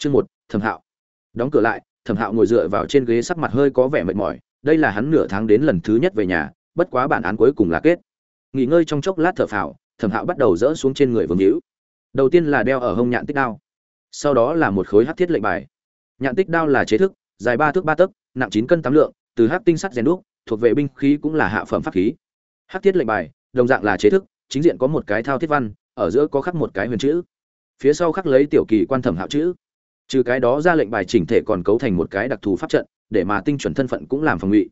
chương một, thẩm hạo. Đóng cửa lại, thẩm hạo ngồi dựa vào trên ghế sắc mặt hơi có vẻ mệt mỏi, đây là hắn nửa tháng đến lần thứ nhất về nhà, bất quá bản án cuối cùng là kết. Nghỉ ngơi trong chốc lát thở phào, thẩm hạo bắt đầu dỡ xuống trên người vương hữu. Đầu tiên là đeo ở hông nhạn tích đao, sau đó là một khối hát thiết lệnh bài. Nhạn tích đao là chế thức, dài ba thước ba tấc, nặng chín cân tám lượng, từ hát tinh sắt rèn đúc, thuộc về binh khí cũng là hạ phẩm pháp khí. Hát thiết lệnh bài, đồng dạng là chế thức, chính diện có một cái thao thiết văn, ở giữa có khắc một cái huyền chữ. Phía sau khắc lấy tiểu kỳ quan thẩm hạo chữ trừ cái đó ra lệnh bài chỉnh thể còn cấu thành một cái đặc thù pháp trận, để mà tinh chuẩn thân phận cũng làm phòng ngụy.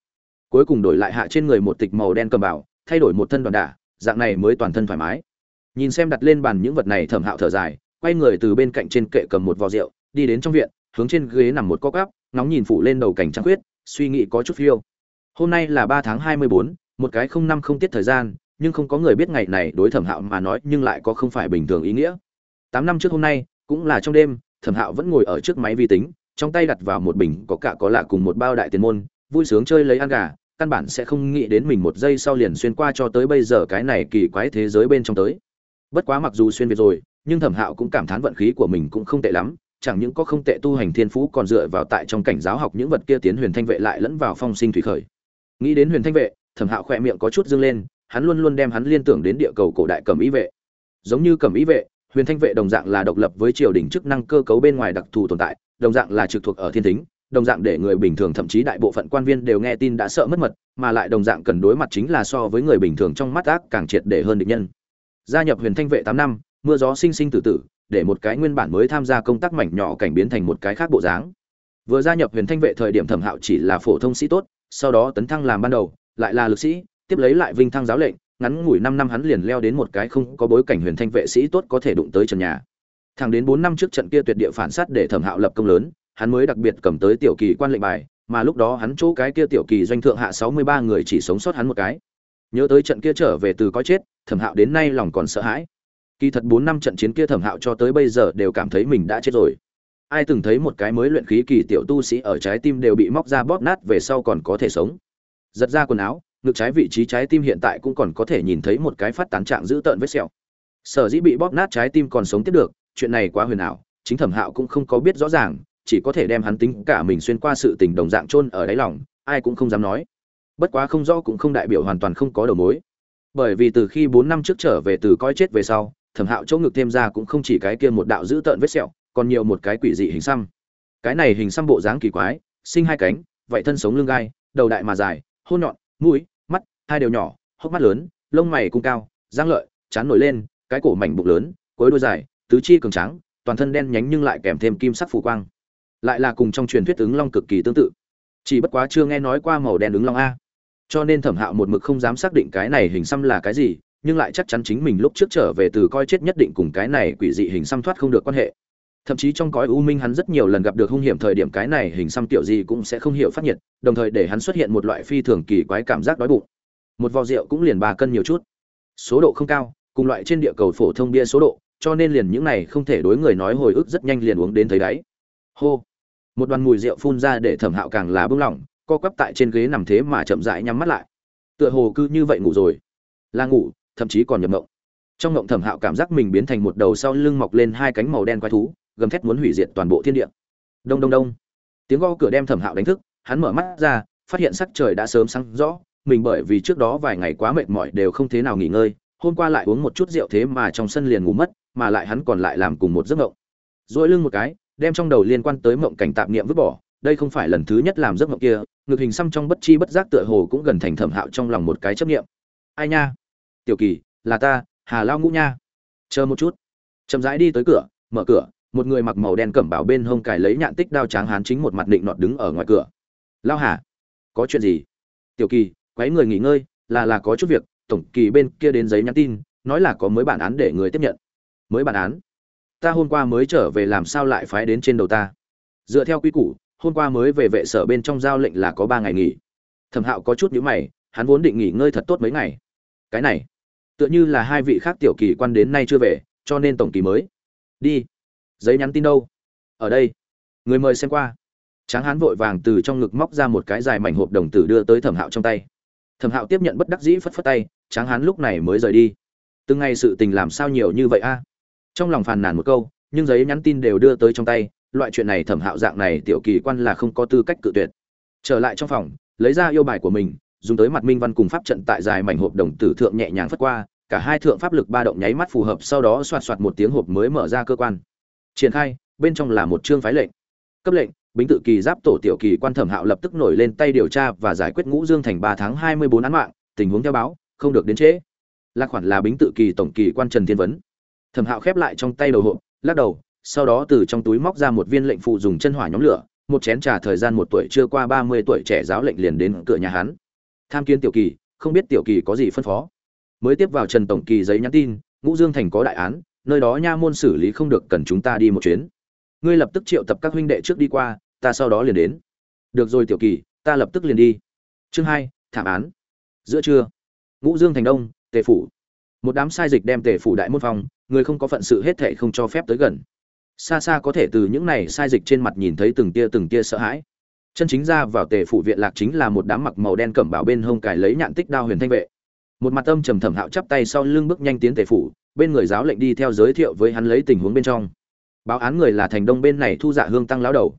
Cuối cùng đổi lại hạ trên người một tịch màu đen cầm bảo, thay đổi một thân đoàn đả, dạng này mới toàn thân thoải mái. Nhìn xem đặt lên bàn những vật này thẩm hạo thở dài, quay người từ bên cạnh trên kệ cầm một vò rượu, đi đến trong viện, hướng trên ghế nằm một cóc áp nóng nhìn phủ lên đầu cảnh trăng khuyết, suy nghĩ có chút phiêu. Hôm nay là ba tháng hai mươi bốn, một cái không năm không tiết thời gian, nhưng không có người biết ngày này đối thẩm hạo mà nói, nhưng lại có không phải bình thường ý nghĩa. Tám năm trước hôm nay, cũng là trong đêm thẩm hạo vẫn ngồi ở trước máy vi tính, trong tay đặt vào một bình có cả có lạ cùng một bao đại tiền môn, vui sướng chơi lấy ăn gà, căn bản sẽ không nghĩ đến mình một giây sau liền xuyên qua cho tới bây giờ cái này kỳ quái thế giới bên trong tới. Bất quá mặc dù xuyên việt rồi, nhưng thẩm hạo cũng cảm thán vận khí của mình cũng không tệ lắm, chẳng những có không tệ tu hành thiên phú còn dựa vào tại trong cảnh giáo học những vật kia tiến huyền thanh vệ lại lẫn vào phong sinh thủy khởi. Nghĩ đến huyền thanh vệ, thẩm hạo khỏe miệng có chút dâng lên, hắn luôn luôn đem hắn liên tưởng đến địa cầu cổ đại cẩm ý vệ. Giống như cẩm ý vệ huyền thanh vệ đồng dạng là độc lập với triều đình chức năng cơ cấu bên ngoài đặc thù tồn tại, đồng dạng là trực thuộc ở thiên thính, đồng dạng để người bình thường thậm chí đại bộ phận quan viên đều nghe tin đã sợ mất mật, mà lại đồng dạng cần đối mặt chính là so với người bình thường trong mắt ác càng triệt để hơn địch nhân. Gia nhập huyền thanh vệ tám năm, mưa gió sinh sinh tử tử, để một cái nguyên bản mới tham gia công tác mảnh nhỏ cảnh biến thành một cái khác bộ dáng. Vừa gia nhập huyền thanh vệ thời điểm thẩm hạo chỉ là phổ thông sĩ tốt, sau đó tấn thăng làm ban đầu, lại là lực sĩ, tiếp lấy lại vinh thăng giáo lệnh ngắn ngủi năm năm hắn liền leo đến một cái không có bối cảnh huyền thanh vệ sĩ tốt có thể đụng tới trần nhà. Thẳng đến bốn năm trước trận kia tuyệt địa phản sát để thẩm hạo lập công lớn, hắn mới đặc biệt cầm tới tiểu kỳ quan lệnh bài, mà lúc đó hắn chỗ cái kia tiểu kỳ doanh thượng hạ sáu mươi ba người chỉ sống sót hắn một cái. Nhớ tới trận kia trở về từ có chết, thẩm hạo đến nay lòng còn sợ hãi. Kỳ thật bốn năm trận chiến kia thẩm hạo cho tới bây giờ đều cảm thấy mình đã chết rồi. Ai từng thấy một cái mới luyện khí kỳ tiểu tu sĩ ở trái tim đều bị móc ra bóp nát về sau còn có thể sống. Giật ra quần áo ngực trái vị trí trái tim hiện tại cũng còn có thể nhìn thấy một cái phát tán trạng dữ tợn vết sẹo. Sở dĩ bị bóp nát trái tim còn sống tiếp được, chuyện này quá huyền ảo, chính thẩm hạo cũng không có biết rõ ràng, chỉ có thể đem hắn tính cả mình xuyên qua sự tình đồng dạng chôn ở đáy lòng, ai cũng không dám nói. Bất quá không rõ cũng không đại biểu hoàn toàn không có đầu mối. Bởi vì từ khi bốn năm trước trở về từ coi chết về sau, thẩm hạo chỗ ngực thêm ra cũng không chỉ cái kia một đạo dữ tợn vết sẹo, còn nhiều một cái quỷ dị hình xăm. Cái này hình xăm bộ dáng kỳ quái, sinh hai cánh, vậy thân sống lưng gai, đầu đại mà dài hôn nhọn mũi, mắt, hai đều nhỏ, hốc mắt lớn, lông mày cung cao giang lợi, chán nổi lên, cái cổ mảnh bụng lớn cối đôi dài, tứ chi cường tráng, toàn thân đen nhánh nhưng lại kèm thêm kim sắc phù quang. Lại là cùng trong truyền thuyết ứng long cực kỳ tương tự. Chỉ bất quá chưa nghe nói qua màu đen ứng long a. Cho nên thẩm hạo một mực không dám xác định cái này hình xăm là cái gì, nhưng lại chắc chắn chính mình lúc trước trở về từ coi chết nhất định cùng cái này quỷ dị hình xăm thoát không được quan hệ thậm chí trong cõi u minh hắn rất nhiều lần gặp được hung hiểm thời điểm cái này hình xăm tiểu gì cũng sẽ không hiểu phát nhiệt, đồng thời để hắn xuất hiện một loại phi thường kỳ quái cảm giác đói bụng. Một vò rượu cũng liền ba cân nhiều chút. Số độ không cao, cùng loại trên địa cầu phổ thông bia số độ, cho nên liền những này không thể đối người nói hồi ức rất nhanh liền uống đến thấy đáy. Hô. Một đoàn mùi rượu phun ra để thẩm hạo càng là bưng lỏng co quắp tại trên ghế nằm thế mà chậm rãi nhắm mắt lại. Tựa hồ cứ như vậy ngủ rồi. Là ngủ, thậm chí còn nhập mộng. Trong mộng thẩm hạo cảm giác mình biến thành một đầu sau lưng mọc lên hai cánh màu đen quái thú gầm thét muốn hủy diệt toàn bộ thiên địa. Đông đông đông. Tiếng gõ cửa đem thẩm hạo đánh thức, hắn mở mắt ra, phát hiện sắc trời đã sớm sáng rõ, mình bởi vì trước đó vài ngày quá mệt mỏi đều không thế nào nghỉ ngơi, hôm qua lại uống một chút rượu thế mà trong sân liền ngủ mất, mà lại hắn còn lại làm cùng một giấc mộng. Dỗi lưng một cái, đem trong đầu liên quan tới mộng cảnh tạp niệm vứt bỏ, đây không phải lần thứ nhất làm giấc mộng kia Ngược hình xăm trong bất chi bất giác tựa hồ cũng gần thành thẩm hạo trong lòng một cái chấp niệm. Ai nha? Tiểu kỳ, là ta, hà lao ngũ nha. Chờ một chút. Chậm rãi đi tới cửa, mở cửa một người mặc màu đen cẩm bảo bên hông cài lấy nhạn tích đao tráng hán chính một mặt định nọt đứng ở ngoài cửa. Lao hà, có chuyện gì? Tiểu kỳ, quấy người nghỉ ngơi, là là có chút việc, tổng kỳ bên kia đến giấy nhắn tin, nói là có mới bản án để người tiếp nhận. Mới bản án? Ta hôm qua mới trở về làm sao lại phái đến trên đầu ta? Dựa theo quy củ, hôm qua mới về vệ sở bên trong giao lệnh là có ba ngày nghỉ. Thẩm hạo có chút nhữ mày, hắn vốn định nghỉ ngơi thật tốt mấy ngày. Cái này, tựa như là hai vị khác tiểu kỳ quan đến nay chưa về, cho nên tổng kỳ mới. Đi giấy nhắn tin đâu? Ở đây. Người mời xem qua. Tráng hán vội vàng từ trong ngực móc ra một cái dài mảnh hộp đồng tử đưa tới thẩm hạo trong tay. Thẩm hạo tiếp nhận bất đắc dĩ phất phất tay, tráng hán lúc này mới rời đi. Từng ngày sự tình làm sao nhiều như vậy a? Trong lòng phàn nàn một câu, nhưng giấy nhắn tin đều đưa tới trong tay, loại chuyện này thẩm hạo dạng này tiểu kỳ quan là không có tư cách cự tuyệt. Trở lại trong phòng, lấy ra yêu bài của mình, dùng tới mặt minh văn cùng pháp trận tại dài mảnh hộp đồng tử thượng nhẹ nhàng phất qua, cả hai thượng pháp lực ba động nháy mắt phù hợp, sau đó soạt soạt một tiếng hộp mới mở ra cơ quan triển khai, bên trong là một chương phái lệnh. Cấp lệnh, bính tự kỳ giáp tổ tiểu kỳ quan thẩm hạo lập tức nổi lên tay điều tra và giải quyết ngũ dương thành ba tháng hai mươi bốn án mạng, tình huống theo báo, không được đến trễ. Là khoản là bính tự kỳ tổng kỳ quan trần thiên vấn. Thẩm hạo khép lại trong tay đầu hộp, lắc đầu, sau đó từ trong túi móc ra một viên lệnh phụ dùng chân hỏa nhóm lửa, một chén trà thời gian một tuổi chưa qua ba mươi tuổi trẻ giáo lệnh liền đến cửa nhà hắn. Tham kiến tiểu kỳ, không biết tiểu kỳ có gì phân phó. Mới tiếp vào trần tổng kỳ giấy nhắn tin, ngũ dương thành có đại án nơi đó nha môn xử lý không được cần chúng ta đi một chuyến. Ngươi lập tức triệu tập các huynh đệ trước đi qua, ta sau đó liền đến. Được rồi tiểu kỳ, ta lập tức liền đi. Chương hai, thảm án. Giữa trưa, ngũ dương thành đông, tề phủ. Một đám sai dịch đem tề phủ đại môn phòng, người không có phận sự hết thệ không cho phép tới gần. Xa xa có thể từ những này sai dịch trên mặt nhìn thấy từng tia từng tia sợ hãi. Chân chính ra vào tề phủ viện lạc chính là một đám mặc màu đen cẩm bảo bên hông cài lấy nhạn tích đao huyền thanh vệ. Một mặt âm trầm thẩm hạo chắp tay sau lưng bước nhanh tiến tề phủ bên người giáo lệnh đi theo giới thiệu với hắn lấy tình huống bên trong. Báo án người là thành đông bên này thu dạ hương tăng lão đầu.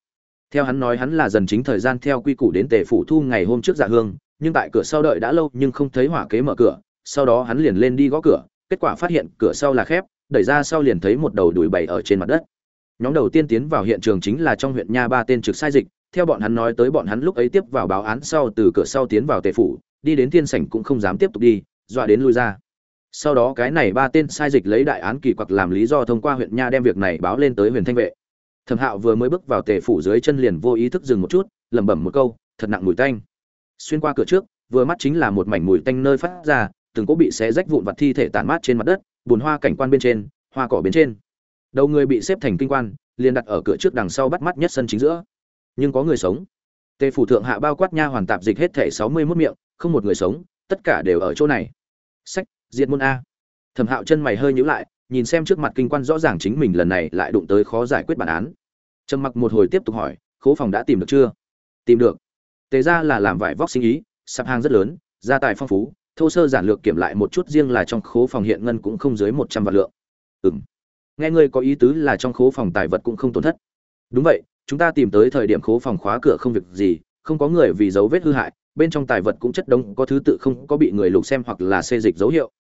Theo hắn nói hắn là dần chính thời gian theo quy củ đến tề phủ thu ngày hôm trước dạ hương, nhưng tại cửa sau đợi đã lâu nhưng không thấy hỏa kế mở cửa, sau đó hắn liền lên đi gõ cửa, kết quả phát hiện cửa sau là khép, đẩy ra sau liền thấy một đầu đùi bày ở trên mặt đất. Nhóm đầu tiên tiến vào hiện trường chính là trong huyện nha ba tên trực sai dịch, theo bọn hắn nói tới bọn hắn lúc ấy tiếp vào báo án sau từ cửa sau tiến vào tề phủ, đi đến tiên sảnh cũng không dám tiếp tục đi, dọa đến lui ra sau đó cái này ba tên sai dịch lấy đại án kỳ quặc làm lý do thông qua huyện nha đem việc này báo lên tới huyền thanh vệ. Thẩm hạo vừa mới bước vào tề phủ dưới chân liền vô ý thức dừng một chút, lẩm bẩm một câu, thật nặng mùi tanh. Xuyên qua cửa trước, vừa mắt chính là một mảnh mùi tanh nơi phát ra, từng có bị xé rách vụn vặt thi thể tản mát trên mặt đất, bùn hoa cảnh quan bên trên, hoa cỏ bên trên. Đầu người bị xếp thành kinh quan, liền đặt ở cửa trước đằng sau bắt mắt nhất sân chính giữa. Nhưng có người sống. Tề phủ thượng hạ bao quát nha hoàn tạp dịch hết thể sáu mươi mốt miệng, không một người sống, tất cả đều ở chỗ này. Sách diệt môn a. Thẩm hạo chân mày hơi nhíu lại, nhìn xem trước mặt kinh quan rõ ràng chính mình lần này lại đụng tới khó giải quyết bản án. Trầm mặc một hồi tiếp tục hỏi, khố phòng đã tìm được chưa? Tìm được. Tề ra là làm vải vóc sinh ý, sạp hàng rất lớn, gia tài phong phú, thô sơ giản lược kiểm lại một chút riêng là trong khố phòng hiện ngân cũng không dưới một trăm vạn lượng. Ừ m nghe ngươi có ý tứ là trong khố phòng tài vật cũng không tổn thất. Đúng vậy, chúng ta tìm tới thời điểm khố phòng khóa cửa không việc gì, không có người vì dấu vết hư hại bên trong tài vật cũng chất đống, có thứ tự không có bị người lục xem hoặc là xê dịch dấu hiệu.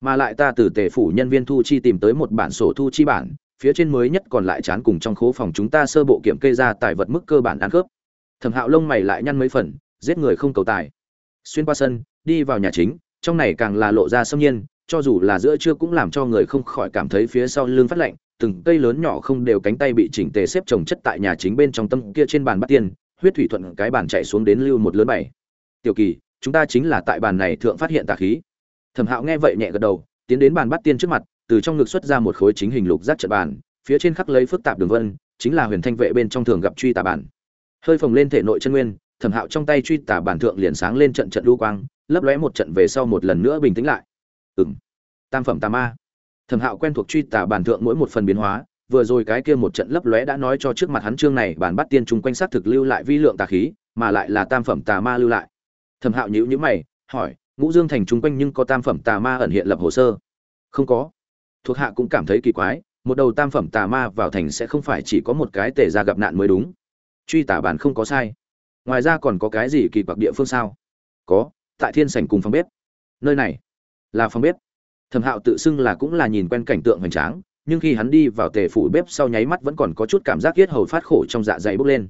Mà lại ta từ tề phủ nhân viên thu chi tìm tới một bản sổ thu chi bản, phía trên mới nhất còn lại chán cùng trong khố phòng chúng ta sơ bộ kiểm kê ra tài vật mức cơ bản ăn khớp. Thẩm hạo lông mày lại nhăn mấy phần, giết người không cầu tài. Xuyên qua sân, đi vào nhà chính, trong này càng là lộ ra xâm nhiên, cho dù là giữa trưa cũng làm cho người không khỏi cảm thấy phía sau lưng phát lạnh, từng cây lớn nhỏ không đều cánh tay bị chỉnh tề xếp trồng chất tại nhà chính bên trong tâm kia trên bàn bắt tiên huyết thủy thuận cái bàn chạy xuống đến lưu một lớn bảy tiểu kỳ, chúng ta chính là tại bàn này thượng phát hiện tà khí. Thẩm hạo nghe vậy nhẹ gật đầu, tiến đến bàn bắt tiên trước mặt, từ trong ngực xuất ra một khối chính hình lục giác trận bàn, phía trên khắc lấy phức tạp đường vân, chính là huyền thanh vệ bên trong thường gặp truy tà bản hơi phồng lên thể nội chân nguyên, thẩm hạo trong tay truy tà bản thượng liền sáng lên trận trận lưu quang, lấp lóe một trận về sau một lần nữa bình tĩnh lại. Ừng tam phẩm tà ma. Thẩm hạo quen thuộc truy tà bản thượng mỗi một phần biến hóa, vừa rồi cái kia một trận lấp lóe đã nói cho trước mặt hắn chương này bản bắt tiên chung quanh sát thực lưu lại vi lượng tà khí, mà lại là tam phẩm tà ma lưu lại thẩm hạo nhíu nhíu mày, hỏi, ngũ dương thành chung quanh nhưng có tam phẩm tà ma ẩn hiện lập hồ sơ? Không có. Thuộc hạ cũng cảm thấy kỳ quái, một đầu tam phẩm tà ma vào thành sẽ không phải chỉ có một cái tề ra gặp nạn mới đúng. Truy tả bản không có sai. Ngoài ra còn có cái gì kỳ quặc địa phương sao? Có, tại thiên sảnh cùng phòng bếp. Nơi này là phòng bếp. Thẩm hạo tự xưng là cũng là nhìn quen cảnh tượng hoành tráng, nhưng khi hắn đi vào tề phủ bếp sau nháy mắt vẫn còn có chút cảm giác yết hầu phát khổ trong dạ dày bốc lên.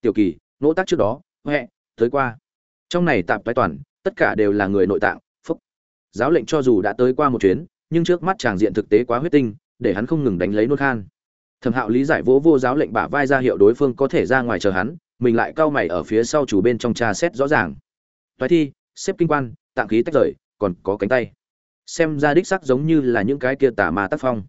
Tiểu kỳ, nỗ tác trước đó, huệ, tới qua trong này tạm toái toàn, tất cả đều là người nội tạng, phúc. Giáo lệnh cho dù đã tới qua một chuyến, nhưng trước mắt chàng diện thực tế quá huyết tinh, để hắn không ngừng đánh lấy nôn khan. Thẩm hạo lý giải vỗ vô giáo lệnh bả vai ra hiệu đối phương có thể ra ngoài chờ hắn, mình lại cau mày ở phía sau chủ bên trong trà xét rõ ràng. Toái thi, xếp kinh quan, tạng khí tách rời, còn có cánh tay. Xem ra đích sắc giống như là những cái kia tả ma tác phong.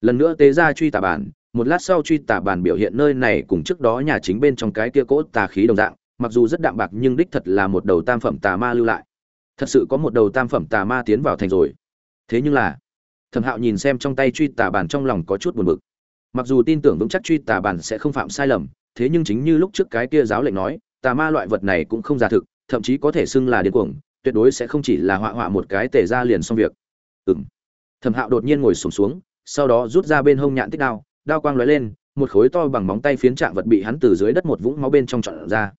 Lần nữa tế ra truy tả bản, một lát sau truy tả bản biểu hiện nơi này cùng trước đó nhà chính bên trong cái kia cỗ tà khí đồng dạng mặc dù rất đạm bạc nhưng đích thật là một đầu tam phẩm tà ma lưu lại. Thật sự có một đầu tam phẩm tà ma tiến vào thành rồi. Thế nhưng là thẩm hạo nhìn xem trong tay truy tà bản trong lòng có chút buồn bực. Mặc dù tin tưởng vững chắc truy tà bản sẽ không phạm sai lầm thế nhưng chính như lúc trước cái kia giáo lệnh nói tà ma loại vật này cũng không giả thực thậm chí có thể xưng là điên cuồng tuyệt đối sẽ không chỉ là họa họa một cái tề ra liền xong việc. Ừng thẩm hạo đột nhiên ngồi sùng xuống, xuống sau đó rút ra bên hông nhạn tích đao đao quang lóe lên một khối to bằng móng tay phiến trạng vật bị hắn từ dưới đất một vũng máu bên trong trọn ra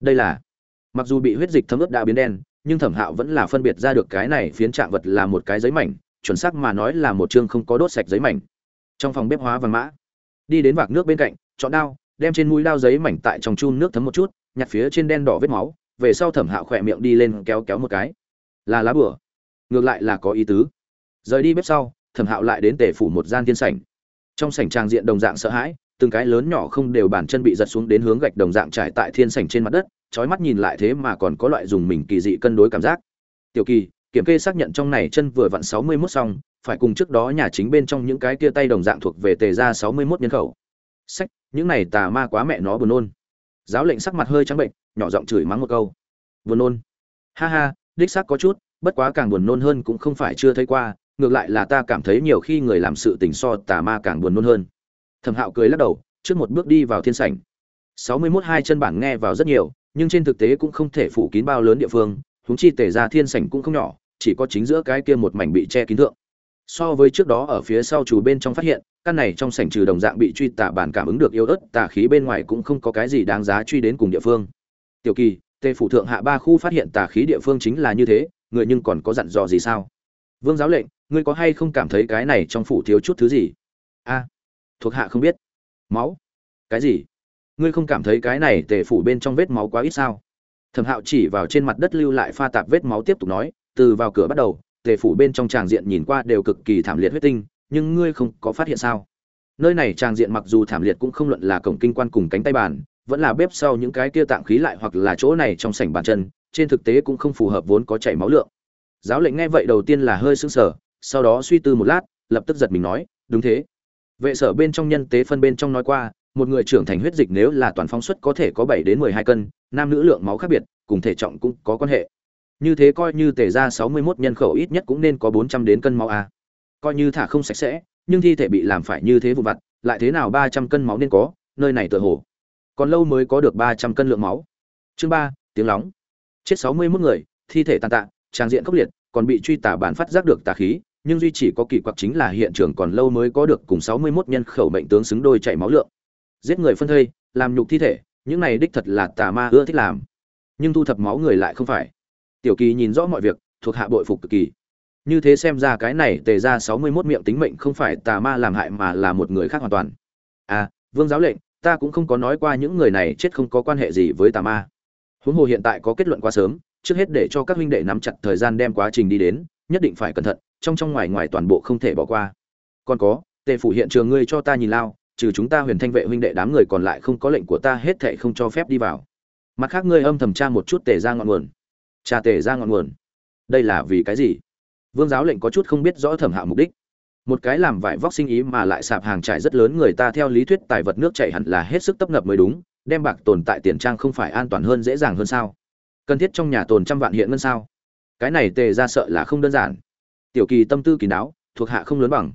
đây là, mặc dù bị huyết dịch thấm ướt đã biến đen, nhưng thẩm hạo vẫn là phân biệt ra được cái này phiến trạng vật là một cái giấy mảnh, chuẩn xác mà nói là một chương không có đốt sạch giấy mảnh. Trong phòng bếp hóa vàng mã, đi đến vạc nước bên cạnh, chọn đao, đem trên mũi đao giấy mảnh tại trong chun nước thấm một chút, nhặt phía trên đen đỏ vết máu, về sau thẩm hạo khỏe miệng đi lên kéo kéo một cái. Là lá bửa ngược lại là có ý tứ. Rời đi bếp sau, thẩm hạo lại đến tể phủ một gian thiên sảnh. Trong sảnh trang diện đồng dạng sợ hãi từng cái lớn nhỏ không đều bàn chân bị giật xuống đến hướng gạch đồng dạng trải tại thiên sảnh trên mặt đất trói mắt nhìn lại thế mà còn có loại dùng mình kỳ dị cân đối cảm giác. Tiểu kỳ, kiểm kê xác nhận trong này chân vừa vặn sáu mươi 61 xong, phải cùng trước đó nhà chính bên trong những cái kia tay đồng dạng thuộc về tề ra sáu mươi 61 nhân khẩu. Sách, những này tà ma quá mẹ nó buồn nôn. Giáo lệnh sắc mặt hơi trắng bệnh, nhỏ giọng chửi mắng một câu. Buồn nôn. Ha ha, đích xác có chút, bất quá càng buồn nôn hơn cũng không phải chưa thấy qua, ngược lại là ta cảm thấy nhiều khi người làm sự tình so tà ma càng buồn nôn hơn thẩm hạo cười lắc đầu, trước một bước đi vào thiên sảnh. Sáu mươi mốt hai chân bản nghe vào rất nhiều, nhưng trên thực tế cũng không thể phủ kín bao lớn địa phương, huống chi tề ra thiên sảnh cũng không nhỏ, chỉ có chính giữa cái kia một mảnh bị che kín thượng. So với trước đó ở phía sau chủ bên trong phát hiện, căn này trong sảnh trừ đồng dạng bị truy tả bản cảm ứng được yếu ớt, tà khí bên ngoài cũng không có cái gì đáng giá truy đến cùng địa phương. Tiểu kỳ, tề phủ thượng hạ ba khu phát hiện tà khí địa phương chính là như thế, người nhưng còn có dặn dò gì sao? Vương giáo lệnh, ngươi có hay không cảm thấy cái này trong phủ thiếu chút thứ gì? A thuộc hạ không biết. Máu? Cái gì? Ngươi không cảm thấy cái này tề phủ bên trong vết máu quá ít sao? Thẩm hạo chỉ vào trên mặt đất lưu lại pha tạp vết máu tiếp tục nói, từ vào cửa bắt đầu, tề phủ bên trong tràng diện nhìn qua đều cực kỳ thảm liệt huyết tinh, nhưng ngươi không có phát hiện sao? Nơi này tràng diện mặc dù thảm liệt cũng không luận là cổng kinh quan cùng cánh tay bàn, vẫn là bếp sau những cái kia tạng khí lại hoặc là chỗ này trong sảnh bàn chân, trên thực tế cũng không phù hợp vốn có chảy máu lượng. Giáo lệnh nghe vậy đầu tiên là hơi sững sờ, sau đó suy tư một lát, lập tức giật mình nói, đúng thế vệ sở bên trong nhân tế phân bên trong nói qua, một người trưởng thành huyết dịch nếu là toàn phong suất có thể có bảy đến mười hai cân, nam nữ lượng máu khác biệt, cùng thể trọng cũng có quan hệ. Như thế coi như tề ra sáu mươi 61 nhân khẩu ít nhất cũng nên có bốn trăm đến cân máu a. Coi như thả không sạch sẽ, nhưng thi thể bị làm phải như thế vụ vặt, lại thế nào ba trăm cân máu nên có, nơi này tựa hồ. Còn lâu mới có được ba trăm cân lượng máu. Chương ba, tiếng lóng. Chết sáu mươi 61 người, thi thể tàn tạ, trang diện khốc liệt, còn bị truy tả bản phát giác được tà khí nhưng duy chỉ có kỳ quặc chính là hiện trường còn lâu mới có được cùng 61 nhân khẩu mệnh tướng xứng đôi chảy máu lượng. Giết người phân thây, làm nhục thi thể, những này đích thật là tà ma ưa thích làm. Nhưng thu thập máu người lại không phải. Tiểu Kỳ nhìn rõ mọi việc, thuộc hạ bội phục cực kỳ. Như thế xem ra cái này tề ra 61 miệng tính mệnh không phải tà ma làm hại mà là một người khác hoàn toàn. À, Vương giáo lệnh, ta cũng không có nói qua những người này chết không có quan hệ gì với tà ma. Huống hồ hiện tại có kết luận quá sớm, trước hết để cho các huynh đệ nắm chặt thời gian đem quá trình đi đến, nhất định phải cẩn thận, trong trong ngoài ngoài toàn bộ không thể bỏ qua. Còn có, tề phủ hiện trường ngươi cho ta nhìn lao, trừ chúng ta huyền thanh vệ huynh đệ đám người còn lại không có lệnh của ta hết thảy không cho phép đi vào. Mặt khác ngươi âm thầm tra một chút tề ra ngọn nguồn. Tra tề ra ngọn nguồn. Đây là vì cái gì? Vương giáo lệnh có chút không biết rõ thẩm hạo mục đích. Một cái làm vải vóc sinh ý mà lại sạp hàng trải rất lớn người ta theo lý thuyết tài vật nước chảy hẳn là hết sức tấp nập mới đúng, đem bạc tồn tại tiền trang không phải an toàn hơn dễ dàng hơn sao? Cần thiết trong nhà tồn trăm vạn hiện ngân sao? Cái này tề ra sợ là không đơn giản tiểu kỳ tâm tư kỳ đáo, thuộc hạ không lớn bằng.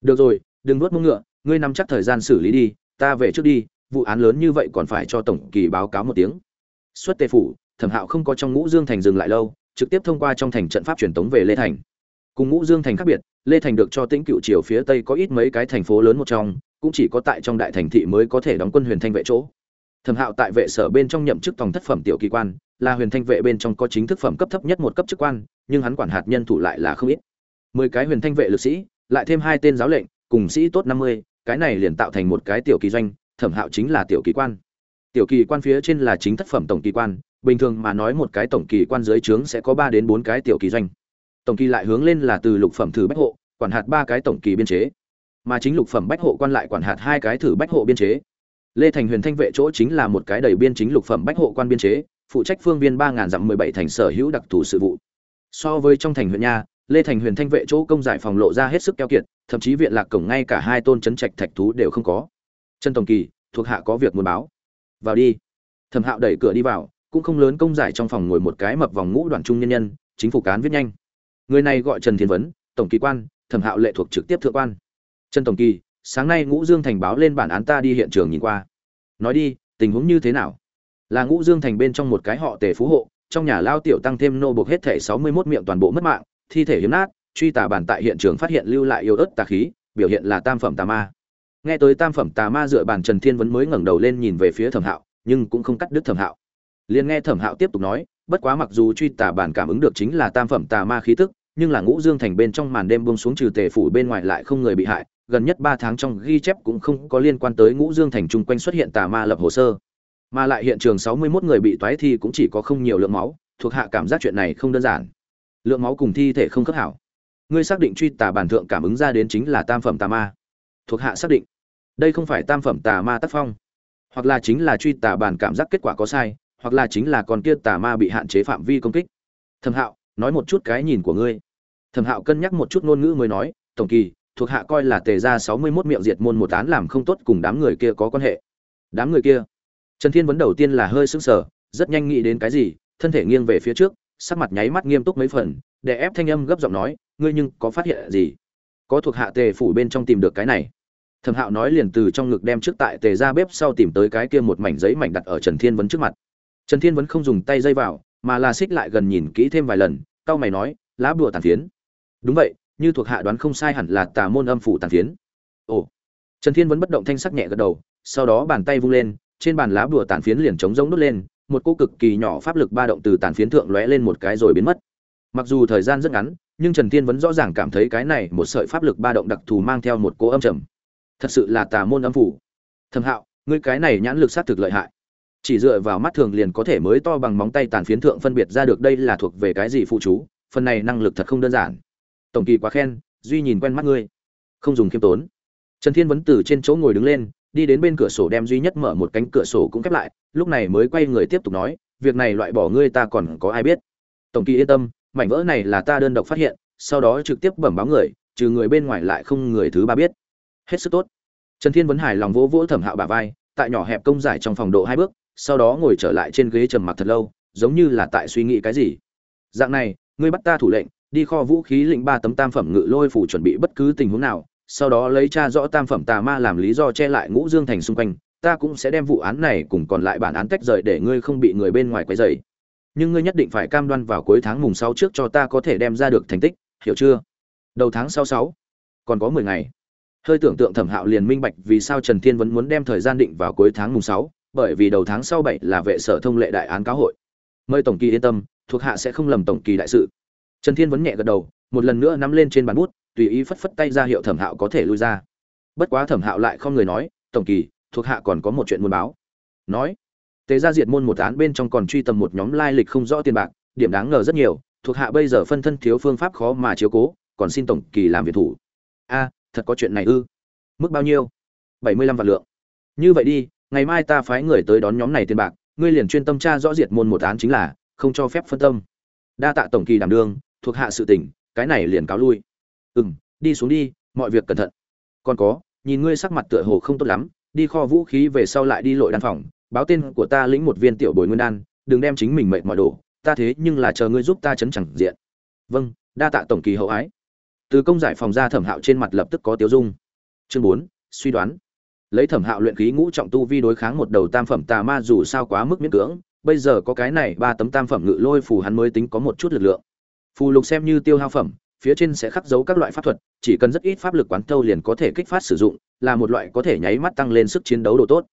Được rồi, đừng nuốt mông ngựa, ngươi nắm chắc thời gian xử lý đi, ta về trước đi, vụ án lớn như vậy còn phải cho tổng kỳ báo cáo một tiếng. Xuất tề phủ, thẩm hạo không có trong ngũ dương thành dừng lại lâu, trực tiếp thông qua trong thành trận pháp truyền tống về lê thành. Cùng ngũ dương thành khác biệt, lê thành được cho tĩnh cựu triều phía tây có ít mấy cái thành phố lớn một trong, cũng chỉ có tại trong đại thành thị mới có thể đóng quân huyền thanh vệ chỗ. Thẩm hạo tại vệ sở bên trong nhậm chức tòng thất phẩm tiểu kỳ quan, là huyền thanh vệ bên trong có chính thức phẩm cấp thấp nhất một cấp chức quan, nhưng hắn quản hạt nhân thủ lại là không ít mười cái huyền thanh vệ lực sĩ, lại thêm hai tên giáo lệnh, cùng sĩ tốt năm mươi, cái này liền tạo thành một cái tiểu kỳ doanh, thẩm hạo chính là tiểu kỳ quan. Tiểu kỳ quan phía trên là chính thất phẩm tổng kỳ quan, bình thường mà nói một cái tổng kỳ quan dưới trướng sẽ có ba đến bốn cái tiểu kỳ doanh. Tổng kỳ lại hướng lên là từ lục phẩm thử bách hộ, quản hạt ba cái tổng kỳ biên chế. Mà chính lục phẩm bách hộ quan lại quản hạt hai cái thử bách hộ biên chế. Lê thành huyền thanh vệ chỗ chính là một cái đầy biên chính lục phẩm bách hộ quan biên chế, phụ trách phương viên ba ngàn dặm mười bảy thành sở hữu đặc thù sự vụ. So với trong thành huyện nha lê thành huyền thanh vệ chỗ công giải phòng lộ ra hết sức keo kiệt, thậm chí viện lạc cổng ngay cả hai tôn chấn trạch thạch thú đều không có. Trần tổng kỳ, thuộc hạ có việc muốn báo. Vào đi. Thẩm hạo đẩy cửa đi vào, cũng không lớn công giải trong phòng ngồi một cái mập vòng ngũ đoàn trung nhân nhân, chính phủ cán viết nhanh. Người này gọi trần thiên vấn, tổng kỳ quan, thẩm hạo lệ thuộc trực tiếp thượng quan. Trần tổng kỳ, sáng nay ngũ dương thành báo lên bản án ta đi hiện trường nhìn qua. Nói đi, tình huống như thế nào? Là ngũ dương thành bên trong một cái họ tề phú hộ, trong nhà lao tiểu tăng thêm nô buộc hết thể sáu mươi mốt miệng toàn bộ mất mạng thi thể hiếm nát, truy tà bản tại hiện trường phát hiện lưu lại yêu ớt tà khí, biểu hiện là tam phẩm tà ma. Nghe tới tam phẩm tà ma dựa bàn trần thiên vẫn mới ngẩng đầu lên nhìn về phía thẩm hạo, nhưng cũng không cắt đứt thẩm hạo. Liền nghe thẩm hạo tiếp tục nói, bất quá mặc dù truy tà bản cảm ứng được chính là tam phẩm tà ma khí tức, nhưng là ngũ dương thành bên trong màn đêm buông xuống trừ tề phủ bên ngoài lại không người bị hại, gần nhất ba tháng trong ghi chép cũng không có liên quan tới ngũ dương thành chung quanh xuất hiện tà ma lập hồ sơ. Mà lại hiện trường sáu mươi 61 người bị toái thi cũng chỉ có không nhiều lượng máu, thuộc hạ cảm giác chuyện này không đơn giản lượng máu cùng thi thể không khớp hảo. Ngươi xác định truy tà bản thượng cảm ứng ra đến chính là tam phẩm tà ma. Thuộc hạ xác định. Đây không phải tam phẩm tà ma tác phong. Hoặc là chính là truy tà bản cảm giác kết quả có sai, hoặc là chính là con kia tà ma bị hạn chế phạm vi công kích. Thẩm hạo, nói một chút cái nhìn của ngươi. Thẩm hạo cân nhắc một chút ngôn ngữ mới nói, tổng kỳ, thuộc hạ coi là tề ra sáu mươi mốt miệng diệt môn một án làm không tốt cùng đám người kia có quan hệ. Đám người kia? Trần thiên vấn đầu tiên là hơi sững sờ, rất nhanh nghĩ đến cái gì, thân thể nghiêng về phía trước sắc mặt nháy mắt nghiêm túc mấy phần, để ép thanh âm gấp giọng nói, ngươi nhưng có phát hiện gì? Có thuộc hạ tề phủ bên trong tìm được cái này. Thẩm hạo nói liền từ trong ngực đem trước tại tề ra bếp sau tìm tới cái kia một mảnh giấy mảnh đặt ở trần thiên vấn trước mặt. Trần thiên vấn không dùng tay dây vào, mà là xích lại gần nhìn kỹ thêm vài lần, cau mày nói, lá bùa tàn phiến. Đúng vậy, như thuộc hạ đoán không sai hẳn là tà môn âm phủ tàn phiến. Ồ. Trần thiên vẫn bất động thanh sắc nhẹ gật đầu, sau đó bàn tay vung lên, trên bàn lá bùa tàn phiến liền trống rỗng đốt lên một cô cực kỳ nhỏ pháp lực ba động từ tàn phiến thượng lóe lên một cái rồi biến mất. Mặc dù thời gian rất ngắn, nhưng trần thiên vẫn rõ ràng cảm thấy cái này một sợi pháp lực ba động đặc thù mang theo một cỗ âm trầm. Thật sự là tà môn âm phủ. Thẩm hạo, ngươi cái này nhãn lực sát thực lợi hại. Chỉ dựa vào mắt thường liền có thể mới to bằng móng tay tàn phiến thượng phân biệt ra được đây là thuộc về cái gì phụ chú, phần này năng lực thật không đơn giản. Tổng kỳ quá khen, duy nhìn quen mắt ngươi. Không dùng khiêm tốn. Trần thiên vẫn từ trên chỗ ngồi đứng lên đi đến bên cửa sổ đem duy nhất mở một cánh cửa sổ cũng khép lại, lúc này mới quay người tiếp tục nói, việc này loại bỏ ngươi ta còn có ai biết. Tổng kỳ yên tâm, mảnh vỡ này là ta đơn độc phát hiện, sau đó trực tiếp bẩm báo người, trừ người bên ngoài lại không người thứ ba biết. Hết sức tốt. Trần thiên vấn hài lòng vỗ vỗ thẩm hạo bà vai, tại nhỏ hẹp công giải trong phòng độ hai bước, sau đó ngồi trở lại trên ghế trầm mặc thật lâu, giống như là tại suy nghĩ cái gì. Dạng này, ngươi bắt ta thủ lệnh, đi kho vũ khí lĩnh ba tấm tam phẩm ngự lôi phủ chuẩn bị bất cứ tình huống nào sau đó lấy cha rõ tam phẩm tà ma làm lý do che lại ngũ dương thành xung quanh, ta cũng sẽ đem vụ án này cùng còn lại bản án tách rời để ngươi không bị người bên ngoài quấy rầy. Nhưng ngươi nhất định phải cam đoan vào cuối tháng mùng sáu trước cho ta có thể đem ra được thành tích, hiểu chưa? Đầu tháng sáu sáu, còn có mười ngày. Hơi tưởng tượng thẩm hạo liền minh bạch vì sao trần thiên vẫn muốn đem thời gian định vào cuối tháng mùng sáu, bởi vì đầu tháng sau bảy là vệ sở thông lệ đại án cáo hội. Mời tổng kỳ yên tâm, thuộc hạ sẽ không lầm tổng kỳ đại sự. Trần thiên vẫn nhẹ gật đầu, một lần nữa nắm lên trên bàn bút tùy ý phất phất tay ra hiệu thẩm hạo có thể lui ra. Bất quá thẩm hạo lại không người nói, tổng kỳ, thuộc hạ còn có một chuyện muốn báo. Nói, tế gia diệt môn một án bên trong còn truy tầm một nhóm lai lịch không rõ tiền bạc, điểm đáng ngờ rất nhiều, thuộc hạ bây giờ phân thân thiếu phương pháp khó mà chiếu cố, còn xin tổng kỳ làm việc thủ. A, thật có chuyện này ư? Mức bao nhiêu? Bảy mươi lăm vạn lượng. Như vậy đi, ngày mai ta phái người tới đón nhóm này tiền bạc, ngươi liền chuyên tâm tra rõ diệt môn một án chính là, không cho phép phân tâm. Đa tạ tổng kỳ đảm đương, thuộc hạ sự tỉnh, cái này liền cáo lui ừ m đi xuống đi, mọi việc cẩn thận. Còn có, nhìn ngươi sắc mặt tựa hồ không tốt lắm, đi kho vũ khí về sau lại đi lội đan phòng, báo tên của ta lĩnh một viên tiểu bồi nguyên đan, đừng đem chính mình mệt mọi đồ ta thế nhưng là chờ ngươi giúp ta chấn chẳng diện. Vâng đa tạ tổng kỳ hậu ái. Từ công giải phòng ra thẩm hạo trên mặt lập tức có tiêu dung. Chương bốn, suy đoán. Lấy thẩm hạo luyện khí ngũ trọng tu vi đối kháng một đầu tam phẩm tà ma dù sao quá mức miễn cưỡng, bây giờ có cái này ba tấm tam phẩm ngự lôi phù hắn mới tính có một chút lực lượng. Phù lục xem như tiêu hao phẩm phía trên sẽ khắc dấu các loại pháp thuật, chỉ cần rất ít pháp lực quán thâu liền có thể kích phát sử dụng, là một loại có thể nháy mắt tăng lên sức chiến đấu độ tốt.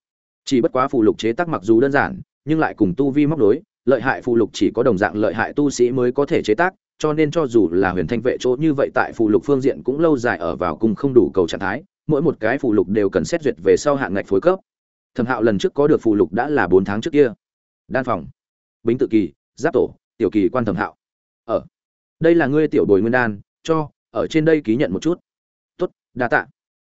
Chỉ bất quá phù lục chế tác mặc dù đơn giản, nhưng lại cùng tu vi móc đối lợi hại phù lục chỉ có đồng dạng lợi hại tu sĩ mới có thể chế tác, cho nên cho dù là huyền thanh vệ chỗ như vậy tại phù lục phương diện cũng lâu dài ở vào cùng không đủ cầu trạng thái, mỗi một cái phù lục đều cần xét duyệt về sau hạng ngạch phối cấp. Thẩm hạo lần trước có được phù lục đã là bốn tháng trước kia. Đan phòng. Bính tự kỳ, giáp tổ, tiểu kỳ quan thẩm hạo. Ở đây là ngươi tiểu bồi nguyên đan, cho, ở trên đây ký nhận một chút. Tốt, đa tạ.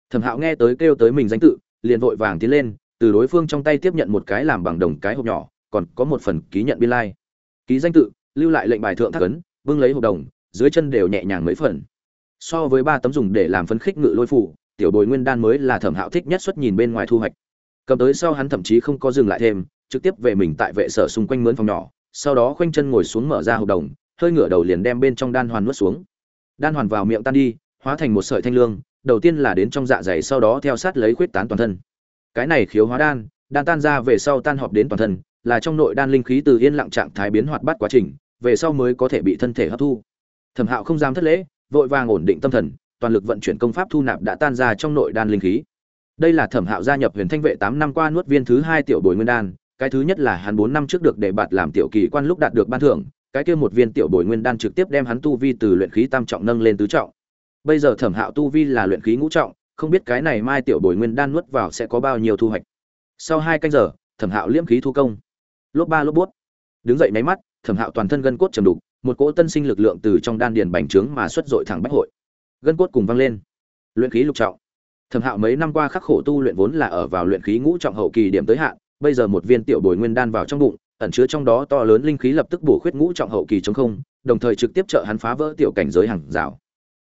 Thẩm hạo nghe tới kêu tới mình danh tự, liền vội vàng tiến lên, từ đối phương trong tay tiếp nhận một cái làm bằng đồng cái hộp nhỏ, còn có một phần ký nhận biên lai. Ký danh tự, lưu lại lệnh bài thượng thác ấn vương lấy hộp đồng, dưới chân đều nhẹ nhàng mấy phần. So với ba tấm dùng để làm phấn khích ngự lôi phủ, tiểu bồi nguyên đan mới là thẩm hạo thích nhất xuất nhìn bên ngoài thu hoạch. Cầm tới sau hắn thậm chí không có dừng lại thêm, trực tiếp về mình tại vệ sở xung quanh mướn phòng nhỏ, sau đó khoanh chân ngồi xuống mở ra hộp đồng hơi ngửa đầu liền đem bên trong đan hoàn nuốt xuống. Đan hoàn vào miệng tan đi, hóa thành một sợi thanh lương, đầu tiên là đến trong dạ dày, sau đó theo sát lấy khuyết tán toàn thân. Cái này khiếu hóa đan đan tan ra về sau tan họp đến toàn thân, là trong nội đan linh khí từ yên lặng trạng thái biến hoạt bát quá trình, về sau mới có thể bị thân thể hấp thu. Thẩm hạo không dám thất lễ, vội vàng ổn định tâm thần, toàn lực vận chuyển công pháp thu nạp đã tan ra trong nội đan linh khí. Đây là thẩm hạo gia nhập huyền thanh vệ tám năm qua nuốt viên thứ hai tiểu bồi nguyên đan, cái thứ nhất là hắn bốn năm trước được đề bạt làm tiểu kỳ quan lúc đạt được ban thưởng cái kia một viên tiểu bồi nguyên đan trực tiếp đem hắn tu vi từ luyện khí tam trọng nâng lên tứ trọng. Bây giờ thẩm hạo tu vi là luyện khí ngũ trọng, không biết cái này mai tiểu bồi nguyên đan nuốt vào sẽ có bao nhiêu thu hoạch. Sau hai canh giờ, thẩm hạo liễm khí thu công. Lốp ba lốp bút. Đứng dậy máy mắt, thẩm hạo toàn thân gân cốt trầm đục, một cỗ tân sinh lực lượng từ trong đan điền bành trướng mà xuất dội thẳng bách hội. Gân cốt cùng văng lên. Luyện khí lục trọng. Thẩm hạo mấy năm qua khắc khổ tu luyện vốn là ở vào luyện khí ngũ trọng hậu kỳ điểm tới hạn, bây giờ một viên tiểu bồi nguyên đan vào trong bụng ẩn chứa trong đó to lớn linh khí lập tức bổ khuyết ngũ trọng hậu kỳ chống không, đồng thời trực tiếp trợ hắn phá vỡ tiểu cảnh giới hàng rào.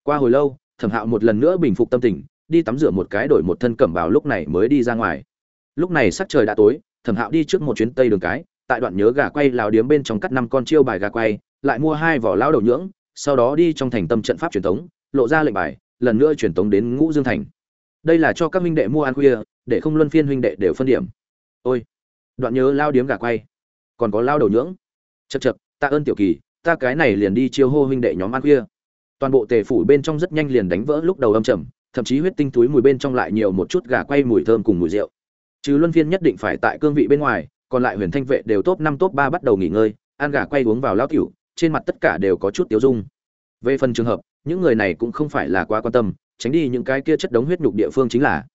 Qua hồi lâu, thẩm hạo một lần nữa bình phục tâm tình, đi tắm rửa một cái đổi một thân cẩm bào lúc này mới đi ra ngoài. Lúc này sắc trời đã tối, thẩm hạo đi trước một chuyến tây đường cái, tại đoạn nhớ gà quay lào điếm bên trong cắt năm con chiêu bài gà quay, lại mua hai vỏ lão đầu nhưỡng, sau đó đi trong thành tâm trận pháp truyền thống, lộ ra lệnh bài, lần nữa truyền tống đến ngũ dương thành. Đây là cho các huynh đệ mua ăn khuya, để không luân phiên huynh đệ đều phân điểm. Ôi, đoạn nhớ lao điếm gà quay còn có lao đầu nhưỡng. Chật chật ta ơn tiểu kỳ, ta cái này liền đi chiêu hô huynh đệ nhóm ăn khuya. Toàn bộ tề phủ bên trong rất nhanh liền đánh vỡ lúc đầu âm trầm, thậm chí huyết tinh túi mùi bên trong lại nhiều một chút gà quay mùi thơm cùng mùi rượu. Chứ luân phiên nhất định phải tại cương vị bên ngoài, còn lại huyền thanh vệ đều top năm, top ba bắt đầu nghỉ ngơi, ăn gà quay uống vào lao tiểu, trên mặt tất cả đều có chút tiêu dung. Về phần trường hợp, những người này cũng không phải là quá quan tâm, tránh đi những cái kia chất đống huyết nhục địa phương chính là.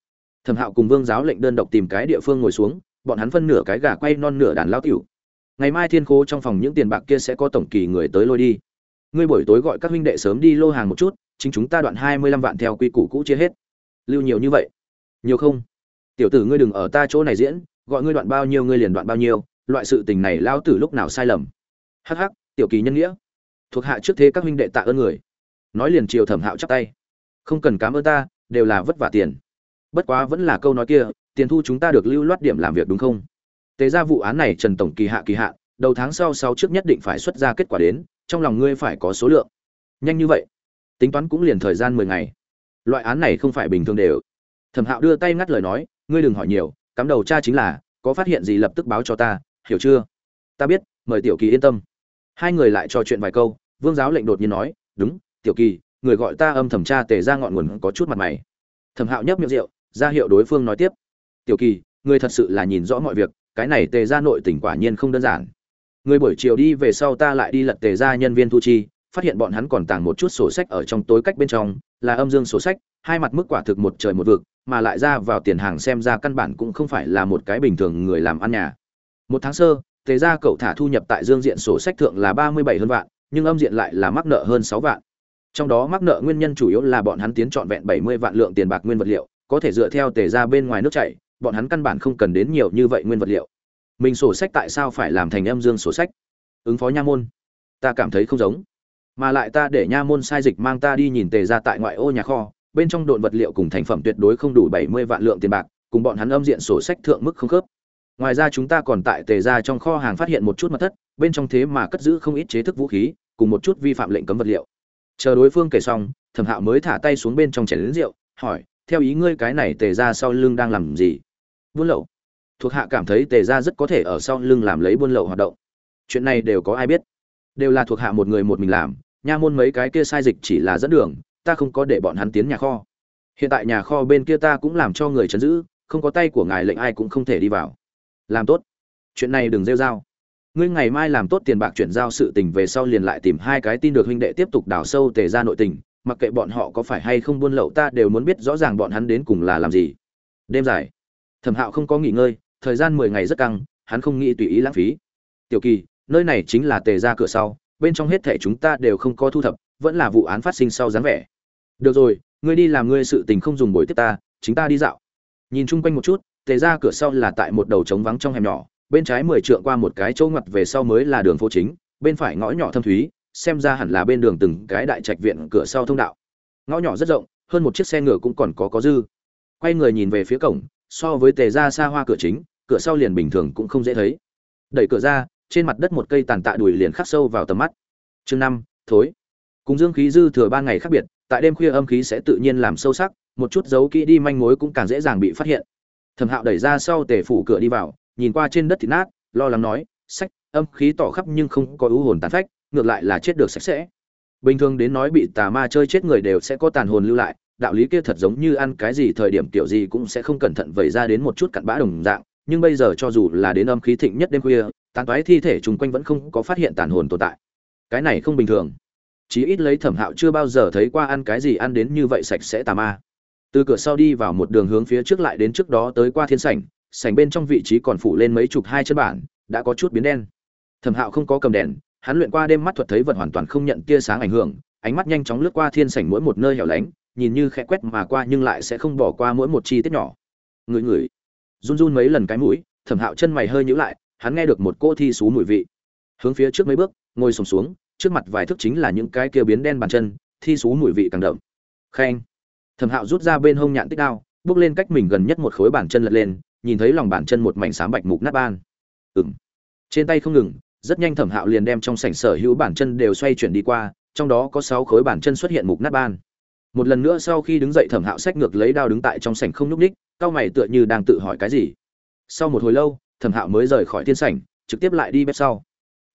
Thẩm hạo cùng vương giáo lệnh đơn độc tìm cái địa phương ngồi xuống, bọn hắn phân nửa cái gà quay non nửa đàn lao tiểu ngày mai thiên khố trong phòng những tiền bạc kia sẽ có tổng kỳ người tới lôi đi. Ngươi buổi tối gọi các huynh đệ sớm đi lô hàng một chút, chính chúng ta đoạn hai mươi lăm vạn theo quy củ cũ chia hết. Lưu nhiều như vậy? Nhiều không? Tiểu tử ngươi đừng ở ta chỗ này diễn, gọi ngươi đoạn bao nhiêu ngươi liền đoạn bao nhiêu, loại sự tình này lao tử lúc nào sai lầm. Hắc hắc, tiểu kỳ nhân nghĩa. Thuộc hạ trước thế các huynh đệ tạ ơn người. Nói liền chiều thẩm hạo chắp tay. Không cần cám ơn ta, đều là vất vả tiền. Bất quá vẫn là câu nói kia, tiền thu chúng ta được lưu loát điểm làm việc đúng không? Tế ra vụ án này trần tổng kỳ hạ kỳ hạ, đầu tháng sau sau trước nhất định phải xuất ra kết quả đến, trong lòng ngươi phải có số lượng. Nhanh như vậy, tính toán cũng liền thời gian mười ngày. Loại án này không phải bình thường đều. Thẩm hạo đưa tay ngắt lời nói, ngươi đừng hỏi nhiều, cắm đầu cha chính là, có phát hiện gì lập tức báo cho ta, hiểu chưa? Ta biết, mời tiểu kỳ yên tâm. Hai người lại trò chuyện vài câu, vương giáo lệnh đột nhiên nói, đúng, tiểu kỳ, người gọi ta âm thẩm tra tề ra ngọn nguồn có chút mặt mày. Thẩm hạo nhấp miệng rượu, ra hiệu đối phương nói tiếp. Tiểu kỳ, người thật sự là nhìn rõ mọi việc cái này tề ra nội tỉnh quả nhiên không đơn giản. Người buổi chiều đi về sau ta lại đi lật tề ra nhân viên thu chi, phát hiện bọn hắn còn tàng một chút sổ sách ở trong tối cách bên trong, là âm dương sổ sách, hai mặt mức quả thực một trời một vực, mà lại ra vào tiền hàng xem ra căn bản cũng không phải là một cái bình thường người làm ăn nhà. Một tháng sơ, tề ra cậu thả thu nhập tại dương diện sổ sách thượng là ba mươi bảy hơn vạn, nhưng âm diện lại là mắc nợ hơn sáu vạn. Trong đó mắc nợ nguyên nhân chủ yếu là bọn hắn tiến trọn vẹn bảy mươi vạn lượng tiền bạc nguyên vật liệu, có thể dựa theo tề ra bên ngoài nước chảy bọn hắn căn bản không cần đến nhiều như vậy nguyên vật liệu. Mình sổ sách tại sao phải làm thành âm dương sổ sách? Ứng phó nha môn. Ta cảm thấy không giống. Mà lại ta để nha môn sai dịch mang ta đi nhìn tề ra tại ngoại ô nhà kho, bên trong đồn vật liệu cùng thành phẩm tuyệt đối không đủ bảy mươi vạn lượng tiền bạc, cùng bọn hắn âm diện sổ sách thượng mức không khớp. Ngoài ra chúng ta còn tại tề ra trong kho hàng phát hiện một chút mật thất, bên trong thế mà cất giữ không ít chế thức vũ khí, cùng một chút vi phạm lệnh cấm vật liệu. Chờ đối phương kể xong, thẩm hạo mới thả tay xuống bên trong chén lớn rượu, hỏi, theo ý ngươi cái này tề ra sau lưng đang làm gì? Buôn lậu. Thuộc hạ cảm thấy tề ra rất có thể ở sau lưng làm lấy buôn lậu hoạt động. Chuyện này đều có ai biết? Đều là thuộc hạ một người một mình làm, nha môn mấy cái kia sai dịch chỉ là dẫn đường, ta không có để bọn hắn tiến nhà kho. Hiện tại nhà kho bên kia ta cũng làm cho người chấn giữ, không có tay của ngài lệnh ai cũng không thể đi vào. Làm tốt. Chuyện này đừng rêu r a o ngươi ngày mai làm tốt tiền bạc chuyển giao sự tình về sau liền lại tìm hai cái tin được huynh đệ tiếp tục đào sâu tề ra nội tình, mặc kệ bọn họ có phải hay không buôn lậu ta đều muốn biết rõ ràng bọn hắn đến cùng là làm gì. Đêm dài thẩm hạo không có nghỉ ngơi, thời gian mười ngày rất căng, hắn không nghĩ tùy ý lãng phí. Tiểu kỳ, nơi này chính là tề ra cửa sau, bên trong hết thẻ chúng ta đều không có thu thập, vẫn là vụ án phát sinh sau dáng vẻ. Được rồi, ngươi đi làm ngươi sự tình không dùng bồi tiếp ta, chính ta đi dạo. Nhìn chung quanh một chút, tề ra cửa sau là tại một đầu trống vắng trong hẻm nhỏ, bên trái mười trượng qua một cái chỗ ngặt về sau mới là đường phố chính, bên phải ngõ nhỏ thâm thúy, xem ra hẳn là bên đường từng cái đại trạch viện cửa sau thông đạo. Ngõ nhỏ rất rộng, hơn một chiếc xe ngựa cũng còn có có dư. Quay người nhìn về phía cổng so với tề ra xa hoa cửa chính, cửa sau liền bình thường cũng không dễ thấy. Đẩy cửa ra, trên mặt đất một cây tàn tạ đùi liền khắc sâu vào tầm mắt. Chương năm, thối. Cùng dương khí dư thừa ba ngày khác biệt, tại đêm khuya âm khí sẽ tự nhiên làm sâu sắc, một chút dấu kỹ đi manh mối cũng càng dễ dàng bị phát hiện. Thẩm hạo đẩy ra sau tề phủ cửa đi vào, nhìn qua trên đất thịt nát, lo lắng nói, sách, âm khí tỏ khắp nhưng không có ưu hồn tàn phách, ngược lại là chết được sạch sẽ. Bình thường đến nói bị tà ma chơi chết người đều sẽ có tàn hồn lưu lại đạo lý kia thật giống như ăn cái gì thời điểm kiểu gì cũng sẽ không cẩn thận vẩy ra đến một chút cặn bã đồng dạng, nhưng bây giờ cho dù là đến âm khí thịnh nhất đêm khuya tàn toái thi thể chung quanh vẫn không có phát hiện tàn hồn tồn tại. Cái này không bình thường. Chí ít lấy thẩm hạo chưa bao giờ thấy qua ăn cái gì ăn đến như vậy sạch sẽ tà ma. Từ cửa sau đi vào một đường hướng phía trước lại đến trước đó tới qua thiên sảnh sảnh bên trong vị trí còn phủ lên mấy chục hai chân bản, đã có chút biến đen. Thẩm hạo không có cầm đèn, hắn luyện qua đêm mắt thuật thấy vật hoàn toàn không nhận tia sáng ảnh hưởng, ánh mắt nhanh chóng lướt qua thiên sảnh mỗi một nơi hẻo lánh nhìn như khẽ quét mà qua nhưng lại sẽ không bỏ qua mỗi một chi tiết nhỏ. Người người run run mấy lần cái mũi thẩm hạo chân mày hơi nhíu lại hắn nghe được một cô thi xú mùi vị. Hướng phía trước mấy bước ngồi sùng xuống, xuống trước mặt vài thước chính là những cái kia biến đen bàn chân thi xú mùi vị càng đậm. Khen. Thẩm hạo rút ra bên hông nhạn tích đao bước lên cách mình gần nhất một khối bàn chân lật lên nhìn thấy lòng bàn chân một mảnh xám bạch mục nát ban. Ừng trên tay không ngừng rất nhanh thẩm hạo liền đem trong sảnh sở hữu bàn chân đều xoay chuyển đi qua trong đó có sáu khối bàn chân xuất hiện mục nát ban một lần nữa sau khi đứng dậy thẩm hạo sách ngược lấy đao đứng tại trong sảnh không nhúc ních cao mày tựa như đang tự hỏi cái gì. Sau một hồi lâu, thẩm hạo mới rời khỏi thiên sảnh, trực tiếp lại đi bếp sau.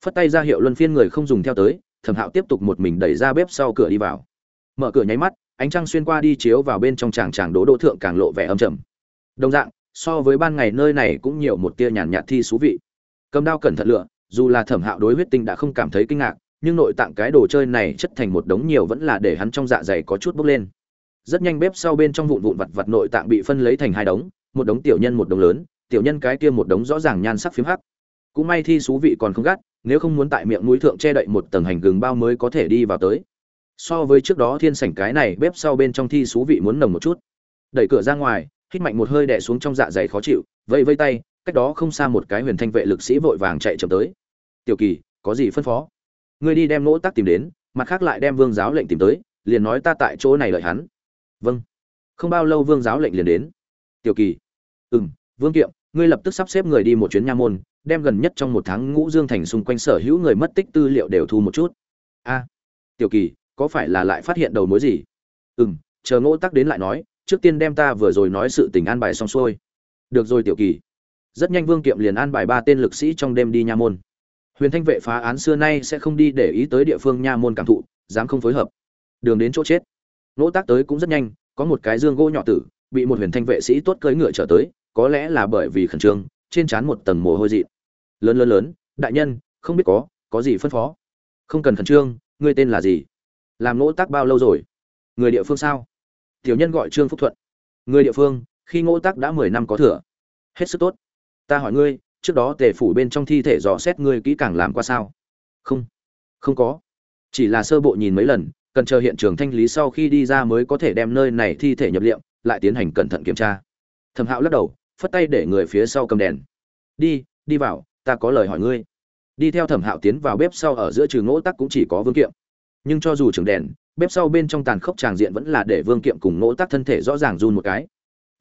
Phất tay ra hiệu luân phiên người không dùng theo tới, thẩm hạo tiếp tục một mình đẩy ra bếp sau cửa đi vào. Mở cửa nháy mắt, ánh trăng xuyên qua đi chiếu vào bên trong tràng tràng đỗ đỗ thượng càng lộ vẻ âm trầm. Đồng dạng, so với ban ngày nơi này cũng nhiều một tia nhàn nhạt thi thú vị. Cầm đao cẩn thận lựa, dù là thẩm hạo đối huyết tinh đã không cảm thấy kinh ngạc nhưng nội tạng cái đồ chơi này chất thành một đống nhiều vẫn là để hắn trong dạ dày có chút bốc lên. Rất nhanh bếp sau bên trong vụn vụn vặt vặt nội tạng bị phân lấy thành hai đống, một đống tiểu nhân một đống lớn, tiểu nhân cái kia một đống rõ ràng nhan sắc phiếm hắc. Cũng may thi xú vị còn không gắt, nếu không muốn tại miệng núi thượng che đậy một tầng hành gừng bao mới có thể đi vào tới. So với trước đó thiên sảnh cái này, bếp sau bên trong thi xú vị muốn nồng một chút. Đẩy cửa ra ngoài, hít mạnh một hơi đè xuống trong dạ dày khó chịu, vẫy vây tay, cách đó không xa một cái huyền thanh vệ lực sĩ vội vàng chạy chậm tới. Tiểu kỳ, có gì phân phó? Ngươi đi đem nỗ tác tìm đến, mặt khác lại đem vương giáo lệnh tìm tới, liền nói ta tại chỗ này lợi hắn. Vâng. Không bao lâu vương giáo lệnh liền đến. Tiểu kỳ. Ừ m vương kiệm, ngươi lập tức sắp xếp người đi một chuyến nha môn, đem gần nhất trong một tháng ngũ dương thành xung quanh sở hữu người mất tích tư liệu đều thu một chút. A. Tiểu kỳ, có phải là lại phát hiện đầu mối gì? Ừ m chờ ngỗ tắc đến lại nói, trước tiên đem ta vừa rồi nói sự tình an bài xong xuôi. Được rồi tiểu kỳ. Rất nhanh vương kiệm liền an bài ba tên lực sĩ trong đêm đi nha môn huyền thanh vệ phá án xưa nay sẽ không đi để ý tới địa phương nha môn cảm thụ, dám không phối hợp. Đường đến chỗ chết. Nỗ tác tới cũng rất nhanh, có một cái dương gỗ nhỏ tử, bị một huyền thanh vệ sĩ tốt cưỡi ngựa trở tới, có lẽ là bởi vì khẩn trương, trên trán một tầng mồ hôi dị. Lớn lớn lớn, đại nhân, không biết có có gì phân phó? Không cần khẩn trương, ngươi tên là gì? Làm nỗ tác bao lâu rồi? Người địa phương sao? Tiểu nhân gọi trương phúc thuận. Người địa phương, khi ngỗ tác đã mười năm có thừa. Hết sức tốt. Ta hỏi ngươi trước đó tề phủ bên trong thi thể dò xét ngươi kỹ càng làm qua sao? Không. Không có. Chỉ là sơ bộ nhìn mấy lần, cần chờ hiện trường thanh lý sau khi đi ra mới có thể đem nơi này thi thể nhập liệm lại tiến hành cẩn thận kiểm tra. Thẩm hạo lắc đầu, phất tay để người phía sau cầm đèn. Đi đi vào, ta có lời hỏi ngươi. Đi theo thẩm hạo tiến vào bếp sau ở giữa trừ ngỗ tắc cũng chỉ có vương kiệm. Nhưng cho dù trường đèn, bếp sau bên trong tàn khốc tràng diện vẫn là để vương kiệm cùng ngỗ tắc thân thể rõ ràng run một cái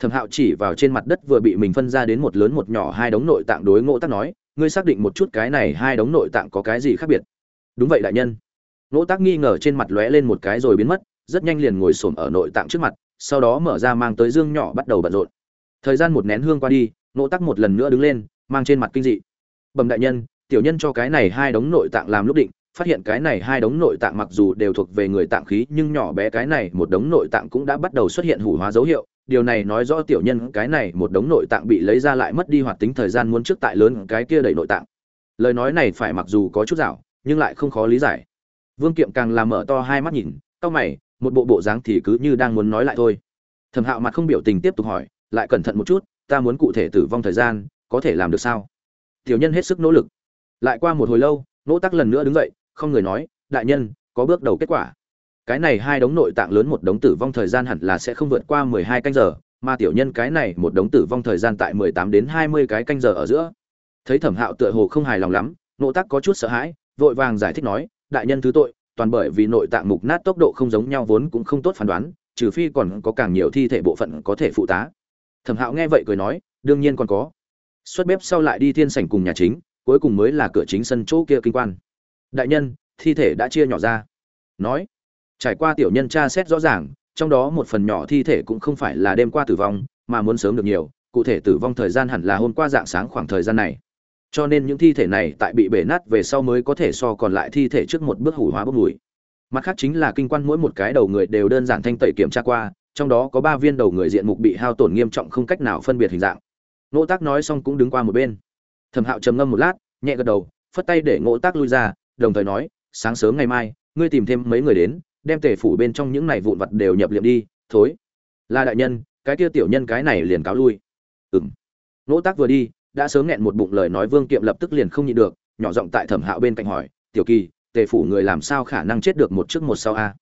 thẩm hạo chỉ vào trên mặt đất vừa bị mình phân ra đến một lớn một nhỏ hai đống nội tạng đối ngộ tắc nói, ngươi xác định một chút cái này hai đống nội tạng có cái gì khác biệt? Đúng vậy đại nhân. Ngộ tắc nghi ngờ trên mặt lóe lên một cái rồi biến mất, rất nhanh liền ngồi xổm ở nội tạng trước mặt, sau đó mở ra mang tới dương nhỏ bắt đầu bận rộn. Thời gian một nén hương qua đi ngộ tắc một lần nữa đứng lên, mang trên mặt kinh dị. Bẩm đại nhân, tiểu nhân cho cái này hai đống nội tạng làm lúc định, phát hiện cái này hai đống nội tạng mặc dù đều thuộc về người tạng khí, nhưng nhỏ bé cái này một đống nội tạng cũng đã bắt đầu xuất hiện hủ hóa dấu hiệu điều này nói rõ tiểu nhân cái này một đống nội tạng bị lấy ra lại mất đi hoạt tính thời gian muốn trước tại lớn cái kia đẩy nội tạng. Lời nói này phải mặc dù có chút dạo, nhưng lại không khó lý giải. Vương kiệm càng làm mở to hai mắt nhìn, cau mày, một bộ bộ dáng thì cứ như đang muốn nói lại thôi. Thẩm hạo mặt không biểu tình tiếp tục hỏi, lại cẩn thận một chút, ta muốn cụ thể tử vong thời gian, có thể làm được sao? Tiểu nhân hết sức nỗ lực. Lại qua một hồi lâu nỗ tắc lần nữa đứng dậy, không người nói, đại nhân, có bước đầu kết quả cái này hai đống nội tạng lớn một đống tử vong thời gian hẳn là sẽ không vượt qua mười hai canh giờ, mà tiểu nhân cái này một đống tử vong thời gian tại mười tám đến hai mươi cái canh giờ ở giữa. Thấy thẩm hạo tựa hồ không hài lòng lắm nộ tắc có chút sợ hãi, vội vàng giải thích nói, đại nhân thứ tội, toàn bởi vì nội tạng mục nát tốc độ không giống nhau vốn cũng không tốt phán đoán, trừ phi còn có càng nhiều thi thể bộ phận có thể phụ tá. Thẩm hạo nghe vậy cười nói, đương nhiên còn có. Xuất bếp sau lại đi thiên sảnh cùng nhà chính, cuối cùng mới là cửa chính sân chỗ kia kinh quan. Đại nhân, thi thể đã chia nhỏ ra. Nói trải qua tiểu nhân tra xét rõ ràng, trong đó một phần nhỏ thi thể cũng không phải là đêm qua tử vong, mà muốn sớm được nhiều, cụ thể tử vong thời gian hẳn là hôm qua dạng sáng khoảng thời gian này. Cho nên những thi thể này tại bị bể nát về sau mới có thể so còn lại thi thể trước một bước hủ hóa bốc mùi. Mặt khác chính là kinh quan mỗi một cái đầu người đều đơn giản thanh tẩy kiểm tra qua, trong đó có ba viên đầu người diện mục bị hao tổn nghiêm trọng không cách nào phân biệt hình dạng. Ngỗ tác nói xong cũng đứng qua một bên. Thẩm hạo trầm ngâm một lát, nhẹ gật đầu, phất tay để ngỗ tác lui ra, đồng thời nói, sáng sớm ngày mai, ngươi tìm thêm mấy người đến đem tể phủ bên trong những này vụn vặt đều nhập liệm đi, thối. Là đại nhân, cái kia tiểu nhân cái này liền cáo lui. Ừng Nỗ tác vừa đi, đã sớm nghẹn một bụng lời nói vương kiệm lập tức liền không nhịn được, nhỏ giọng tại thẩm hạo bên cạnh hỏi, tiểu kỳ, tề phủ người làm sao khả năng chết được một trước một sau a?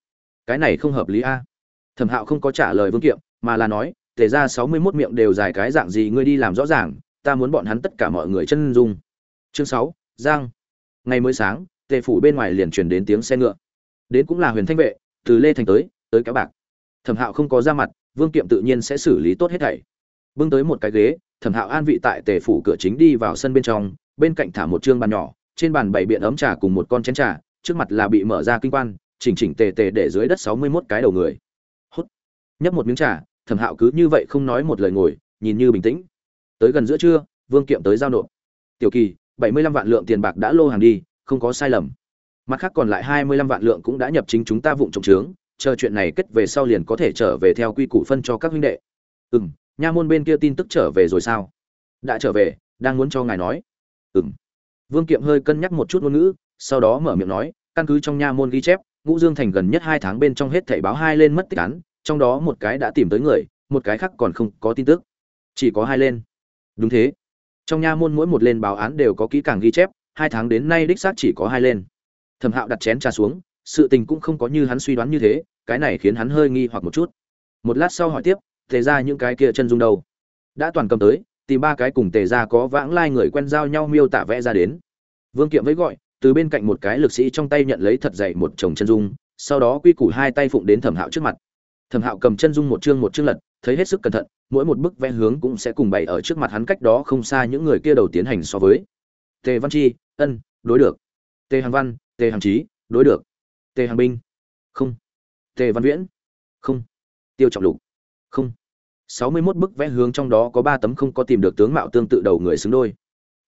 Cái này không hợp lý a. Thẩm hạo không có trả lời vương kiệm, mà là nói, tề ra sáu mươi mốt miệng đều dài cái dạng gì ngươi đi làm rõ ràng, ta muốn bọn hắn tất cả mọi người chân dung. Chương sáu, giang. Ngày mới sáng, tề phủ bên ngoài liền truyền đến tiếng xe ngựa đến cũng là huyền thanh vệ, từ lê thành tới tới kéo bạc. Thẩm hạo không có ra mặt, vương kiệm tự nhiên sẽ xử lý tốt hết thảy. Bưng tới một cái ghế, thẩm hạo an vị tại tề phủ cửa chính đi vào sân bên trong, bên cạnh thả một chương bàn nhỏ, trên bàn bày biện ấm trà cùng một con chén trà, trước mặt là bị mở ra kinh quan, chỉnh chỉnh tề tề để dưới đất sáu mươi mốt cái đầu người. Hút. Nhấp một miếng trà, thẩm hạo cứ như vậy không nói một lời ngồi, nhìn như bình tĩnh. Tới gần giữa trưa, vương kiệm tới giao nộp. Tiểu kỳ, bảy mươi lăm vạn lượng tiền bạc đã lô hàng đi, không có sai lầm mặt khác còn lại hai mươi lăm vạn lượng cũng đã nhập chính chúng ta vụng trồng trướng, chờ chuyện này kết về sau liền có thể trở về theo quy củ phân cho các huynh đệ. Ừ m nha môn bên kia tin tức trở về rồi sao? Đã trở về, đang muốn cho ngài nói. Ừ m vương kiệm hơi cân nhắc một chút ngôn ngữ, sau đó mở miệng nói, căn cứ trong nha môn ghi chép, ngũ dương thành gần nhất hai tháng bên trong hết thảy báo hai lên mất tích án, trong đó một cái đã tìm tới người, một cái khác còn không có tin tức. Chỉ có hai lên. Đúng thế. Trong nha môn mỗi một lên báo án đều có kỹ càng ghi chép, hai tháng đến nay đích xác chỉ có hai lên thẩm hạo đặt chén trà xuống, sự tình cũng không có như hắn suy đoán như thế, cái này khiến hắn hơi nghi hoặc một chút. Một lát sau hỏi tiếp, tề ra những cái kia chân dung đâu? Đã toàn cầm tới, tìm ba cái cùng tề ra có vãng lai người quen giao nhau miêu tả vẽ ra đến. Vương kiệm với gọi, từ bên cạnh một cái lực sĩ trong tay nhận lấy thật dày một chồng chân dung, sau đó quy củ hai tay phụng đến thẩm hạo trước mặt. Thẩm hạo cầm chân dung một chương một chương lật, thấy hết sức cẩn thận, mỗi một bức vẽ hướng cũng sẽ cùng bày ở trước mặt hắn cách đó không xa những người kia đầu tiến hành so với. Tề văn chi, ân, đối được. Tề Hằng văn tề Hằng trí đối được. Tề Hằng binh. Không. Tề văn viễn. Không. Tiêu trọng lục. Không. Sáu mươi 61 bức vẽ hướng trong đó có ba tấm không có tìm được tướng mạo tương tự đầu người xứng đôi.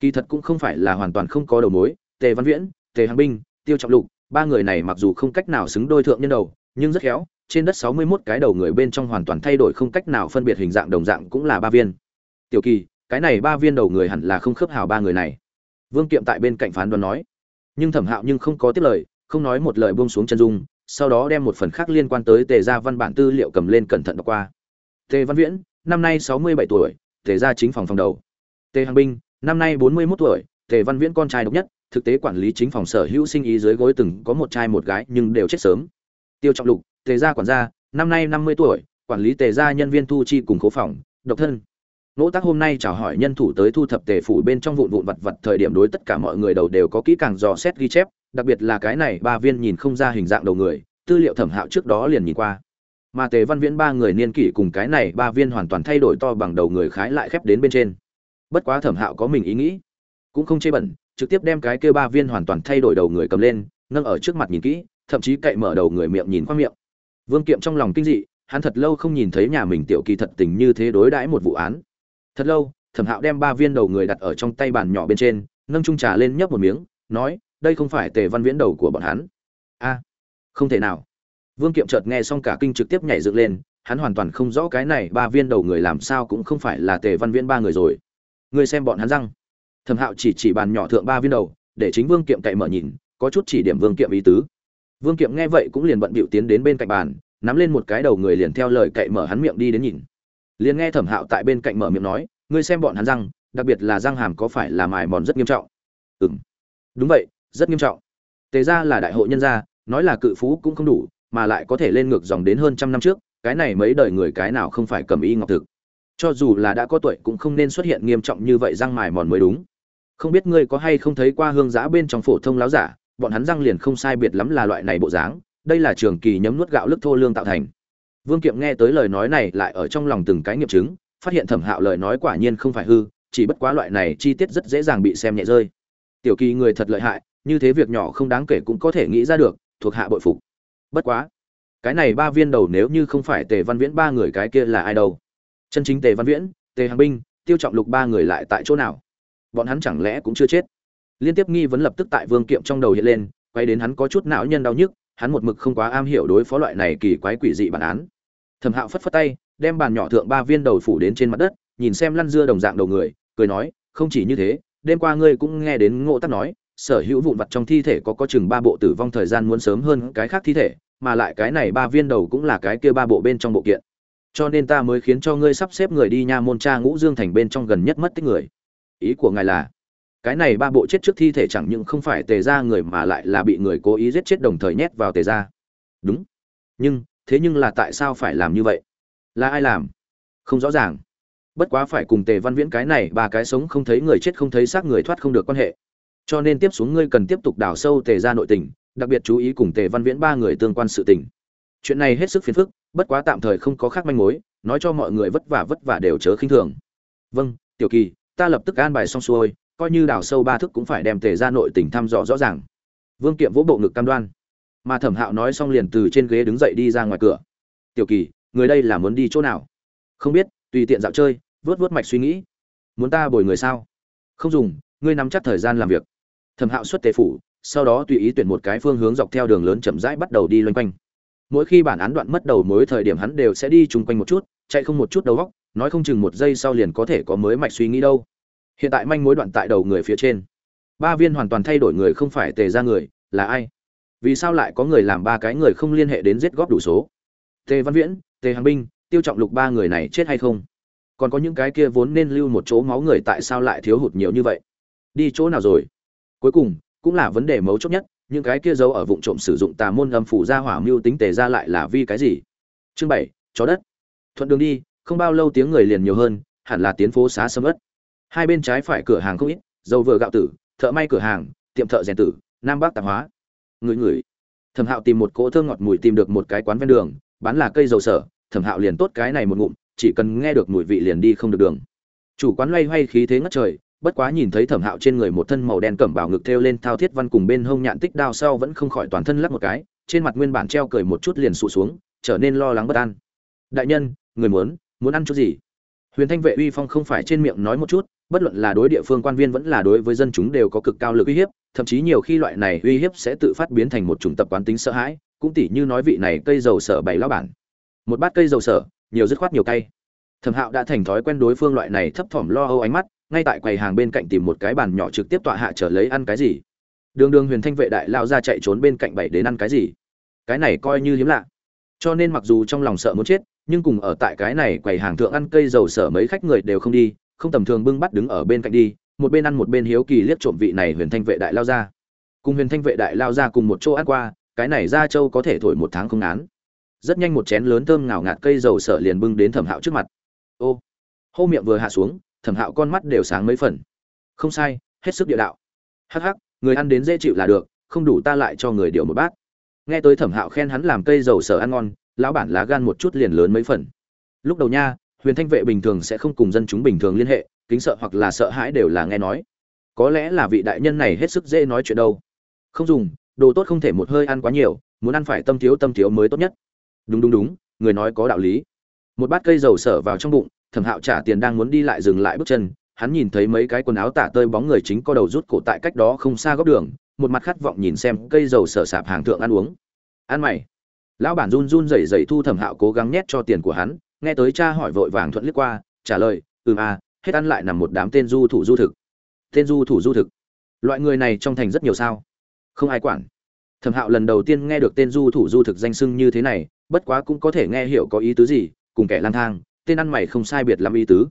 Kỳ thật cũng không phải là hoàn toàn không có đầu mối. Tề văn viễn, tề Hằng binh, tiêu trọng lục, ba người này mặc dù không cách nào xứng đôi thượng nhân đầu, nhưng rất khéo, trên đất sáu mươi 61 cái đầu người bên trong hoàn toàn thay đổi không cách nào phân biệt hình dạng đồng dạng cũng là ba viên. Tiểu kỳ, cái này ba viên đầu người hẳn là không khớp hào ba người này. Vương kiệm tại bên cạnh phán đoán nói nhưng thẩm hạo nhưng không có tiếp lời, không nói một lời buông xuống chân dung, sau đó đem một phần khác liên quan tới tề gia văn bản tư liệu cầm lên cẩn thận đọc qua. Tề văn viễn, năm nay sáu mươi bảy tuổi, tề gia chính phòng phòng đầu. Tề hằng binh năm nay bốn mươi mốt tuổi, tề văn viễn con trai độc nhất, thực tế quản lý chính phòng sở hữu sinh ý dưới gối từng có một trai một gái nhưng đều chết sớm. Tiêu trọng lục, tề gia quản gia, năm nay năm mươi tuổi, quản lý tề gia nhân viên thu chi cùng khố phòng, độc thân. Nỗ Tác hôm nay chào hỏi nhân thủ tới thu thập tề phủ bên trong vụn vụn vật vật thời điểm đối tất cả mọi người đầu đều có kỹ càng dò xét ghi chép, đặc biệt là cái này ba viên nhìn không ra hình dạng đầu người, tư liệu thẩm hạo trước đó liền nhìn qua. Mà Tề Văn Viễn ba người niên kỷ cùng cái này ba viên hoàn toàn thay đổi to bằng đầu người khái lại khép đến bên trên. Bất quá thẩm hạo có mình ý nghĩ, cũng không chê bẩn, trực tiếp đem cái kia ba viên hoàn toàn thay đổi đầu người cầm lên, nâng ở trước mặt nhìn kỹ, thậm chí cậy mở đầu người miệng nhìn qua miệng. Vương Kiệm trong lòng kinh dị, hắn thật lâu không nhìn thấy nhà mình tiểu kỳ thật tình như thế đối đãi một vụ án thật lâu, thẩm hạo đem ba viên đầu người đặt ở trong tay bàn nhỏ bên trên, nâng trung trà lên nhấp một miếng, nói, đây không phải tề văn viễn đầu của bọn hắn. A, không thể nào. Vương kiệm chợt nghe xong cả kinh trực tiếp nhảy dựng lên, hắn hoàn toàn không rõ cái này ba viên đầu người làm sao cũng không phải là tề văn viễn ba người rồi. Người xem bọn hắn răng. Thẩm hạo chỉ chỉ bàn nhỏ thượng ba viên đầu, để chính vương kiệm cậy mở nhìn, có chút chỉ điểm vương kiệm ý tứ. Vương kiệm nghe vậy cũng liền bận bịu tiến đến bên cạnh bàn, nắm lên một cái đầu người liền theo lời cậy mở hắn miệng đi đến nhìn liền nghe thẩm hạo tại bên cạnh mở miệng nói, ngươi xem bọn hắn răng, đặc biệt là răng hàm có phải là mài mòn rất nghiêm trọng? Ừ m đúng vậy, rất nghiêm trọng. Tề ra là đại hội nhân gia, nói là cự phú cũng không đủ, mà lại có thể lên ngược dòng đến hơn trăm năm trước, cái này mấy đời người cái nào không phải cầm y ngọc thực. Cho dù là đã có tuổi cũng không nên xuất hiện nghiêm trọng như vậy răng mài mòn mới đúng. Không biết ngươi có hay không thấy qua hương giã bên trong phổ thông láo giả, bọn hắn răng liền không sai biệt lắm là loại này bộ dáng, đây là trường kỳ nhấm nuốt gạo lức thô lương tạo thành. Vương Kiệm nghe tới lời nói này lại ở trong lòng từng cái nghiệm chứng, phát hiện Thẩm Hạo lời nói quả nhiên không phải hư, chỉ bất quá loại này chi tiết rất dễ dàng bị xem nhẹ rơi. Tiểu Kỳ người thật lợi hại, như thế việc nhỏ không đáng kể cũng có thể nghĩ ra được, thuộc hạ bội phục. Bất quá, cái này ba viên đầu nếu như không phải Tề Văn Viễn ba người cái kia là ai đâu? Chân chính Tề Văn Viễn, Tề Hàng Binh, Tiêu Trọng Lục ba người lại tại chỗ nào? Bọn hắn chẳng lẽ cũng chưa chết? Liên tiếp nghi vấn lập tức tại Vương Kiệm trong đầu hiện lên, quay đến hắn có chút não nhân đau nhức, hắn một mực không quá am hiểu đối phó loại này kỳ quái quỷ dị bản án thẩm hạo phất phất tay, đem bàn nhỏ thượng ba viên đầu phủ đến trên mặt đất, nhìn xem lăn dưa đồng dạng đầu người, cười nói, không chỉ như thế, đêm qua ngươi cũng nghe đến ngộ tắc nói, sở hữu vụn vặt trong thi thể có có chừng ba bộ tử vong thời gian muốn sớm hơn cái khác thi thể, mà lại cái này ba viên đầu cũng là cái kia ba bộ bên trong bộ kiện. Cho nên ta mới khiến cho ngươi sắp xếp người đi nha môn tra ngũ dương thành bên trong gần nhất mất tích người. Ý của ngài là, cái này ba bộ chết trước thi thể chẳng những không phải tề ra người mà lại là bị người cố ý giết chết đồng thời nhét vào tề ra đúng. Nhưng thế nhưng là tại sao phải làm như vậy? Là ai làm? Không rõ ràng. Bất quá phải cùng tề văn viễn cái này, ba cái sống không thấy người chết không thấy xác người thoát không được quan hệ. Cho nên tiếp xuống ngươi cần tiếp tục đào sâu tề ra nội tình, đặc biệt chú ý cùng tề văn viễn ba người tương quan sự tình. Chuyện này hết sức phiền phức, bất quá tạm thời không có khác manh mối, nói cho mọi người vất vả vất vả đều chớ khinh thường. Vâng tiểu kỳ, ta lập tức an bài xong xuôi, coi như đào sâu ba thức cũng phải đem tề ra nội tình thăm dò rõ ràng. Vương kiệm vỗ bộ ngực cam đoan mà thẩm hạo nói xong liền từ trên ghế đứng dậy đi ra ngoài cửa. Tiểu kỳ, người đây là muốn đi chỗ nào? Không biết, tùy tiện dạo chơi, vớt vớt mạch suy nghĩ. Muốn ta bồi người sao? Không dùng, ngươi nắm chắc thời gian làm việc. Thẩm hạo xuất tề phủ, sau đó tùy ý tuyển một cái phương hướng dọc theo đường lớn chậm rãi bắt đầu đi loanh quanh. Mỗi khi bản án đoạn mất đầu mối thời điểm hắn đều sẽ đi chung quanh một chút, chạy không một chút đầu góc nói không chừng một giây sau liền có thể có mới mạch suy nghĩ đâu. Hiện tại manh mối đoạn tại đầu người phía trên. Ba viên hoàn toàn thay đổi người không phải tề ra người, là ai? Vì sao lại có người làm ba cái người không liên hệ đến giết góp đủ số? Tề văn viễn, tề hàng binh, tiêu trọng lục ba người này chết hay không? Còn có những cái kia vốn nên lưu một chỗ máu người tại sao lại thiếu hụt nhiều như vậy? Đi chỗ nào rồi? Cuối cùng, cũng là vấn đề mấu chốt nhất, những cái kia giấu ở vụ trộm sử dụng tà môn âm phủ ra hỏa mưu tính tề ra lại là vì cái gì? Chương bảy, chó đất. Thuận đường đi, không bao lâu tiếng người liền nhiều hơn, hẳn là tiến phố xá sâm ất hai bên trái phải cửa hàng không ít, dầu vừa gạo tử, thợ may cửa hàng, tiệm thợ rèn tử, nam bắc tạp hóa người người. Thẩm hạo tìm một cỗ thơm ngọt mùi tìm được một cái quán ven đường, bán là cây dầu sở. Thẩm hạo liền tốt cái này một ngụm, chỉ cần nghe được mùi vị liền đi không được đường. Chủ quán loay hoay khí thế ngất trời, bất quá nhìn thấy thẩm hạo trên người một thân màu đen cẩm bảo ngực thêu lên thao thiết văn cùng bên hông nhạn tích đao sau vẫn không khỏi toàn thân lắc một cái, trên mặt nguyên bản treo cười một chút liền sụ xuống, trở nên lo lắng bất an. Đại nhân, người muốn muốn ăn chút gì? Huyền thanh vệ uy phong không phải trên miệng nói một chút, bất luận là đối địa phương quan viên vẫn là đối với dân chúng đều có cực cao lực uy hiếp thậm chí nhiều khi loại này uy hiếp sẽ tự phát biến thành một chủng tập quán tính sợ hãi, cũng tỉ như nói vị này cây dầu sở bảy lão bản. Một bát cây dầu sở, nhiều dứt khoát nhiều cay. Thẩm hạo đã thành thói quen đối phương loại này thấp thỏm lo âu ánh mắt, ngay tại quầy hàng bên cạnh tìm một cái bàn nhỏ trực tiếp tọa hạ trở lấy ăn cái gì. Đường đường huyền thanh vệ đại lao ra chạy trốn bên cạnh bảy đến ăn cái gì. Cái này coi như hiếm lạ. Cho nên mặc dù trong lòng sợ muốn chết, nhưng cùng ở tại cái này quầy hàng thượng ăn cây dầu sở mấy khách người đều không đi, không tầm thường bưng bắt đứng ở bên cạnh đi một bên ăn một bên hiếu kỳ liếc trộm vị này huyền thanh vệ đại lao ra. Cùng huyền thanh vệ đại lao ra cùng một chỗ ăn qua, cái này ra châu có thể thổi một tháng không án rất nhanh một chén lớn thơm ngào ngạt cây dầu sở liền bưng đến thẩm hạo trước mặt. Ô, hô miệng vừa hạ xuống, thẩm hạo con mắt đều sáng mấy phần. Không sai, hết sức địa đạo. Hắc hắc, người ăn đến dễ chịu là được, không đủ ta lại cho người điệu một bát. Nghe tới thẩm hạo khen hắn làm cây dầu sở ăn ngon, lão bản lá gan một chút liền lớn mấy phần. Lúc đầu nha, huyền thanh vệ bình thường sẽ không cùng dân chúng bình thường liên hệ kính sợ hoặc là sợ hãi đều là nghe nói. Có lẽ là vị đại nhân này hết sức dễ nói chuyện đâu. Không dùng, đồ tốt không thể một hơi ăn quá nhiều, muốn ăn phải tâm thiếu tâm thiếu mới tốt nhất. Đúng đúng đúng, người nói có đạo lý. Một bát cây dầu sở vào trong bụng, thẩm hạo trả tiền đang muốn đi lại dừng lại bước chân, hắn nhìn thấy mấy cái quần áo tả tơi bóng người chính có đầu rút cổ tại cách đó không xa góc đường, một mặt khát vọng nhìn xem cây dầu sở sạp hàng thượng ăn uống. Ăn mày. Lão bản run run rẩy rẩy thu thẩm hạo cố gắng nhét cho tiền của hắn, nghe tới cha hỏi vội vàng thuận liếc qua, trả lời, ừm à hết ăn lại nằm một đám tên du thủ du thực. Tên du thủ du thực. Loại người này trong thành rất nhiều sao? Không ai quản. Thẩm hạo lần đầu tiên nghe được tên du thủ du thực danh sưng như thế này, bất quá cũng có thể nghe hiểu có ý tứ gì, cùng kẻ lang thang, tên ăn mày không sai biệt lắm ý tứ.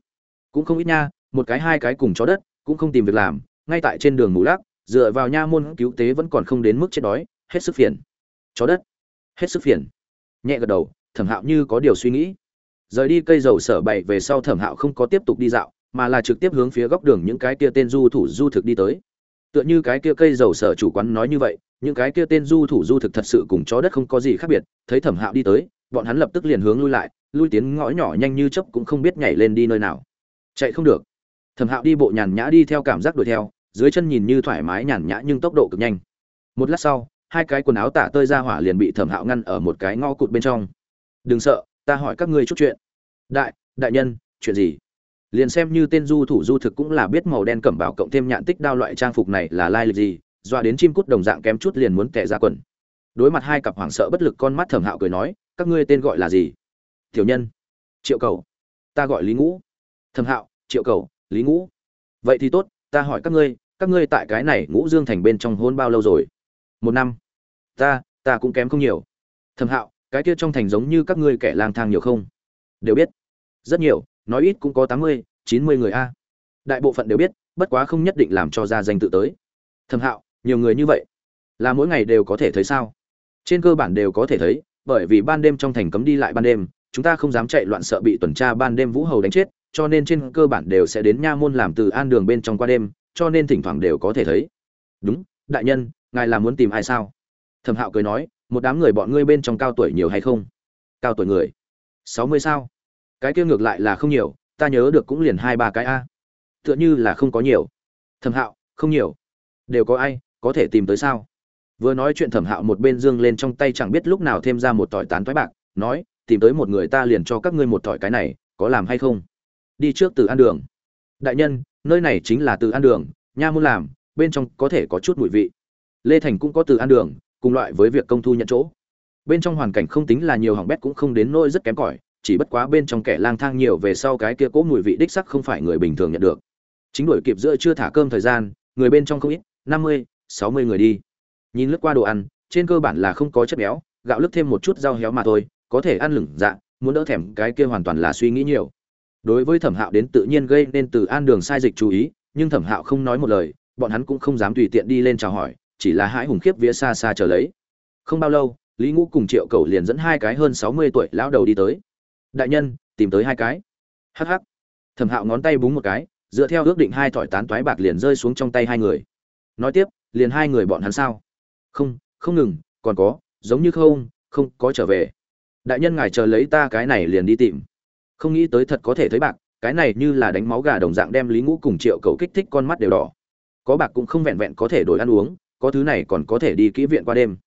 Cũng không ít nha, một cái hai cái cùng chó đất, cũng không tìm việc làm, ngay tại trên đường mù lác dựa vào nha môn cứu tế vẫn còn không đến mức chết đói, hết sức phiền. Chó đất. Hết sức phiền. Nhẹ gật đầu, thẩm hạo như có điều suy nghĩ. Rời đi cây dầu sở bậy về sau thẩm hạo không có tiếp tục đi dạo mà là trực tiếp hướng phía góc đường những cái kia tên du thủ du thực đi tới. Tựa như cái kia cây dầu sở chủ quán nói như vậy, những cái kia tên du thủ du thực thật sự cùng chó đất không có gì khác biệt, thấy thẩm hạo đi tới, bọn hắn lập tức liền hướng lui lại, lui tiến ngõ nhỏ nhanh như chớp cũng không biết nhảy lên đi nơi nào. Chạy không được. Thẩm hạo đi bộ nhàn nhã đi theo cảm giác đuổi theo, dưới chân nhìn như thoải mái nhàn nhã nhưng tốc độ cực nhanh. Một lát sau, hai cái quần áo tả tơi ra hỏa liền bị thẩm hạo ngăn ở một cái ngõ cụt bên trong. Đừng sợ, ta hỏi các ngươi chút chuyện. Đại đại nhân, chuyện gì? Liền xem như tên du thủ du thực cũng là biết màu đen cẩm bảo cộng thêm nhạn tích đao loại trang phục này là lai lịch gì doa đến chim cút đồng dạng kém chút liền muốn tẻ ra quần. Đối mặt hai cặp hoảng sợ bất lực con mắt thẩm hạo cười nói, các ngươi tên gọi là gì? Tiểu nhân. Triệu cầu. Ta gọi lý ngũ. Thẩm hạo, triệu cầu, lý ngũ. Vậy thì tốt, ta hỏi các ngươi các ngươi tại cái này ngũ dương thành bên trong hôn bao lâu rồi? Một năm. Ta ta cũng kém không nhiều. Thẩm hạo, cái kia trong thành giống như các ngươi kẻ lang thang nhiều không? Đều biết. Rất nhiều nói ít cũng có tám mươi, chín mươi người a. Đại bộ phận đều biết, bất quá không nhất định làm cho ra danh tự tới. Thẩm hạo, nhiều người như vậy, là mỗi ngày đều có thể thấy sao? Trên cơ bản đều có thể thấy, bởi vì ban đêm trong thành cấm đi lại ban đêm, chúng ta không dám chạy loạn sợ bị tuần tra ban đêm vũ hầu đánh chết, cho nên trên cơ bản đều sẽ đến nha môn làm từ an đường bên trong qua đêm, cho nên thỉnh thoảng đều có thể thấy. Đúng, đại nhân, ngài là muốn tìm ai sao? Thẩm hạo cười nói, một đám người bọn ngươi bên trong cao tuổi nhiều hay không? Cao tuổi người. Sáu mươi sao? Cái kia ngược lại là không nhiều, ta nhớ được cũng liền hai ba cái a. Tựa như là không có nhiều. Thẩm hạo, không nhiều. Đều có ai, có thể tìm tới sao? Vừa nói chuyện thẩm hạo một bên dương lên trong tay chẳng biết lúc nào thêm ra một tỏi tán thoái bạc, nói, tìm tới một người ta liền cho các ngươi một tỏi cái này, có làm hay không? Đi trước từ ăn đường. Đại nhân, nơi này chính là từ ăn đường, nha muốn làm, bên trong có thể có chút mùi vị. Lê thành cũng có từ ăn đường, cùng loại với việc công thu nhận chỗ. Bên trong hoàn cảnh không tính là nhiều hỏng bét cũng không đến nỗi rất kém cỏi chỉ bất quá bên trong kẻ lang thang nhiều về sau cái kia cố mùi vị đích sắc không phải người bình thường nhận được. Chính đuổi kịp giữa chưa thả cơm thời gian, người bên trong không ít, năm mươi, sáu mươi người đi. Nhìn lướt qua đồ ăn, trên cơ bản là không có chất béo, gạo lứt thêm một chút rau héo mà thôi, có thể ăn lửng dạ muốn đỡ thèm cái kia hoàn toàn là suy nghĩ nhiều. Đối với thẩm hạo đến tự nhiên gây nên từ an đường sai dịch chú ý, nhưng thẩm hạo không nói một lời, bọn hắn cũng không dám tùy tiện đi lên chào hỏi, chỉ là hãi hùng khiếp vía xa xa chờ lấy. Không bao lâu, lý ngũ cùng triệu cầu liền dẫn hai cái hơn sáu mươi tuổi lão đầu đi tới đại nhân, tìm tới hai cái. Hh thẩm hạo ngón tay búng một cái, dựa theo ước định hai thỏi tán toái bạc liền rơi xuống trong tay hai người. Nói tiếp, liền hai người bọn hắn sao? Không không ngừng, còn có, giống như không không có trở về. Đại nhân ngài chờ lấy ta cái này liền đi tìm. Không nghĩ tới thật có thể thấy bạc, cái này như là đánh máu gà đồng dạng đem lý ngũ cùng triệu cầu kích thích con mắt đều đỏ. Có bạc cũng không vẹn vẹn có thể đổi ăn uống, có thứ này còn có thể đi kỹ viện qua đêm.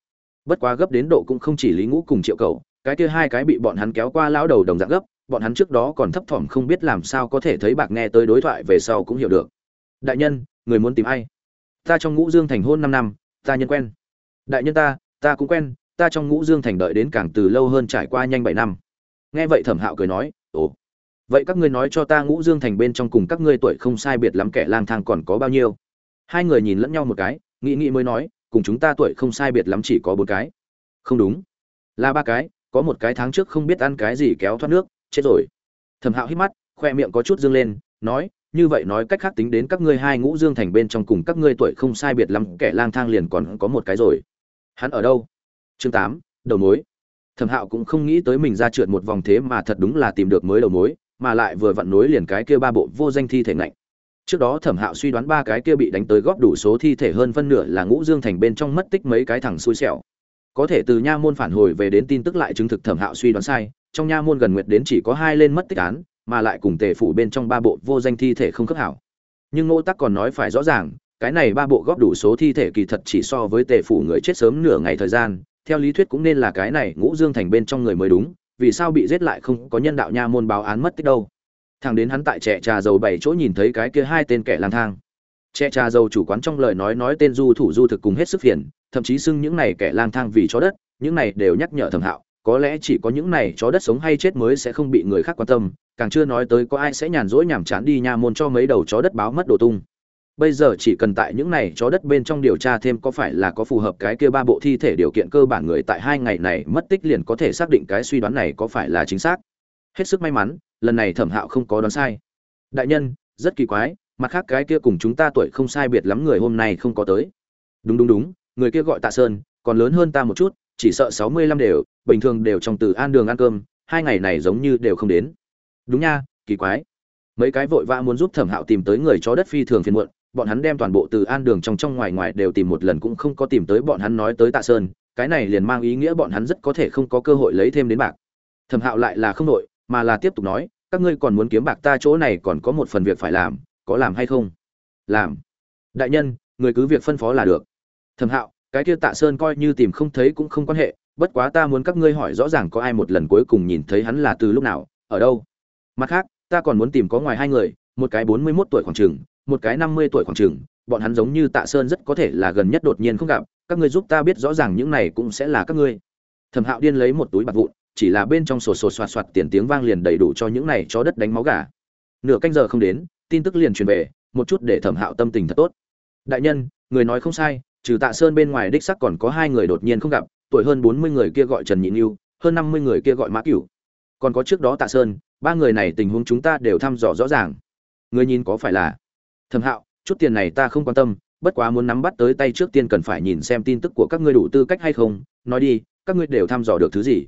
Bất quá gấp đến độ cũng không chỉ lý ngũ cùng triệu cầu cái kia hai cái bị bọn hắn kéo qua lão đầu đồng dạng gấp, bọn hắn trước đó còn thấp thỏm không biết làm sao có thể thấy bạc nghe tới đối thoại về sau cũng hiểu được. Đại nhân, người muốn tìm ai? Ta trong ngũ dương thành hôn năm năm, ta nhân quen. Đại nhân ta ta cũng quen, ta trong ngũ dương thành đợi đến càng từ lâu hơn trải qua nhanh bảy năm. Nghe vậy thẩm hạo cười nói, ồ, vậy các ngươi nói cho ta ngũ dương thành bên trong cùng các ngươi tuổi không sai biệt lắm kẻ lang thang còn có bao nhiêu? Hai người nhìn lẫn nhau một cái, nghĩ nghĩ mới nói, cùng chúng ta tuổi không sai biệt lắm chỉ có bốn cái. Không đúng, là ba cái có một cái tháng trước không biết ăn cái gì kéo thoát nước, chết rồi. Thẩm hạo hít mắt, khoe miệng có chút dương lên, nói, như vậy nói cách khác tính đến các ngươi hai ngũ dương thành bên trong cùng các ngươi tuổi không sai biệt lắm, kẻ lang thang liền còn có một cái rồi. Hắn ở đâu? Chương tám, đầu mối. Thẩm hạo cũng không nghĩ tới mình ra trượt một vòng thế mà thật đúng là tìm được mới đầu mối, mà lại vừa vặn nối liền cái kia ba bộ vô danh thi thể ngạnh. Trước đó thẩm hạo suy đoán ba cái kia bị đánh tới góp đủ số thi thể hơn phân nửa là ngũ dương thành bên trong mất tích mấy cái thằng xui xẻo có thể từ nha môn phản hồi về đến tin tức lại chứng thực thẩm hạo suy đoán sai, trong nha môn gần nguyệt đến chỉ có hai lên mất tích án, mà lại cùng tề phủ bên trong ba bộ vô danh thi thể không khớp hảo. Nhưng ngô tắc còn nói phải rõ ràng, cái này ba bộ góp đủ số thi thể kỳ thật chỉ so với tề phủ người chết sớm nửa ngày thời gian, theo lý thuyết cũng nên là cái này ngũ dương thành bên trong người mới đúng, vì sao bị giết lại không có nhân đạo nha môn báo án mất tích đâu. Thằng đến hắn tại trẻ trà dầu bảy chỗ nhìn thấy cái kia hai tên kẻ lang thang. Trẻ trà dầu chủ quán trong lời nói nói tên du thủ du thực cùng hết sức phiền thậm chí xưng những này kẻ lang thang vì chó đất, những này đều nhắc nhở thẩm hạo, có lẽ chỉ có những này chó đất sống hay chết mới sẽ không bị người khác quan tâm, càng chưa nói tới có ai sẽ nhàn rỗi nhàm chán đi nha môn cho mấy đầu chó đất báo mất đồ tung. Bây giờ chỉ cần tại những này chó đất bên trong điều tra thêm có phải là có phù hợp cái kia ba bộ thi thể điều kiện cơ bản người tại hai ngày này mất tích liền có thể xác định cái suy đoán này có phải là chính xác. Hết sức may mắn, lần này thẩm hạo không có đoán sai. Đại nhân, rất kỳ quái, mặt khác cái kia cùng chúng ta tuổi không sai biệt lắm người hôm nay không có tới. Đúng đúng đúng người kia gọi tạ sơn, còn lớn hơn ta một chút, chỉ sợ sáu mươi lăm đều, bình thường đều trong từ an đường ăn cơm, hai ngày này giống như đều không đến. Đúng nha, kỳ quái. Mấy cái vội vã muốn giúp thẩm hạo tìm tới người chó đất phi thường phiền muộn, bọn hắn đem toàn bộ từ an đường trong trong ngoài ngoài đều tìm một lần cũng không có tìm tới bọn hắn nói tới tạ sơn, cái này liền mang ý nghĩa bọn hắn rất có thể không có cơ hội lấy thêm đến bạc. Thẩm hạo lại là không đội mà là tiếp tục nói, các ngươi còn muốn kiếm bạc ta chỗ này còn có một phần việc phải làm, có làm hay không? Làm. Đại nhân, người cứ việc phân phó là được thẩm hạo, cái kia tạ sơn coi như tìm không thấy cũng không quan hệ, bất quá ta muốn các ngươi hỏi rõ ràng có ai một lần cuối cùng nhìn thấy hắn là từ lúc nào, ở đâu. Mặt khác, ta còn muốn tìm có ngoài hai người, một cái bốn mươi mốt tuổi khoảng chừng, một cái năm mươi tuổi khoảng chừng, bọn hắn giống như tạ sơn rất có thể là gần nhất đột nhiên không gặp, các ngươi giúp ta biết rõ ràng những này cũng sẽ là các ngươi. Thẩm hạo điên lấy một túi bạc vụn, chỉ là bên trong sổ sổ soạt soạt tiền tiếng vang liền đầy đủ cho những này chó đất đánh máu gà. Nửa canh giờ không đến, tin tức liền truyền về, một chút để thẩm hạo tâm tình thật tốt. Đại nhân, người nói không sai trừ tạ sơn bên ngoài đích sắc còn có hai người đột nhiên không gặp tuổi hơn bốn mươi người kia gọi trần nhị Nưu, hơn năm mươi người kia gọi mã cửu. Còn có trước đó tạ sơn ba người này tình huống chúng ta đều thăm dò rõ ràng. Người nhìn có phải là? Thẩm hạo chút tiền này ta không quan tâm bất quá muốn nắm bắt tới tay trước tiên cần phải nhìn xem tin tức của các ngươi đủ tư cách hay không. Nói đi các ngươi đều thăm dò được thứ gì?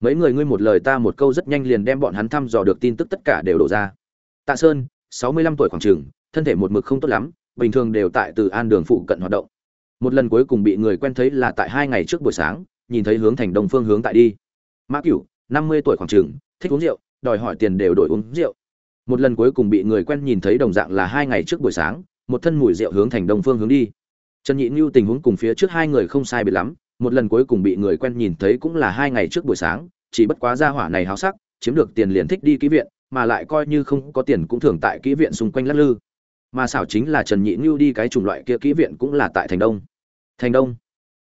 Mấy người ngươi một lời ta một câu rất nhanh liền đem bọn hắn thăm dò được tin tức tất cả đều đổ ra. Tạ sơn sáu mươi lăm tuổi khoảng trường thân thể một mực không tốt lắm bình thường đều tại từ an đường phụ cận hoạt động một lần cuối cùng bị người quen thấy là tại hai ngày trước buổi sáng, nhìn thấy hướng thành đông phương hướng tại đi. Mã cửu, năm mươi tuổi khoảng trường, thích uống rượu, đòi hỏi tiền đều đổi uống rượu. Một lần cuối cùng bị người quen nhìn thấy đồng dạng là hai ngày trước buổi sáng, một thân mùi rượu hướng thành đông phương hướng đi. Trần nhị như tình huống cùng phía trước hai người không sai biệt lắm, một lần cuối cùng bị người quen nhìn thấy cũng là hai ngày trước buổi sáng, chỉ bất quá gia hỏa này háo sắc, chiếm được tiền liền thích đi kỹ viện, mà lại coi như không có tiền cũng thường tại kỹ viện xung quanh lắc lư. Mà xảo chính là trần nhị như đi cái chủng loại kia kỹ viện cũng là tại thành đông thành đông.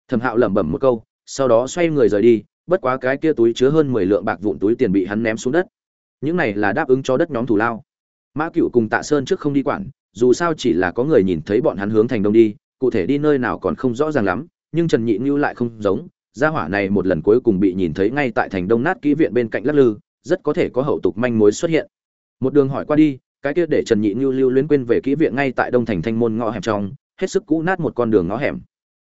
Thẩm hạo lẩm bẩm một câu, sau đó xoay người rời đi, bất quá cái kia túi chứa hơn mười lượng bạc vụn túi tiền bị hắn ném xuống đất. Những này là đáp ứng cho đất nhóm thủ lao. Mã cựu cùng tạ sơn trước không đi quản, dù sao chỉ là có người nhìn thấy bọn hắn hướng thành đông đi, cụ thể đi nơi nào còn không rõ ràng lắm, nhưng trần nhị như lại không giống, gia hỏa này một lần cuối cùng bị nhìn thấy ngay tại thành đông nát kỹ viện bên cạnh lắc lư, rất có thể có hậu tục manh mối xuất hiện. Một đường hỏi qua đi, cái kia để trần nhị như lưu luyến quên về kỹ viện ngay tại đông thành thanh môn ngõ hẻm trong, hết sức cũ nát một con đường ngõ hẻm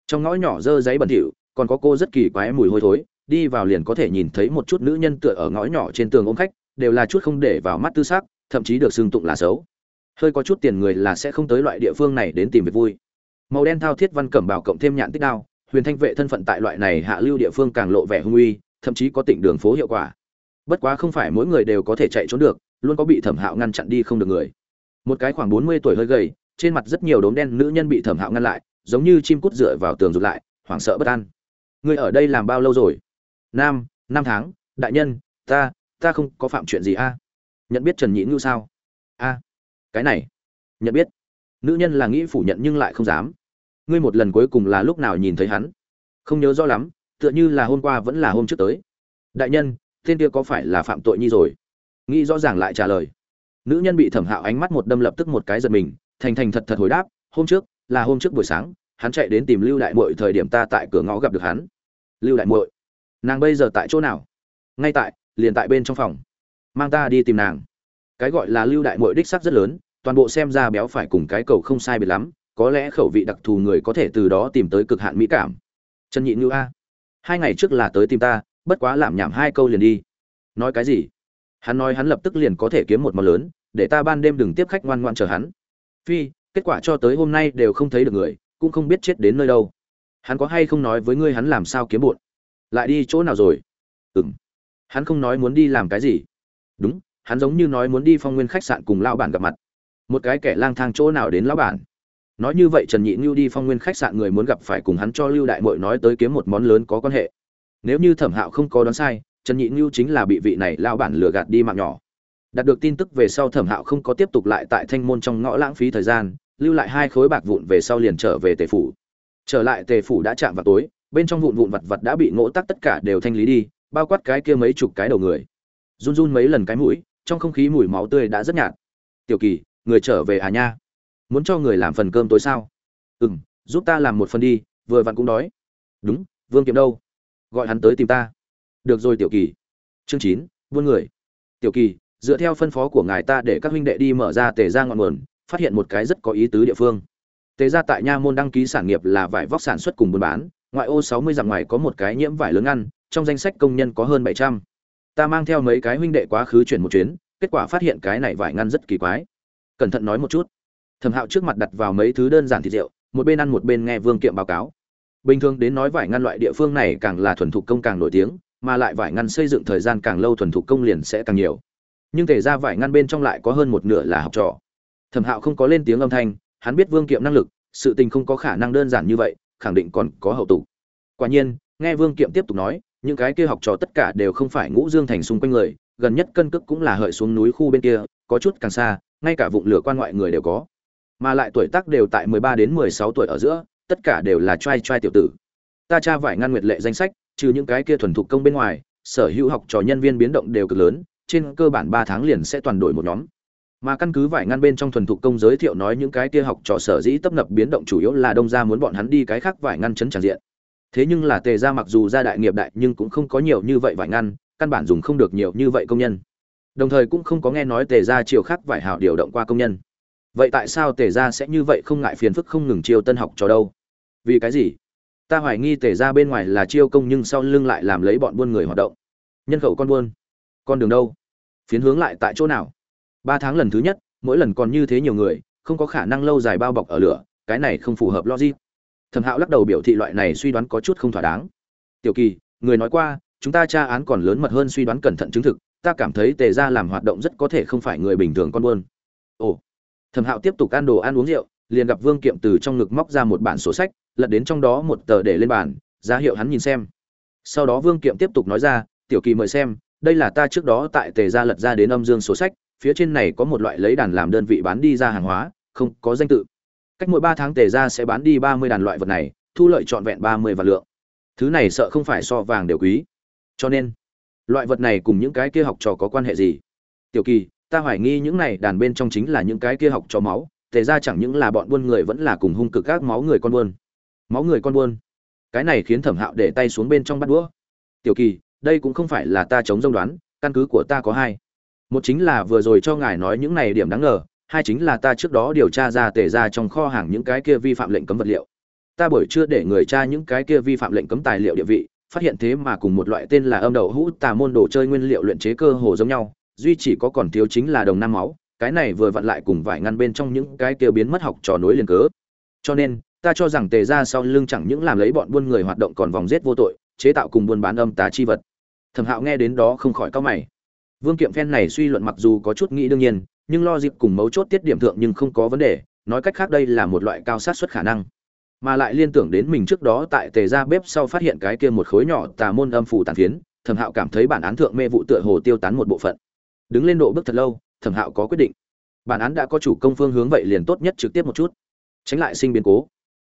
trong ngõ nhỏ dơ giấy bẩn thỉu, còn có cô rất kỳ quái mùi hôi thối, đi vào liền có thể nhìn thấy một chút nữ nhân tựa ở ngõ nhỏ trên tường ôm khách, đều là chút không để vào mắt tư xác thậm chí được xưng tụng là xấu. Hơi có chút tiền người là sẽ không tới loại địa phương này đến tìm việc vui. Màu đen thao thiết văn cẩm bảo cộng thêm nhạn tích đao, huyền thanh vệ thân phận tại loại này hạ lưu địa phương càng lộ vẻ hung uy, thậm chí có tỉnh đường phố hiệu quả. Bất quá không phải mỗi người đều có thể chạy trốn được, luôn có bị thẩm hạo ngăn chặn đi không được người. Một cái khoảng bốn mươi tuổi hơi gầy, trên mặt rất nhiều đốm đen nữ nhân bị thẩm hạo ngăn lại giống như chim cút dựa vào tường rụt lại, hoảng sợ bất an. Người ở đây làm bao lâu rồi? Nam, năm tháng, đại nhân, ta ta không có phạm chuyện gì a. Nhận biết trần nhị ngưu sao? A. Cái này, nhận biết. Nữ nhân là nghĩ phủ nhận nhưng lại không dám. Ngươi một lần cuối cùng là lúc nào nhìn thấy hắn? Không nhớ rõ lắm, tựa như là hôm qua vẫn là hôm trước tới. Đại nhân, tên kia có phải là phạm tội nhi rồi? Nghĩ rõ ràng lại trả lời. Nữ nhân bị thẩm hạo ánh mắt một đâm lập tức một cái giật mình, thành thành thật thật hồi đáp, hôm trước là hôm trước buổi sáng, hắn chạy đến tìm lưu đại mội thời điểm ta tại cửa ngõ gặp được hắn. Lưu đại mội nàng bây giờ tại chỗ nào? Ngay tại, liền tại bên trong phòng. Mang ta đi tìm nàng. Cái gọi là lưu đại mội đích sắc rất lớn, toàn bộ xem ra béo phải cùng cái cầu không sai biệt lắm, có lẽ khẩu vị đặc thù người có thể từ đó tìm tới cực hạn mỹ cảm. Trần nhị ngữ a, hai ngày trước là tới tìm ta, bất quá làm nhảm hai câu liền đi. Nói cái gì? Hắn nói hắn lập tức liền có thể kiếm một món lớn, để ta ban đêm đừng tiếp khách ngoan ngoan chờ hắn. Phi kết quả cho tới hôm nay đều không thấy được người, cũng không biết chết đến nơi đâu. Hắn có hay không nói với ngươi hắn làm sao kiếm bụn lại đi chỗ nào rồi? Ừ m hắn không nói muốn đi làm cái gì. Đúng, hắn giống như nói muốn đi phong nguyên khách sạn cùng lao bản gặp mặt. Một cái kẻ lang thang chỗ nào đến lão bản? Nói như vậy trần nhị ngưu đi phong nguyên khách sạn người muốn gặp phải cùng hắn cho lưu đại mội nói tới kiếm một món lớn có quan hệ. Nếu như thẩm hạo không có đoán sai, trần nhị ngưu chính là bị vị này lao bản lừa gạt đi mạng nhỏ. Đạt được tin tức về sau thẩm hạo không có tiếp tục lại tại thanh môn trong ngõ lãng phí thời gian lưu lại hai khối bạc vụn về sau liền trở về tề phủ. Trở lại tề phủ đã chạm vào tối, bên trong vụn vụn vặt vặt đã bị ngỗ tắc tất cả đều thanh lý đi, bao quát cái kia mấy chục cái đầu người. Run run mấy lần cái mũi, trong không khí mùi máu tươi đã rất nhạt. Tiểu kỳ, người trở về à nha? Muốn cho người làm phần cơm tối sao? Ừ m giúp ta làm một phần đi, vừa vặn cũng đói. Đúng, vương kiếm đâu? Gọi hắn tới tìm ta. Được rồi, tiểu kỳ. Chương chín, buôn người. Tiểu kỳ, dựa theo phân phó của ngài ta để các huynh đệ đi mở ra tề ra ngọn nguồn phát hiện một cái rất có ý tứ địa phương. Tề ra tại nha môn đăng ký sản nghiệp là vải vóc sản xuất cùng buôn bán, ngoại ô sáu mươi dặm ngoài có một cái nhiễm vải lớn ăn trong danh sách công nhân có hơn bảy trăm. Ta mang theo mấy cái huynh đệ quá khứ chuyển một chuyến, kết quả phát hiện cái này vải ngăn rất kỳ quái. Cẩn thận nói một chút. Thẩm hạo trước mặt đặt vào mấy thứ đơn giản thịt rượu, một bên ăn một bên nghe vương kiệm báo cáo. Bình thường đến nói vải ngăn loại địa phương này càng là thuần thục công càng nổi tiếng, mà lại vải ngăn xây dựng thời gian càng lâu thuần thục công liền sẽ càng nhiều. Nhưng thể ra vải ngăn bên trong lại có hơn một nửa là học trò thẩm hạo không có lên tiếng âm thanh, hắn biết vương kiệm năng lực, sự tình không có khả năng đơn giản như vậy, khẳng định còn có hậu tục. Quả nhiên, nghe vương kiệm tiếp tục nói, những cái kia học trò tất cả đều không phải ngũ dương thành xung quanh người, gần nhất cân cước cũng là hợi xuống núi khu bên kia, có chút càng xa, ngay cả vụng lửa quan ngoại người đều có. Mà lại tuổi tác đều tại 13 đến 16 tuổi ở giữa, tất cả đều là trai trai tiểu tử. Ta tra vải ngăn nguyệt lệ danh sách, trừ những cái kia thuần thục công bên ngoài, sở hữu học trò nhân viên biến động đều cực lớn, trên cơ bản ba tháng liền sẽ toàn đổi một nhóm mà căn cứ vải ngăn bên trong thuần thục công giới thiệu nói những cái kia học trò sở dĩ tấp nập biến động chủ yếu là đông ra muốn bọn hắn đi cái khác vải ngăn chấn tràn diện. Thế nhưng là tề ra mặc dù ra đại nghiệp đại nhưng cũng không có nhiều như vậy vải ngăn, căn bản dùng không được nhiều như vậy công nhân. Đồng thời cũng không có nghe nói tề ra chiều khác vải hảo điều động qua công nhân. Vậy tại sao tề ra sẽ như vậy không ngại phiền phức không ngừng chiêu tân học trò đâu? Vì cái gì? Ta hoài nghi tề ra bên ngoài là chiêu công nhưng sau lưng lại làm lấy bọn buôn người hoạt động. Nhân khẩu con buôn. Con đường đâu? Phiến hướng lại tại chỗ nào? Ba tháng lần thứ nhất, mỗi lần còn như thế nhiều người, không có khả năng lâu dài bao bọc ở lửa, cái này không phù hợp logic. Thẩm hạo lắc đầu biểu thị loại này suy đoán có chút không thỏa đáng. Tiểu kỳ, người nói qua, chúng ta tra án còn lớn mật hơn suy đoán cẩn thận chứng thực, ta cảm thấy tề ra làm hoạt động rất có thể không phải người bình thường con buôn. Ồ. Thẩm hạo tiếp tục ăn đồ ăn uống rượu, liền gặp vương kiệm từ trong ngực móc ra một bản sổ sách, lật đến trong đó một tờ để lên bàn, ra hiệu hắn nhìn xem. Sau đó vương kiệm tiếp tục nói ra, tiểu kỳ mời xem, đây là ta trước đó tại tề gia lật ra đến âm dương sổ sách phía trên này có một loại lấy đàn làm đơn vị bán đi ra hàng hóa, không có danh tự. Cách mỗi ba tháng tề ra sẽ bán đi ba mươi đàn loại vật này, thu lợi trọn vẹn ba mươi vạn lượng. Thứ này sợ không phải so vàng đều quý. Cho nên, loại vật này cùng những cái kia học trò có quan hệ gì? Tiểu kỳ, ta hoài nghi những này đàn bên trong chính là những cái kia học trò máu, tề ra chẳng những là bọn buôn người vẫn là cùng hung cực các máu người con buôn. Máu người con buôn. Cái này khiến thẩm hạo để tay xuống bên trong bắt đũa. Tiểu kỳ, đây cũng không phải là ta chống dông đoán, căn cứ của ta có hai một chính là vừa rồi cho ngài nói những này điểm đáng ngờ, hai chính là ta trước đó điều tra ra tề ra trong kho hàng những cái kia vi phạm lệnh cấm vật liệu. Ta buổi trưa để người tra những cái kia vi phạm lệnh cấm tài liệu địa vị, phát hiện thế mà cùng một loại tên là âm đậu hũ tà môn đồ chơi nguyên liệu luyện chế cơ hồ giống nhau, duy chỉ có còn thiếu chính là đồng nam máu, cái này vừa vặn lại cùng vải ngăn bên trong những cái kia biến mất học trò nối liền cớ. Cho nên, ta cho rằng tề ra sau lưng chẳng những làm lấy bọn buôn người hoạt động còn vòng giết vô tội, chế tạo cùng buôn bán âm tá chi vật. Thẩm hạo nghe đến đó không khỏi cau mày vương kiệm phen này suy luận mặc dù có chút nghĩ đương nhiên, nhưng lo dịp cùng mấu chốt tiết điểm thượng nhưng không có vấn đề, nói cách khác đây là một loại cao sát suất khả năng. Mà lại liên tưởng đến mình trước đó tại tề ra bếp sau phát hiện cái kia một khối nhỏ tà môn âm phủ tàn phiến, thẩm hạo cảm thấy bản án thượng mê vụ tựa hồ tiêu tán một bộ phận. Đứng lên độ bước thật lâu, thẩm hạo có quyết định. Bản án đã có chủ công phương hướng vậy liền tốt nhất trực tiếp một chút. Tránh lại sinh biến cố.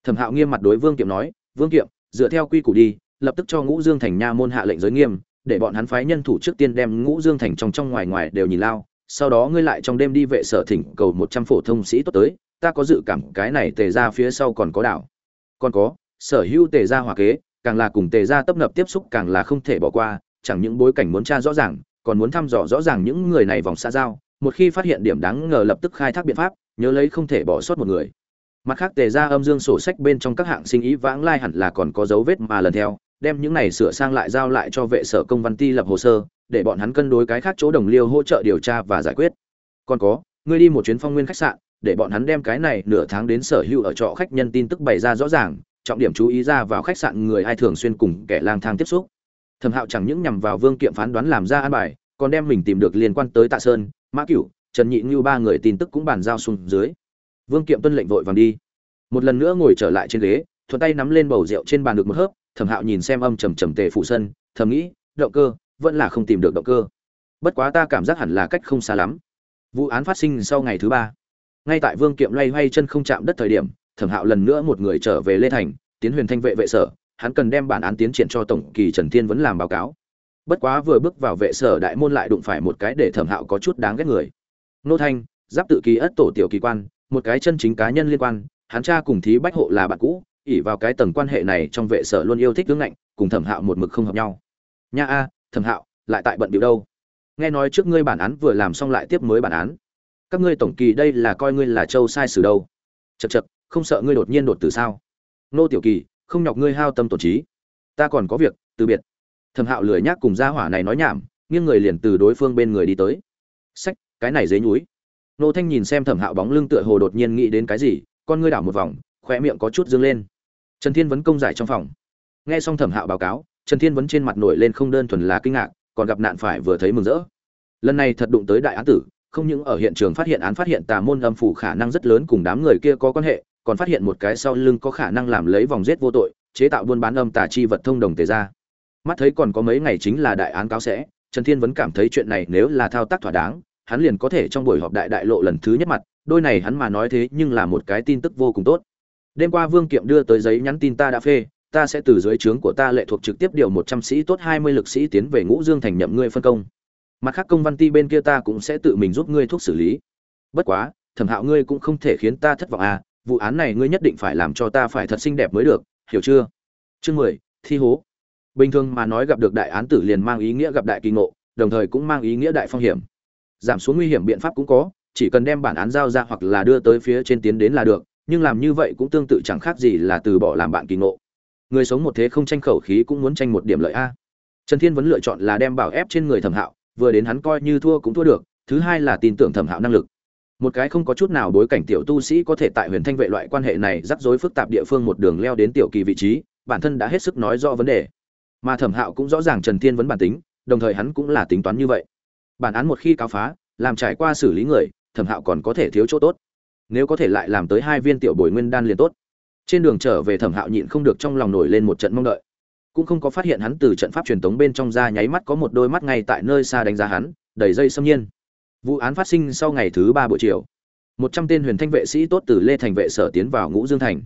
Thẩm hạo nghiêm mặt đối vương kiệm nói, vương kiệm, dựa theo quy củ đi, lập tức cho ngũ dương thành nha môn hạ lệnh giới nghiêm để bọn hắn phái nhân thủ trước tiên đem ngũ dương thành trong trong ngoài ngoài đều nhìn lao, sau đó ngươi lại trong đêm đi vệ sở thỉnh cầu một trăm phổ thông sĩ tốt tới, ta có dự cảm cái này tề ra phía sau còn có đảo. Còn có, sở hữu tề ra hòa kế, càng là cùng tề ra tấp nập tiếp xúc càng là không thể bỏ qua, chẳng những bối cảnh muốn tra rõ ràng, còn muốn thăm dò rõ ràng những người này vòng xa giao, một khi phát hiện điểm đáng ngờ lập tức khai thác biện pháp, nhớ lấy không thể bỏ sót một người. Mặt khác, tề ra âm dương sổ sách bên trong các hạng sinh ý vãng lai hẳn là còn có dấu vết mà lần theo đem những này sửa sang lại giao lại cho vệ sở công văn ti lập hồ sơ, để bọn hắn cân đối cái khác chỗ đồng liêu hỗ trợ điều tra và giải quyết. Còn có, ngươi đi một chuyến phong nguyên khách sạn, để bọn hắn đem cái này nửa tháng đến sở hữu ở trọ khách nhân tin tức bày ra rõ ràng, trọng điểm chú ý ra vào khách sạn người ai thường xuyên cùng kẻ lang thang tiếp xúc. Thẩm hạo chẳng những nhằm vào vương kiệm phán đoán làm ra an bài, còn đem mình tìm được liên quan tới tạ sơn, mã cửu, trần nhị như ba người tin tức cũng bàn giao xuống dưới. Vương kiệm tuân lệnh vội vàng đi. Một lần nữa ngồi trở lại trên ghế, thuận tay nắm lên bầu rượu trên bàn được một hớp thẩm hạo nhìn xem âm trầm trầm tề phủ sân, thầm nghĩ, động cơ, vẫn là không tìm được động cơ. Bất quá ta cảm giác hẳn là cách không xa lắm. Vụ án phát sinh sau ngày thứ ba. Ngay tại vương kiệm loay hoay chân không chạm đất thời điểm, thẩm hạo lần nữa một người trở về lê thành, tiến huyền thanh vệ vệ sở, hắn cần đem bản án tiến triển cho tổng kỳ trần thiên vẫn làm báo cáo. Bất quá vừa bước vào vệ sở đại môn lại đụng phải một cái để thẩm hạo có chút đáng ghét người. Nô thanh, giáp tự kỳ ất tổ tiểu kỳ quan, một cái chân chính cá nhân liên quan, hắn cha cùng thí bách hộ là bạn cũ ỉ vào cái tầng quan hệ này trong vệ sở luôn yêu thích tướng ngạnh, cùng thẩm hạo một mực không hợp nhau. Nha a, thẩm hạo, lại tại bận điệu đâu? Nghe nói trước ngươi bản án vừa làm xong lại tiếp mới bản án. Các ngươi tổng kỳ đây là coi ngươi là châu sai sử đâu? Chật chật không sợ ngươi đột nhiên đột từ sao? Nô tiểu kỳ, không nhọc ngươi hao tâm tổn trí. Ta còn có việc, từ biệt. Thẩm hạo lười nhác cùng gia hỏa này nói nhảm, nghiêng người liền từ đối phương bên người đi tới. Sách, cái này dế nhúi. Nô thanh nhìn xem thẩm hạo bóng lưng tựa hồ đột nhiên nghĩ đến cái gì, con ngươi đảo một vòng khoe miệng có chút dương lên trần thiên vấn công giải trong phòng. Nghe xong thẩm hạo báo cáo, trần thiên vấn trên mặt nổi lên không đơn thuần là kinh ngạc, còn gặp nạn phải vừa thấy mừng rỡ. Lần này thật đụng tới đại án tử, không những ở hiện trường phát hiện án phát hiện tà môn âm phủ khả năng rất lớn cùng đám người kia có quan hệ, còn phát hiện một cái sau lưng có khả năng làm lấy vòng giết vô tội, chế tạo buôn bán âm tà chi vật thông đồng tề ra. Mắt thấy còn có mấy ngày chính là đại án cáo sẽ, trần thiên vẫn cảm thấy chuyện này nếu là thao tác thỏa đáng, hắn liền có thể trong buổi họp đại đại lộ lần thứ nhất mặt, đôi này hắn mà nói thế nhưng là một cái tin tức vô cùng tốt đêm qua vương kiệm đưa tới giấy nhắn tin ta đã phê, ta sẽ từ dưới trướng của ta lệ thuộc trực tiếp điều một trăm sĩ tốt hai mươi lực sĩ tiến về ngũ dương thành nhậm ngươi phân công. Mặt khác công văn ti bên kia ta cũng sẽ tự mình giúp ngươi thuốc xử lý. Bất quá, thẩm hạo ngươi cũng không thể khiến ta thất vọng à vụ án này ngươi nhất định phải làm cho ta phải thật xinh đẹp mới được, hiểu chưa? Chương mười, thi hố. Bình thường mà nói gặp được đại án tử liền mang ý nghĩa gặp đại kỳ ngộ, đồng thời cũng mang ý nghĩa đại phong hiểm. Giảm xuống nguy hiểm biện pháp cũng có, chỉ cần đem bản án giao ra hoặc là đưa tới phía trên tiến đến là được nhưng làm như vậy cũng tương tự chẳng khác gì là từ bỏ làm bạn kỳ ngộ. Người sống một thế không tranh khẩu khí cũng muốn tranh một điểm lợi a. Trần thiên vẫn lựa chọn là đem bảo ép trên người thẩm hạo, vừa đến hắn coi như thua cũng thua được, thứ hai là tin tưởng thẩm hạo năng lực. Một cái không có chút nào bối cảnh tiểu tu sĩ có thể tại huyền thanh vệ loại quan hệ này rắc rối phức tạp địa phương một đường leo đến tiểu kỳ vị trí, bản thân đã hết sức nói rõ vấn đề. Mà thẩm hạo cũng rõ ràng trần thiên vẫn bản tính, đồng thời hắn cũng là tính toán như vậy. Bản án một khi cáo phá, làm trải qua xử lý người, thẩm hạo còn có thể thiếu chỗ tốt nếu có thể lại làm tới hai viên tiểu bồi nguyên đan liền tốt. Trên đường trở về thẩm hạo nhịn không được trong lòng nổi lên một trận mong đợi. Cũng không có phát hiện hắn từ trận pháp truyền tống bên trong ra nháy mắt có một đôi mắt ngay tại nơi xa đánh giá hắn, đầy dây xâm nhiên. Vụ án phát sinh sau ngày thứ ba buổi chiều. Một trăm tên huyền thanh vệ sĩ tốt từ lê thành vệ sở tiến vào ngũ dương thành.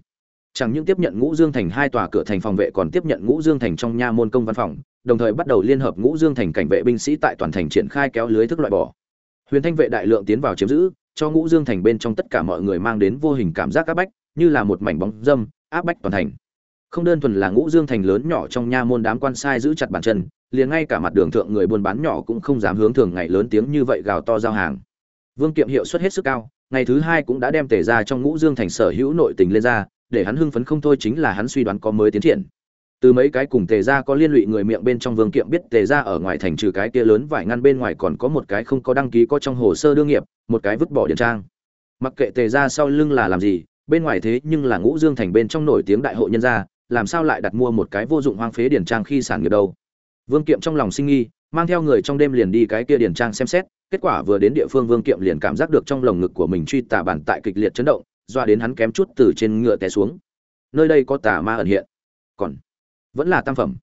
Chẳng những tiếp nhận ngũ dương thành hai tòa cửa thành phòng vệ còn tiếp nhận ngũ dương thành trong nha môn công văn phòng, đồng thời bắt đầu liên hợp ngũ dương thành cảnh vệ binh sĩ tại toàn thành triển khai kéo lưới thức loại bỏ. Huyền thanh vệ đại lượng tiến vào chiếm giữ cho ngũ dương thành bên trong tất cả mọi người mang đến vô hình cảm giác áp bách, như là một mảnh bóng dâm, áp bách toàn thành. Không đơn thuần là ngũ dương thành lớn nhỏ trong nha môn đám quan sai giữ chặt bàn chân, liền ngay cả mặt đường thượng người buôn bán nhỏ cũng không dám hướng thường ngày lớn tiếng như vậy gào to giao hàng. Vương kiệm hiệu suất hết sức cao, ngày thứ hai cũng đã đem tề ra trong ngũ dương thành sở hữu nội tình lên ra, để hắn hưng phấn không thôi chính là hắn suy đoán có mới tiến triển từ mấy cái cùng tề ra có liên lụy người miệng bên trong vương kiệm biết tề ra ở ngoài thành trừ cái kia lớn vải ngăn bên ngoài còn có một cái không có đăng ký có trong hồ sơ đương nghiệp, một cái vứt bỏ điện trang. Mặc kệ tề ra sau lưng là làm gì, bên ngoài thế nhưng là ngũ dương thành bên trong nổi tiếng đại hội nhân gia, làm sao lại đặt mua một cái vô dụng hoang phế điển trang khi sản nghiệp đâu? Vương kiệm trong lòng sinh nghi, mang theo người trong đêm liền đi cái kia điển trang xem xét, kết quả vừa đến địa phương vương kiệm liền cảm giác được trong lồng ngực của mình truy tà bản tại kịch liệt chấn động, doa đến hắn kém chút từ trên ngựa té xuống. Nơi đây có tà ma ẩn hiện. Còn vẫn là tam phẩm.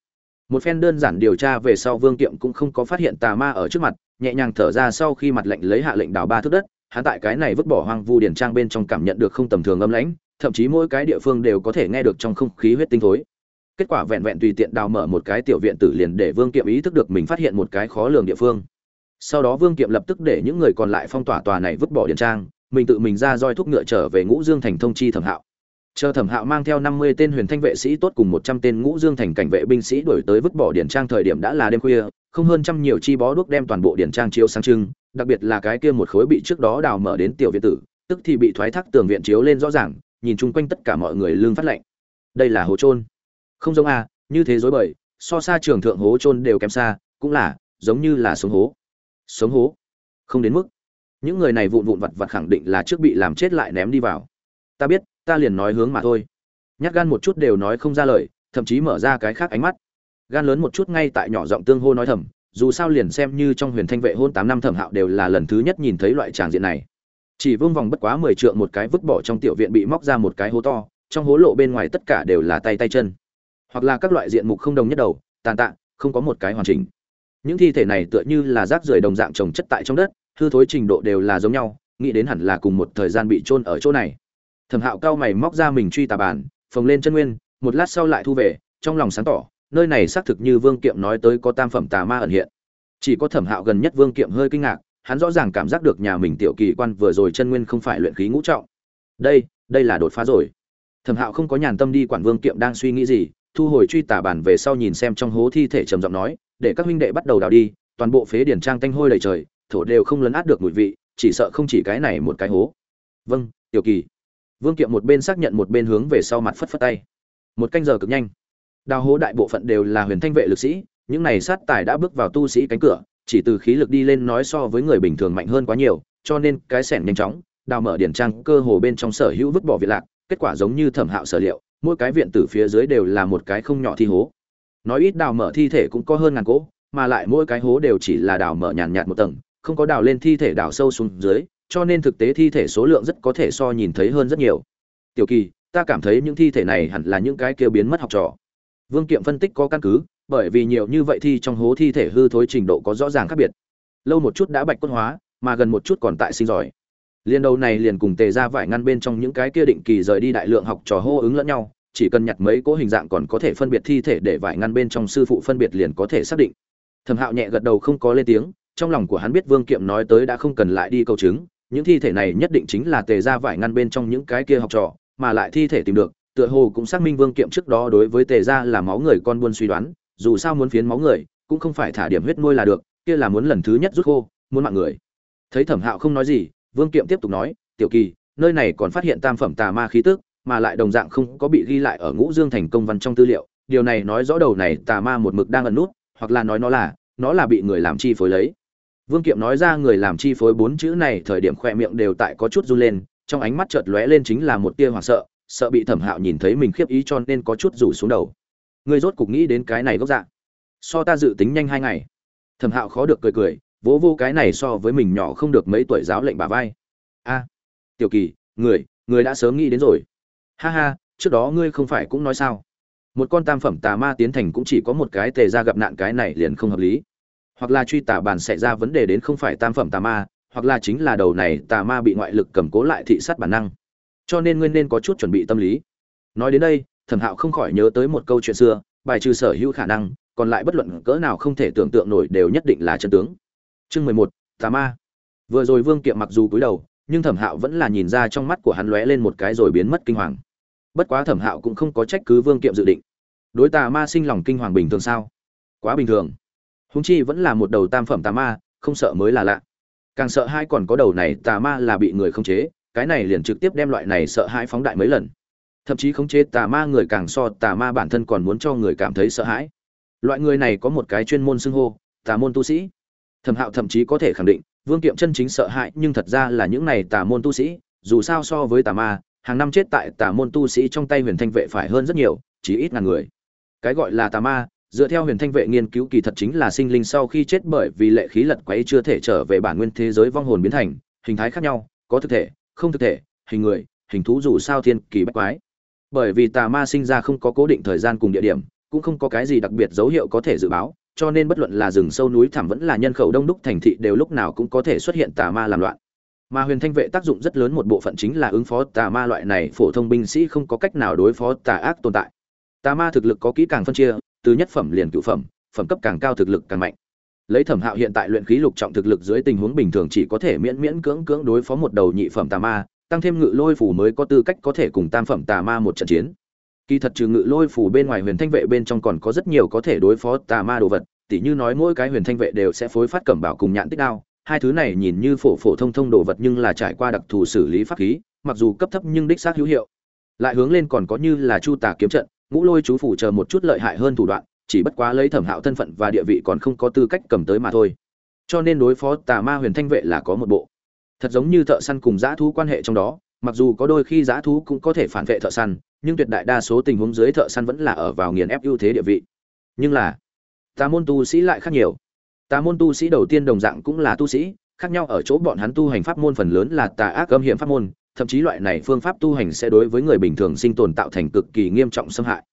Một phen đơn giản điều tra về sau vương kiệm cũng không có phát hiện tà ma ở trước mặt, nhẹ nhàng thở ra sau khi mặt lệnh lấy hạ lệnh đào ba thước đất, hắn tại cái này vứt bỏ hoang vu điển trang bên trong cảm nhận được không tầm thường âm lãnh, thậm chí mỗi cái địa phương đều có thể nghe được trong không khí huyết tinh thối. Kết quả vẹn vẹn tùy tiện đào mở một cái tiểu viện tử liền để vương kiệm ý thức được mình phát hiện một cái khó lường địa phương. Sau đó vương kiệm lập tức để những người còn lại phong tỏa tòa này vứt bỏ điển trang, mình tự mình ra roi thúc ngựa trở về ngũ dương thành thông chi thẩm hạo chờ thẩm hạo mang theo năm mươi tên huyền thanh vệ sĩ tốt cùng một trăm tên ngũ dương thành cảnh vệ binh sĩ đổi tới vứt bỏ điển trang thời điểm đã là đêm khuya không hơn trăm nhiều chi bó đuốc đem toàn bộ điển trang chiếu sáng trưng đặc biệt là cái kia một khối bị trước đó đào mở đến tiểu viện tử tức thì bị thoái thác tường viện chiếu lên rõ ràng nhìn chung quanh tất cả mọi người lương phát lệnh đây là hố trôn không giống à, như thế dối bời so xa trường thượng hố trôn đều kém xa cũng là giống như là sống hố. Sống hố? Không đến mức. Những người này vụn vụn vặt vặt khẳng định là trước bị làm chết lại ném đi vào. Ta biết ta liền nói hướng mà thôi. Nhát gan một chút đều nói không ra lời, thậm chí mở ra cái khác ánh mắt. Gan lớn một chút ngay tại nhỏ giọng tương hô nói thầm, dù sao liền xem như trong huyền thanh vệ hôn tám năm thẩm hạo đều là lần thứ nhất nhìn thấy loại tràng diện này. Chỉ vương vòng bất quá mười trượng một cái vứt bỏ trong tiểu viện bị móc ra một cái hố to, trong hố lộ bên ngoài tất cả đều là tay tay chân. Hoặc là các loại diện mục không đồng nhất đầu, tàn tạ, không có một cái hoàn chỉnh. Những thi thể này tựa như là rác rưởi đồng dạng trồng chất tại trong đất, hư thối trình độ đều là giống nhau, nghĩ đến hẳn là cùng một thời gian bị chôn ở chỗ này thẩm hạo cao mày móc ra mình truy tà bàn phồng lên chân nguyên, một lát sau lại thu về, trong lòng sáng tỏ, nơi này xác thực như vương kiệm nói tới có tam phẩm tà ma ẩn hiện. Chỉ có thẩm hạo gần nhất vương kiệm hơi kinh ngạc, hắn rõ ràng cảm giác được nhà mình tiểu kỳ quan vừa rồi chân nguyên không phải luyện khí ngũ trọng. Đây đây là đột phá rồi. Thẩm hạo không có nhàn tâm đi quản vương kiệm đang suy nghĩ gì, thu hồi truy tả bản về sau nhìn xem trong hố thi thể trầm giọng nói, để các huynh đệ bắt đầu đào đi, toàn bộ phế điển trang tanh hôi đầy trời, thổ đều không lấn át được mùi vị, chỉ sợ không chỉ cái này một cái hố. Vâng tiểu kỳ vương kiệm một bên xác nhận một bên hướng về sau mặt phất phất tay một canh giờ cực nhanh đào hố đại bộ phận đều là huyền thanh vệ lực sĩ những này sát tài đã bước vào tu sĩ cánh cửa chỉ từ khí lực đi lên nói so với người bình thường mạnh hơn quá nhiều, cho nên cái sẻn nhanh chóng, đào mở điển trang cơ hồ bên trong sở hữu vứt bỏ việc lạc, kết quả giống như thẩm hạo sở liệu, mỗi cái viện tử phía dưới đều là một cái không nhỏ thi hố. Nói ít đào mở thi thể cũng có hơn ngàn cỗ, mà lại mỗi cái hố đều chỉ là đào mở nhàn nhạt một tầng, không có đào lên thi thể đào sâu xuống dưới, cho nên thực tế thi thể số lượng rất có thể so nhìn thấy hơn rất nhiều. Tiểu Kỳ, ta cảm thấy những thi thể này hẳn là những cái kia biến mất học trò. Vương Kiệm phân tích có căn cứ, bởi vì nhiều như vậy thì trong hố thi thể hư thối trình độ có rõ ràng khác biệt lâu một chút đã bạch cốt hóa mà gần một chút còn tại sinh giỏi liên đầu này liền cùng tề ra vải ngăn bên trong những cái kia định kỳ rời đi đại lượng học trò hô ứng lẫn nhau chỉ cần nhặt mấy cỗ hình dạng còn có thể phân biệt thi thể để vải ngăn bên trong sư phụ phân biệt liền có thể xác định thẩm hạo nhẹ gật đầu không có lên tiếng trong lòng của hắn biết vương kiệm nói tới đã không cần lại đi câu chứng những thi thể này nhất định chính là tề ra vải ngăn bên trong những cái kia học trò, mà lại thi thể tìm được, tựa hồ cũng xác minh vương kiệm trước đó đối với tề ra là máu người con buôn suy đoán, dù sao muốn phiến máu người, cũng không phải thả điểm huyết nuôi là được, kia là muốn lần thứ nhất rút khô, muốn mạng người. Thấy thẩm hạo không nói gì, vương kiệm tiếp tục nói, tiểu kỳ, nơi này còn phát hiện tam phẩm tà ma khí tức, mà lại đồng dạng không có bị ghi lại ở ngũ dương thành công văn trong tư liệu. Điều này nói rõ đầu này tà ma một mực đang ẩn nút, hoặc là nói nó là nó là bị người làm chi phối lấy vương kiệm nói ra người làm chi phối bốn chữ này thời điểm khoe miệng đều tại có chút run lên, trong ánh mắt chợt lóe lên chính là một tia hoảng sợ sợ bị thẩm hạo nhìn thấy mình khiếp ý cho nên có chút rủ xuống đầu. Người rốt cục nghĩ đến cái này gốc dạng so ta dự tính nhanh hai ngày. Thẩm hạo khó được cười cười, vỗ vô cái này so với mình nhỏ không được mấy tuổi giáo lệnh bà vai. A, tiểu kỳ, người người đã sớm nghĩ đến rồi. Ha ha, trước đó ngươi không phải cũng nói sao? Một con tam phẩm tà ma tiến thành cũng chỉ có một cái tề ra gặp nạn cái này liền không hợp lý hoặc là truy tà bản xảy ra vấn đề đến không phải tam phẩm tà ma, hoặc là chính là đầu này tà ma bị ngoại lực cầm cố lại thị sát bản năng. Cho nên ngươi nên có chút chuẩn bị tâm lý. Nói đến đây, thẩm hạo không khỏi nhớ tới một câu chuyện xưa, bài trừ sở hữu khả năng, còn lại bất luận cỡ nào không thể tưởng tượng nổi đều nhất định là chân tướng. Chương mười một, tà ma. Vừa rồi vương kiệm mặc dù cúi đầu, nhưng thẩm hạo vẫn là nhìn ra trong mắt của hắn lóe lên một cái rồi biến mất kinh hoàng. Bất quá thẩm hạo cũng không có trách cứ vương kiệm dự định. Đối tà ma sinh lòng kinh hoàng bình thường sao? Quá bình thường húng chi vẫn là một đầu tam phẩm tà ma, không sợ mới là lạ. Càng sợ hai còn có đầu này tà ma là bị người khống chế, cái này liền trực tiếp đem loại này sợ hãi phóng đại mấy lần. Thậm chí khống chế tà ma người càng so tà ma bản thân còn muốn cho người cảm thấy sợ hãi. Loại người này có một cái chuyên môn xưng hô, tà môn tu sĩ. Thẩm hạo thậm chí có thể khẳng định, vương kiệm chân chính sợ hãi, nhưng thật ra là những này tà môn tu sĩ, dù sao so với tà ma, hàng năm chết tại tà môn tu sĩ trong tay huyền thanh vệ phải hơn rất nhiều, chỉ ít ngàn người. Cái gọi là tà ma dựa theo huyền thanh vệ nghiên cứu kỳ thật chính là sinh linh sau khi chết bởi vì lệ khí lật quấy chưa thể trở về bản nguyên thế giới vong hồn biến thành, hình thái khác nhau, có thực thể, không thực thể, hình người, hình thú dù sao thiên kỳ bách quái. Bởi vì tà ma sinh ra không có cố định thời gian cùng địa điểm, cũng không có cái gì đặc biệt dấu hiệu có thể dự báo, cho nên bất luận là rừng sâu núi thẳm vẫn là nhân khẩu đông đúc thành thị đều lúc nào cũng có thể xuất hiện tà ma làm loạn. Mà huyền thanh vệ tác dụng rất lớn một bộ phận chính là ứng phó tà ma loại này phổ thông binh sĩ không có cách nào đối phó tà ác tồn tại. Tà ma thực lực có kỹ càng phân chia từ nhất phẩm liền cựu phẩm phẩm cấp càng cao thực lực càng mạnh. Lấy thẩm hạo hiện tại luyện khí lục trọng thực lực dưới tình huống bình thường chỉ có thể miễn miễn cưỡng cưỡng đối phó một đầu nhị phẩm tà ma, tăng thêm ngự lôi phủ mới có tư cách có thể cùng tam phẩm tà ma một trận chiến. Kỳ thật trừ ngự lôi phủ bên ngoài huyền thanh vệ bên trong còn có rất nhiều có thể đối phó tà ma đồ vật, tỉ như nói mỗi cái huyền thanh vệ đều sẽ phối phát cẩm bảo cùng nhãn tích đao, hai thứ này nhìn như phổ phổ thông thông đồ vật nhưng là trải qua đặc thù xử lý pháp khí, mặc dù cấp thấp nhưng đích xác hữu hiệu. Lại hướng lên còn có như là chu tà kiếm trận ngũ lôi chú phủ chờ một chút lợi hại hơn thủ đoạn, chỉ bất quá lấy thẩm hạo thân phận và địa vị còn không có tư cách cầm tới mà thôi. Cho nên đối phó tà ma huyền thanh vệ là có một bộ. Thật giống như thợ săn cùng dã thú quan hệ trong đó, mặc dù có đôi khi dã thú cũng có thể phản vệ thợ săn, nhưng tuyệt đại đa số tình huống dưới thợ săn vẫn là ở vào nghiền ép ưu thế địa vị. Nhưng là, tà môn tu sĩ lại khác nhiều. Tà môn tu sĩ đầu tiên đồng dạng cũng là tu sĩ, khác nhau ở chỗ bọn hắn tu hành pháp môn phần lớn là tà ác âm hiểm pháp môn thậm chí loại này phương pháp tu hành sẽ đối với người bình thường sinh tồn tạo thành cực kỳ nghiêm trọng xâm hại.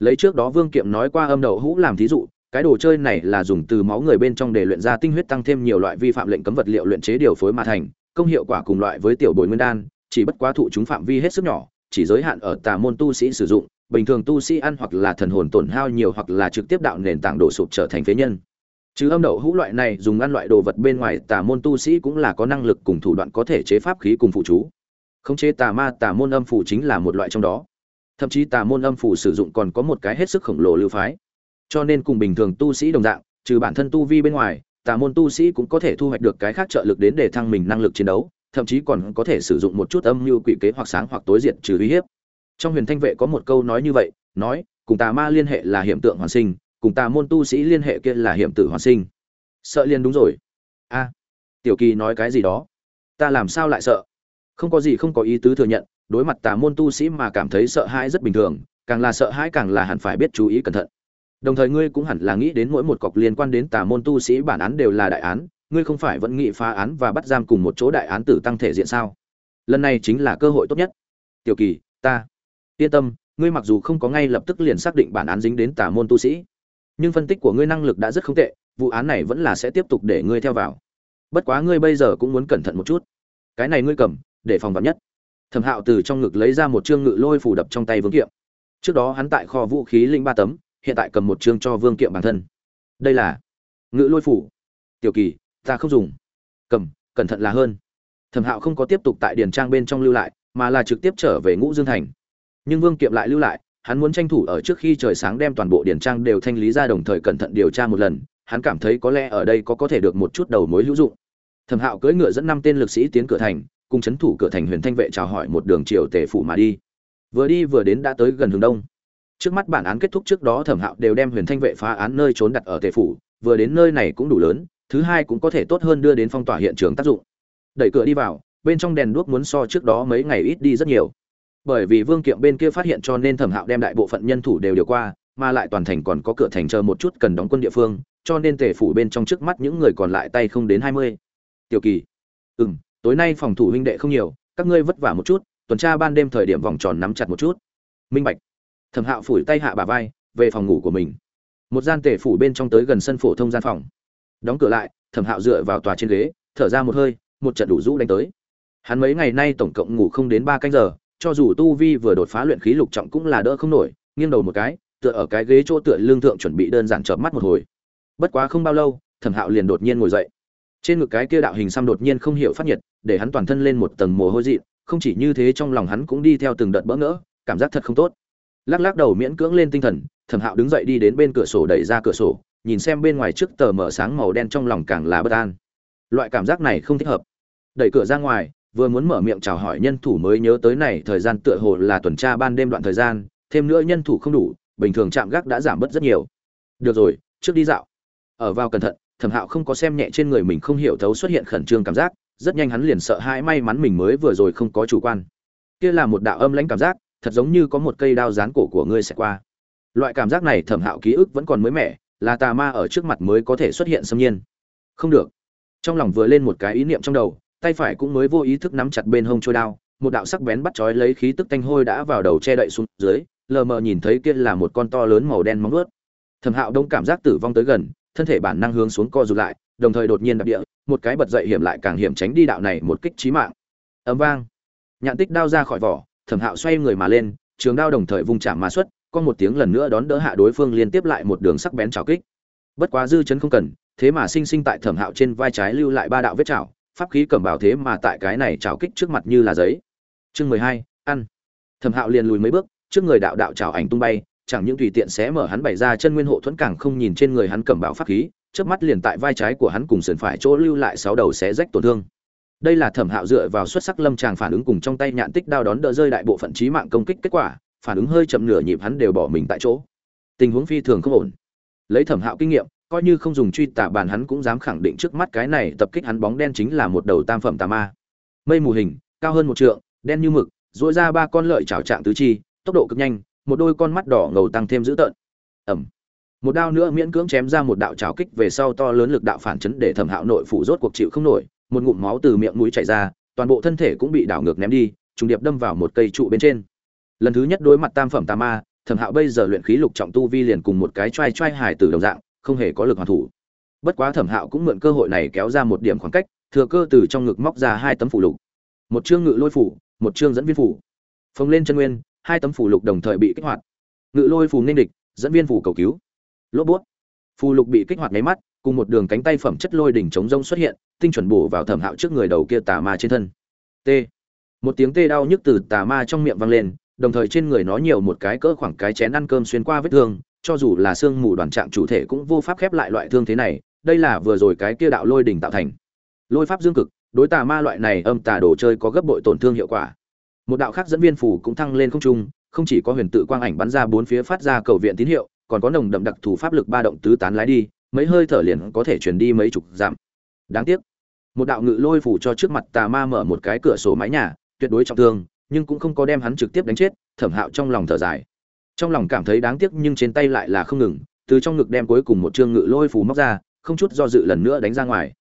Lấy trước đó vương kiệm nói qua âm đầu hũ làm thí dụ, cái đồ chơi này là dùng từ máu người bên trong để luyện ra tinh huyết tăng thêm nhiều loại vi phạm lệnh cấm vật liệu luyện chế điều phối mà thành, công hiệu quả cùng loại với tiểu bồi nguyên đan, chỉ bất quá thụ chúng phạm vi hết sức nhỏ, chỉ giới hạn ở tà môn tu sĩ sử dụng, bình thường tu sĩ ăn hoặc là thần hồn tổn hao nhiều hoặc là trực tiếp đạo nền tảng đổ sụp trở thành phế nhân. Chứ âm đậu hũ loại này dùng ăn loại đồ vật bên ngoài, tà môn tu sĩ cũng là có năng lực cùng thủ đoạn có thể chế pháp khí cùng phụ chú khống chế tà ma, tà môn âm phủ chính là một loại trong đó. Thậm chí tà môn âm phủ sử dụng còn có một cái hết sức khổng lồ lưu phái. Cho nên cùng bình thường tu sĩ đồng dạng, trừ bản thân tu vi bên ngoài, tà môn tu sĩ cũng có thể thu hoạch được cái khác trợ lực đến để thăng mình năng lực chiến đấu, thậm chí còn có thể sử dụng một chút âm mưu quỷ kế hoặc sáng hoặc tối diện trừ uy hiếp. Trong huyền thanh vệ có một câu nói như vậy, nói, cùng tà ma liên hệ là hiện tượng hoàn sinh, cùng tà môn tu sĩ liên hệ kia là hiểm tử hoàn sinh. Sợ liên đúng rồi. A, tiểu kỳ nói cái gì đó? Ta làm sao lại sợ? Không có gì không có ý tứ thừa nhận, đối mặt tà môn tu sĩ mà cảm thấy sợ hãi rất bình thường, càng là sợ hãi càng là hẳn phải biết chú ý cẩn thận. Đồng thời ngươi cũng hẳn là nghĩ đến mỗi một cọc liên quan đến tà môn tu sĩ bản án đều là đại án, ngươi không phải vẫn nghĩ phá án và bắt giam cùng một chỗ đại án tử tăng thể diện sao? Lần này chính là cơ hội tốt nhất. Tiểu kỳ, ta, yên tâm, ngươi mặc dù không có ngay lập tức liền xác định bản án dính đến tà môn tu sĩ, nhưng phân tích của ngươi năng lực đã rất không tệ, vụ án này vẫn là sẽ tiếp tục để ngươi theo vào. Bất quá ngươi bây giờ cũng muốn cẩn thận một chút. Cái này ngươi cầm để phòng vạn nhất. Thẩm hạo từ trong ngực lấy ra một chương ngự lôi phủ đập trong tay vương kiệm. Trước đó hắn tại kho vũ khí linh ba tấm, hiện tại cầm một chương cho vương kiệm bản thân. Đây là ngự lôi phủ. Tiểu kỳ, ta không dùng. Cầm, cẩn thận là hơn. Thẩm hạo không có tiếp tục tại điền trang bên trong lưu lại, mà là trực tiếp trở về ngũ dương thành. Nhưng vương kiệm lại lưu lại, hắn muốn tranh thủ ở trước khi trời sáng đem toàn bộ điền trang đều thanh lý ra đồng thời cẩn thận điều tra một lần, hắn cảm thấy có lẽ ở đây có có thể được một chút đầu mối hữu dụng. Thẩm hạo cưỡi ngựa dẫn năm tên lực sĩ tiến cửa thành cùng c thủ cửa thành huyền thanh vệ chào hỏi một đường triều tể phủ mà đi. Vừa đi vừa đến đã tới gần hướng đông. Trước mắt bản án kết thúc trước đó thẩm hạo đều đem huyền thanh vệ phá án nơi trốn đặt ở tể phủ, vừa đến nơi này cũng đủ lớn, thứ hai cũng có thể tốt hơn đưa đến phong tỏa hiện trường tác dụng. Đẩy cửa đi vào, bên trong đèn đuốc muốn so trước đó mấy ngày ít đi rất nhiều. Bởi vì vương kiệm bên kia phát hiện cho nên thẩm hạo đem đại bộ phận nhân thủ đều điều qua, mà lại toàn thành còn có cửa thành chờ một chút cần đóng quân địa phương, cho nên tể phủ bên trong trước mắt những người còn lại tay không đến hai mươi. Tiểu kỳ. Ừ m tối nay phòng thủ huynh đệ không nhiều, các ngươi vất vả một chút, tuần tra ban đêm thời điểm vòng tròn nắm chặt một chút. Minh bạch. Thẩm hạo phủi tay hạ bà vai, về phòng ngủ của mình. Một gian tể phủ bên trong tới gần sân phổ thông gian phòng. Đóng cửa lại, thẩm hạo dựa vào tòa trên ghế, thở ra một hơi, một trận đủ rũ đánh tới. Hắn mấy ngày nay tổng cộng ngủ không đến ba canh giờ, cho dù tu vi vừa đột phá luyện khí lục trọng cũng là đỡ không nổi, nghiêng đầu một cái, tựa ở cái ghế chỗ tựa lương thượng chuẩn bị đơn giản chợp mắt một hồi. Bất quá không bao lâu, thẩm hạo liền đột nhiên ngồi dậy trên ngực cái kia đạo hình xăm đột nhiên không hiểu phát nhiệt, để hắn toàn thân lên một tầng mồ hôi dị không chỉ như thế trong lòng hắn cũng đi theo từng đợt bỡ ngỡ, cảm giác thật không tốt. Lắc lắc đầu miễn cưỡng lên tinh thần, thẩm hạo đứng dậy đi đến bên cửa sổ đẩy ra cửa sổ, nhìn xem bên ngoài trước tờ mở sáng màu đen trong lòng càng là bất an. Loại cảm giác này không thích hợp. Đẩy cửa ra ngoài, vừa muốn mở miệng chào hỏi nhân thủ mới nhớ tới này, thời gian tựa hồ là tuần tra ban đêm đoạn thời gian, thêm nữa nhân thủ không đủ, bình thường chạm gác đã giảm bớt rất nhiều. Được rồi, trước đi dạo. Ở vào cẩn thận thẩm hạo không có xem nhẹ trên người mình không hiểu thấu xuất hiện khẩn trương cảm giác, rất nhanh hắn liền sợ hãi may mắn mình mới vừa rồi không có chủ quan. Kia là một đạo âm lãnh cảm giác, thật giống như có một cây đao dán cổ của ngươi sẽ qua. Loại cảm giác này thẩm hạo ký ức vẫn còn mới mẻ, là tà ma ở trước mặt mới có thể xuất hiện xâm nhiên. Không được. Trong lòng vừa lên một cái ý niệm trong đầu, tay phải cũng mới vô ý thức nắm chặt bên hông trôi đao, một đạo sắc bén bắt chói lấy khí tức tanh hôi đã vào đầu che đậy xuống dưới, lờ mờ nhìn thấy kia là một con to lớn màu đen móng vuốt. Thẩm hạo đông cảm giác tử vong tới gần thân thể bản năng hướng xuống co rụt lại, đồng thời đột nhiên đạp địa, một cái bật dậy hiểm lại càng hiểm tránh đi đạo này một kích chí mạng. Ấm vang. Nhạn tích đao ra khỏi vỏ, thẩm hạo xoay người mà lên, trường đao đồng thời vung chạm mà xuất con một tiếng lần nữa đón đỡ hạ đối phương liên tiếp lại một đường sắc bén chảo kích. Bất quá dư chấn không cần, thế mà sinh sinh tại thẩm hạo trên vai trái lưu lại ba đạo vết chảo, pháp khí cầm bảo thế mà tại cái này chảo kích trước mặt như là giấy. Chương mười hai, ăn. Thẩm hạo liền lùi mấy bước, trước người đạo đạo chảo ảnh tung bay chẳng những tùy tiện xé mở hắn bày ra chân nguyên hộ thuẫn càng không nhìn trên người hắn cẩm bảo pháp khí, chớp mắt liền tại vai trái của hắn cùng sườn phải chỗ lưu lại sáu đầu xé rách tổn thương. Đây là thẩm hạo dựa vào xuất sắc lâm tràng phản ứng cùng trong tay nhạn tích đao đón đỡ rơi đại bộ phận trí mạng công kích kết quả, phản ứng hơi chậm nửa nhịp hắn đều bỏ mình tại chỗ. Tình huống phi thường không ổn. Lấy thẩm hạo kinh nghiệm, coi như không dùng truy tả bàn hắn cũng dám khẳng định trước mắt cái này tập kích hắn bóng đen chính là một đầu tam phẩm tà ma. Mây mù hình, cao hơn một trượng, đen như mực dội ra ba con lợi chảo trạng tứ chi, tốc độ cực nhanh một đôi con mắt đỏ ngầu tăng thêm dữ tợn. Ẩm một đao nữa miễn cưỡng chém ra một đạo trào kích về sau to lớn lực đạo phản chấn để thẩm hạo nội phủ rốt cuộc chịu không nổi, một ngụm máu từ miệng mũi chảy ra, toàn bộ thân thể cũng bị đảo ngược ném đi, trùng điệp đâm vào một cây trụ bên trên. Lần thứ nhất đối mặt tam phẩm tà ma, thẩm hạo bây giờ luyện khí lục trọng tu vi liền cùng một cái trai trai hài từ đồng dạng, không hề có lực hoàn thủ. Bất quá thẩm hạo cũng mượn cơ hội này kéo ra một điểm khoảng cách, thừa cơ từ trong ngực móc ra hai tấm phủ lục. Một chương ngự lôi phủ, một chương dẫn viên phủ. Phồng lên chân nguyên hai tấm phù lục đồng thời bị kích hoạt. Ngự lôi phù nên địch, dẫn viên phù cầu cứu. Lốp bút. Phù lục bị kích hoạt nháy mắt, cùng một đường cánh tay phẩm chất lôi đỉnh chống rông xuất hiện, tinh chuẩn bổ vào thẩm hạo trước người đầu kia tà ma trên thân. T. Một tiếng tê đau nhức từ tà ma trong miệng vang lên, đồng thời trên người nó nhiều một cái cỡ khoảng cái chén ăn cơm xuyên qua vết thương, cho dù là xương mù đoàn trạng chủ thể cũng vô pháp khép lại loại thương thế này, đây là vừa rồi cái kia đạo lôi đỉnh tạo thành. Lôi pháp dương cực, đối tà ma loại này âm tà đồ chơi có gấp bội tổn thương hiệu quả một đạo khác dẫn viên phủ cũng thăng lên không trung, không chỉ có huyền tự quang ảnh bắn ra bốn phía phát ra cầu viện tín hiệu, còn có nồng đậm đặc thù pháp lực ba động tứ tán lái đi, mấy hơi thở liền có thể chuyển đi mấy chục dặm. Đáng tiếc, một đạo ngự lôi phủ cho trước mặt tà ma mở một cái cửa sổ mái nhà, tuyệt đối trọng thương, nhưng cũng không có đem hắn trực tiếp đánh chết, thẩm hạo trong lòng thở dài. Trong lòng cảm thấy đáng tiếc nhưng trên tay lại là không ngừng, từ trong ngực đem cuối cùng một chương ngự lôi phủ móc ra, không chút do dự lần nữa đánh ra ngoài.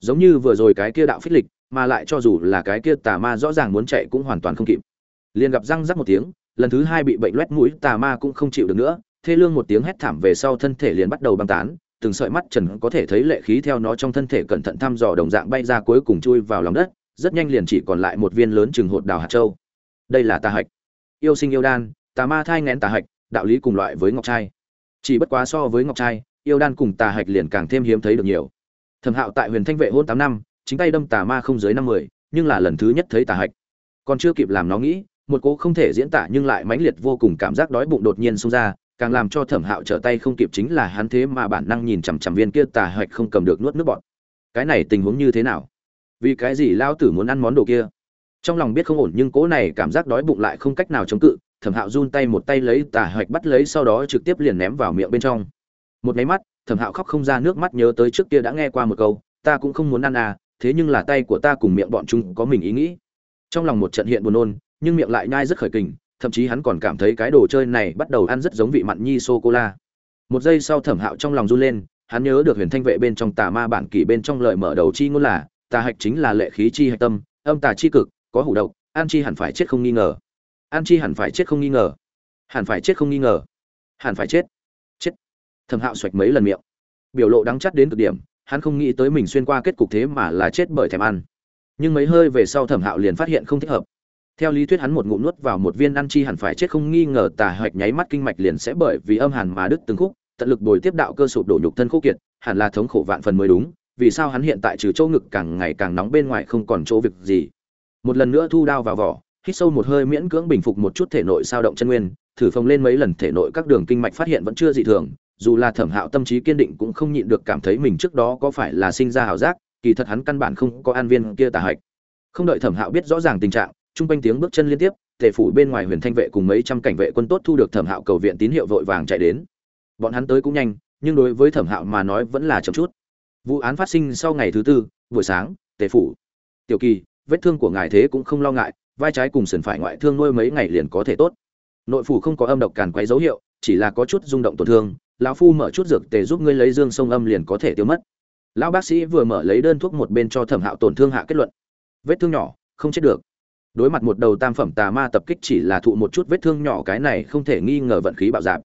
Giống như vừa rồi cái kia đạo phích lịch mà lại cho dù là cái kia tà ma rõ ràng muốn chạy cũng hoàn toàn không kịp. Liền gặp răng rắc một tiếng, lần thứ hai bị bệnh loét mũi, tà ma cũng không chịu được nữa, thê lương một tiếng hét thảm về sau thân thể liền bắt đầu băng tán, từng sợi mắt trần có thể thấy lệ khí theo nó trong thân thể cẩn thận thăm dò đồng dạng bay ra cuối cùng chui vào lòng đất, rất nhanh liền chỉ còn lại một viên lớn chừng hột đào hạt châu. Đây là tà hạch. Yêu sinh yêu đan, tà ma thai ngén tà hạch, đạo lý cùng loại với ngọc trai. Chỉ bất quá so với ngọc trai, yêu đan cùng tà hạch liền càng thêm hiếm thấy được nhiều. Thẩm hạo tại huyền thanh vệ hôn tám năm chính tay đâm tà ma không dưới năm mươi, nhưng là lần thứ nhất thấy tà hạch. Còn chưa kịp làm nó nghĩ, một cỗ không thể diễn tả nhưng lại mãnh liệt vô cùng cảm giác đói bụng đột nhiên xông ra, càng làm cho thẩm hạo trở tay không kịp chính là hắn thế mà bản năng nhìn chằm chằm viên kia tà hạch không cầm được nuốt nước bọt. Cái này tình huống như thế nào? Vì cái gì lao tử muốn ăn món đồ kia? Trong lòng biết không ổn nhưng cỗ này cảm giác đói bụng lại không cách nào chống cự, thẩm hạo run tay một tay lấy tà hạch bắt lấy sau đó trực tiếp liền ném vào miệng bên trong. Một máy mắt, thẩm hạo khóc không ra nước mắt nhớ tới trước kia đã nghe qua một câu, ta cũng không muốn ăn à thế nhưng là tay của ta cùng miệng bọn chúng có mình ý nghĩ. Trong lòng một trận hiện buồn nôn, nhưng miệng lại nhai rất khởi kình, thậm chí hắn còn cảm thấy cái đồ chơi này bắt đầu ăn rất giống vị mặn nhi sô cô la một giây sau thẩm hạo trong lòng run lên, hắn nhớ được huyền thanh vệ bên trong tà ma bản kỷ bên trong lời mở đầu chi ngôn là, tà hạch chính là lệ khí chi hạch tâm, âm tà chi cực, có hủ độc, an chi hẳn phải chết không nghi ngờ. An chi hẳn phải chết không nghi ngờ. Hẳn phải chết không nghi ngờ. Hẳn phải chết. Chết. Thẩm hạo xoạch mấy lần miệng. Biểu lộ đắng chắt đến cực điểm hắn không nghĩ tới mình xuyên qua kết cục thế mà là chết bởi thèm ăn. Nhưng mấy hơi về sau thẩm hạo liền phát hiện không thích hợp. Theo lý thuyết hắn một ngụm nuốt vào một viên ăn chi hẳn phải chết không nghi ngờ, tà hoạch nháy mắt kinh mạch liền sẽ bởi vì âm hàn mà đứt từng khúc, tận lực bồi tiếp đạo cơ sụp đổ nhục thân khúc kiệt, hẳn là thống khổ vạn phần mới đúng, vì sao hắn hiện tại trừ chỗ ngực càng ngày càng nóng bên ngoài không còn chỗ việc gì. Một lần nữa thu đao vào vỏ, hít sâu một hơi miễn cưỡng bình phục một chút thể nội sao động chân nguyên, thử phồng lên mấy lần thể nội các đường kinh mạch phát hiện vẫn chưa dị thường dù là thẩm hạo tâm trí kiên định cũng không nhịn được cảm thấy mình trước đó có phải là sinh ra hảo giác, kỳ thật hắn căn bản không có an viên kia tà hạch. Không đợi thẩm hạo biết rõ ràng tình trạng, chung quanh tiếng bước chân liên tiếp, tề phủ bên ngoài huyền thanh vệ cùng mấy trăm cảnh vệ quân tốt thu được thẩm hạo cầu viện tín hiệu vội vàng chạy đến. Bọn hắn tới cũng nhanh, nhưng đối với thẩm hạo mà nói vẫn là chậm chút. Vụ án phát sinh sau ngày thứ tư, buổi sáng, tề phủ. Tiểu kỳ, vết thương của ngài thế cũng không lo ngại, vai trái cùng sườn phải ngoại thương nuôi mấy ngày liền có thể tốt. Nội phủ không có âm độc càn quấy dấu hiệu, chỉ là có chút rung động tổn thương lão phu mở chút dược tề giúp ngươi lấy dương sông âm liền có thể tiêu mất. Lão bác sĩ vừa mở lấy đơn thuốc một bên cho thẩm hạo tổn thương hạ kết luận. Vết thương nhỏ, không chết được. Đối mặt một đầu tam phẩm tà ma tập kích chỉ là thụ một chút vết thương nhỏ, cái này không thể nghi ngờ vận khí bạo dạp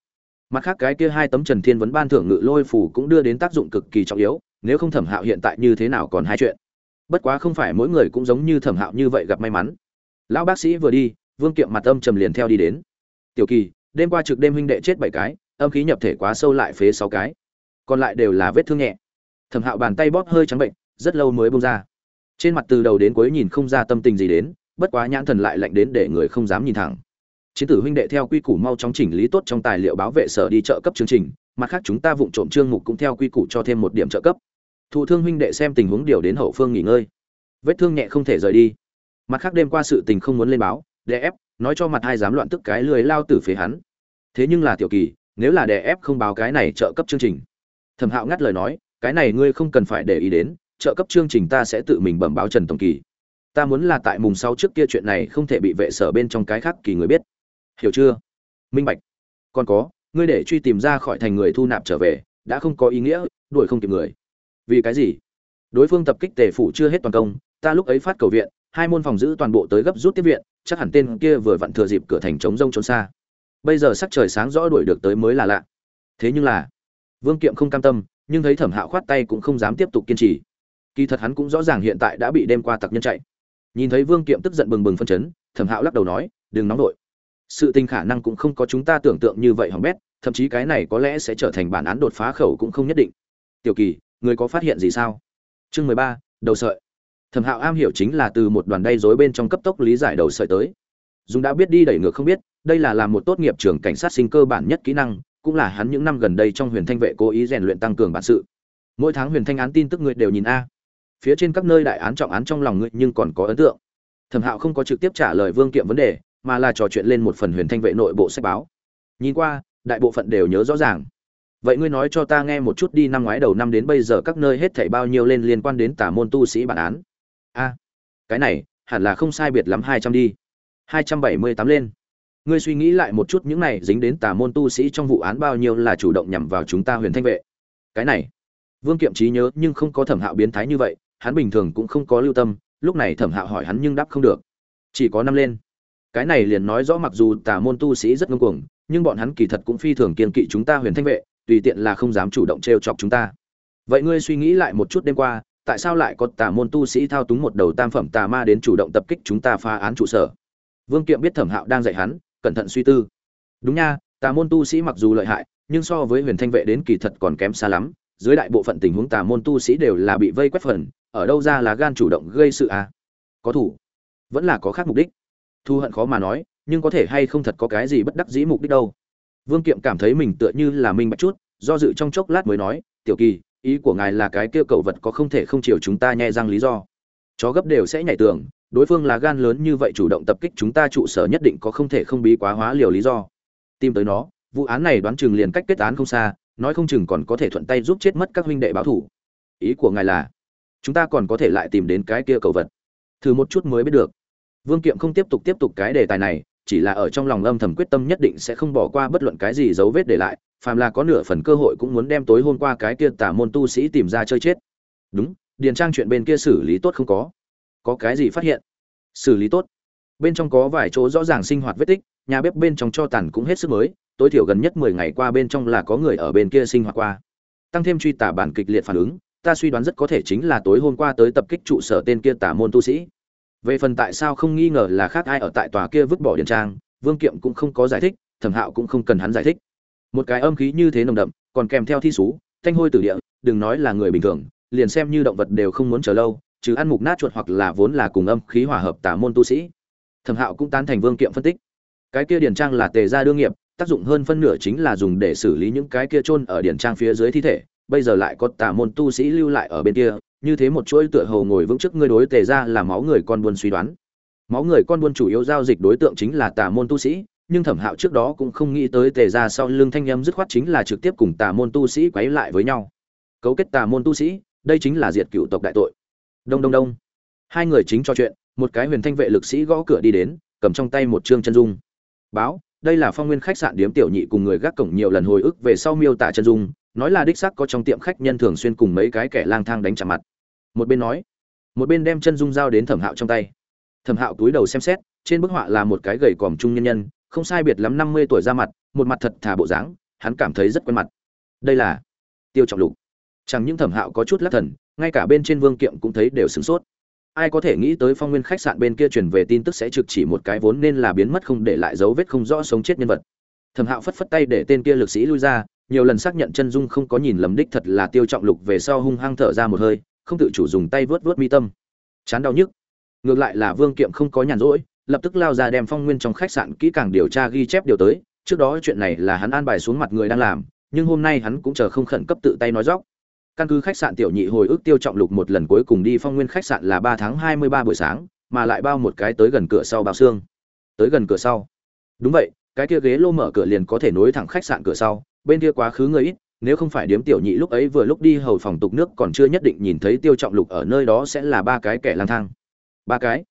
mặt khác cái kia hai tấm trần thiên vấn ban thưởng ngự lôi phủ cũng đưa đến tác dụng cực kỳ trọng yếu, nếu không thẩm hạo hiện tại như thế nào còn hai chuyện. Bất quá không phải mỗi người cũng giống như thẩm hạo như vậy gặp may mắn. Lão bác sĩ vừa đi, vương kiệm mặt âm trầm liền theo đi đến. Tiểu kỳ, đêm qua trực đêm huynh đệ chết bảy cái âm khí nhập thể quá sâu lại phế sáu cái, còn lại đều là vết thương nhẹ. Thẩm hạo bàn tay bóp hơi trắng bệnh, rất lâu mới bông ra. Trên mặt từ đầu đến cuối nhìn không ra tâm tình gì đến, bất quá nhãn thần lại lạnh đến để người không dám nhìn thẳng. Chiến tử huynh đệ theo quy củ mau chóng chỉnh lý tốt trong tài liệu báo vệ sở đi trợ cấp chương trình, mặt khác chúng ta vụng trộm chương mục cũng theo quy củ cho thêm một điểm trợ cấp. Thụ thương huynh đệ xem tình huống điều đến hậu phương nghỉ ngơi. Vết thương nhẹ không thể rời đi. Mặt khác đêm qua sự tình không muốn lên báo, đè ép, nói cho mặt hai dám loạn tức cái lười lao tử phế hắn. Thế nhưng là tiểu kỳ nếu là đè ép không báo cái này trợ cấp chương trình. Thẩm hạo ngắt lời nói, cái này ngươi không cần phải để ý đến, trợ cấp chương trình ta sẽ tự mình bẩm báo trần tổng kỳ. Ta muốn là tại mùng sáu trước kia chuyện này không thể bị vệ sở bên trong cái khác kỳ người biết. Hiểu chưa? Minh bạch. Còn có, ngươi để truy tìm ra khỏi thành người thu nạp trở về, đã không có ý nghĩa, đuổi không kịp người. Vì cái gì? Đối phương tập kích tề phủ chưa hết toàn công, ta lúc ấy phát cầu viện, hai môn phòng giữ toàn bộ tới gấp rút tiếp viện, chắc hẳn tên kia vừa vặn thừa dịp cửa thành chống rông trốn xa bây giờ sắc trời sáng rõ đuổi được tới mới là lạ. Thế nhưng là, vương kiệm không cam tâm, nhưng thấy thẩm hạo khoát tay cũng không dám tiếp tục kiên trì. Kỳ thật hắn cũng rõ ràng hiện tại đã bị đem qua tặc nhân chạy. Nhìn thấy vương kiệm tức giận bừng bừng phân chấn, thẩm hạo lắc đầu nói, đừng nóng nổi sự tình khả năng cũng không có chúng ta tưởng tượng như vậy hỏng bét, thậm chí cái này có lẽ sẽ trở thành bản án đột phá khẩu cũng không nhất định. Tiểu kỳ, người có phát hiện gì sao? Chương mười ba, đầu sợi. Thẩm hạo am hiểu chính là từ một đoàn đay dối bên trong cấp tốc lý giải đầu sợi tới. Dùng đã biết đi đẩy ngược không biết đây là làm một tốt nghiệp trường cảnh sát sinh cơ bản nhất kỹ năng, cũng là hắn những năm gần đây trong huyền thanh vệ cố ý rèn luyện tăng cường bản sự. Mỗi tháng huyền thanh án tin tức người đều nhìn a. Phía trên các nơi đại án trọng án trong lòng ngươi nhưng còn có ấn tượng. Thẩm hạo không có trực tiếp trả lời vương kiệm vấn đề, mà là trò chuyện lên một phần huyền thanh vệ nội bộ sách báo. Nhìn qua, đại bộ phận đều nhớ rõ ràng. Vậy ngươi nói cho ta nghe một chút đi, năm ngoái đầu năm đến bây giờ các nơi hết thảy bao nhiêu lên liên quan đến tả môn tu sĩ bản án? A, cái này, hẳn là không sai biệt lắm hai trăm đi. Hai trăm bảy mươi tám lên ngươi suy nghĩ lại một chút những này dính đến tà môn tu sĩ trong vụ án bao nhiêu là chủ động nhằm vào chúng ta huyền thanh vệ. Cái này, vương kiệm trí nhớ nhưng không có thẩm hạo biến thái như vậy, hắn bình thường cũng không có lưu tâm, lúc này thẩm hạo hỏi hắn nhưng đáp không được. Chỉ có năm lên. Cái này liền nói rõ mặc dù tà môn tu sĩ rất ngông cuồng, nhưng bọn hắn kỳ thật cũng phi thường kiên kỵ chúng ta huyền thanh vệ, tùy tiện là không dám chủ động t r e o chọc chúng ta. Vậy ngươi suy nghĩ lại một chút đêm qua, tại sao lại có tà môn tu sĩ thao túng một đầu tam phẩm tà ma đến chủ động tập kích chúng ta phá án trụ sở? Vương kiệm biết thẩm hạo đang dạy hắn cẩn thận suy tư. Đúng nha, tà môn tu sĩ mặc dù lợi hại, nhưng so với huyền thanh vệ đến kỳ thật còn kém xa lắm. Dưới đại bộ phận tình huống tà môn tu sĩ đều là bị vây quét phần, ở đâu ra là gan chủ động gây sự à? Có thủ, vẫn là có khác mục đích. Thu hận khó mà nói, nhưng có thể hay không thật có cái gì bất đắc dĩ mục đích đâu. Vương kiệm cảm thấy mình tựa như là minh bạch chút, do dự trong chốc lát mới nói, tiểu kỳ, ý của ngài là cái kia cậu vật có không thể không chiều chúng ta nhẹ răng lý do. Chó gấp đều sẽ nhảy tường đối phương là gan lớn như vậy chủ động tập kích chúng ta trụ sở nhất định có không thể không bí quá hóa liều lý do. Tìm tới nó, vụ án này đoán chừng liền cách kết án không xa, nói không chừng còn có thể thuận tay giúp chết mất các huynh đệ báo thủ. Ý của ngài là, chúng ta còn có thể lại tìm đến cái kia cầu vật. Thử một chút mới biết được. Vương kiệm không tiếp tục tiếp tục cái đề tài này, chỉ là ở trong lòng âm thầm quyết tâm nhất định sẽ không bỏ qua bất luận cái gì dấu vết để lại, phàm là có nửa phần cơ hội cũng muốn đem tối hôm qua cái kia tả môn tu sĩ tìm ra chơi chết. Đúng, điền trang chuyện bên kia xử lý tốt không có có cái gì phát hiện? Xử lý tốt. Bên trong có vài chỗ rõ ràng sinh hoạt vết tích, nhà bếp bên trong cho tàn cũng hết sức mới, tối thiểu gần nhất mười ngày qua bên trong là có người ở bên kia sinh hoạt qua. Tăng thêm truy tả bản kịch liệt phản ứng, ta suy đoán rất có thể chính là tối hôm qua tới tập kích trụ sở tên kia tả môn tu sĩ. Về phần tại sao không nghi ngờ là khác ai ở tại tòa kia vứt bỏ điện trang, vương kiệm cũng không có giải thích, thẩm hạo cũng không cần hắn giải thích. Một cái âm khí như thế nồng đậm, còn kèm theo thi sú thanh hôi tử địa, đừng nói là người bình thường, liền xem như động vật đều không muốn chờ lâu chứ ăn mục nát chuột hoặc là vốn là cùng âm khí hòa hợp tả môn tu sĩ. Thẩm hạo cũng tán thành vương kiệm phân tích. Cái kia điển trang là tề gia đương nghiệp, tác dụng hơn phân nửa chính là dùng để xử lý những cái kia chôn ở điển trang phía dưới thi thể, bây giờ lại có tà môn tu sĩ lưu lại ở bên kia, như thế một chuỗi tựa hồ ngồi vững trước ngươi đối tề ra là máu người con buôn suy đoán. Máu người con buôn chủ yếu giao dịch đối tượng chính là tà môn tu sĩ, nhưng thẩm hạo trước đó cũng không nghĩ tới tề ra sau lưng thanh âm dứt khoát chính là trực tiếp cùng tà môn tu sĩ quấy lại với nhau. Cấu kết tà môn tu sĩ, đây chính là diệt cựu tộc đại tội đông đông đông. Hai người chính trò chuyện, một cái huyền thanh vệ lực sĩ gõ cửa đi đến, cầm trong tay một chương chân dung. Báo, đây là phong nguyên khách sạn điếm tiểu nhị cùng người gác cổng nhiều lần hồi ức về sau miêu tả chân dung, nói là đích xác có trong tiệm khách nhân thường xuyên cùng mấy cái kẻ lang thang đánh chạm mặt. Một bên nói, một bên đem chân dung dao đến thẩm hạo trong tay. Thẩm hạo túi đầu xem xét, trên bức họa là một cái gầy còm trung nhân nhân, không sai biệt lắm năm mươi tuổi ra mặt, một mặt thật thà bộ dáng, hắn cảm thấy rất quen mặt. Đây là tiêu trọng lục. Chẳng những thẩm hạo có chút lắc thần ngay cả bên trên vương kiệm cũng thấy đều sửng sốt. Ai có thể nghĩ tới phong nguyên khách sạn bên kia truyền về tin tức sẽ trực chỉ một cái vốn nên là biến mất không để lại dấu vết không rõ sống chết nhân vật. Thẩm hạo phất phất tay để tên kia lực sĩ lui ra, nhiều lần xác nhận chân dung không có nhìn lầm đích thật là tiêu trọng lục về sau hung hăng thở ra một hơi, không tự chủ dùng tay vớt vớt mi tâm. Chán đau nhức. Ngược lại là vương kiệm không có nhàn rỗi, lập tức lao ra đem phong nguyên trong khách sạn kỹ càng điều tra ghi chép điều tới. Trước đó chuyện này là hắn an bài xuống mặt người đang làm, nhưng hôm nay hắn cũng chờ không khẩn cấp tự tay nói dóc căn cứ khách sạn tiểu nhị hồi ức tiêu trọng lục một lần cuối cùng đi phong nguyên khách sạn là ba tháng hai mươi ba buổi sáng, mà lại bao một cái tới gần cửa sau bao xương. Tới gần cửa sau. Đúng vậy, cái kia ghế lô mở cửa liền có thể nối thẳng khách sạn cửa sau, bên kia quá khứ người ít, nếu không phải điếm tiểu nhị lúc ấy vừa lúc đi hầu phòng tục nước còn chưa nhất định nhìn thấy tiêu trọng lục ở nơi đó sẽ là ba cái kẻ lang thang. Ba cái?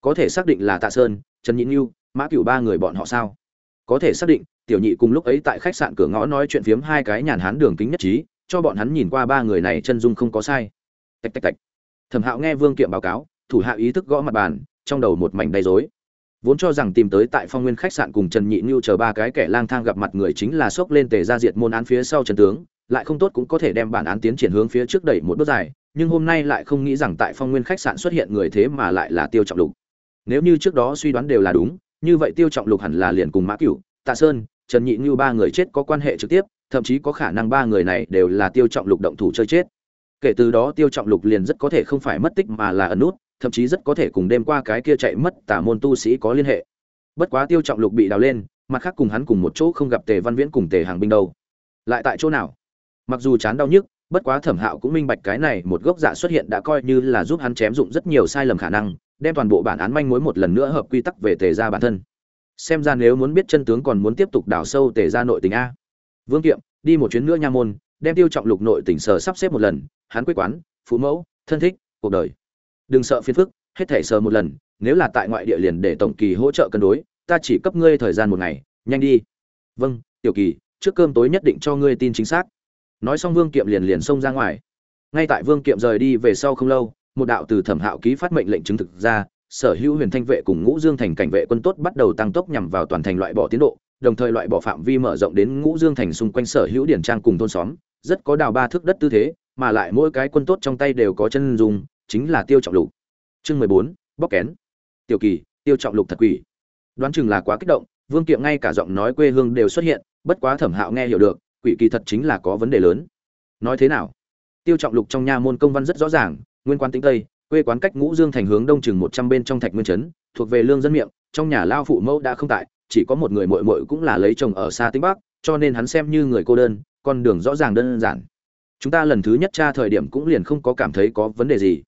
Có thể xác định là tạ sơn, trần nhị nhu mã cửu ba người bọn họ sao? Có thể xác định, tiểu nhị cùng lúc ấy tại khách sạn cửa ngõ nói chuyện phiếm hai cái nhàn hán đường kính nhất trí cho bọn hắn nhìn qua ba người này chân dung không có sai. Tạch tạch tạch. Thẩm hạo nghe vương kiệm báo cáo, thủ hạ ý thức gõ mặt bàn, trong đầu một mảnh đầy rối. Vốn cho rằng tìm tới tại phong nguyên khách sạn cùng trần nhị nhu chờ ba cái kẻ lang thang gặp mặt người chính là xốc lên tề ra diệt môn án phía sau trần tướng, lại không tốt cũng có thể đem bản án tiến triển hướng phía trước đẩy một bước dài, nhưng hôm nay lại không nghĩ rằng tại phong nguyên khách sạn xuất hiện người thế mà lại là tiêu trọng lục. Nếu như trước đó suy đoán đều là đúng, như vậy tiêu trọng lục hẳn là liền cùng mã cửu, tạ sơn, trần nhị như ba người chết có quan hệ trực tiếp thậm chí có khả năng ba người này đều là tiêu trọng lục động thủ chơi chết. Kể từ đó tiêu trọng lục liền rất có thể không phải mất tích mà là ẩn nút, thậm chí rất có thể cùng đêm qua cái kia chạy mất tả môn tu sĩ có liên hệ. Bất quá tiêu trọng lục bị đào lên, mặt khác cùng hắn cùng một chỗ không gặp tề văn viễn cùng tề hàng binh đâu. Lại tại chỗ nào? Mặc dù chán đau nhức, bất quá thẩm hạo cũng minh bạch cái này một gốc dạ xuất hiện đã coi như là giúp hắn chém dụng rất nhiều sai lầm khả năng, đem toàn bộ bản án manh mối một lần nữa hợp quy tắc về tề ra bản thân. Xem ra nếu muốn biết chân tướng còn muốn tiếp tục đào sâu tề ra nội tình a vương kiệm, đi một chuyến nữa nha môn, đem tiêu trọng lục nội tỉnh sở sắp xếp một lần, hắn quê quán, phụ mẫu, thân thích, cuộc đời. Đừng sợ phiền phức, hết thể sờ một lần, nếu là tại ngoại địa liền để tổng kỳ hỗ trợ cân đối, ta chỉ cấp ngươi thời gian một ngày, nhanh đi. Vâng tiểu kỳ, trước cơm tối nhất định cho ngươi tin chính xác. Nói xong vương kiệm liền liền xông ra ngoài. Ngay tại vương kiệm rời đi về sau không lâu, một đạo từ thẩm hạo ký phát mệnh lệnh chứng thực ra, sở hữu huyền thanh vệ cùng ngũ dương thành cảnh vệ quân tốt bắt đầu tăng tốc nhằm vào toàn thành loại bỏ tiến độ đồng thời loại bỏ phạm vi mở rộng đến ngũ dương thành xung quanh sở hữu điển trang cùng thôn xóm, rất có đào ba thước đất tư thế, mà lại mỗi cái quân tốt trong tay đều có chân dùng chính là tiêu trọng lục. Chương mười bốn bóc kén. Tiểu kỳ, tiêu trọng lục thật quỷ. Đoán chừng là quá kích động, vương kiệm ngay cả giọng nói quê hương đều xuất hiện, bất quá thẩm hạo nghe hiểu được, quỷ kỳ thật chính là có vấn đề lớn. Nói thế nào? Tiêu trọng lục trong nha môn công văn rất rõ ràng, nguyên quán tính tây, quê quán cách ngũ dương thành hướng đông chừng một trăm bên trong thạch nguyên trấn, thuộc về lương dân miệng, trong nhà lao phụ mẫu đã không tại chỉ có một người muội muội cũng là lấy chồng ở xa tĩnh bắc, cho nên hắn xem như người cô đơn, con đường rõ ràng đơn giản. Chúng ta lần thứ nhất tra thời điểm cũng liền không có cảm thấy có vấn đề gì.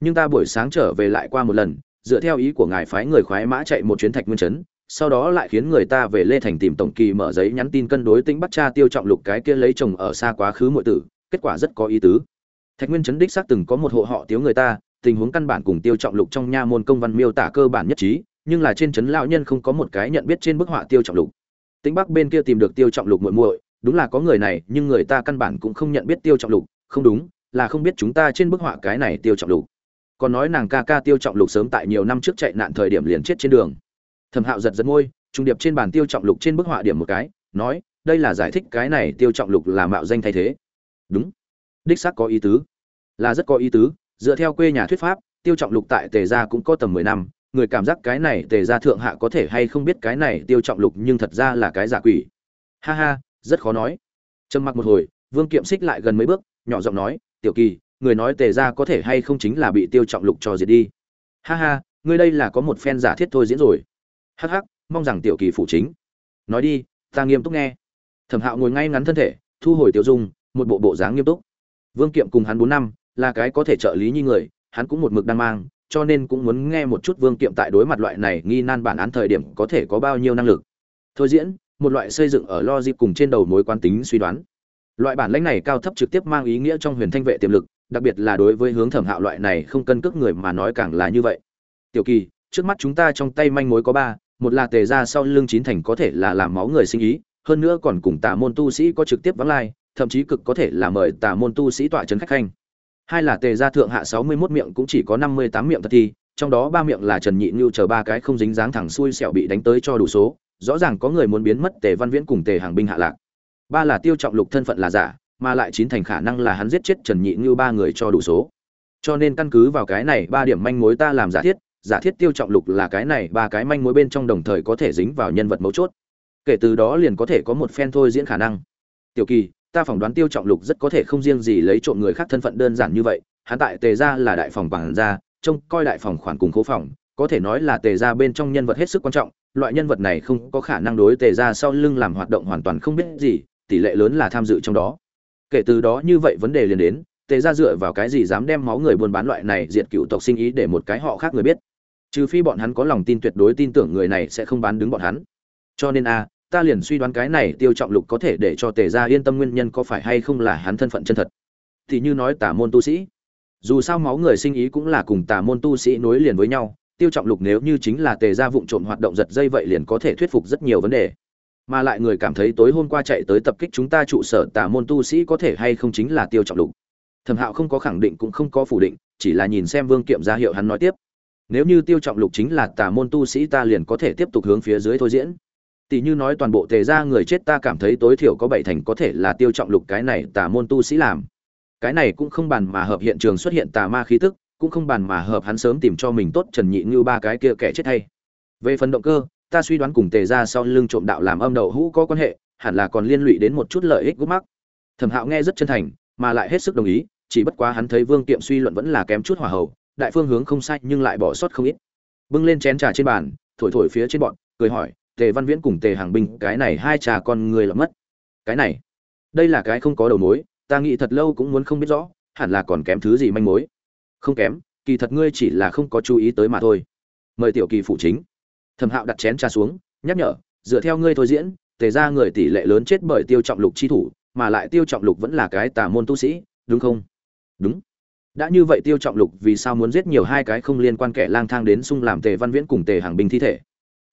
Nhưng ta buổi sáng trở về lại qua một lần, dựa theo ý của ngài phái người khoái mã chạy một chuyến thạch nguyên trấn, sau đó lại khiến người ta về lê thành tìm tổng kỳ mở giấy nhắn tin cân đối tĩnh bắc cha tiêu trọng lục cái kia lấy chồng ở xa quá khứ muội tử, kết quả rất có ý tứ. Thạch nguyên trấn đích xác từng có một hộ họ tiếu người ta, tình huống căn bản cùng tiêu trọng lục trong nha môn công văn miêu tả cơ bản nhất trí nhưng là trên trấn lão nhân không có một cái nhận biết trên bức họa tiêu trọng lục. Tính bắc bên kia tìm được tiêu trọng lục muội muội, đúng là có người này, nhưng người ta căn bản cũng không nhận biết tiêu trọng lục. Không đúng, là không biết chúng ta trên bức họa cái này tiêu trọng lục. Còn nói nàng ca ca tiêu trọng lục sớm tại nhiều năm trước chạy nạn thời điểm liền chết trên đường. Thẩm hạo giật giật môi trung điệp trên bàn tiêu trọng lục trên bức họa điểm một cái, nói, đây là giải thích cái này tiêu trọng lục là mạo danh thay thế. Đúng. Đích xác có ý tứ. Là rất có ý tứ, dựa theo quê nhà thuyết pháp, tiêu trọng lục tại tề gia cũng có tầm mười năm người cảm giác cái này tề gia thượng hạ có thể hay không biết cái này tiêu trọng lục nhưng thật ra là cái giả quỷ. Ha ha, rất khó nói. Trầm mặc một hồi, vương kiệm xích lại gần mấy bước, nhỏ giọng nói, tiểu kỳ, người nói tề gia có thể hay không chính là bị tiêu trọng lục cho diệt đi? Ha ha, ngươi đây là có một phen giả thiết thôi diễn rồi. Hắc hắc, mong rằng tiểu kỳ phụ chính. Nói đi, ta nghiêm túc nghe. Thẩm hạo ngồi ngay ngắn thân thể, thu hồi tiêu dung, một bộ bộ dáng nghiêm túc. Vương kiệm cùng hắn bốn năm, là cái có thể trợ lý như người, hắn cũng một mực đang mang cho nên cũng muốn nghe một chút vương kiệm tại đối mặt loại này nghi nan bản án thời điểm có thể có bao nhiêu năng lực. Thôi diễn, một loại xây dựng ở logic cùng trên đầu mối quan tính suy đoán. Loại bản lãnh này cao thấp trực tiếp mang ý nghĩa trong huyền thanh vệ tiềm lực, đặc biệt là đối với hướng thẩm hạo loại này không cân cước người mà nói càng là như vậy. Tiểu kỳ, trước mắt chúng ta trong tay manh mối có ba, một là tề ra sau lưng chín thành có thể là làm máu người sinh ý, hơn nữa còn cùng tà môn tu sĩ có trực tiếp vắng lai, thậm chí cực có thể là mời tà môn tu sĩ tọa trấn khách khanh hai là tề gia thượng hạ sáu mươi 61 miệng cũng chỉ có năm mươi tám miệng thật thi trong đó ba miệng là trần nhị Nưu chờ ba cái không dính dáng thẳng xuôi sẹo bị đánh tới cho đủ số, rõ ràng có người muốn biến mất tề văn viễn cùng tề hàng binh hạ lạc. Ba là tiêu trọng lục thân phận là giả, mà lại chín thành khả năng là hắn giết chết trần nhị Nưu ba người cho đủ số. Cho nên căn cứ vào cái này ba điểm manh mối ta làm giả thiết giả thiết tiêu trọng lục là cái này ba cái manh mối bên trong đồng thời có thể dính vào nhân vật mấu chốt. Kể từ đó liền có thể có một phen thôi diễn khả năng. Tiểu kỳ ta phỏng đoán tiêu trọng lục rất có thể không riêng gì lấy trộm người khác thân phận đơn giản như vậy, hắn tại tề gia là đại phòng bằng gia, trông coi đại phòng khoản cùng cố phòng, có thể nói là tề gia bên trong nhân vật hết sức quan trọng, loại nhân vật này không có khả năng đối tề gia sau lưng làm hoạt động hoàn toàn không biết gì, tỷ lệ lớn là tham dự trong đó. Kể từ đó như vậy vấn đề liền đến, tề gia dựa vào cái gì dám đem máu người buôn bán loại này diệt cựu tộc sinh ý để một cái họ khác người biết? Trừ phi bọn hắn có lòng tin tuyệt đối tin tưởng người này sẽ không bán đứng bọn hắn. Cho nên a ta liền suy đoán cái này tiêu trọng lục có thể để cho tề gia yên tâm nguyên nhân có phải hay không là hắn thân phận chân thật. Thì như nói tả môn tu sĩ. Dù sao máu người sinh ý cũng là cùng tả môn tu sĩ nối liền với nhau, tiêu trọng lục nếu như chính là tề gia vụng trộm hoạt động giật dây vậy liền có thể thuyết phục rất nhiều vấn đề. Mà lại người cảm thấy tối hôm qua chạy tới tập kích chúng ta trụ sở tả môn tu sĩ có thể hay không chính là tiêu trọng lục. Thẩm hạo không có khẳng định cũng không có phủ định, chỉ là nhìn xem vương kiệm ra hiệu hắn nói tiếp. Nếu như tiêu trọng lục chính là tả môn tu sĩ ta liền có thể tiếp tục hướng phía dưới thôi diễn tỷ như nói toàn bộ tề ra người chết ta cảm thấy tối thiểu có bảy thành có thể là tiêu trọng lục cái này tà môn tu sĩ làm. Cái này cũng không bàn mà hợp hiện trường xuất hiện tà ma khí tức, cũng không bàn mà hợp hắn sớm tìm cho mình tốt trần nhị như ba cái kia kẻ chết hay. Về phần động cơ, ta suy đoán cùng tề ra sau lưng trộm đạo làm âm đậu hũ có quan hệ, hẳn là còn liên lụy đến một chút lợi ích gút mắc. Thẩm hạo nghe rất chân thành, mà lại hết sức đồng ý, chỉ bất quá hắn thấy vương kiệm suy luận vẫn là kém chút hỏa hầu, đại phương hướng không sai nhưng lại bỏ sót không ít. Bưng lên chén trà trên bàn, thổi thổi phía trên bọn, cười hỏi tề văn viễn cùng tề hàng binh cái này hai trà con người là mất. Cái này, đây là cái không có đầu mối, ta nghĩ thật lâu cũng muốn không biết rõ, hẳn là còn kém thứ gì manh mối. Không kém, kỳ thật ngươi chỉ là không có chú ý tới mà thôi. Mời tiểu kỳ phụ chính. Thẩm hạo đặt chén trà xuống, nhắc nhở, dựa theo ngươi thôi diễn, tề ra người tỷ lệ lớn chết bởi tiêu trọng lục chi thủ, mà lại tiêu trọng lục vẫn là cái tà môn tu sĩ, đúng không? Đúng. Đã như vậy tiêu trọng lục vì sao muốn giết nhiều hai cái không liên quan kẻ lang thang đến xung làm tề văn viễn cùng tề hàng binh thi thể?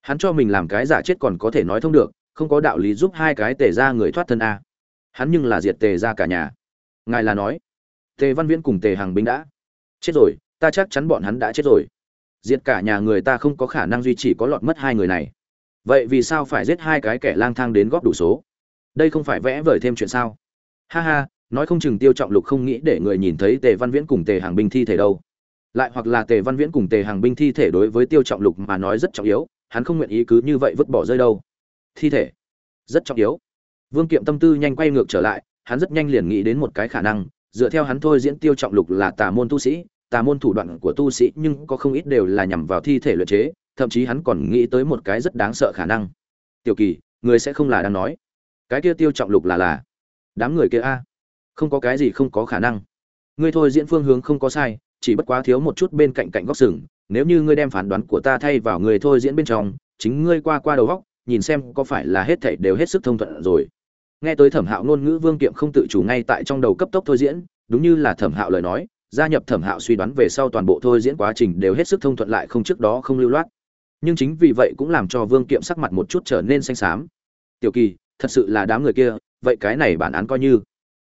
Hắn cho mình làm cái giả chết còn có thể nói thông được, không có đạo lý giúp hai cái tề ra người thoát thân a. Hắn nhưng là diệt tề ra cả nhà. Ngài là nói, tề văn viễn cùng tề hàng binh đã chết rồi, ta chắc chắn bọn hắn đã chết rồi. Diệt cả nhà người ta không có khả năng duy trì có lọt mất hai người này. Vậy vì sao phải giết hai cái kẻ lang thang đến góp đủ số? Đây không phải vẽ vời thêm chuyện sao? Ha ha, nói không chừng tiêu trọng lục không nghĩ để người nhìn thấy tề văn viễn cùng tề hàng binh thi thể đâu. Lại hoặc là tề văn viễn cùng tề hàng binh thi thể đối với tiêu trọng lục mà nói rất trọng yếu hắn không nguyện ý cứ như vậy vứt bỏ rơi đâu. Thi thể, rất trọng yếu. Vương kiệm tâm tư nhanh quay ngược trở lại, hắn rất nhanh liền nghĩ đến một cái khả năng, dựa theo hắn thôi diễn tiêu trọng lục là tà môn tu sĩ, tà môn thủ đoạn của tu sĩ nhưng có không ít đều là nhằm vào thi thể luyện chế, thậm chí hắn còn nghĩ tới một cái rất đáng sợ khả năng. Tiểu kỳ, người sẽ không là đang nói. Cái kia tiêu trọng lục là là, đám người kia a, không có cái gì không có khả năng. Ngươi thôi diễn phương hướng không có sai, chỉ bất quá thiếu một chút bên cạnh cạnh góc sừng nếu như ngươi đem phán đoán của ta thay vào người thôi diễn bên trong, chính ngươi qua qua đầu góc nhìn xem có phải là hết thảy đều hết sức thông thuận rồi. Nghe tới thẩm hạo ngôn ngữ vương kiệm không tự chủ ngay tại trong đầu cấp tốc thôi diễn, đúng như là thẩm hạo lời nói, gia nhập thẩm hạo suy đoán về sau toàn bộ thôi diễn quá trình đều hết sức thông thuận lại không trước đó không lưu loát. Nhưng chính vì vậy cũng làm cho vương kiệm sắc mặt một chút trở nên xanh xám. Tiểu kỳ, thật sự là đám người kia, vậy cái này bản án coi như.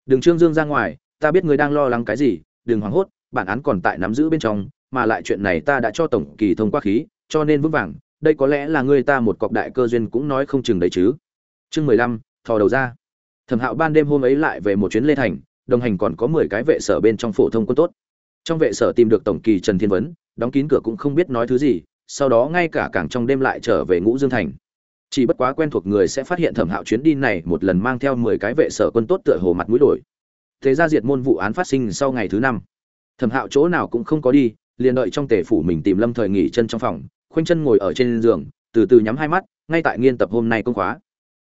Đừng trương dương ra ngoài, ta biết ngươi đang lo lắng cái gì, đừng hoảng hốt, bản án còn tại nắm giữ bên trong mà lại chuyện này ta đã cho tổng kỳ thông qua khí, cho nên vững vàng, đây có lẽ là ngươi ta một cọc đại cơ duyên cũng nói không chừng đấy chứ. Chương mười lăm, thò đầu ra. Thẩm hạo ban đêm hôm ấy lại về một chuyến lê thành, đồng hành còn có mười cái vệ sở bên trong phổ thông quân tốt. Trong vệ sở tìm được tổng kỳ trần thiên vấn, đóng kín cửa cũng không biết nói thứ gì, sau đó ngay cả cảng trong đêm lại trở về ngũ dương thành. Chỉ bất quá quen thuộc người sẽ phát hiện thẩm hạo chuyến đi này một lần mang theo mười cái vệ sở quân tốt tựa hồ mặt mũi đổi. Thế ra diệt môn vụ án phát sinh sau ngày thứ năm. Thẩm hạo chỗ nào cũng không có đi liền đợi trong tể phủ mình tìm lâm thời nghỉ chân trong phòng, khoanh chân ngồi ở trên giường, từ từ nhắm hai mắt, ngay tại nghiên tập hôm nay công khóa.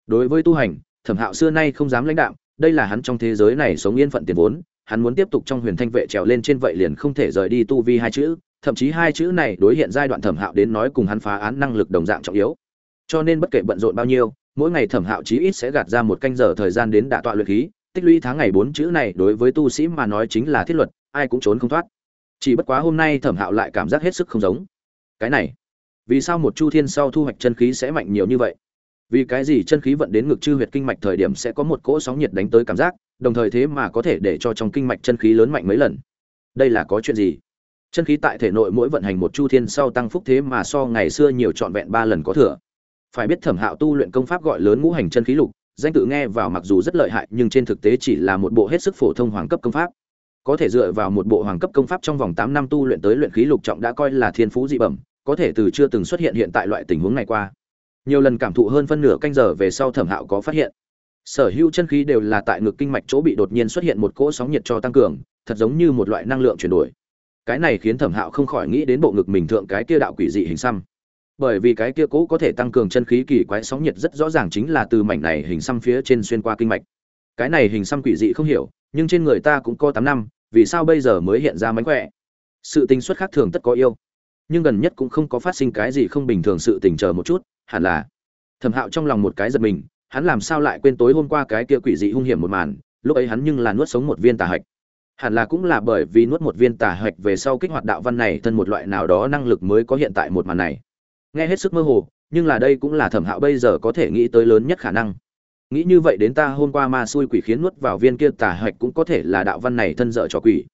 Đối với tu hành, thẩm hạo xưa nay không dám lãnh đạo đây là hắn trong thế giới này sống yên phận tiền vốn, hắn muốn tiếp tục trong huyền thanh vệ trèo lên trên vậy liền không thể rời đi tu vi hai chữ, thậm chí hai chữ này đối hiện giai đoạn thẩm hạo đến nói cùng hắn phá án năng lực đồng dạng trọng yếu. Cho nên bất kể bận rộn bao nhiêu, mỗi ngày thẩm hạo chí ít sẽ gạt ra một canh giờ thời gian đến đả tọa luyện khí, tích lũy tháng ngày bốn chữ này đối với tu sĩ mà nói chính là thiết luật, ai cũng trốn không thoát chỉ bất quá hôm nay thẩm hạo lại cảm giác hết sức không giống. Cái này, vì sao một chu thiên sau thu hoạch chân khí sẽ mạnh nhiều như vậy? Vì cái gì chân khí vận đến ngực chư huyệt kinh mạch thời điểm sẽ có một cỗ sóng nhiệt đánh tới cảm giác, đồng thời thế mà có thể để cho trong kinh mạch chân khí lớn mạnh mấy lần? Đây là có chuyện gì? Chân khí tại thể nội mỗi vận hành một chu thiên sau tăng phúc thế mà so ngày xưa nhiều trọn vẹn ba lần có thừa. Phải biết thẩm hạo tu luyện công pháp gọi lớn ngũ hành chân khí lục, danh tự nghe vào mặc dù rất lợi hại nhưng trên thực tế chỉ là một bộ hết sức phổ thông hoàng cấp công pháp có thể dựa vào một bộ hoàng cấp công pháp trong vòng tám năm tu luyện tới luyện khí lục trọng đã coi là thiên phú dị bẩm, có thể từ chưa từng xuất hiện hiện tại loại tình huống này qua. Nhiều lần cảm thụ hơn phân nửa canh giờ về sau thẩm hạo có phát hiện. Sở hữu chân khí đều là tại ngực kinh mạch chỗ bị đột nhiên xuất hiện một cỗ sóng nhiệt cho tăng cường, thật giống như một loại năng lượng chuyển đổi. Cái này khiến thẩm hạo không khỏi nghĩ đến bộ ngực mình thượng cái kia đạo quỷ dị hình xăm. Bởi vì cái kia cỗ có thể tăng cường chân khí kỳ quái sóng nhiệt rất rõ ràng chính là từ mảnh này hình xăm phía trên xuyên qua kinh mạch. Cái này hình xăm quỷ dị không hiểu, nhưng trên người ta cũng có tám năm vì sao bây giờ mới hiện ra mánh khỏe? Sự tình xuất khác thường tất có yêu. Nhưng gần nhất cũng không có phát sinh cái gì không bình thường sự tình chờ một chút, hẳn là. Thẩm hạo trong lòng một cái giật mình, hắn làm sao lại quên tối hôm qua cái kia quỷ dị hung hiểm một màn, lúc ấy hắn nhưng là nuốt sống một viên tà hạch. Hẳn là cũng là bởi vì nuốt một viên tà hạch về sau kích hoạt đạo văn này thân một loại nào đó năng lực mới có hiện tại một màn này. Nghe hết sức mơ hồ, nhưng là đây cũng là thẩm hạo bây giờ có thể nghĩ tới lớn nhất khả năng nghĩ như vậy đến ta hôm qua ma xui quỷ khiến nuốt vào viên kia tà hạch cũng có thể là đạo văn này thân dở cho quỷ.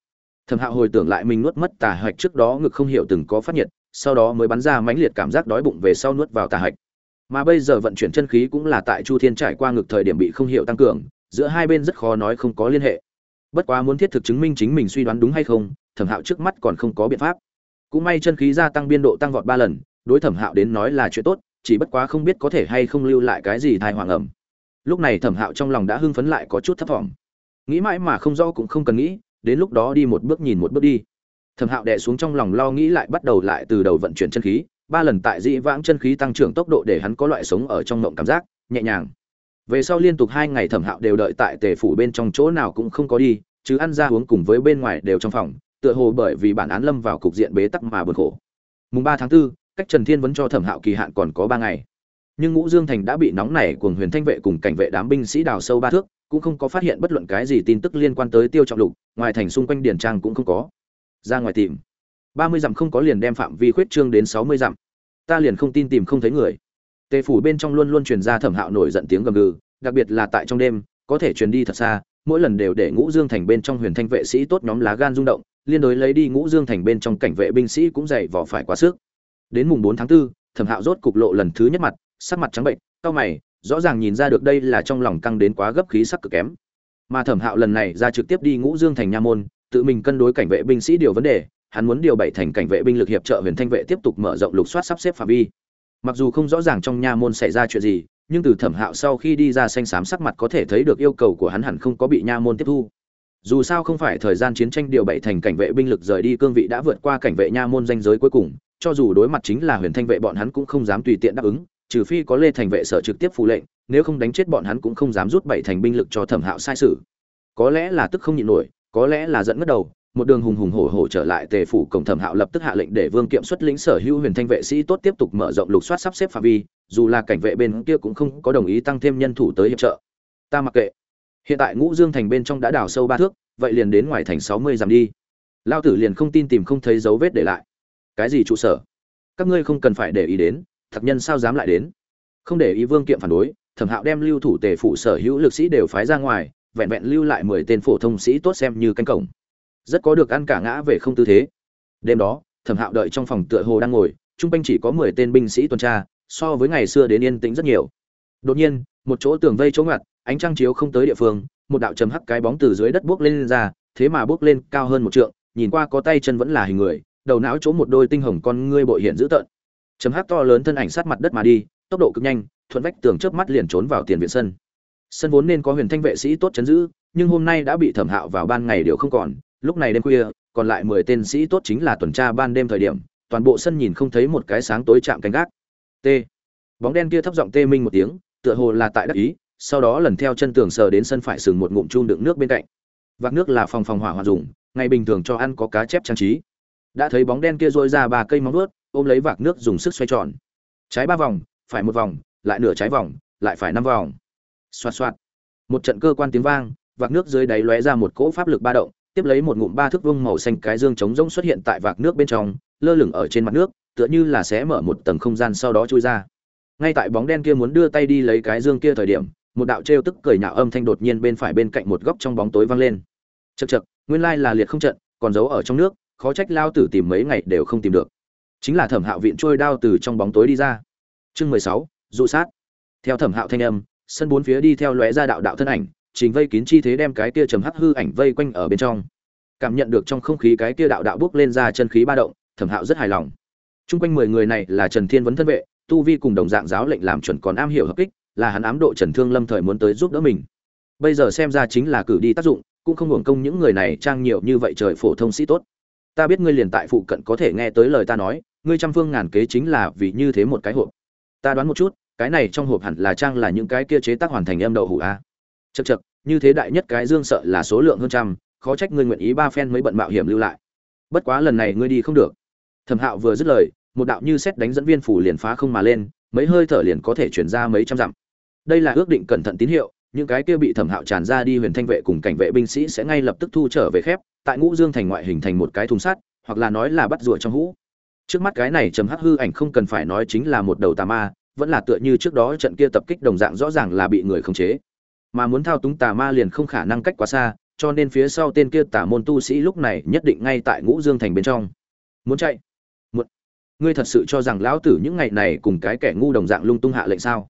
Thẩm hạo hồi tưởng lại mình nuốt mất tà hạch trước đó ngực không hiểu từng có phát nhiệt, sau đó mới bắn ra mãnh liệt cảm giác đói bụng về sau nuốt vào tà hạch mà bây giờ vận chuyển chân khí cũng là tại chu thiên trải qua ngực thời điểm bị không hiểu tăng cường, giữa hai bên rất khó nói không có liên hệ. Bất quá muốn thiết thực chứng minh chính mình suy đoán đúng hay không, thẩm hạo trước mắt còn không có biện pháp. Cũng may chân khí gia tăng biên độ tăng vọt ba lần, đối thẩm hạo đến nói là chuyện tốt, chỉ bất quá không biết có thể hay không lưu lại cái gì thai hoàng ẩm lúc này thẩm hạo trong lòng đã hưng phấn lại có chút thấp thỏm. Nghĩ mãi mà không rõ cũng không cần nghĩ đến lúc đó đi một bước nhìn một bước đi. Thẩm hạo đè xuống trong lòng lo nghĩ lại bắt đầu lại từ đầu vận chuyển chân khí. Ba lần tại dĩ vãng chân khí tăng trưởng tốc độ để hắn có loại sống ở trong mộng cảm giác nhẹ nhàng. Về sau liên tục hai ngày thẩm hạo đều đợi tại tề phủ bên trong chỗ nào cũng không có đi chứ ăn ra uống cùng với bên ngoài đều trong phòng tựa hồ bởi vì bản án lâm vào cục diện bế tắc mà buồn khổ. Mùng ba tháng 4, cách trần thiên vẫn cho thẩm hạo kỳ hạn còn có ba ngày nhưng ngũ dương thành đã bị nóng nảy cùng huyền thanh vệ cùng cảnh vệ đám binh sĩ đào sâu ba thước cũng không có phát hiện bất luận cái gì tin tức liên quan tới tiêu trọng lục ngoài thành xung quanh điển trang cũng không có. Ra ngoài tìm. Ba mươi dặm không có liền đem phạm vi khuyết trương đến sáu mươi dặm. Ta liền không tin tìm không thấy người. Tề phủ bên trong luôn luôn truyền ra thẩm hạo nổi giận tiếng gầm gừ đặc biệt là tại trong đêm có thể truyền đi thật xa mỗi lần đều để ngũ dương thành bên trong huyền thanh vệ sĩ tốt nhóm lá gan rung động liên đối lấy đi ngũ dương thành bên trong cảnh vệ binh sĩ cũng dày vỏ phải quá sức. Đến mùng bốn tháng 4, thẩm hạo rốt cục lộ lần thứ nhất mặt sắc mặt trắng bệnh, cau mày, rõ ràng nhìn ra được đây là trong lòng căng đến quá gấp khí sắc cực kém. Mà thẩm hạo lần này ra trực tiếp đi ngũ dương thành nha môn, tự mình cân đối cảnh vệ binh sĩ điều vấn đề, hắn muốn điều bảy thành cảnh vệ binh lực hiệp trợ huyền thanh vệ tiếp tục mở rộng lục soát sắp xếp phạm vi. Mặc dù không rõ ràng trong nha môn xảy ra chuyện gì, nhưng từ thẩm hạo sau khi đi ra xanh xám sắc mặt có thể thấy được yêu cầu của hắn hẳn không có bị nha môn tiếp thu. Dù sao không phải thời gian chiến tranh điều bảy thành cảnh vệ binh lực rời đi cương vị đã vượt qua cảnh vệ nha môn danh giới cuối cùng, cho dù đối mặt chính là huyền thanh vệ bọn hắn cũng không dám tùy tiện đáp ứng trừ phi có lê thành vệ sở trực tiếp phụ lệnh, nếu không đánh chết bọn hắn cũng không dám rút bảy thành binh lực cho thẩm hạo sai sự có lẽ là tức không nhịn nổi, có lẽ là dẫn ngất đầu, một đường hùng hùng hổ hổ trở lại tề phủ cổng thẩm hạo lập tức hạ lệnh để vương kiệm xuất lĩnh sở hữu huyền thanh vệ sĩ tốt tiếp tục mở rộng lục soát sắp xếp phạm vi, dù là cảnh vệ bên kia cũng không có đồng ý tăng thêm nhân thủ tới hiệp trợ. Ta mặc kệ. Hiện tại ngũ dương thành bên trong đã đào sâu ba thước, vậy liền đến ngoài thành sáu mươi dặm đi. Lao tử liền không tin tìm không thấy dấu vết để lại. Cái gì trụ sở? Các ngươi không cần phải để ý đến thật nhân sao dám lại đến? Không để ý vương kiệm phản đối thẩm hạo đem lưu thủ tề phủ sở hữu lực sĩ đều phái ra ngoài vẹn vẹn lưu lại mười tên phổ thông sĩ tốt xem như canh cổng. Rất có được ăn cả ngã về không tư thế. Đêm đó thẩm hạo đợi trong phòng tựa hồ đang ngồi trung quanh chỉ có mười tên binh sĩ tuần tra so với ngày xưa đến yên tĩnh rất nhiều. Đột nhiên một chỗ tường vây chỗ ngặt ánh trăng chiếu không tới địa phương một đạo chấm hắc cái bóng từ dưới đất bước lên, lên ra thế mà bước lên cao hơn một trượng nhìn qua có tay chân vẫn là hình người đầu não chỗ một đôi tinh hồng con ngươi bội hiện dữ tợn chấm hát to lớn thân ảnh sát mặt đất mà đi, tốc độ cực nhanh, thuận vách tường chớp mắt liền trốn vào tiền viện sân. Sân vốn nên có huyền thanh vệ sĩ tốt chấn giữ, nhưng hôm nay đã bị thẩm hạo vào ban ngày đều không còn, lúc này đêm khuya, còn lại mười tên sĩ tốt chính là tuần tra ban đêm thời điểm, toàn bộ sân nhìn không thấy một cái sáng tối chạm canh gác. T. Bóng đen kia thấp giọng tê minh một tiếng, tựa hồ là tại đắc ý, sau đó lần theo chân tường sờ đến sân phải sừng một ngụm chun đựng nước bên cạnh. Vạc nước là phòng phòng hỏa hoạt dùng, ngày bình thường cho ăn có cá chép trang trí đã thấy bóng đen kia dội ra ba cây móng vuốt, ôm lấy vạc nước dùng sức xoay tròn. Trái ba vòng, phải một vòng, lại nửa trái vòng, lại phải năm vòng. Xoạt xoạt. Một trận cơ quan tiếng vang, vạc nước dưới đáy lóe ra một cỗ pháp lực ba động, tiếp lấy một ngụm ba thước vông màu xanh cái dương trống rỗng xuất hiện tại vạc nước bên trong, lơ lửng ở trên mặt nước, tựa như là sẽ mở một tầng không gian sau đó chui ra. Ngay tại bóng đen kia muốn đưa tay đi lấy cái dương kia thời điểm, một đạo trêu tức cười nhạo âm thanh đột nhiên bên phải bên cạnh một góc trong bóng tối vang lên. Chật chật nguyên lai là liệt không trận, còn giấu ở trong nước khó trách lao tử tìm mấy ngày đều không tìm được. Chính là thẩm hạo viện trôi đao từ trong bóng tối đi ra. Chương mười sáu, dụ sát. Theo thẩm hạo thanh âm, sân bốn phía đi theo lóe ra đạo đạo thân ảnh, trình vây kín chi thế đem cái kia trầm hắc hư ảnh vây quanh ở bên trong. Cảm nhận được trong không khí cái kia đạo đạo bước lên ra chân khí ba động, thẩm hạo rất hài lòng. Chung quanh mười người này là trần thiên vấn thân vệ, tu vi cùng đồng dạng giáo lệnh làm chuẩn còn am hiểu hợp kích, là hắn ám độ trần thương lâm thời muốn tới giúp đỡ mình. Bây giờ xem ra chính là cử đi tác dụng, cũng không hưởng công những người này trang nhiều như vậy trời phổ thông sĩ tốt ta biết ngươi liền tại phụ cận có thể nghe tới lời ta nói, ngươi trăm phương ngàn kế chính là vì như thế một cái hộp. Ta đoán một chút, cái này trong hộp hẳn là trang là những cái kia chế tác hoàn thành em đậu hủ a. Chật chật như thế đại nhất cái dương sợ là số lượng hơn trăm, khó trách ngươi nguyện ý ba phen mới bận mạo hiểm lưu lại. Bất quá lần này ngươi đi không được. Thẩm hạo vừa dứt lời, một đạo như xét đánh dẫn viên phủ liền phá không mà lên, mấy hơi thở liền có thể chuyển ra mấy trăm dặm. Đây là ước định cẩn thận tín hiệu, những cái kia bị thẩm hạo tràn ra đi huyền thanh vệ cùng cảnh vệ binh sĩ sẽ ngay lập tức thu trở về khép tại ngũ dương thành ngoại hình thành một cái thùng sắt, hoặc là nói là bắt rùa trong hũ. Trước mắt cái này trầm hắc hư ảnh không cần phải nói chính là một đầu tà ma, vẫn là tựa như trước đó trận kia tập kích đồng dạng rõ ràng là bị người khống chế. Mà muốn thao túng tà ma liền không khả năng cách quá xa, cho nên phía sau tên kia tà môn tu sĩ lúc này nhất định ngay tại ngũ dương thành bên trong. Muốn chạy? Muốn. Ngươi thật sự cho rằng lão tử những ngày này cùng cái kẻ ngu đồng dạng lung tung hạ lệnh sao?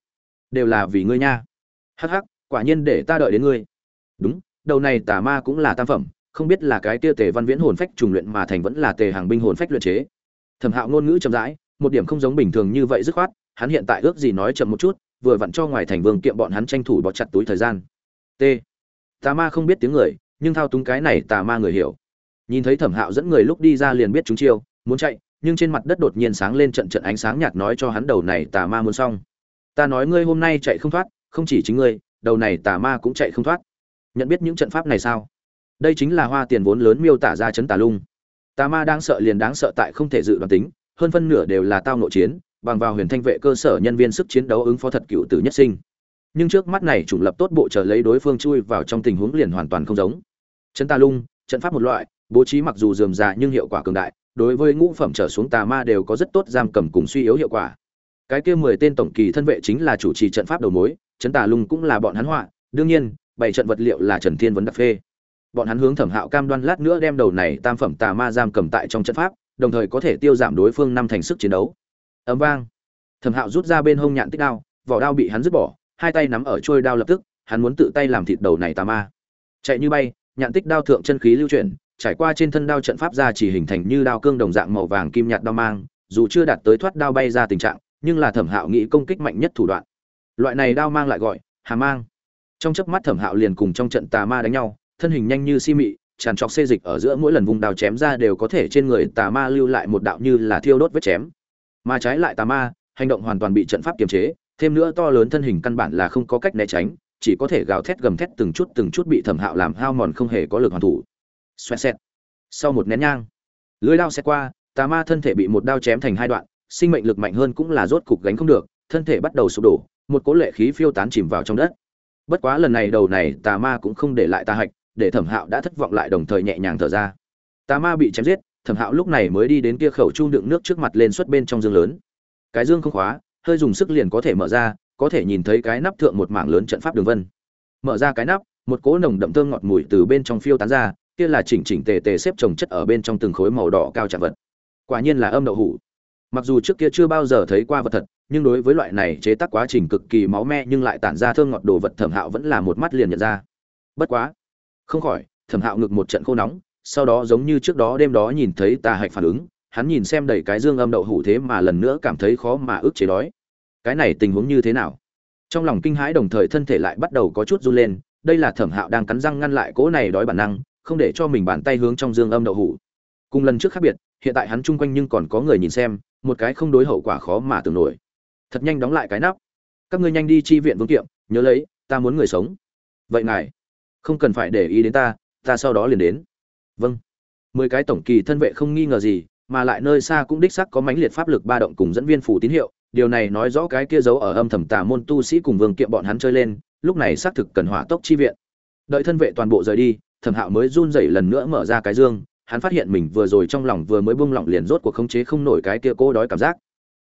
Đều là vì ngươi nha. Hắc hắc, quả nhiên để ta đợi đến ngươi. Đúng, đầu này tà ma cũng là tam phẩm không biết là cái kia tề văn viễn hồn phách trùng luyện mà thành vẫn là tề hàng binh hồn phách luyện chế. Thẩm hạo ngôn ngữ chậm rãi, một điểm không giống bình thường như vậy dứt khoát, hắn hiện tại ước gì nói chậm một chút, vừa vặn cho ngoài thành vương kiệm bọn hắn tranh thủ bọt chặt túi thời gian. T. Tà ma không biết tiếng người, nhưng thao túng cái này tà ma người hiểu. Nhìn thấy thẩm hạo dẫn người lúc đi ra liền biết chúng chiêu, muốn chạy, nhưng trên mặt đất đột nhiên sáng lên trận trận ánh sáng nhạt nói cho hắn đầu này tà ma muốn xong. Ta nói ngươi hôm nay chạy không thoát, không chỉ chính ngươi, đầu này tà ma cũng chạy không thoát. Nhận biết những trận pháp này sao? Đây chính là hoa tiền vốn lớn miêu tả ra chấn tà lung. Tà ma đang sợ liền đáng sợ tại không thể dự đoán tính, hơn phân nửa đều là tao nội chiến, bằng vào huyền thanh vệ cơ sở nhân viên sức chiến đấu ứng phó thật cựu tử nhất sinh. Nhưng trước mắt này chủng lập tốt bộ chờ lấy đối phương chui vào trong tình huống liền hoàn toàn không giống. Chấn tà lung, trận pháp một loại, bố trí mặc dù dườm già nhưng hiệu quả cường đại, đối với ngũ phẩm trở xuống tà ma đều có rất tốt giam cầm cùng suy yếu hiệu quả. Cái kia mười tên tổng kỳ thân vệ chính là chủ trì trận pháp đầu mối, chấn tà lung cũng là bọn hắn họa, đương nhiên, bảy trận vật liệu là trần thiên vấn đặc phê bọn hắn hướng thẩm hạo cam đoan lát nữa đem đầu này tam phẩm tà ma giam cầm tại trong trận pháp, đồng thời có thể tiêu giảm đối phương năm thành sức chiến đấu. Ấm vang. Thẩm hạo rút ra bên hông nhạn tích đao, vỏ đao bị hắn dứt bỏ, hai tay nắm ở trôi đao lập tức, hắn muốn tự tay làm thịt đầu này tà ma. Chạy như bay, nhạn tích đao thượng chân khí lưu chuyển, trải qua trên thân đao trận pháp ra chỉ hình thành như đao cương đồng dạng màu vàng kim nhạt đao mang, dù chưa đạt tới thoát đao bay ra tình trạng, nhưng là thẩm hạo nghĩ công kích mạnh nhất thủ đoạn. Loại này đao mang lại gọi, hà mang. Trong chớp mắt thẩm hạo liền cùng trong trận tà ma đánh nhau thân hình nhanh như si mị, tràn trọc xê dịch ở giữa mỗi lần vùng đào chém ra đều có thể trên người tà ma lưu lại một đạo như là thiêu đốt vết chém. Mà trái lại tà ma, hành động hoàn toàn bị trận pháp kiềm chế, thêm nữa to lớn thân hình căn bản là không có cách né tránh, chỉ có thể gào thét gầm thét từng chút từng chút bị thẩm hạo làm hao mòn không hề có lực hoàn thủ. Xoẹt xẹt. Sau một nén nhang, lưới đao xẹt qua, tà ma thân thể bị một đao chém thành hai đoạn, sinh mệnh lực mạnh hơn cũng là rốt cục gánh không được, thân thể bắt đầu sụp đổ, một cố lệ khí phiêu tán chìm vào trong đất. Bất quá lần này đầu này tà ma cũng không để lại tà hạch để thẩm hạo đã thất vọng lại đồng thời nhẹ nhàng thở ra. Tà ma bị chém giết, thẩm hạo lúc này mới đi đến kia khẩu chu đựng nước trước mặt lên xuất bên trong dương lớn. Cái dương không khóa, hơi dùng sức liền có thể mở ra, có thể nhìn thấy cái nắp thượng một mảng lớn trận pháp đường vân. Mở ra cái nắp, một cỗ nồng đậm thơm ngọt mùi từ bên trong phiêu tán ra, kia là chỉnh chỉnh tề tề xếp chồng chất ở bên trong từng khối màu đỏ cao chạm vật. Quả nhiên là âm đậu hủ. Mặc dù trước kia chưa bao giờ thấy qua vật thật, nhưng đối với loại này chế tác quá trình cực kỳ máu me nhưng lại tản ra thơm ngọt đồ vật thẩm hạo vẫn là một mắt liền nhận ra. Bất quá không khỏi, thẩm hạo ngực một trận khô nóng, sau đó giống như trước đó đêm đó nhìn thấy tà hạch phản ứng, hắn nhìn xem đầy cái dương âm đậu hủ thế mà lần nữa cảm thấy khó mà ức chế đói. Cái này tình huống như thế nào? Trong lòng kinh hãi đồng thời thân thể lại bắt đầu có chút run lên, đây là thẩm hạo đang cắn răng ngăn lại cỗ này đói bản năng, không để cho mình bàn tay hướng trong dương âm đậu hủ. Cùng lần trước khác biệt, hiện tại hắn chung quanh nhưng còn có người nhìn xem, một cái không đối hậu quả khó mà tưởng nổi. Thật nhanh đóng lại cái nắp. Các ngươi nhanh đi chi viện vương kiệm, nhớ lấy, ta muốn người sống. Vậy ngài không cần phải để ý đến ta ta sau đó liền đến. Vâng. Mười cái tổng kỳ thân vệ không nghi ngờ gì, mà lại nơi xa cũng đích sắc có mãnh liệt pháp lực ba động cùng dẫn viên phủ tín hiệu. Điều này nói rõ cái kia giấu ở âm thầm tà môn tu sĩ cùng vương kiệm bọn hắn chơi lên, lúc này xác thực cần hỏa tốc chi viện. Đợi thân vệ toàn bộ rời đi, thẩm hạo mới run rẩy lần nữa mở ra cái dương, hắn phát hiện mình vừa rồi trong lòng vừa mới buông lỏng liền rốt cuộc khống chế không nổi cái kia cô đói cảm giác.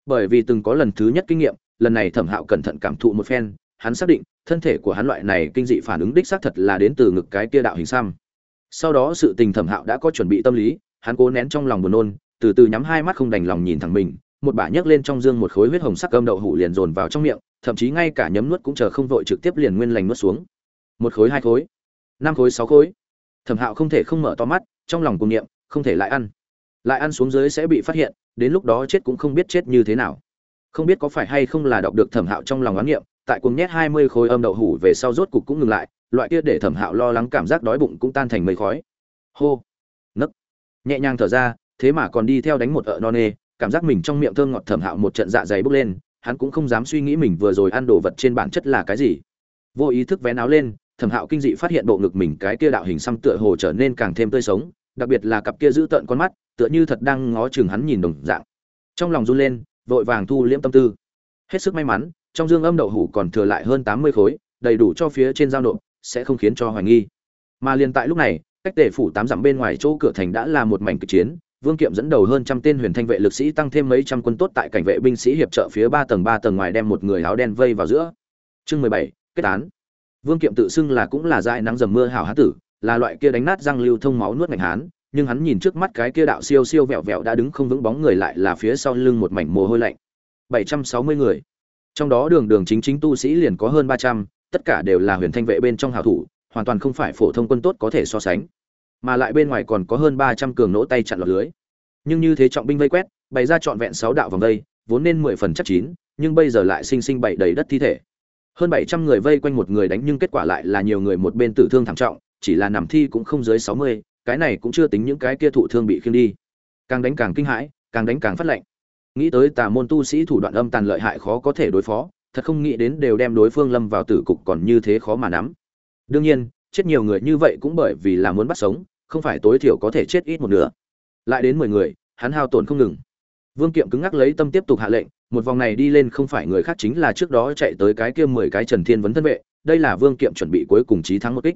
Bởi vì từng có lần thứ nhất kinh nghiệm, lần này thẩm hạo cẩn thận cảm thụ một phen, hắn xác định thân thể của hắn loại này kinh dị phản ứng đích xác thật là đến từ ngực cái kia đạo hình xăm. Sau đó sự tình thẩm hạo đã có chuẩn bị tâm lý, hắn cố nén trong lòng buồn nôn, từ từ nhắm hai mắt không đành lòng nhìn thẳng mình, một bả nhấc lên trong dương một khối huyết hồng sắc cơm đậu hũ liền dồn vào trong miệng, thậm chí ngay cả nhấm nuốt cũng chờ không vội trực tiếp liền nguyên lành nuốt xuống. Một khối, hai khối, năm khối, sáu khối. Thẩm hạo không thể không mở to mắt, trong lòng cùng niệm, không thể lại ăn. Lại ăn xuống dưới sẽ bị phát hiện, đến lúc đó chết cũng không biết chết như thế nào. Không biết có phải hay không là đọc được thẩm hạo trong lòng oán niệm tại cuồng nhét hai mươi khối âm đậu hủ về sau rốt cục cũng ngừng lại, loại kia để thẩm hạo lo lắng cảm giác đói bụng cũng tan thành mây khói. Hô, nấc, nhẹ nhàng thở ra, thế mà còn đi theo đánh một ợ non nê, cảm giác mình trong miệng thơm ngọt thẩm hạo một trận dạ dày bốc lên, hắn cũng không dám suy nghĩ mình vừa rồi ăn đồ vật trên bản chất là cái gì. Vô ý thức vén áo lên, thẩm hạo kinh dị phát hiện bộ ngực mình cái kia đạo hình xăm tựa hồ trở nên càng thêm tươi sống, đặc biệt là cặp kia giữ tợn con mắt, tựa như thật đang ngó chừng hắn nhìn đồng dạng. Trong lòng run lên, vội vàng thu liễm tâm tư. Hết sức may mắn trong dương âm đậu hủ còn thừa lại hơn tám mươi khối, đầy đủ cho phía trên giao nộp, sẽ không khiến cho hoài nghi. Mà liền tại lúc này, cách tể phủ tám dặm bên ngoài chỗ cửa thành đã là một mảnh kịch chiến, vương kiệm dẫn đầu hơn trăm tên huyền thanh vệ lực sĩ tăng thêm mấy trăm quân tốt tại cảnh vệ binh sĩ hiệp trợ phía ba tầng ba tầng ngoài đem một người áo đen vây vào giữa. Chương mười bảy, kết án. Vương kiệm tự xưng là cũng là dại nắng dầm mưa hảo hán tử, là loại kia đánh nát răng lưu thông máu nuốt ngành hán, nhưng hắn nhìn trước mắt cái kia đạo siêu siêu vẹo vẹo đã đứng không vững bóng người lại là phía sau lưng một mảnh mồ hôi lạnh. Bảy trăm sáu mươi người trong đó đường đường chính chính tu sĩ liền có hơn ba trăm, tất cả đều là huyền thanh vệ bên trong hảo thủ, hoàn toàn không phải phổ thông quân tốt có thể so sánh. Mà lại bên ngoài còn có hơn ba trăm cường nỗ tay chặn lọt lưới. Nhưng như thế trọng binh vây quét, bày ra trọn vẹn sáu đạo vòng đây vốn nên mười phần chắc chín, nhưng bây giờ lại sinh sinh bậy đầy đất thi thể. Hơn bảy trăm người vây quanh một người đánh nhưng kết quả lại là nhiều người một bên tử thương thảm trọng, chỉ là nằm thi cũng không dưới sáu mươi, cái này cũng chưa tính những cái kia thụ thương bị khiêng đi. Càng đánh càng kinh hãi, càng đánh càng phát lệnh nghĩ tới tà môn tu sĩ thủ đoạn âm tàn lợi hại khó có thể đối phó, thật không nghĩ đến đều đem đối phương lâm vào tử cục còn như thế khó mà nắm. Đương nhiên, chết nhiều người như vậy cũng bởi vì là muốn bắt sống, không phải tối thiểu có thể chết ít một nửa. Lại đến mười người, hắn hao tổn không ngừng. Vương kiệm cứng ngắc lấy tâm tiếp tục hạ lệnh, một vòng này đi lên không phải người khác chính là trước đó chạy tới cái kia mười cái trần thiên vấn thân vệ, đây là vương kiệm chuẩn bị cuối cùng chí thắng một kích.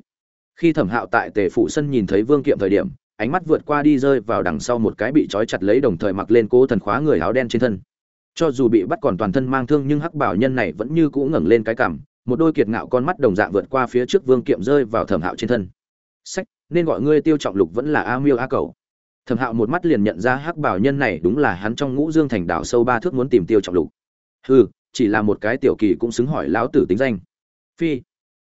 Khi thẩm hạo tại tề phủ sân nhìn thấy vương kiệm thời điểm ánh mắt vượt qua đi rơi vào đằng sau một cái bị trói chặt lấy đồng thời mặc lên cố thần khóa người áo đen trên thân. Cho dù bị bắt còn toàn thân mang thương nhưng hắc bảo nhân này vẫn như cũ ngẩng lên cái cằm, một đôi kiệt ngạo con mắt đồng dạng vượt qua phía trước vương kiệm rơi vào thẩm hạo trên thân. Sách, nên gọi ngươi tiêu trọng lục vẫn là a miêu a cầu. Thẩm hạo một mắt liền nhận ra hắc bảo nhân này đúng là hắn trong ngũ dương thành đảo sâu ba thước muốn tìm tiêu trọng lục. Hừ, chỉ là một cái tiểu kỳ cũng xứng hỏi lão tử tính danh. Phi,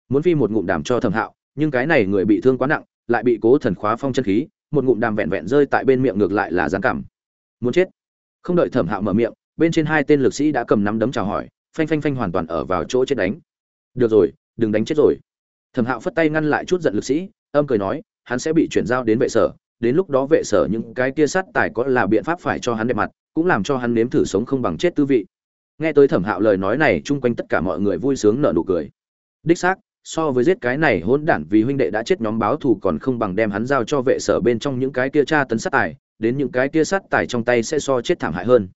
muốn phi một ngụm đàm cho thẩm hạo, nhưng cái này người bị thương quá nặng, lại bị cố thần khóa phong chân khí một ngụm đàm vẹn vẹn rơi tại bên miệng ngược lại là gián cảm. Muốn chết. Không đợi thẩm hạo mở miệng, bên trên hai tên lực sĩ đã cầm nắm đấm chào hỏi, phanh phanh phanh hoàn toàn ở vào chỗ chết đánh. Được rồi, đừng đánh chết rồi. Thẩm hạo phất tay ngăn lại chút giận lực sĩ, âm cười nói, hắn sẽ bị chuyển giao đến vệ sở, đến lúc đó vệ sở những cái kia sát tài có là biện pháp phải cho hắn đẹp mặt, cũng làm cho hắn nếm thử sống không bằng chết tư vị. Nghe tới thẩm hạo lời nói này, chung quanh tất cả mọi người vui sướng nở nụ cười. Đích xác so với giết cái này hỗn đản vì huynh đệ đã chết nhóm báo thù còn không bằng đem hắn giao cho vệ sở bên trong những cái kia tra tấn sát tài, đến những cái kia sát tài trong tay sẽ so chết thảm hại hơn.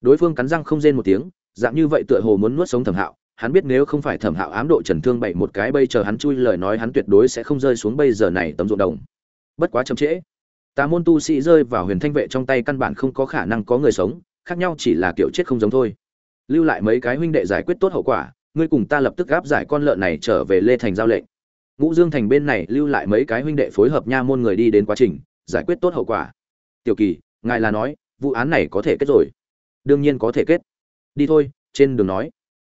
Đối phương cắn răng không rên một tiếng, dạng như vậy tựa hồ muốn nuốt sống thẩm hạo, hắn biết nếu không phải thẩm hạo ám độ trần thương bậy một cái bây chờ hắn chui lời nói hắn tuyệt đối sẽ không rơi xuống bây giờ này tấm ruộng đồng. Bất quá chậm trễ. Tà môn tu sĩ rơi vào huyền thanh vệ trong tay căn bản không có khả năng có người sống, khác nhau chỉ là kiểu chết không giống thôi. Lưu lại mấy cái huynh đệ giải quyết tốt hậu quả ngươi cùng ta lập tức gáp giải con lợn này trở về lê thành giao lệnh. Ngũ dương thành bên này lưu lại mấy cái huynh đệ phối hợp nha môn người đi đến quá trình, giải quyết tốt hậu quả. Tiểu kỳ, ngài là nói, vụ án này có thể kết rồi. Đương nhiên có thể kết. Đi thôi, trên đường nói.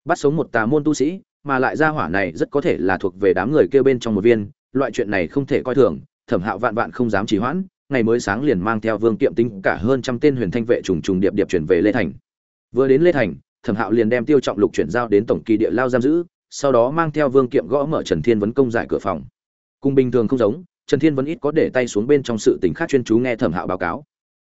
Bắt sống một tà môn tu sĩ, mà lại ra hỏa này rất có thể là thuộc về đám người kêu bên trong một viên, loại chuyện này không thể coi thường, thẩm hạo vạn vạn không dám trì hoãn, ngày mới sáng liền mang theo vương kiệm tính cả hơn trăm tên huyền thanh vệ trùng trùng điệp điệp chuyển về lê thành. Vừa đến lê thành thẩm hạo liền đem tiêu trọng lục chuyển giao đến tổng kỳ địa lao giam giữ, sau đó mang theo vương kiệm gõ mở trần thiên vấn công giải cửa phòng. Cùng bình thường không giống, trần thiên vấn ít có để tay xuống bên trong sự tình khác chuyên chú nghe thẩm hạo báo cáo.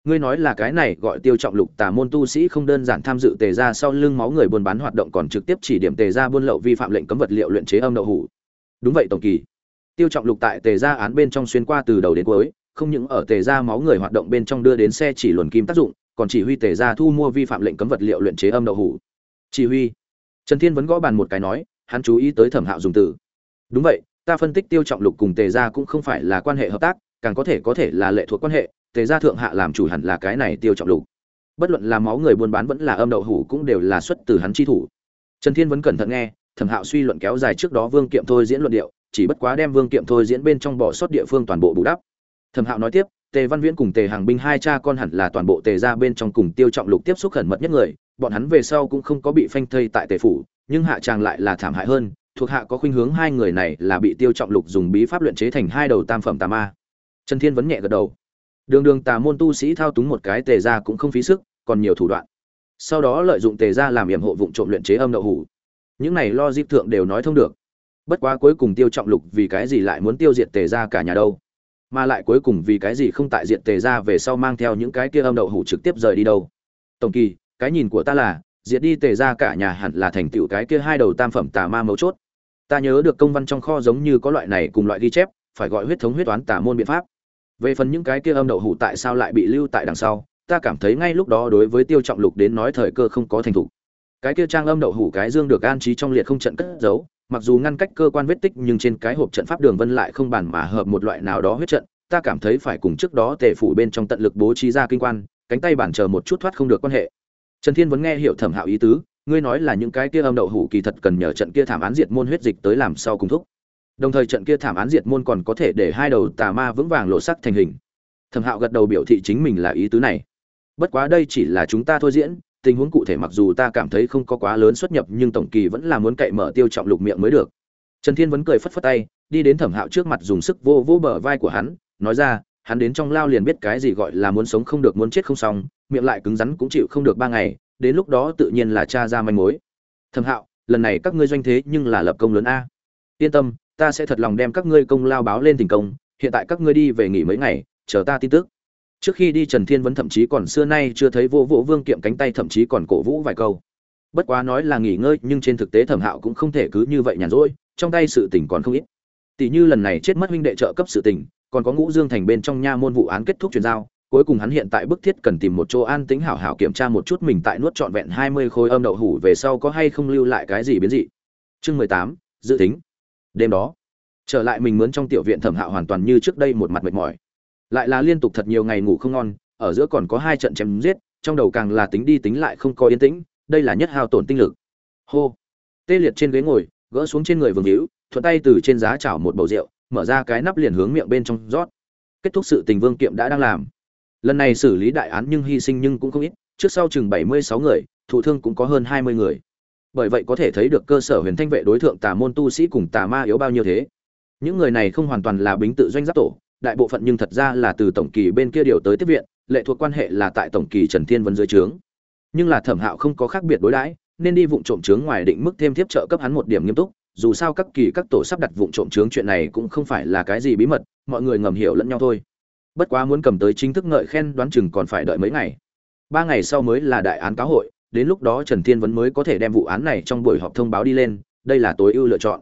Ngươi nói là cái này gọi tiêu trọng lục tà môn tu sĩ không đơn giản tham dự tề ra sau lưng máu người buôn bán hoạt động còn trực tiếp chỉ điểm tề ra buôn lậu vi phạm lệnh cấm vật liệu luyện chế âm đậu hủ. Đúng vậy tổng kỳ. Tiêu trọng lục tại tề ra án bên trong xuyên qua từ đầu đến cuối, không những ở tề ra máu người hoạt động bên trong đưa đến xe chỉ luồn kim tác dụng còn chỉ huy tề ra thu mua vi phạm lệnh cấm vật liệu luyện chế âm đậu hủ. Chỉ huy. Trần thiên vẫn gõ bàn một cái nói, hắn chú ý tới thẩm hạo dùng từ. Đúng vậy, ta phân tích tiêu trọng lục cùng tề ra cũng không phải là quan hệ hợp tác, càng có thể có thể là lệ thuộc quan hệ, tề gia thượng hạ làm chủ hẳn là cái này tiêu trọng lục. Bất luận là máu người buôn bán vẫn là âm đậu hủ cũng đều là xuất từ hắn chi thủ. Trần thiên vẫn cẩn thận nghe, thẩm hạo suy luận kéo dài trước đó vương kiệm thôi diễn luận điệu, chỉ bất quá đem vương kiệm thôi diễn bên trong bỏ sót địa phương toàn bộ bù đắp. Thẩm hạo nói tiếp tề văn viễn cùng tề hàng binh hai cha con hẳn là toàn bộ tề gia bên trong cùng tiêu trọng lục tiếp xúc khẩn mật nhất người, bọn hắn về sau cũng không có bị phanh thây tại tề phủ, nhưng hạ tràng lại là thảm hại hơn, thuộc hạ có khuynh hướng hai người này là bị tiêu trọng lục dùng bí pháp luyện chế thành hai đầu tam phẩm tà ma. Trần thiên vấn nhẹ gật đầu. Đường đường tà môn tu sĩ thao túng một cái tề gia cũng không phí sức, còn nhiều thủ đoạn. Sau đó lợi dụng tề gia làm yểm hộ vụng trộm luyện chế âm đậu hủ. Những này lo dịp thượng đều nói thông được. Bất quá cuối cùng tiêu trọng lục vì cái gì lại muốn tiêu diệt tề gia cả nhà đâu? Mà lại cuối cùng vì cái gì không tại diện tề ra về sau mang theo những cái kia âm đậu hủ trực tiếp rời đi đâu. Tổng kỳ, cái nhìn của ta là, diệt đi tề ra cả nhà hẳn là thành tựu cái kia hai đầu tam phẩm tà ma mấu chốt. Ta nhớ được công văn trong kho giống như có loại này cùng loại ghi chép, phải gọi huyết thống huyết toán tà môn biện pháp. Về phần những cái kia âm đậu hủ tại sao lại bị lưu tại đằng sau, ta cảm thấy ngay lúc đó đối với tiêu trọng lục đến nói thời cơ không có thành thủ cái kia trang âm đậu hủ cái dương được an trí trong liệt không trận cất giấu mặc dù ngăn cách cơ quan vết tích nhưng trên cái hộp trận pháp đường vân lại không bàn mà hợp một loại nào đó huyết trận, ta cảm thấy phải cùng trước đó tề phủ bên trong tận lực bố trí ra kinh quan, cánh tay bản chờ một chút thoát không được quan hệ. Trần thiên vẫn nghe hiểu thẩm hạo ý tứ, ngươi nói là những cái kia âm đậu hủ kỳ thật cần nhờ trận kia thảm án diệt môn huyết dịch tới làm sau cùng thúc. Đồng thời trận kia thảm án diệt môn còn có thể để hai đầu tà ma vững vàng lộ sắc thành hình. Thẩm hạo gật đầu biểu thị chính mình là ý tứ này. Bất quá đây chỉ là chúng ta thôi diễn tình huống cụ thể mặc dù ta cảm thấy không có quá lớn xuất nhập nhưng tổng kỳ vẫn là muốn cậy mở tiêu trọng lục miệng mới được. Trần thiên vẫn cười phất phất tay, đi đến thẩm hạo trước mặt dùng sức vô vô bờ vai của hắn, nói ra, hắn đến trong lao liền biết cái gì gọi là muốn sống không được muốn chết không xong, miệng lại cứng rắn cũng chịu không được ba ngày, đến lúc đó tự nhiên là cha ra manh mối. Thẩm hạo, lần này các ngươi doanh thế nhưng là lập công lớn a. Yên tâm, ta sẽ thật lòng đem các ngươi công lao báo lên thành công, hiện tại các ngươi đi về nghỉ mấy ngày, chờ ta tin tức trước khi đi trần thiên vẫn thậm chí còn xưa nay chưa thấy vô vũ vương kiệm cánh tay, thậm chí còn cổ vũ vài câu. Bất quá nói là nghỉ ngơi, nhưng trên thực tế thẩm hạo cũng không thể cứ như vậy nhàn rỗi, trong tay sự tình còn không ít. Tỷ như lần này chết mất huynh đệ trợ cấp sự tình, còn có ngũ dương thành bên trong nha môn vụ án kết thúc chuyển giao, cuối cùng hắn hiện tại bức thiết cần tìm một chỗ an tính hảo hảo kiểm tra một chút mình tại nuốt trọn vẹn hai mươi khối âm đậu hủ về sau có hay không lưu lại cái gì biến dị. Chương mười tám, dự tính. Đêm đó, trở lại mình mướn trong tiểu viện thẩm hạo hoàn toàn như trước đây một mặt mệt mỏi lại là liên tục thật nhiều ngày ngủ không ngon, ở giữa còn có hai trận chém giết, trong đầu càng là tính đi tính lại không có yên tĩnh, đây là nhất hao tổn tinh lực. Hô. Tê liệt trên ghế ngồi, gỡ xuống trên người vương hữu, thuận tay từ trên giá chảo một bầu rượu, mở ra cái nắp liền hướng miệng bên trong rót. Kết thúc sự tình vương kiệm đã đang làm. Lần này xử lý đại án nhưng hy sinh nhưng cũng không ít, trước sau chừng bảy mươi sáu người, thụ thương cũng có hơn hai mươi người. Bởi vậy có thể thấy được cơ sở huyền thanh vệ đối tượng tà môn tu sĩ cùng tà ma yếu bao nhiêu thế. Những người này không hoàn toàn là bính tự doanh giáp tổ đại bộ phận nhưng thật ra là từ tổng kỳ bên kia điều tới tiếp viện, lệ thuộc quan hệ là tại tổng kỳ trần thiên vân dưới trướng. Nhưng là thẩm hạo không có khác biệt đối đãi, nên đi vụng trộm trướng ngoài định mức thêm tiếp trợ cấp hắn một điểm nghiêm túc, dù sao các kỳ các tổ sắp đặt vụng trộm trướng chuyện này cũng không phải là cái gì bí mật, mọi người ngầm hiểu lẫn nhau thôi. Bất quá muốn cầm tới chính thức ngợi khen đoán chừng còn phải đợi mấy ngày. Ba ngày sau mới là đại án cáo hội, đến lúc đó trần thiên vấn mới có thể đem vụ án này trong buổi họp thông báo đi lên, đây là tối ưu lựa chọn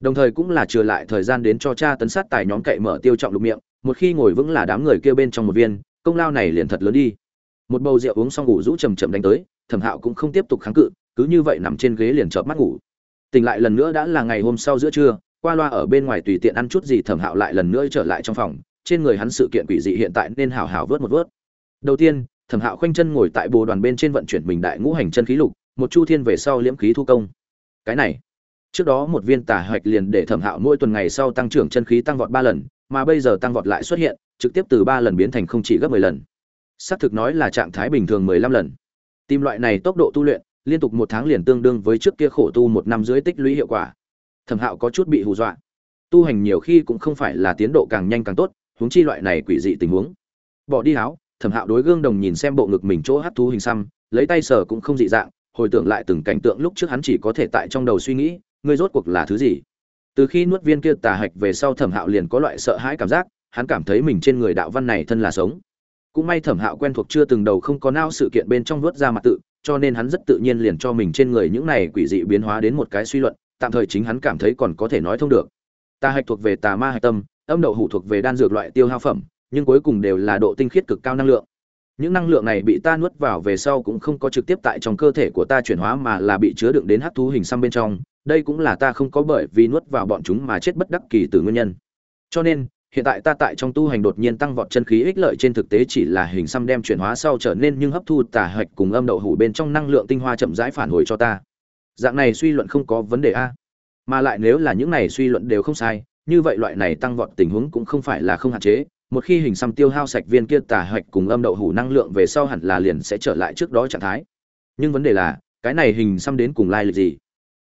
đồng thời cũng là trừ lại thời gian đến cho cha tấn sát tài nhóm cậy mở tiêu trọng lục miệng, một khi ngồi vững là đám người kêu bên trong một viên, công lao này liền thật lớn đi. Một bầu rượu uống xong ngủ rũ chầm chậm đánh tới, thẩm hạo cũng không tiếp tục kháng cự, cứ như vậy nằm trên ghế liền chợp mắt ngủ. Tỉnh lại lần nữa đã là ngày hôm sau giữa trưa, qua loa ở bên ngoài tùy tiện ăn chút gì thẩm hạo lại lần nữa trở lại trong phòng, trên người hắn sự kiện quỷ dị hiện tại nên hào hào vớt một vớt. Đầu tiên, thẩm hạo khoanh chân ngồi tại bồ đoàn bên trên vận chuyển mình đại ngũ hành chân khí lục, một chu thiên về sau liễm khí thu công. Cái này trước đó một viên tà hoạch liền để thẩm hạo mỗi tuần ngày sau tăng trưởng chân khí tăng vọt ba lần, mà bây giờ tăng vọt lại xuất hiện, trực tiếp từ ba lần biến thành không chỉ gấp mười lần. Xác thực nói là trạng thái bình thường mười lăm lần. Tìm loại này tốc độ tu luyện, liên tục một tháng liền tương đương với trước kia khổ tu một năm dưới tích lũy hiệu quả. Thẩm hạo có chút bị hù dọa. Tu hành nhiều khi cũng không phải là tiến độ càng nhanh càng tốt, huống chi loại này quỷ dị tình huống. Bỏ đi áo, thẩm hạo đối gương đồng nhìn xem bộ ngực mình chỗ hát thú hình xăm, lấy tay sờ cũng không dị dạng, hồi tưởng lại từng cảnh tượng lúc trước hắn chỉ có thể tại trong đầu suy nghĩ ngươi rốt cuộc là thứ gì? Từ khi nuốt viên kia tà hạch về sau thẩm hạo liền có loại sợ hãi cảm giác, hắn cảm thấy mình trên người đạo văn này thân là sống. Cũng may thẩm hạo quen thuộc chưa từng đầu không có nao sự kiện bên trong vớt ra mặt tự, cho nên hắn rất tự nhiên liền cho mình trên người những này quỷ dị biến hóa đến một cái suy luận, tạm thời chính hắn cảm thấy còn có thể nói thông được. Tà hạch thuộc về tà ma hạch tâm, âm đậu hủ thuộc về đan dược loại tiêu hao phẩm, nhưng cuối cùng đều là độ tinh khiết cực cao năng lượng. Những năng lượng này bị ta nuốt vào về sau cũng không có trực tiếp tại trong cơ thể của ta chuyển hóa mà là bị chứa đựng đến hắc thú hình xăm bên trong đây cũng là ta không có bởi vì nuốt vào bọn chúng mà chết bất đắc kỳ từ nguyên nhân. Cho nên, hiện tại ta tại trong tu hành đột nhiên tăng vọt chân khí ích lợi trên thực tế chỉ là hình xăm đem chuyển hóa sau trở nên nhưng hấp thu tà hạch cùng âm đậu hủ bên trong năng lượng tinh hoa chậm rãi phản hồi cho ta. Dạng này suy luận không có vấn đề a. Mà lại nếu là những này suy luận đều không sai, như vậy loại này tăng vọt tình huống cũng không phải là không hạn chế. Một khi hình xăm tiêu hao sạch viên kia tà hạch cùng âm đậu hủ năng lượng về sau hẳn là liền sẽ trở lại trước đó trạng thái. Nhưng vấn đề là, cái này hình xăm đến cùng lai lịch gì?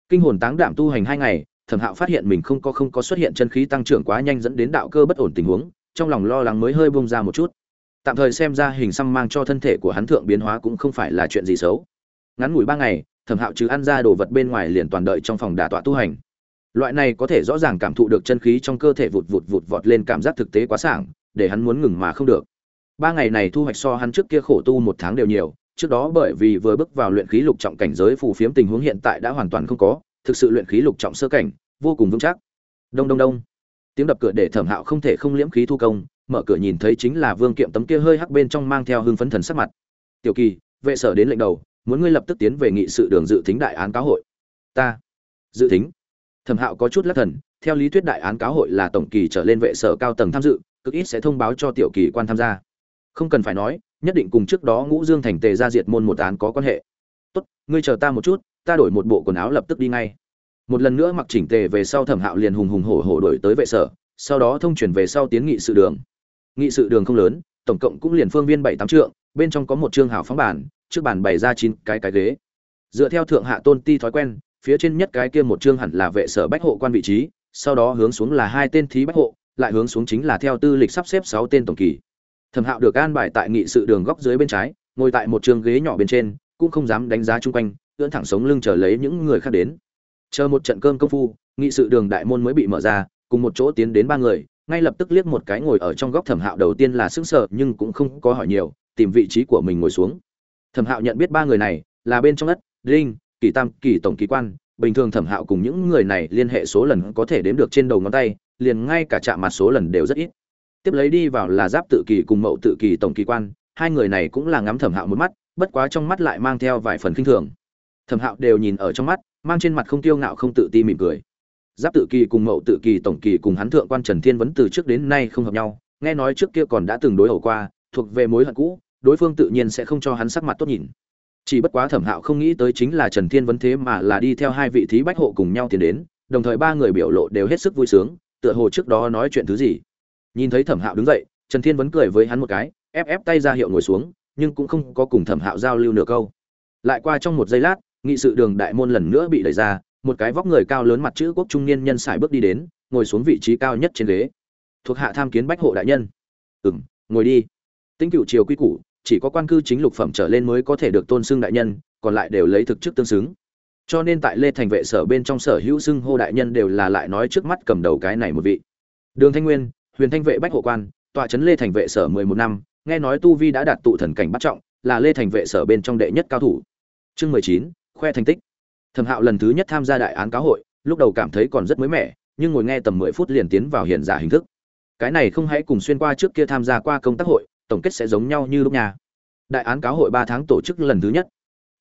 Kinh hồn táng đạm tu hành hai ngày, thẩm hạo phát hiện mình không có không có xuất hiện chân khí tăng trưởng quá nhanh dẫn đến đạo cơ bất ổn tình huống, trong lòng lo lắng mới hơi bông ra một chút. Tạm thời xem ra hình xăm mang cho thân thể của hắn thượng biến hóa cũng không phải là chuyện gì xấu. Ngắn ngủi ba ngày, thẩm hạo chứ ăn ra đồ vật bên ngoài liền toàn đợi trong phòng đả tọa tu hành. Loại này có thể rõ ràng cảm thụ được chân khí trong cơ thể vụt vụt vụt vọt lên cảm giác thực tế quá sảng, để hắn muốn ngừng mà không được. Ba ngày này thu hoạch so hắn trước kia khổ tu một tháng đều nhiều trước đó bởi vì vừa bước vào luyện khí lục trọng cảnh giới phù phiếm tình huống hiện tại đã hoàn toàn không có, thực sự luyện khí lục trọng sơ cảnh, vô cùng vững chắc. Đông đông đông. Tiếng đập cửa để thẩm hạo không thể không liễm khí thu công, mở cửa nhìn thấy chính là vương kiệm tấm kia hơi hắc bên trong mang theo hưng phấn thần sắc mặt. Tiểu kỳ, vệ sở đến lệnh đầu, muốn ngươi lập tức tiến về nghị sự đường dự tính đại án cáo hội. Ta. Dự tính thẩm hạo có chút lắc thần, theo lý thuyết đại án cáo hội là tổng kỳ trở lên vệ sở cao tầng tham dự, cực ít sẽ thông báo cho tiểu kỳ quan tham gia. Không cần phải nói nhất định cùng trước đó ngũ dương thành tề ra diệt môn một án có quan hệ. Tốt, ngươi chờ ta một chút, ta đổi một bộ quần áo lập tức đi ngay. Một lần nữa mặc chỉnh tề về sau thẩm hạo liền hùng hùng hổ hổ đổi tới vệ sở, sau đó thông chuyển về sau tiến nghị sự đường. Nghị sự đường không lớn, tổng cộng cũng liền phương viên bảy tám trượng, bên trong có một chương hào phóng bản, trước bàn bày ra chín cái cái ghế. Dựa theo thượng hạ tôn ti thói quen, phía trên nhất cái kia một chương hẳn là vệ sở bách hộ quan vị trí, sau đó hướng xuống là hai tên thí bách hộ, lại hướng xuống chính là theo tư lịch sắp xếp sáu tên tổng kỳ thẩm hạo được an bài tại nghị sự đường góc dưới bên trái, ngồi tại một trường ghế nhỏ bên trên, cũng không dám đánh giá chung quanh, ưỡn thẳng sống lưng chờ lấy những người khác đến. Chờ một trận cơm công phu, nghị sự đường đại môn mới bị mở ra, cùng một chỗ tiến đến ba người, ngay lập tức liếc một cái ngồi ở trong góc thẩm hạo đầu tiên là sững sờ, nhưng cũng không có hỏi nhiều, tìm vị trí của mình ngồi xuống. Thẩm hạo nhận biết ba người này, là bên trong đất linh kỳ tam, kỳ tổng, kỳ quan. Bình thường thẩm hạo cùng những người này liên hệ số lần có thể đếm được trên đầu ngón tay, liền ngay cả chạm mặt số lần đều rất ít tiếp lấy đi vào là giáp tự kỳ cùng mậu tự kỳ tổng kỳ quan, hai người này cũng là ngắm thẩm hạo một mắt, bất quá trong mắt lại mang theo vài phần khinh thường. Thẩm hạo đều nhìn ở trong mắt, mang trên mặt không tiêu ngạo không tự ti mỉm cười. Giáp tự kỳ cùng mậu tự kỳ tổng kỳ cùng hắn thượng quan trần thiên vấn từ trước đến nay không hợp nhau, nghe nói trước kia còn đã từng đối hậu qua, thuộc về mối hận cũ, đối phương tự nhiên sẽ không cho hắn sắc mặt tốt nhìn. Chỉ bất quá thẩm hạo không nghĩ tới chính là trần thiên vấn thế mà là đi theo hai vị thí bách hộ cùng nhau tiến đến, đồng thời ba người biểu lộ đều hết sức vui sướng, tựa hồ trước đó nói chuyện thứ gì nhìn thấy thẩm hạo đứng dậy, trần thiên vấn cười với hắn một cái, ép ép tay ra hiệu ngồi xuống, nhưng cũng không có cùng thẩm hạo giao lưu nửa câu. Lại qua trong một giây lát, nghị sự đường đại môn lần nữa bị đẩy ra, một cái vóc người cao lớn mặt chữ quốc trung niên nhân sải bước đi đến, ngồi xuống vị trí cao nhất trên ghế. Thuộc hạ tham kiến bách hộ đại nhân. Ừ m ngồi đi. Tính cựu triều quy củ, chỉ có quan cư chính lục phẩm trở lên mới có thể được tôn xưng đại nhân, còn lại đều lấy thực chức tương xứng. Cho nên tại lê thành vệ sở bên trong sở hữu xưng hô đại nhân đều là lại nói trước mắt cầm đầu cái này một vị. Đường thanh nguyên huyền thanh vệ bách hộ quan, tọa trấn lê thành vệ sở mười một năm, nghe nói tu vi đã đạt tụ thần cảnh bắt trọng, là lê thành vệ sở bên trong đệ nhất cao thủ. Chương mười chín, khoe thành tích. Thẩm hạo lần thứ nhất tham gia đại án cáo hội, lúc đầu cảm thấy còn rất mới mẻ, nhưng ngồi nghe tầm mười phút liền tiến vào hiện giả hình thức. Cái này không hãy cùng xuyên qua trước kia tham gia qua công tác hội, tổng kết sẽ giống nhau như lúc nhà. Đại án cáo hội ba tháng tổ chức lần thứ nhất.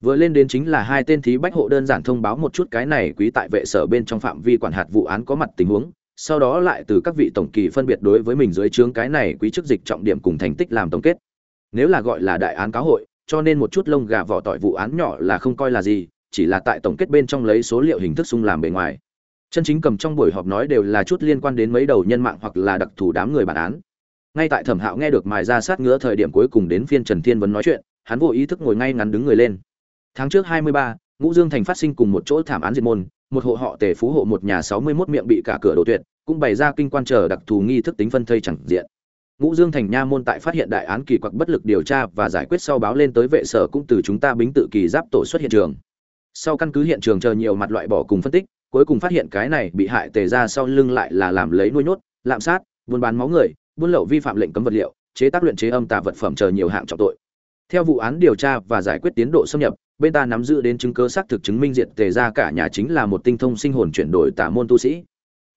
Vừa lên đến chính là hai tên thí bách hộ đơn giản thông báo một chút cái này quý tại vệ sở bên trong phạm vi quản hạt vụ án có mặt tình huống sau đó lại từ các vị tổng kỳ phân biệt đối với mình dưới trướng cái này quý chức dịch trọng điểm cùng thành tích làm tổng kết. Nếu là gọi là đại án cáo hội, cho nên một chút lông gà vỏ tỏi vụ án nhỏ là không coi là gì, chỉ là tại tổng kết bên trong lấy số liệu hình thức sung làm bề ngoài. Chân chính cầm trong buổi họp nói đều là chút liên quan đến mấy đầu nhân mạng hoặc là đặc thù đám người bản án. Ngay tại thẩm hạo nghe được mài ra sát ngứa thời điểm cuối cùng đến phiên trần thiên vấn nói chuyện, hắn vô ý thức ngồi ngay ngắn đứng người lên. Tháng trước hai mươi ba, ngũ dương thành phát sinh cùng một chỗ thảm án diệt môn một hộ họ tề phú hộ một nhà sáu mươi 61 miệng bị cả cửa đổ tuyệt, cũng bày ra kinh quan chờ đặc thù nghi thức tính phân thây chẳng diện. Ngũ dương thành nha môn tại phát hiện đại án kỳ quặc bất lực điều tra và giải quyết sau báo lên tới vệ sở cũng từ chúng ta bính tự kỳ giáp tổ xuất hiện trường. Sau căn cứ hiện trường chờ nhiều mặt loại bỏ cùng phân tích, cuối cùng phát hiện cái này bị hại tề ra sau lưng lại là làm lấy nuôi nhốt, lạm sát, buôn bán máu người, buôn lậu vi phạm lệnh cấm vật liệu, chế tác luyện chế âm tà vật phẩm chờ nhiều hạng trọng tội. Theo vụ án điều tra và giải quyết tiến độ xâm nhập bên ta nắm giữ đến chứng cứ xác thực chứng minh diệt tề ra cả nhà chính là một tinh thông sinh hồn chuyển đổi tà môn tu sĩ.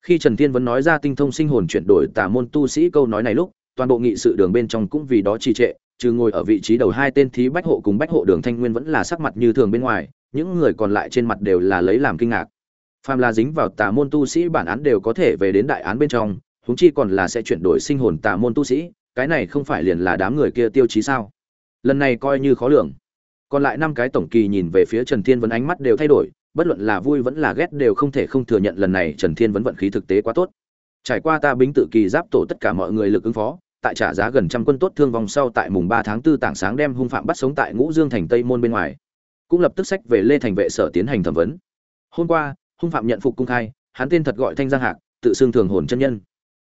Khi trần thiên vẫn nói ra tinh thông sinh hồn chuyển đổi tà môn tu sĩ câu nói này lúc, toàn bộ nghị sự đường bên trong cũng vì đó trì trệ, trừ ngồi ở vị trí đầu hai tên thí bách hộ cùng bách hộ đường thanh nguyên vẫn là sắc mặt như thường bên ngoài, những người còn lại trên mặt đều là lấy làm kinh ngạc. Phàm là dính vào tà môn tu sĩ bản án đều có thể về đến đại án bên trong, huống chi còn là sẽ chuyển đổi sinh hồn tà môn tu sĩ, cái này không phải liền là đám người kia tiêu chí sao? Lần này coi như khó lường còn lại năm cái tổng kỳ nhìn về phía trần thiên vấn ánh mắt đều thay đổi bất luận là vui vẫn là ghét đều không thể không thừa nhận lần này trần thiên vấn vận khí thực tế quá tốt trải qua ta bính tự kỳ giáp tổ tất cả mọi người lực ứng phó tại trả giá gần trăm quân tốt thương vong sau tại mùng ba tháng 4 tảng sáng đem hung phạm bắt sống tại Ngũ Dương thành Tây môn bên ngoài. Cũng lập tức sách về Lê thành vệ sở tiến hành thẩm vấn. Hôm qua, hung phạm nhận phục cung khai, hắn tên thật gọi Thanh Giang Hạc, tự xưng thường hồn chân nhân.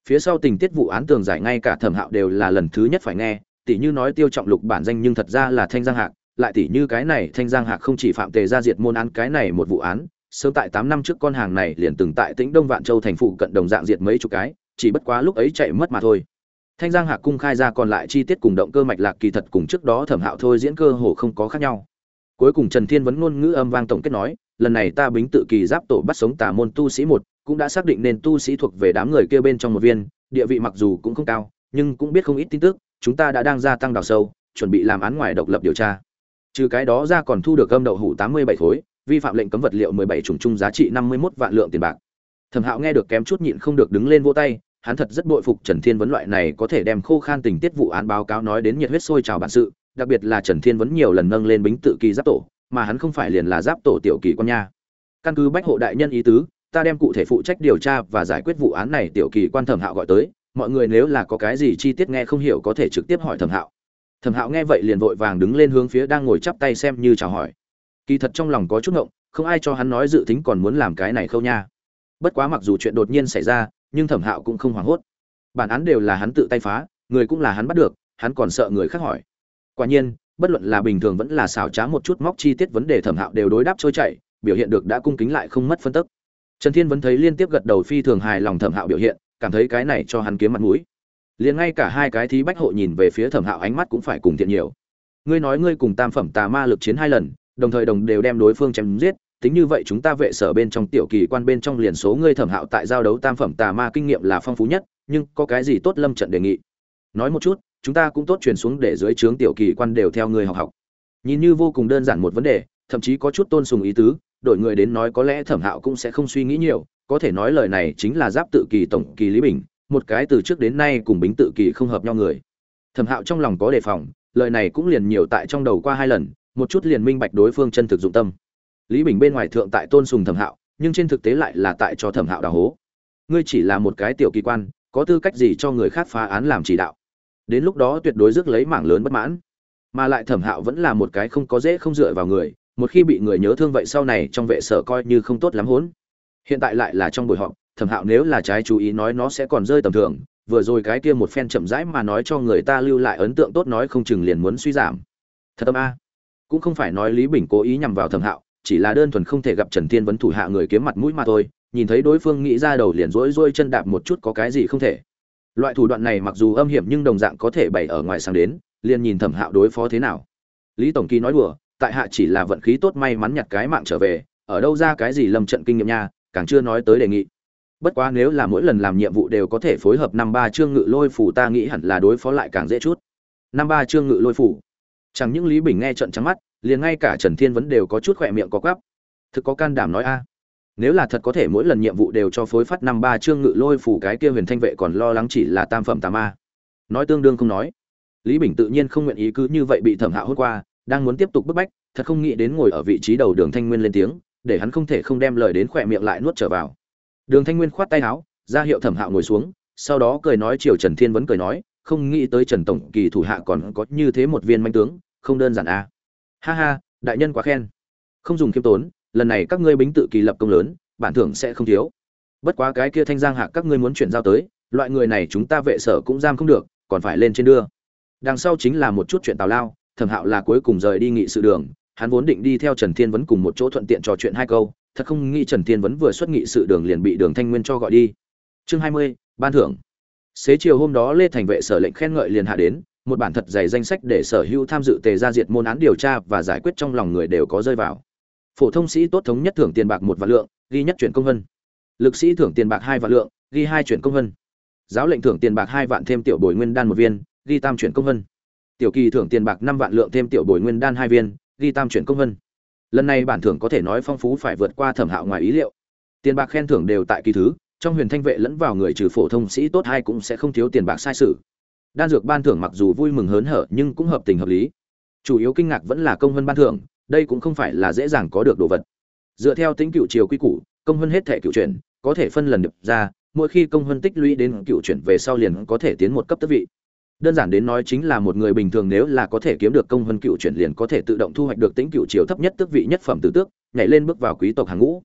Phía sau tình tiết vụ án tường giải ngay cả thẩm hạo đều là lần thứ nhất phải nghe, tỷ như nói tiêu trọng lục bản danh nhưng thật ra là Thanh Giang Hạc, lại tỷ như cái này Thanh Giang Hạc không chỉ phạm tề gia diệt môn án cái này một vụ án, sớm tại tám năm trước con hàng này liền từng tại Tĩnh Đông Vạn Châu thành phụ cận đồng dạng diệt mấy chục cái, chỉ bất quá lúc ấy chạy mất mà thôi. Thanh giang hạc cung khai ra còn lại chi tiết cùng động cơ mạch lạc kỳ thật cùng trước đó thẩm hạo thôi diễn cơ hồ không có khác nhau. Cuối cùng trần thiên vấn ngôn ngữ âm vang tổng kết nói lần này ta bính tự kỳ giáp tổ bắt sống tà môn tu sĩ một cũng đã xác định nên tu sĩ thuộc về đám người kia bên trong một viên địa vị mặc dù cũng không cao nhưng cũng biết không ít tin tức chúng ta đã đang gia tăng đào sâu chuẩn bị làm án ngoài độc lập điều tra trừ cái đó ra còn thu được gâm đậu hủ tám mươi bảy khối vi phạm lệnh cấm vật liệu mười bảy chủng chung giá trị năm mươi một vạn lượng tiền bạc thẩm hạo nghe được kém chút nhịn không được đứng lên vô tay hắn thật rất bội phục Trần Thiên Vấn loại này có thể đem khô khan tình tiết vụ án báo cáo nói đến nhiệt huyết sôi trào bản sự, đặc biệt là Trần Thiên Vấn nhiều lần nâng lên bính tự kỳ giáp tổ, mà hắn không phải liền là giáp tổ tiểu kỳ quan nha. Căn cứ bách hộ đại nhân ý tứ, ta đem cụ thể phụ trách điều tra và giải quyết vụ án này tiểu kỳ quan thẩm hạo gọi tới, mọi người nếu là có cái gì chi tiết nghe không hiểu có thể trực tiếp hỏi thẩm hạo. Thẩm hạo nghe vậy liền vội vàng đứng lên hướng phía đang ngồi chắp tay xem như chào hỏi. Kỳ thật trong lòng có chút ngộng, không ai cho hắn nói dự tính còn muốn làm cái này khâu nha. Bất quá mặc dù chuyện đột nhiên xảy ra, nhưng thẩm hạo cũng không hoảng hốt bản án đều là hắn tự tay phá người cũng là hắn bắt được hắn còn sợ người khác hỏi quả nhiên bất luận là bình thường vẫn là xảo trá một chút móc chi tiết vấn đề thẩm hạo đều đối đáp trôi chảy biểu hiện được đã cung kính lại không mất phân tức trần thiên vẫn thấy liên tiếp gật đầu phi thường hài lòng thẩm hạo biểu hiện cảm thấy cái này cho hắn kiếm mặt mũi liền ngay cả hai cái thí bách hộ nhìn về phía thẩm hạo ánh mắt cũng phải cùng thiện nhiều. Ngươi nói ngươi cùng tam phẩm tà ma lực chiến hai lần, đồng thời đồng đều đem đối phương chém giết, tính như vậy chúng ta vệ sở bên trong tiểu kỳ quan bên trong liền số ngươi thẩm hạo tại giao đấu tam phẩm tà ma kinh nghiệm là phong phú nhất, nhưng có cái gì tốt lâm trận đề nghị? Nói một chút, chúng ta cũng tốt truyền xuống để dưới trướng tiểu kỳ quan đều theo ngươi học học. Nhìn như vô cùng đơn giản một vấn đề, thậm chí có chút tôn sùng ý tứ, đổi người đến nói có lẽ thẩm hạo cũng sẽ không suy nghĩ nhiều, có thể nói lời này chính là giáp tự kỳ tổng kỳ lý bình một cái từ trước đến nay cùng bính tự kỳ không hợp nhau người. Thẩm hạo trong lòng có đề phòng, lời này cũng liền nhiều tại trong đầu qua hai lần, một chút liền minh bạch đối phương chân thực dụng tâm. Lý bình bên ngoài thượng tại tôn sùng thẩm hạo, nhưng trên thực tế lại là tại cho thẩm hạo đào hố. Ngươi chỉ là một cái tiểu kỳ quan, có tư cách gì cho người khác phá án làm chỉ đạo? Đến lúc đó tuyệt đối rước lấy mảng lớn bất mãn. Mà lại thẩm hạo vẫn là một cái không có dễ không dựa vào người, một khi bị người nhớ thương vậy sau này trong vệ sở coi như không tốt lắm hốn. Hiện tại lại là trong buổi họp thẩm hạo nếu là trái chú ý nói nó sẽ còn rơi tầm thường, vừa rồi cái kia một phen chậm rãi mà nói cho người ta lưu lại ấn tượng tốt nói không chừng liền muốn suy giảm. Thật âm a. Cũng không phải nói lý bình cố ý nhằm vào thẩm hạo, chỉ là đơn thuần không thể gặp trần thiên vấn thủ hạ người kiếm mặt mũi mà thôi, nhìn thấy đối phương nghĩ ra đầu liền rỗi rỗi chân đạp một chút có cái gì không thể. Loại thủ đoạn này mặc dù âm hiểm nhưng đồng dạng có thể bày ở ngoài sáng đến, liền nhìn thẩm hạo đối phó thế nào. Lý tổng kỳ nói đùa, tại hạ chỉ là vận khí tốt may mắn nhặt cái mạng trở về, ở đâu ra cái gì lâm trận kinh nghiệm nha, càng chưa nói tới đề nghị bất quá nếu là mỗi lần làm nhiệm vụ đều có thể phối hợp năm ba chương ngự lôi phủ ta nghĩ hẳn là đối phó lại càng dễ chút. Năm ba chương ngự lôi phủ chẳng những lý bình nghe trận trắng mắt, liền ngay cả trần thiên vấn đều có chút khỏe miệng có quắp. Thực có can đảm nói a. Nếu là thật có thể mỗi lần nhiệm vụ đều cho phối phát năm ba chương ngự lôi phủ cái kia huyền thanh vệ còn lo lắng chỉ là tam phẩm tà ma. Nói tương đương không nói. Lý bình tự nhiên không nguyện ý cứ như vậy bị thẩm hạo hốt qua, đang muốn tiếp tục bức bách, thật không nghĩ đến ngồi ở vị trí đầu đường thanh nguyên lên tiếng, để hắn không thể không đem lời đến khỏe miệng lại nuốt trở vào đường thanh nguyên khoát tay áo, ra hiệu thẩm hạo ngồi xuống, sau đó cười nói chiều trần thiên vẫn cười nói, không nghĩ tới trần tổng kỳ thủ hạ còn có như thế một viên manh tướng, không đơn giản à. ha ha, đại nhân quá khen. Không dùng khiêm tốn, lần này các ngươi bính tự kỳ lập công lớn, bản thưởng sẽ không thiếu. Bất quá cái kia thanh giang hạ các ngươi muốn chuyển giao tới, loại người này chúng ta vệ sở cũng giam không được, còn phải lên trên đưa. Đằng sau chính là một chút chuyện tào lao, thẩm hạo là cuối cùng rời đi nghị sự đường, hắn vốn định đi theo trần thiên vấn cùng một chỗ thuận tiện trò chuyện hai câu thật không nghĩ trần thiên vấn vừa xuất nghị sự đường liền bị đường thanh nguyên cho gọi đi chương hai mươi, ban thưởng xế chiều hôm đó lê thành vệ sở lệnh khen ngợi liền hạ đến, một bản thật dày danh sách để sở hữu tham dự tề ra diệt môn án điều tra và giải quyết trong lòng người đều có rơi vào phổ thông sĩ tốt thống nhất thưởng tiền bạc một vạn lượng, ghi nhất chuyển công văn. lực sĩ thưởng tiền bạc hai vạn lượng, ghi hai chuyển công văn. giáo lệnh thưởng tiền bạc hai vạn thêm tiểu bồi nguyên đan một viên, ghi tam chuyển công văn. tiểu kỳ thưởng tiền bạc năm vạn lượng thêm tiểu bồi nguyên đan hai viên, ghi tam chuyển công văn lần này bản thưởng có thể nói phong phú phải vượt qua thẩm hạo ngoài ý liệu. Tiền bạc khen thưởng đều tại kỳ thứ, trong huyền thanh vệ lẫn vào người trừ phổ thông sĩ tốt hai cũng sẽ không thiếu tiền bạc sai sự. Đan dược ban thưởng mặc dù vui mừng hớn hở nhưng cũng hợp tình hợp lý. Chủ yếu kinh ngạc vẫn là công hơn ban thưởng, đây cũng không phải là dễ dàng có được đồ vật. Dựa theo tính cựu triều quy củ, công hơn hết thể cựu chuyển, có thể phân lần được ra, mỗi khi công hơn tích lũy đến cựu chuyển về sau liền có thể tiến một cấp tước vị đơn giản đến nói chính là một người bình thường nếu là có thể kiếm được công hơn cựu chuyển liền có thể tự động thu hoạch được tính cựu triều thấp nhất tước vị nhất phẩm tử tước, nhảy lên bước vào quý tộc hàng ngũ.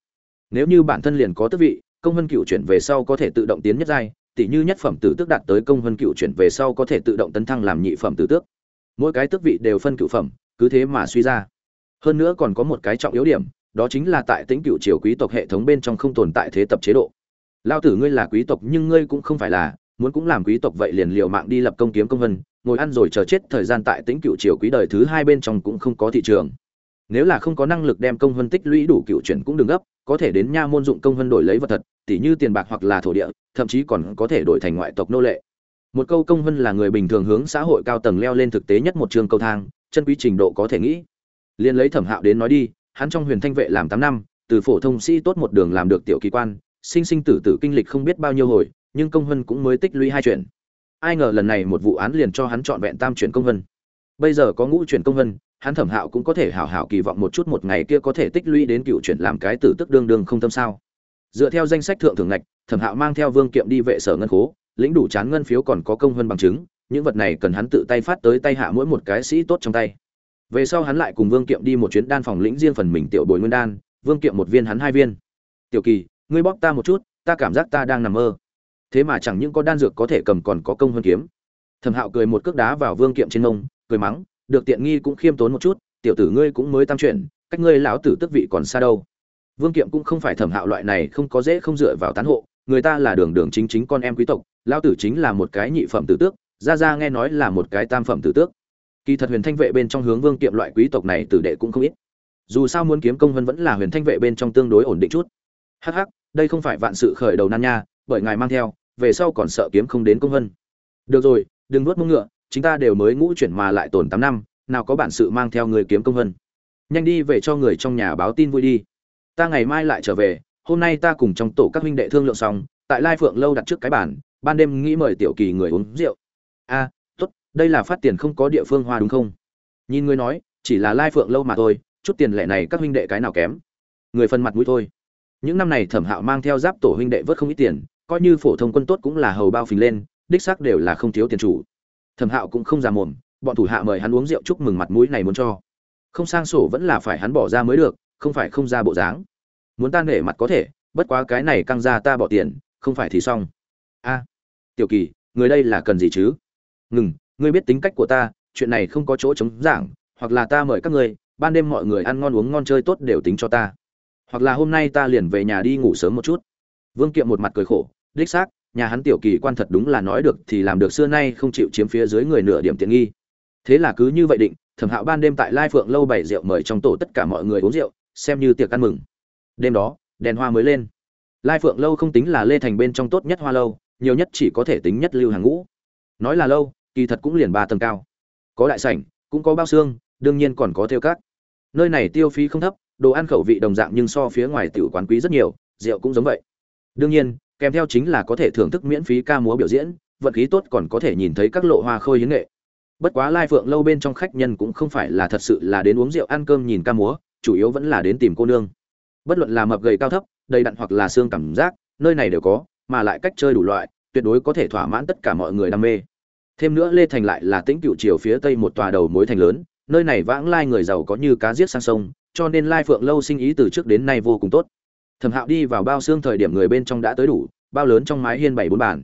Nếu như bản thân liền có tước vị, công hơn cựu chuyển về sau có thể tự động tiến nhất giai tỷ như nhất phẩm tử tước đạt tới công hơn cựu chuyển về sau có thể tự động tấn thăng làm nhị phẩm tử tước. Mỗi cái tước vị đều phân cựu phẩm, cứ thế mà suy ra. Hơn nữa còn có một cái trọng yếu điểm, đó chính là tại tính cựu triều quý tộc hệ thống bên trong không tồn tại thế tập chế độ. Lao tử ngươi là quý tộc nhưng ngươi cũng không phải là muốn cũng làm quý tộc vậy liền liều mạng đi lập công kiếm công vân, ngồi ăn rồi chờ chết thời gian tại tính cựu triều quý đời thứ hai bên trong cũng không có thị trường. Nếu là không có năng lực đem công vân tích lũy đủ cựu chuyển cũng đừng gấp, có thể đến nha môn dụng công vân đổi lấy vật thật, tỉ như tiền bạc hoặc là thổ địa, thậm chí còn có thể đổi thành ngoại tộc nô lệ. Một câu công vân là người bình thường hướng xã hội cao tầng leo lên thực tế nhất một trường cầu thang, chân quý trình độ có thể nghĩ. Liền lấy thẩm hạo đến nói đi, hắn trong huyền thanh vệ làm tám năm, từ phổ thông sĩ tốt một đường làm được tiểu kỳ quan, sinh sinh tử tử kinh lịch không biết bao nhiêu hồi nhưng công hân cũng mới tích lũy hai chuyện. Ai ngờ lần này một vụ án liền cho hắn chọn vẹn tam chuyển công hân, bây giờ có ngũ chuyển công hân, hắn thẩm hạo cũng có thể hảo hảo kỳ vọng một chút một ngày kia có thể tích lũy đến cựu chuyển làm cái tử tức đương đương không tâm sao. Dựa theo danh sách thượng thường ngạch thẩm hạo mang theo vương kiệm đi vệ sở ngân khố lĩnh đủ chán ngân phiếu còn có công hân bằng chứng những vật này cần hắn tự tay phát tới tay hạ mỗi một cái sĩ tốt trong tay. Về sau hắn lại cùng vương kiệm đi một chuyến đan phòng lĩnh riêng phần mình tiểu bồi nguyên đan vương kiệm một viên hắn hai viên. Tiểu kỳ ngươi bóp ta một chút ta cảm giác ta đang nằm mơ thế mà chẳng những có đan dược có thể cầm còn có công hơn kiếm. Thẩm hạo cười một cước đá vào vương kiệm trên mông, cười mắng, được tiện nghi cũng khiêm tốn một chút, tiểu tử ngươi cũng mới tam chuyện cách ngươi lão tử tức vị còn xa đâu. Vương kiệm cũng không phải thẩm hạo loại này không có dễ không dựa vào tán hộ, người ta là đường đường chính chính con em quý tộc, lão tử chính là một cái nhị phẩm tử tước, ra ra nghe nói là một cái tam phẩm tử tước. Kỳ thật huyền thanh vệ bên trong hướng vương kiệm loại quý tộc này tử đệ cũng không ít. Dù sao muốn kiếm công vân vẫn là huyền thanh vệ bên trong tương đối ổn định chút. Hắc hắc, đây không phải vạn sự khởi đầu nan nha bởi ngài mang theo, về sau còn sợ kiếm không đến công vân được rồi, đừng nuốt mông ngựa, chúng ta đều mới ngũ chuyển mà lại tồn tám năm, nào có bản sự mang theo người kiếm công vân nhanh đi về cho người trong nhà báo tin vui đi. Ta ngày mai lại trở về, hôm nay ta cùng trong tổ các huynh đệ thương lượng xong, tại lai phượng lâu đặt trước cái bản ban đêm nghĩ mời tiểu kỳ người uống rượu. A, tốt, đây là phát tiền không có địa phương hoa đúng không? Nhìn ngươi nói, chỉ là lai phượng lâu mà thôi, chút tiền lẻ này các huynh đệ cái nào kém? Người phân mặt mũi thôi. Những năm này thẩm hạo mang theo giáp tổ huynh đệ vớt không ít tiền coi như phổ thông quân tốt cũng là hầu bao phình lên, đích xác đều là không thiếu tiền chủ. Thẩm hạo cũng không già mồm, bọn thủ hạ mời hắn uống rượu chúc mừng mặt mũi này muốn cho. Không sang sổ vẫn là phải hắn bỏ ra mới được, không phải không ra bộ dáng. Muốn tan nể mặt có thể, bất quá cái này căng ra ta bỏ tiền, không phải thì xong. A, tiểu kỳ, người đây là cần gì chứ? Ngừng, ngươi biết tính cách của ta, chuyện này không có chỗ chống giảng, hoặc là ta mời các ngươi, ban đêm mọi người ăn ngon uống ngon chơi tốt đều tính cho ta. Hoặc là hôm nay ta liền về nhà đi ngủ sớm một chút. Vương kiệm một mặt cười khổ đích xác, nhà hắn tiểu kỳ quan thật đúng là nói được thì làm được xưa nay không chịu chiếm phía dưới người nửa điểm tiện nghi. Thế là cứ như vậy định, thẩm hạo ban đêm tại lai phượng lâu bày rượu mời trong tổ tất cả mọi người uống rượu, xem như tiệc ăn mừng. Đêm đó, đèn hoa mới lên. Lai phượng lâu không tính là lê thành bên trong tốt nhất hoa lâu, nhiều nhất chỉ có thể tính nhất lưu hàng ngũ. Nói là lâu, kỳ thật cũng liền ba tầng cao. Có đại sảnh, cũng có bao xương, đương nhiên còn có theo các. Nơi này tiêu phí không thấp, đồ ăn khẩu vị đồng dạng nhưng so phía ngoài tiểu quán quý rất nhiều, rượu cũng giống vậy. Đương nhiên kèm theo chính là có thể thưởng thức miễn phí ca múa biểu diễn, vận khí tốt còn có thể nhìn thấy các lộ hoa khôi hiến nghệ. Bất quá lai phượng lâu bên trong khách nhân cũng không phải là thật sự là đến uống rượu ăn cơm nhìn ca múa, chủ yếu vẫn là đến tìm cô nương. Bất luận là mập gầy cao thấp, đầy đặn hoặc là xương cảm giác, nơi này đều có, mà lại cách chơi đủ loại, tuyệt đối có thể thỏa mãn tất cả mọi người đam mê. Thêm nữa lê thành lại là tĩnh cựu chiều phía tây một tòa đầu mối thành lớn, nơi này vãng lai người giàu có như cá giết sang sông, cho nên lai phượng lâu sinh ý từ trước đến nay vô cùng tốt thẩm hạo đi vào bao xương thời điểm người bên trong đã tới đủ, bao lớn trong mái hiên bảy bốn bàn.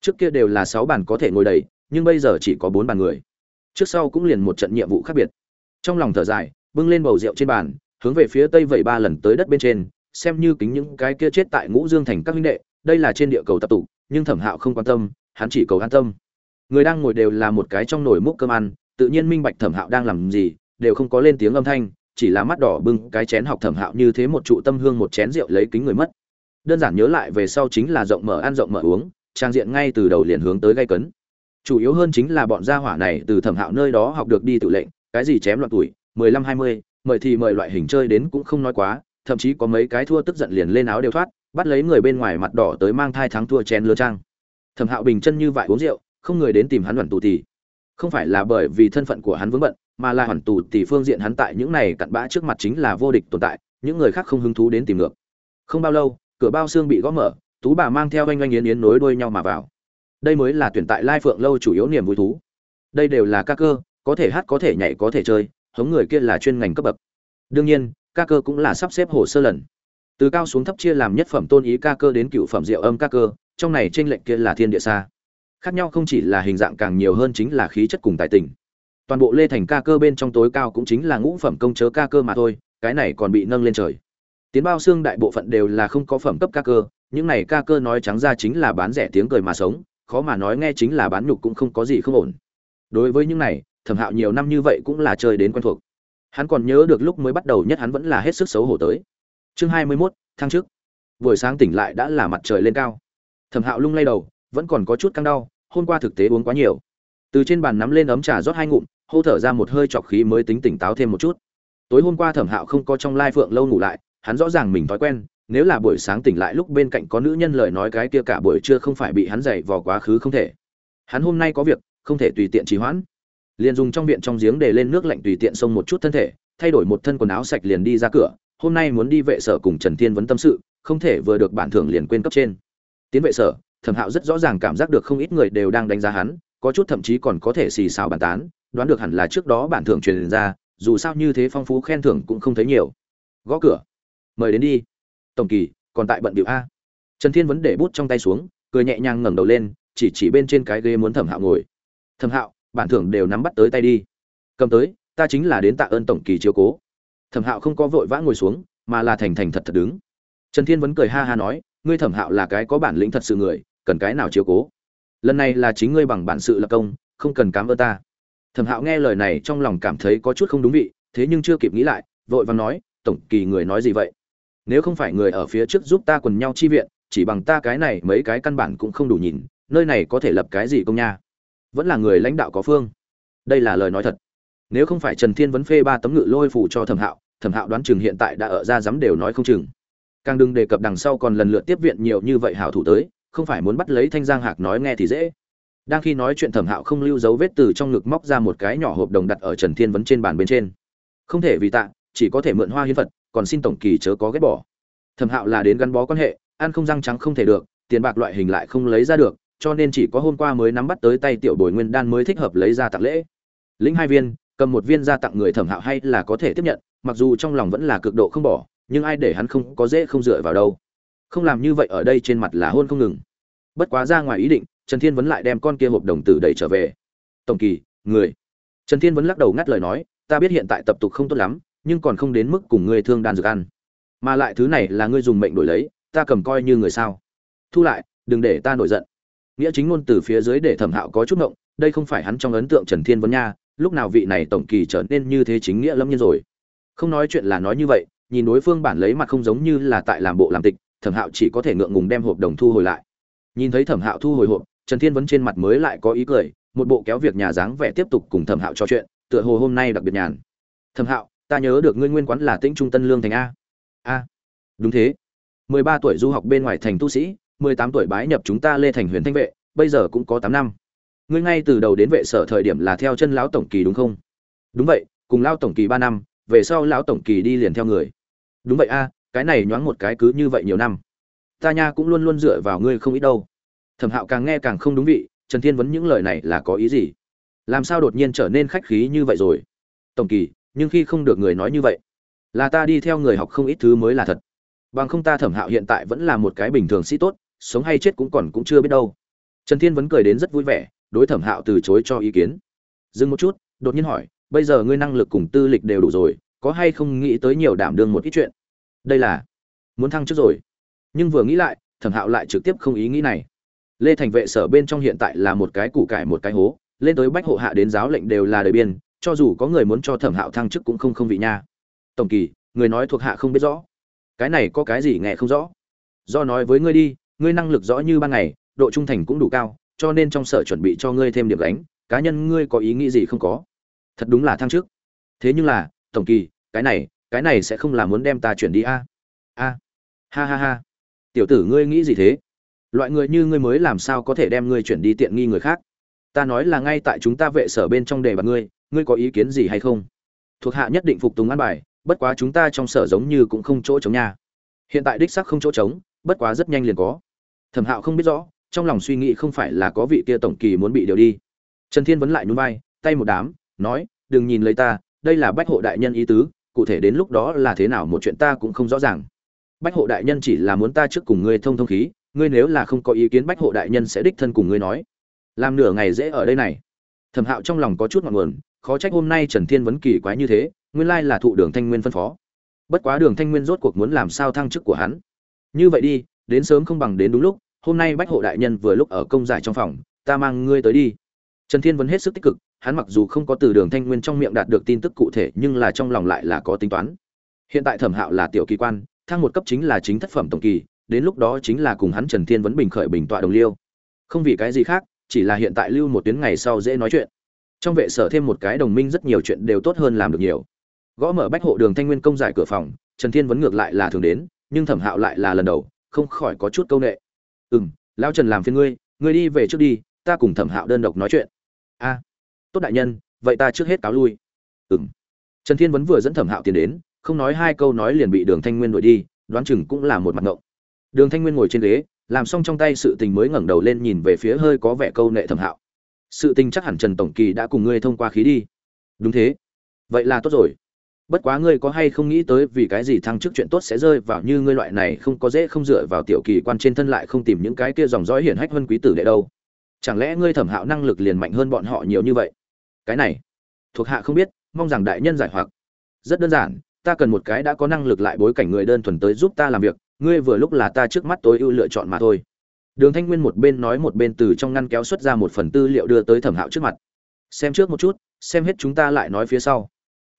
Trước kia đều là sáu bàn có thể ngồi đầy, nhưng bây giờ chỉ có bốn bàn người. Trước sau cũng liền một trận nhiệm vụ khác biệt. Trong lòng thở dài, bưng lên bầu rượu trên bàn, hướng về phía tây vẩy ba lần tới đất bên trên, xem như kính những cái kia chết tại ngũ dương thành các huynh đệ, đây là trên địa cầu tập tụ, nhưng thẩm hạo không quan tâm, hắn chỉ cầu an tâm. Người đang ngồi đều là một cái trong nồi múc cơm ăn, tự nhiên minh bạch thẩm hạo đang làm gì, đều không có lên tiếng âm thanh chỉ là mắt đỏ bưng, cái chén học thẩm hạo như thế một trụ tâm hương, một chén rượu lấy kính người mất. Đơn giản nhớ lại về sau chính là rộng mở ăn rộng mở uống, trang diện ngay từ đầu liền hướng tới gây cấn. Chủ yếu hơn chính là bọn gia hỏa này từ thẩm hạo nơi đó học được đi tự lệnh, cái gì chém loạn tuổi, mười lăm hai mươi, mời thì mời loại hình chơi đến cũng không nói quá, thậm chí có mấy cái thua tức giận liền lên áo đều thoát, bắt lấy người bên ngoài mặt đỏ tới mang thai thắng thua chén lơ trang. Thẩm hạo bình chân như vậy uống rượu, không người đến tìm hắn luận tù thì. Không phải là bởi vì thân phận của hắn vướng bận mà là hoàn tù thì phương diện hắn tại những này cặn bã trước mặt chính là vô địch tồn tại, những người khác không hứng thú đến tìm ngược. Không bao lâu, cửa bao xương bị gõ mở, tú bà mang theo oanh oanh yến yến nối đuôi nhau mà vào. Đây mới là tuyển tại lai phượng lâu chủ yếu niềm vui thú. Đây đều là ca cơ, có thể hát có thể nhảy có thể chơi, hống người kia là chuyên ngành cấp bậc. Đương nhiên, ca cơ cũng là sắp xếp hồ sơ lần. Từ cao xuống thấp chia làm nhất phẩm tôn ý ca cơ đến cựu phẩm diệu âm ca cơ, trong này trên lệnh kia là thiên địa xa. Khác nhau không chỉ là hình dạng càng nhiều hơn chính là khí chất cùng tài tình toàn bộ lê thành ca cơ bên trong tối cao cũng chính là ngũ phẩm công chớ ca cơ mà thôi, cái này còn bị nâng lên trời. Tiến bao xương đại bộ phận đều là không có phẩm cấp ca cơ, những này ca cơ nói trắng ra chính là bán rẻ tiếng cười mà sống, khó mà nói nghe chính là bán nhục cũng không có gì không ổn. Đối với những này, thẩm hạo nhiều năm như vậy cũng là chơi đến quen thuộc. Hắn còn nhớ được lúc mới bắt đầu nhất hắn vẫn là hết sức xấu hổ tới. Chương hai mươi mốt tháng trước buổi sáng tỉnh lại đã là mặt trời lên cao. Thẩm hạo lung lay đầu, vẫn còn có chút căng đau, hôm qua thực tế uống quá nhiều. Từ trên bàn nắm lên ấm trà rót hai ngụm hô thở ra một hơi chọc khí mới tính tỉnh táo thêm một chút. Tối hôm qua thẩm hạo không có trong lai phượng lâu ngủ lại, hắn rõ ràng mình thói quen, nếu là buổi sáng tỉnh lại lúc bên cạnh có nữ nhân lời nói cái kia cả buổi trưa không phải bị hắn dậy vò quá khứ không thể. Hắn hôm nay có việc, không thể tùy tiện trì hoãn. Liền dùng trong viện trong giếng để lên nước lạnh tùy tiện xông một chút thân thể, thay đổi một thân quần áo sạch liền đi ra cửa, hôm nay muốn đi vệ sở cùng trần thiên vấn tâm sự, không thể vừa được bản thưởng liền quên cấp trên. Tiến vệ sở, thẩm hạo rất rõ ràng cảm giác được không ít người đều đang đánh giá hắn, có chút thậm chí còn có thể xì xào bàn tán đoán được hẳn là trước đó bản thưởng truyền ra, dù sao như thế phong phú khen thưởng cũng không thấy nhiều. Gõ cửa. Mời đến đi. Tổng kỳ, còn tại bận điệu a. Trần thiên vấn để bút trong tay xuống, cười nhẹ nhàng ngẩng đầu lên, chỉ chỉ bên trên cái ghế muốn thẩm hạo ngồi. Thẩm hạo, bản thưởng đều nắm bắt tới tay đi. Cầm tới, ta chính là đến tạ ơn tổng kỳ chiếu cố. Thẩm hạo không có vội vã ngồi xuống, mà là thành thành thật thật đứng. Trần thiên vấn cười ha ha nói, ngươi thẩm hạo là cái có bản lĩnh thật sự người, cần cái nào chiếu cố? Lần này là chính ngươi bằng bản sự lập công, không cần cám ơn ta thẩm hạo nghe lời này trong lòng cảm thấy có chút không đúng vị, thế nhưng chưa kịp nghĩ lại, vội vàng nói, tổng kỳ người nói gì vậy? Nếu không phải người ở phía trước giúp ta quần nhau chi viện, chỉ bằng ta cái này mấy cái căn bản cũng không đủ nhìn, nơi này có thể lập cái gì công nha? Vẫn là người lãnh đạo có phương. Đây là lời nói thật. Nếu không phải trần thiên vấn phê ba tấm ngự lôi phủ cho thẩm hạo thẩm hạo đoán chừng hiện tại đã ở ra dám đều nói không chừng. Càng đừng đề cập đằng sau còn lần lượt tiếp viện nhiều như vậy hảo thủ tới, không phải muốn bắt lấy thanh giang hạc nói nghe thì dễ đang khi nói chuyện thẩm hạo không lưu dấu vết từ trong ngực móc ra một cái nhỏ hộp đồng đặt ở trần thiên vấn trên bàn bên trên. Không thể vì tạ, chỉ có thể mượn hoa hiến phật, còn xin tổng kỳ chớ có ghét bỏ. Thẩm hạo là đến gắn bó quan hệ, ăn không răng trắng không thể được, tiền bạc loại hình lại không lấy ra được, cho nên chỉ có hôm qua mới nắm bắt tới tay tiểu bồi nguyên đan mới thích hợp lấy ra tặng lễ. Lĩnh hai viên, cầm một viên ra tặng người thẩm hạo hay là có thể tiếp nhận, mặc dù trong lòng vẫn là cực độ không bỏ, nhưng ai để hắn không có dễ không dựa vào đâu. Không làm như vậy ở đây trên mặt là hôn không ngừng. Bất quá ra ngoài ý định trần thiên vẫn lại đem con kia hộp đồng tử đẩy trở về. Tổng kỳ, người. Trần thiên vẫn lắc đầu ngắt lời nói, ta biết hiện tại tập tục không tốt lắm, nhưng còn không đến mức cùng ngươi thương đan dược ăn. Mà lại thứ này là ngươi dùng mệnh đổi lấy, ta cầm coi như người sao. Thu lại, đừng để ta nổi giận. Nghĩa chính ngôn từ phía dưới để thẩm hạo có chút ngộng, đây không phải hắn trong ấn tượng trần thiên vấn nha, lúc nào vị này tổng kỳ trở nên như thế chính nghĩa lâm nhiên rồi? Không nói chuyện là nói như vậy, nhìn đối phương bản lấy mặt không giống như là tại làm bộ làm tịch, thẩm hạo chỉ có thể ngượng ngùng đem hộp đồng thu hồi lại. Nhìn thấy thẩm hạo thu hồi hộp trần thiên vấn trên mặt mới lại có ý cười, một bộ kéo việc nhà dáng vẻ tiếp tục cùng thẩm hạo trò chuyện, tựa hồ hôm nay đặc biệt nhàn. Thẩm hạo, ta nhớ được ngươi nguyên quán là tĩnh trung tân lương thành a. A, đúng thế. Mười ba tuổi du học bên ngoài thành tu sĩ, mười tám tuổi bái nhập chúng ta lê thành huyền thanh vệ, bây giờ cũng có tám năm. Ngươi ngay từ đầu đến vệ sở thời điểm là theo chân lão tổng kỳ đúng không? Đúng vậy, cùng lão tổng kỳ ba năm, về sau lão tổng kỳ đi liền theo người. Đúng vậy a, cái này nhoáng một cái cứ như vậy nhiều năm. Ta nha cũng luôn luôn dựa vào ngươi không ít đâu thẩm hạo càng nghe càng không đúng vị, trần thiên vấn những lời này là có ý gì? Làm sao đột nhiên trở nên khách khí như vậy rồi? Tổng kỳ, nhưng khi không được người nói như vậy, là ta đi theo người học không ít thứ mới là thật. Bằng không ta thẩm hạo hiện tại vẫn là một cái bình thường sĩ tốt, sống hay chết cũng còn cũng chưa biết đâu. Trần thiên vẫn cười đến rất vui vẻ, đối thẩm hạo từ chối cho ý kiến. Dừng một chút, đột nhiên hỏi, bây giờ ngươi năng lực cùng tư lịch đều đủ rồi, có hay không nghĩ tới nhiều đảm đương một ít chuyện? Đây là, muốn thăng trước rồi. Nhưng vừa nghĩ lại, thẩm hạo lại trực tiếp không ý nghĩ này lê thành vệ sở bên trong hiện tại là một cái củ cải một cái hố, lên tới bách hộ hạ đến giáo lệnh đều là đời biên, cho dù có người muốn cho thẩm hạo thăng chức cũng không không vị nha. Tổng kỳ, người nói thuộc hạ không biết rõ. Cái này có cái gì nghe không rõ? Do nói với ngươi đi, ngươi năng lực rõ như ban ngày, độ trung thành cũng đủ cao, cho nên trong sở chuẩn bị cho ngươi thêm điểm đánh cá nhân ngươi có ý nghĩ gì không có. Thật đúng là thăng chức. Thế nhưng là, tổng kỳ, cái này cái này sẽ không là muốn đem ta chuyển đi a. A. Ha ha ha. Tiểu tử ngươi nghĩ gì thế? Loại người như ngươi mới làm sao có thể đem ngươi chuyển đi tiện nghi người khác? Ta nói là ngay tại chúng ta vệ sở bên trong đề bạt ngươi ngươi có ý kiến gì hay không? Thuộc hạ nhất định phục tùng an bài, bất quá chúng ta trong sở giống như cũng không chỗ chống nhà hiện tại đích sắc không chỗ trống, bất quá rất nhanh liền có. Thẩm hạo không biết rõ, trong lòng suy nghĩ không phải là có vị kia tổng kỳ muốn bị điều đi. Trần thiên vấn lại núi vai, tay một đám, nói, đừng nhìn lấy ta, đây là bách hộ đại nhân ý tứ, cụ thể đến lúc đó là thế nào một chuyện ta cũng không rõ ràng. Bách hộ đại nhân chỉ là muốn ta trước cùng ngươi thông thông khí ngươi nếu là không có ý kiến bách hộ đại nhân sẽ đích thân cùng ngươi nói. Làm nửa ngày dễ ở đây này. Thẩm hạo trong lòng có chút ngọn nguồn, khó trách hôm nay trần thiên vấn kỳ quái như thế, nguyên lai là thụ đường thanh nguyên phân phó. Bất quá đường thanh nguyên rốt cuộc muốn làm sao thăng chức của hắn. Như vậy đi, đến sớm không bằng đến đúng lúc, hôm nay bách hộ đại nhân vừa lúc ở công giải trong phòng, ta mang ngươi tới đi. Trần thiên vấn hết sức tích cực, hắn mặc dù không có từ đường thanh nguyên trong miệng đạt được tin tức cụ thể, nhưng là trong lòng lại là có tính toán. Hiện tại thẩm hạo là tiểu kỳ quan, thăng một cấp chính là chính thất phẩm tổng kỳ đến lúc đó chính là cùng hắn trần thiên vấn bình khởi bình tọa đồng liêu. Không vì cái gì khác chỉ là hiện tại lưu một tuyến ngày sau dễ nói chuyện. Trong vệ sở thêm một cái đồng minh rất nhiều chuyện đều tốt hơn làm được nhiều. Gõ mở bách hộ đường thanh nguyên công giải cửa phòng trần thiên vấn ngược lại là thường đến nhưng thẩm hạo lại là lần đầu không khỏi có chút câu nệ. Ừm, lão trần làm phiền ngươi ngươi đi về trước đi ta cùng thẩm hạo đơn độc nói chuyện. A tốt đại nhân vậy ta trước hết cáo lui. Ừm, trần thiên vấn vừa dẫn thẩm hạo tiến đến không nói hai câu nói liền bị đường thanh nguyên đuổi đi đoán chừng cũng là một mặt ngộng đường thanh nguyên ngồi trên ghế, làm xong trong tay sự tình mới ngẩng đầu lên nhìn về phía hơi có vẻ câu nệ thẩm hạo. Sự tình chắc hẳn trần tổng kỳ đã cùng ngươi thông qua khí đi. Đúng thế. Vậy là tốt rồi. Bất quá ngươi có hay không nghĩ tới vì cái gì thăng chức chuyện tốt sẽ rơi vào như ngươi loại này không có dễ không dựa vào tiểu kỳ quan trên thân lại không tìm những cái kia dòng dõi hiển hách hơn quý tử đệ đâu. Chẳng lẽ ngươi thẩm hạo năng lực liền mạnh hơn bọn họ nhiều như vậy? Cái này, thuộc hạ không biết, mong rằng đại nhân giải hoặc. Rất đơn giản, ta cần một cái đã có năng lực lại bối cảnh người đơn thuần tới giúp ta làm việc ngươi vừa lúc là ta trước mắt tối ưu lựa chọn mà thôi. Đường thanh nguyên một bên nói một bên từ trong ngăn kéo xuất ra một phần tư liệu đưa tới thẩm hạo trước mặt. Xem trước một chút, xem hết chúng ta lại nói phía sau.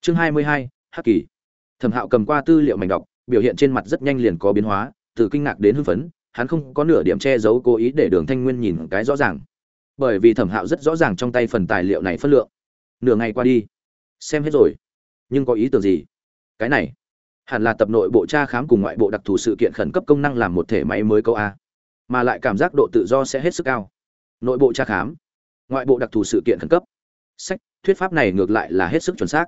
Chương hai mươi hai, hắc kỳ. Thẩm hạo cầm qua tư liệu mảnh đọc, biểu hiện trên mặt rất nhanh liền có biến hóa, từ kinh ngạc đến hưng phấn, hắn không có nửa điểm che giấu cố ý để đường thanh nguyên nhìn cái rõ ràng. Bởi vì thẩm hạo rất rõ ràng trong tay phần tài liệu này phân lượng. Nửa ngày qua đi. Xem hết rồi. Nhưng có ý tưởng gì? Cái này hẳn là tập nội bộ tra khám cùng ngoại bộ đặc thù sự kiện khẩn cấp công năng làm một thể máy mới câu a. Mà lại cảm giác độ tự do sẽ hết sức cao. Nội bộ tra khám, ngoại bộ đặc thù sự kiện khẩn cấp. Sách, thuyết pháp này ngược lại là hết sức chuẩn xác.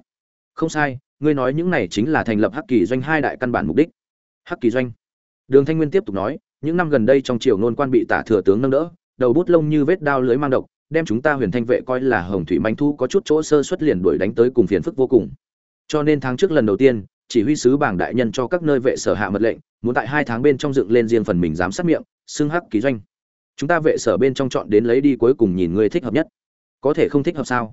Không sai, ngươi nói những này chính là thành lập hắc kỳ doanh hai đại căn bản mục đích. Hắc kỳ doanh. Đường thanh nguyên tiếp tục nói, những năm gần đây trong triều nôn quan bị tả thừa tướng nâng đỡ, đầu bút lông như vết đao lưới mang độc, đem chúng ta huyền thanh vệ coi là hồng thủy manh thu có chút chỗ sơ xuất liền đuổi đánh tới cùng phiền phức vô cùng. Cho nên tháng trước lần đầu tiên chỉ huy sứ bảng đại nhân cho các nơi vệ sở hạ mật lệnh, muốn tại hai tháng bên trong dựng lên riêng phần mình giám sát miệng, xưng hắc ký doanh. Chúng ta vệ sở bên trong chọn đến lấy đi cuối cùng nhìn người thích hợp nhất. Có thể không thích hợp sao?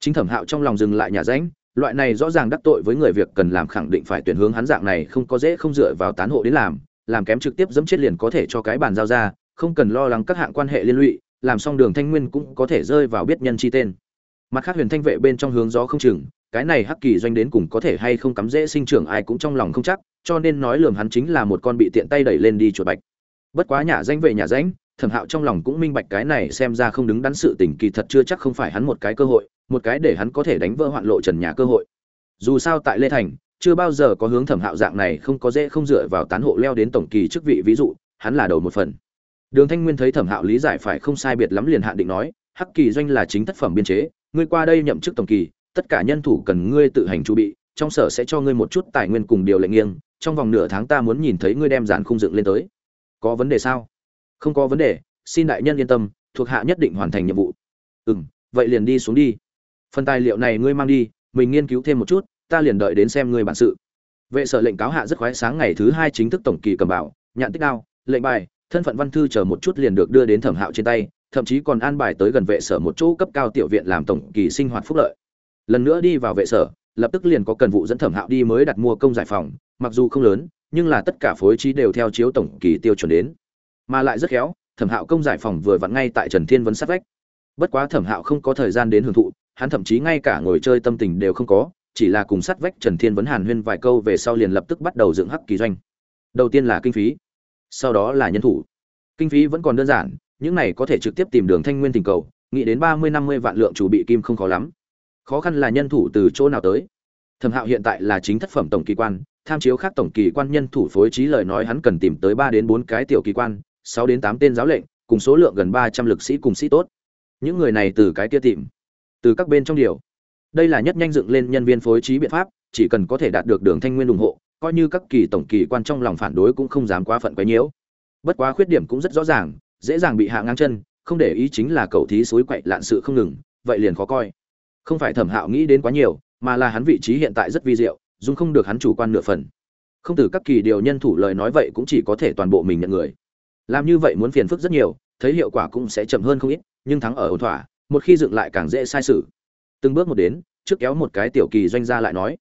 Chính thẩm hạo trong lòng dừng lại nhà ránh loại này rõ ràng đắc tội với người việc cần làm khẳng định phải tuyển hướng hắn dạng này không có dễ không dựa vào tán hộ đến làm làm kém trực tiếp dẫm chết liền có thể cho cái bàn giao ra, không cần lo lắng các hạng quan hệ liên lụy, làm xong đường thanh nguyên cũng có thể rơi vào biết nhân chi tên. Mặt khác huyền thanh vệ bên trong hướng gió không chừng cái này hắc kỳ doanh đến cùng có thể hay không cắm dễ sinh trưởng ai cũng trong lòng không chắc, cho nên nói lường hắn chính là một con bị tiện tay đẩy lên đi chuột bạch. Bất quá nhà danh vệ nhà danh, thẩm hạo trong lòng cũng minh bạch cái này xem ra không đứng đắn sự tình kỳ thật chưa chắc không phải hắn một cái cơ hội, một cái để hắn có thể đánh vỡ hoạn lộ trần nhà cơ hội. Dù sao tại lê thành, chưa bao giờ có hướng thẩm hạo dạng này không có dễ không dựa vào tán hộ leo đến tổng kỳ chức vị, ví dụ, hắn là đầu một phần. Đường thanh nguyên thấy thẩm hạo lý giải phải không sai biệt lắm liền hạn định nói, hắc kỳ doanh là chính tác phẩm biên chế, ngươi qua đây nhậm chức tổng kỳ tất cả nhân thủ cần ngươi tự hành chu bị, trong sở sẽ cho ngươi một chút tài nguyên cùng điều lệnh nghiêng, trong vòng nửa tháng ta muốn nhìn thấy ngươi đem dàn khung dựng lên tới. Có vấn đề sao? Không có vấn đề, xin đại nhân yên tâm, thuộc hạ nhất định hoàn thành nhiệm vụ. Ừ m vậy liền đi xuống đi. Phần tài liệu này ngươi mang đi, mình nghiên cứu thêm một chút, ta liền đợi đến xem ngươi bản sự. Vệ sở lệnh cáo hạ rất khoái sáng ngày thứ hai chính thức tổng kỳ cầm bảo nhạn tích đao, lệnh bài, thân phận văn thư chờ một chút liền được đưa đến thẩm hạo trên tay, thậm chí còn an bài tới gần vệ sở một chỗ cấp cao tiểu viện làm tổng kỳ sinh hoạt phúc lợi lần nữa đi vào vệ sở, lập tức liền có cần vụ dẫn thẩm hạo đi mới đặt mua công giải phòng, mặc dù không lớn, nhưng là tất cả phối trí đều theo chiếu tổng kỳ tiêu chuẩn đến. Mà lại rất khéo, thẩm hạo công giải phòng vừa vặn ngay tại trần thiên vấn sát vách. Bất quá thẩm hạo không có thời gian đến hưởng thụ, hắn thậm chí ngay cả ngồi chơi tâm tình đều không có, chỉ là cùng sát vách trần thiên vấn hàn huyên vài câu về sau liền lập tức bắt đầu dựng hắc kỳ doanh. Đầu tiên là kinh phí, sau đó là nhân thủ. Kinh phí vẫn còn đơn giản, những này có thể trực tiếp tìm đường thanh nguyên tình cầu, nghĩ đến ba mươi năm mươi vạn lượng chủ bị kim không khó lắm khó khăn là nhân thủ từ chỗ nào tới. Thẩm hạo hiện tại là chính thất phẩm tổng kỳ quan, tham chiếu khác tổng kỳ quan nhân thủ phối trí lời nói hắn cần tìm tới ba đến bốn cái tiểu kỳ quan, sáu đến tám tên giáo lệnh, cùng số lượng gần ba trăm lực sĩ cùng sĩ tốt. Những người này từ cái kia tìm, từ các bên trong điều. Đây là nhất nhanh dựng lên nhân viên phối trí biện pháp, chỉ cần có thể đạt được đường thanh nguyên ủng hộ, coi như các kỳ tổng kỳ quan trong lòng phản đối cũng không dám quá phận quấy nhiễu bất quá khuyết điểm cũng rất rõ ràng, dễ dàng bị hạ ngang chân, không để ý chính là cầu thí suối quậy lạn sự không ngừng, vậy liền khó coi không phải thẩm hạo nghĩ đến quá nhiều, mà là hắn vị trí hiện tại rất vi diệu, dung không được hắn chủ quan nửa phần. Không từ các kỳ điều nhân thủ lời nói vậy cũng chỉ có thể toàn bộ mình nhận người. Làm như vậy muốn phiền phức rất nhiều, thấy hiệu quả cũng sẽ chậm hơn không ít, nhưng thắng ở ổn thỏa, một khi dựng lại càng dễ sai sự. Từng bước một đến, trước kéo một cái tiểu kỳ doanh gia lại nói,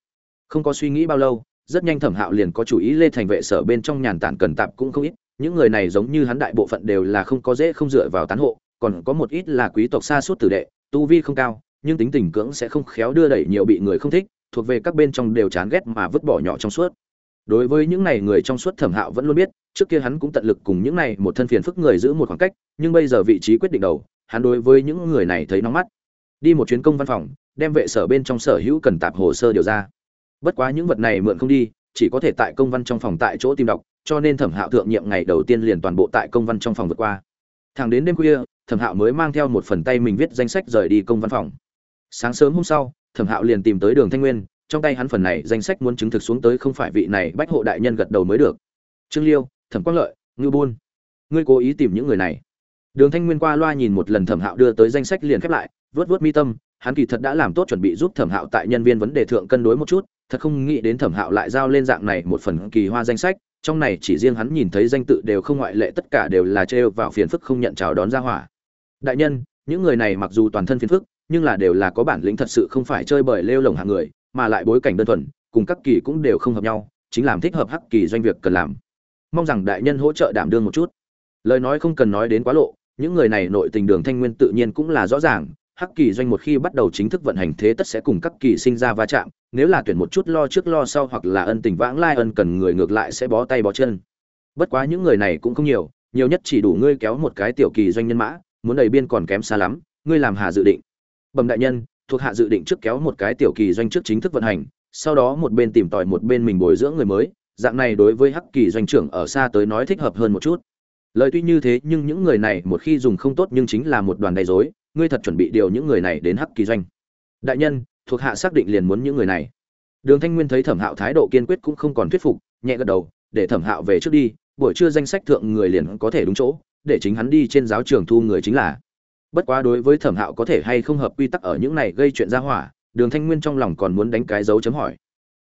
không có suy nghĩ bao lâu, rất nhanh thẩm hạo liền có chủ ý lê thành vệ sở bên trong nhàn tản cần tạp cũng không ít, những người này giống như hắn đại bộ phận đều là không có dễ không dựa vào tán hộ, còn có một ít là quý tộc xa suốt tử đệ, tu vi không cao nhưng tính tình cưỡng sẽ không khéo đưa đẩy nhiều bị người không thích, thuộc về các bên trong đều chán ghét mà vứt bỏ nhỏ trong suốt. Đối với những này người trong suốt thẩm hạo vẫn luôn biết, trước kia hắn cũng tận lực cùng những này một thân phiền phức người giữ một khoảng cách, nhưng bây giờ vị trí quyết định đầu, hắn đối với những người này thấy nóng mắt. Đi một chuyến công văn phòng, đem vệ sở bên trong sở hữu cần tạp hồ sơ điều ra. Bất quá những vật này mượn không đi, chỉ có thể tại công văn trong phòng tại chỗ tìm đọc, cho nên thẩm hạo thượng nhiệm ngày đầu tiên liền toàn bộ tại công văn trong phòng vượt qua. Thẳng đến đêm khuya, thẩm hạo mới mang theo một phần tay mình viết danh sách rời đi công văn phòng sáng sớm hôm sau, thẩm hạo liền tìm tới đường thanh nguyên, trong tay hắn phần này danh sách muốn chứng thực xuống tới không phải vị này bách hộ đại nhân gật đầu mới được. Trương liêu, thẩm quang lợi ngư buôn, ngươi cố ý tìm những người này. Đường thanh nguyên qua loa nhìn một lần thẩm hạo đưa tới danh sách liền khép lại, vớt vớt mi tâm, hắn kỳ thật đã làm tốt chuẩn bị giúp thẩm hạo tại nhân viên vấn đề thượng cân đối một chút, thật không nghĩ đến thẩm hạo lại giao lên dạng này một phần kỳ hoa danh sách, trong này chỉ riêng hắn nhìn thấy danh tự đều không ngoại lệ, tất cả đều là trêu vào phiền phức không nhận chào đón ra hỏa. Đại nhân, những người này mặc dù toàn thân phiền phức nhưng là đều là có bản lĩnh thật sự không phải chơi bời lêu lồng hạng người, mà lại bối cảnh đơn thuần, cùng các kỳ cũng đều không hợp nhau, chính làm thích hợp hắc kỳ doanh việc cần làm. Mong rằng đại nhân hỗ trợ đảm đương một chút. Lời nói không cần nói đến quá lộ, những người này nội tình đường thanh nguyên tự nhiên cũng là rõ ràng, hắc kỳ doanh một khi bắt đầu chính thức vận hành thế tất sẽ cùng các kỳ sinh ra va chạm, nếu là tuyển một chút lo trước lo sau hoặc là ân tình vãng lai ân cần người ngược lại sẽ bó tay bó chân. Bất quá những người này cũng không nhiều nhiều nhất chỉ đủ ngươi kéo một cái tiểu kỳ doanh nhân mã, muốn đầy biên còn kém xa lắm, ngươi làm hà dự định bẩm đại nhân, thuộc hạ dự định trước kéo một cái tiểu kỳ doanh trước chính thức vận hành, sau đó một bên tìm tòi một bên mình bồi dưỡng người mới, dạng này đối với hắc kỳ doanh trưởng ở xa tới nói thích hợp hơn một chút. Lời tuy như thế, nhưng những người này một khi dùng không tốt nhưng chính là một đoàn đầy dối ngươi thật chuẩn bị điều những người này đến hắc kỳ doanh. Đại nhân, thuộc hạ xác định liền muốn những người này. Đường thanh nguyên thấy thẩm hạo thái độ kiên quyết cũng không còn thuyết phục, nhẹ gật đầu, để thẩm hạo về trước đi, buổi trưa danh sách thượng người liền có thể đúng chỗ, để chính hắn đi trên giáo trường thu người chính là bất quá đối với thẩm hạo có thể hay không hợp quy tắc ở những này gây chuyện ra hỏa, đường thanh nguyên trong lòng còn muốn đánh cái dấu chấm hỏi.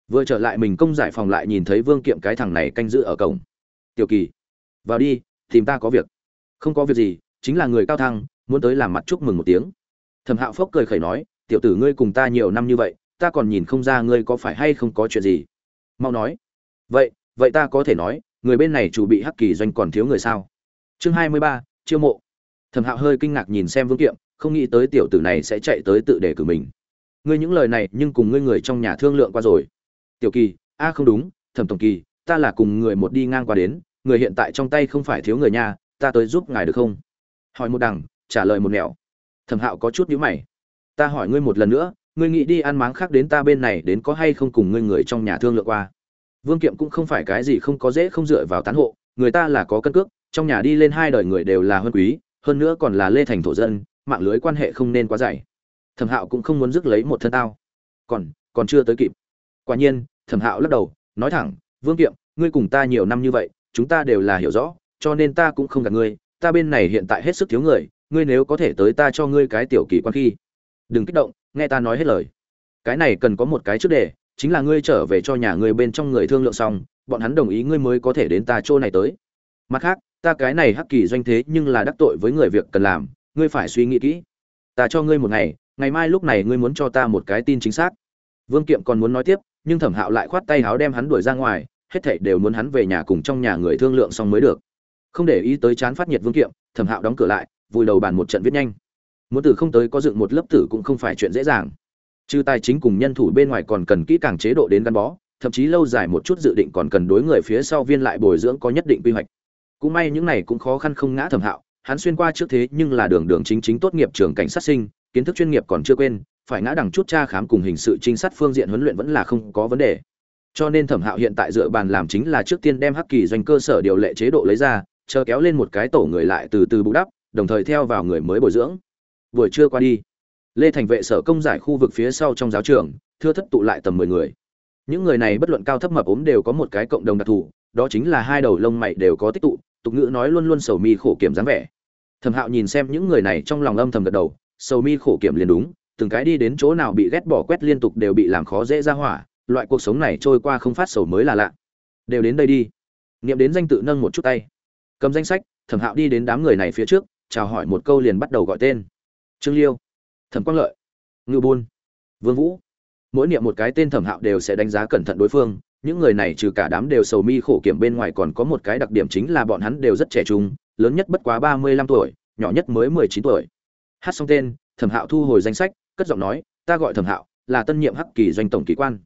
Vừa trở lại mình công giải phòng lại nhìn thấy vương kiệm cái thằng này canh giữ ở cổng. Tiểu kỳ, vào đi, tìm ta có việc. Không có việc gì, chính là người cao thăng, muốn tới làm mặt chúc mừng một tiếng. Thẩm hạo phốc cười khẩy nói, tiểu tử ngươi cùng ta nhiều năm như vậy, ta còn nhìn không ra ngươi có phải hay không có chuyện gì. Mau nói. Vậy vậy ta có thể nói, người bên này chủ bị hắc kỳ doanh còn thiếu người sao? Chương hai mươi ba, chiêu mộ thẩm hạo hơi kinh ngạc nhìn xem vương kiệm, không nghĩ tới tiểu tử này sẽ chạy tới tự đề cử mình. Ngươi những lời này nhưng cùng ngươi người trong nhà thương lượng qua rồi. Tiểu kỳ, a không đúng, thẩm tổng kỳ, ta là cùng người một đi ngang qua đến, người hiện tại trong tay không phải thiếu người nha, ta tới giúp ngài được không? Hỏi một đằng, trả lời một mẹo thẩm hạo có chút nhíu mày. Ta hỏi ngươi một lần nữa, ngươi nghĩ đi ăn máng khác đến ta bên này đến có hay không cùng ngươi người trong nhà thương lượng qua? Vương kiệm cũng không phải cái gì không có dễ không dựa vào tán hộ, người ta là có cân cước, trong nhà đi lên hai đời người đều là huân quý hơn nữa còn là lê thành thổ dân, mạng lưới quan hệ không nên quá dày. Thẩm hạo cũng không muốn rước lấy một thân tao. Còn còn chưa tới kịp. Quả nhiên, thẩm hạo lắc đầu, nói thẳng, vương kiệm, ngươi cùng ta nhiều năm như vậy, chúng ta đều là hiểu rõ, cho nên ta cũng không gạt ngươi. Ta bên này hiện tại hết sức thiếu người, ngươi nếu có thể tới ta cho ngươi cái tiểu kỳ quan khi. Đừng kích động, nghe ta nói hết lời. Cái này cần có một cái trước đề, chính là ngươi trở về cho nhà ngươi bên trong người thương lượng xong, bọn hắn đồng ý ngươi mới có thể đến ta chỗ này tới. Mặt khác ta cái này hắc kỳ doanh thế nhưng là đắc tội với người việc cần làm, ngươi phải suy nghĩ kỹ. Ta cho ngươi một ngày ngày mai lúc này ngươi muốn cho ta một cái tin chính xác. Vương kiệm còn muốn nói tiếp, nhưng thẩm hạo lại khoát tay háo đem hắn đuổi ra ngoài, hết thảy đều muốn hắn về nhà cùng trong nhà người thương lượng xong mới được. Không để ý tới chán phát nhiệt vương kiệm, thẩm hạo đóng cửa lại, vùi đầu bàn một trận viết nhanh. Muốn từ không tới có dựng một lớp tử cũng không phải chuyện dễ dàng. Trừ tài chính cùng nhân thủ bên ngoài còn cần kỹ càng chế độ đến gắn bó, thậm chí lâu dài một chút dự định còn cần đối người phía sau viên lại bồi dưỡng có nhất định quy hoạch cũng may những này cũng khó khăn không ngã thẩm hạo, hắn xuyên qua trước thế nhưng là đường đường chính chính tốt nghiệp trường cảnh sát sinh, kiến thức chuyên nghiệp còn chưa quên, phải ngã đằng chút tra khám cùng hình sự trinh sát phương diện huấn luyện vẫn là không có vấn đề. Cho nên thẩm hạo hiện tại dựa bàn làm chính là trước tiên đem hắc kỳ doanh cơ sở điều lệ chế độ lấy ra, chờ kéo lên một cái tổ người lại từ từ bù đắp, đồng thời theo vào người mới bồi dưỡng. Vừa trưa qua đi, lê thành vệ sở công giải khu vực phía sau trong giáo trường, thưa thất tụ lại tầm mười người. Những người này bất luận cao thấp mập ốm đều có một cái cộng đồng đặc thù, đó chính là hai đầu lông mày đều có tích tụ tục ngữ nói luôn luôn sầu mi khổ kiểm dáng vẻ. Thẩm hạo nhìn xem những người này trong lòng âm thầm gật đầu, sầu mi khổ kiểm liền đúng, từng cái đi đến chỗ nào bị ghét bỏ quét liên tục đều bị làm khó dễ ra hỏa, loại cuộc sống này trôi qua không phát sầu mới là lạ. Đều đến đây đi. Nghiệm đến danh tự nâng một chút tay. Cầm danh sách, thẩm hạo đi đến đám người này phía trước, chào hỏi một câu liền bắt đầu gọi tên. Trương liêu. Thẩm quang lợi. Ngưu bôn. Vương vũ. Mỗi niệm một cái tên thẩm hạo đều sẽ đánh giá cẩn thận đối phương những người này trừ cả đám đều sầu mi khổ kiểm bên ngoài còn có một cái đặc điểm chính là bọn hắn đều rất trẻ trung, lớn nhất bất quá ba mươi lăm tuổi, nhỏ nhất mới mười chín tuổi. Hát xong tên, thẩm hạo thu hồi danh sách, cất giọng nói, ta gọi thẩm hạo, là tân nhiệm hắc kỳ doanh tổng kỳ quan.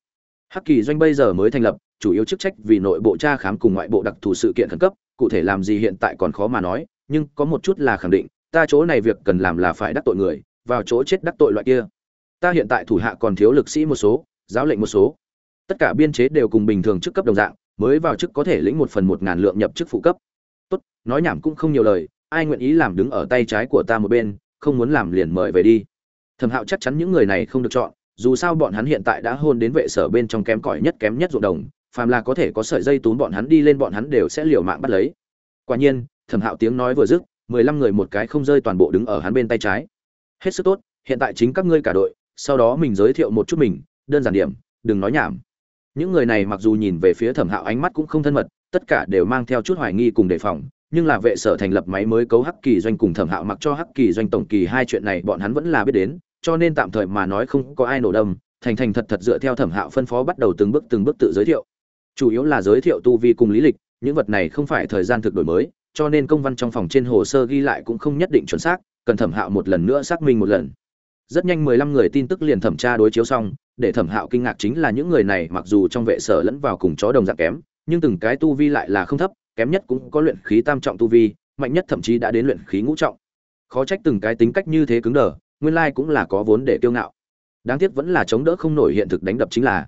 Hắc kỳ doanh bây giờ mới thành lập, chủ yếu chức trách vì nội bộ tra khám cùng ngoại bộ đặc thù sự kiện khẩn cấp, cụ thể làm gì hiện tại còn khó mà nói, nhưng có một chút là khẳng định, ta chỗ này việc cần làm là phải đắc tội người, vào chỗ chết đắc tội loại kia. Ta hiện tại thủ hạ còn thiếu lực sĩ một số, giáo lệnh một số tất cả biên chế đều cùng bình thường chức cấp đồng dạng, mới vào chức có thể lĩnh một phần một ngàn lượng nhập chức phụ cấp. Tốt, nói nhảm cũng không nhiều lời, ai nguyện ý làm đứng ở tay trái của ta một bên, không muốn làm liền mời về đi. Thẩm hạo chắc chắn những người này không được chọn, dù sao bọn hắn hiện tại đã hôn đến vệ sở bên trong kém cỏi nhất kém nhất ruộng đồng, phàm là có thể có sợi dây túm bọn hắn đi lên bọn hắn đều sẽ liều mạng bắt lấy. Quả nhiên, thẩm hạo tiếng nói vừa dứt, mười lăm người một cái không rơi toàn bộ đứng ở hắn bên tay trái. Hết sức tốt, hiện tại chính các ngươi cả đội, sau đó mình giới thiệu một chút mình, đơn giản điểm, đừng nói nhảm những người này mặc dù nhìn về phía thẩm hạo ánh mắt cũng không thân mật, tất cả đều mang theo chút hoài nghi cùng đề phòng, nhưng là vệ sở thành lập máy mới cấu hắc kỳ doanh cùng thẩm hạo mặc cho hắc kỳ doanh tổng kỳ hai chuyện này bọn hắn vẫn là biết đến, cho nên tạm thời mà nói không có ai nổ đâm, thành thành thật thật dựa theo thẩm hạo phân phó bắt đầu từng bước từng bước tự giới thiệu. Chủ yếu là giới thiệu tu vi cùng lý lịch, những vật này không phải thời gian thực đổi mới, cho nên công văn trong phòng trên hồ sơ ghi lại cũng không nhất định chuẩn xác, cần thẩm hạo một lần nữa xác minh một lần rất nhanh mười lăm người tin tức liền thẩm tra đối chiếu xong, để thẩm hạo kinh ngạc chính là những người này mặc dù trong vệ sở lẫn vào cùng chó đồng dạng kém, nhưng từng cái tu vi lại là không thấp, kém nhất cũng có luyện khí tam trọng tu vi, mạnh nhất thậm chí đã đến luyện khí ngũ trọng. Khó trách từng cái tính cách như thế cứng đờ, nguyên lai cũng là có vốn để kiêu ngạo. Đáng tiếc vẫn là chống đỡ không nổi hiện thực đánh đập chính là,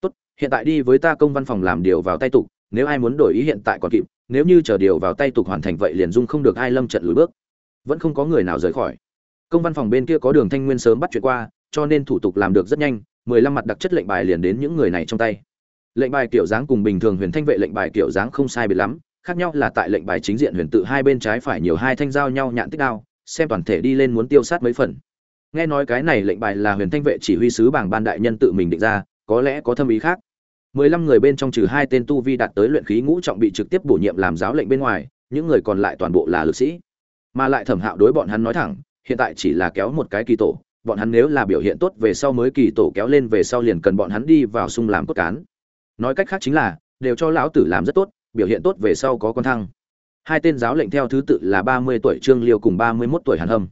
tốt, hiện tại đi với ta công văn phòng làm điều vào tay tục, nếu ai muốn đổi ý hiện tại còn kịp, nếu như chờ điều vào tay tục hoàn thành vậy liền dung không được ai lâm trận lùi bước. Vẫn không có người nào rời khỏi công văn phòng bên kia có đường thanh nguyên sớm bắt chuyện qua, cho nên thủ tục làm được rất nhanh, mười lăm mặt đặc chất lệnh bài liền đến những người này trong tay. Lệnh bài kiểu dáng cùng bình thường huyền thanh vệ lệnh bài kiểu dáng không sai biệt lắm, khác nhau là tại lệnh bài chính diện huyền tự hai bên trái phải nhiều hai thanh giao nhau nhạn tích đao, xem toàn thể đi lên muốn tiêu sát mấy phần. Nghe nói cái này lệnh bài là huyền thanh vệ chỉ huy sứ bảng ban đại nhân tự mình định ra, có lẽ có thâm ý khác. mười lăm người bên trong trừ hai tên tu vi đạt tới luyện khí ngũ trọng bị trực tiếp bổ nhiệm làm giáo lệnh bên ngoài, những người còn lại toàn bộ là lực sĩ. Mà lại thẩm hạo đối bọn hắn nói thẳng hiện tại chỉ là kéo một cái kỳ tổ, bọn hắn nếu là biểu hiện tốt về sau mới kỳ tổ kéo lên về sau liền cần bọn hắn đi vào sung làm cốt cán. Nói cách khác chính là, đều cho lão tử làm rất tốt, biểu hiện tốt về sau có con thăng. Hai tên giáo lệnh theo thứ tự là ba mươi tuổi trương liêu cùng ba mươi mốt tuổi hàn hâm.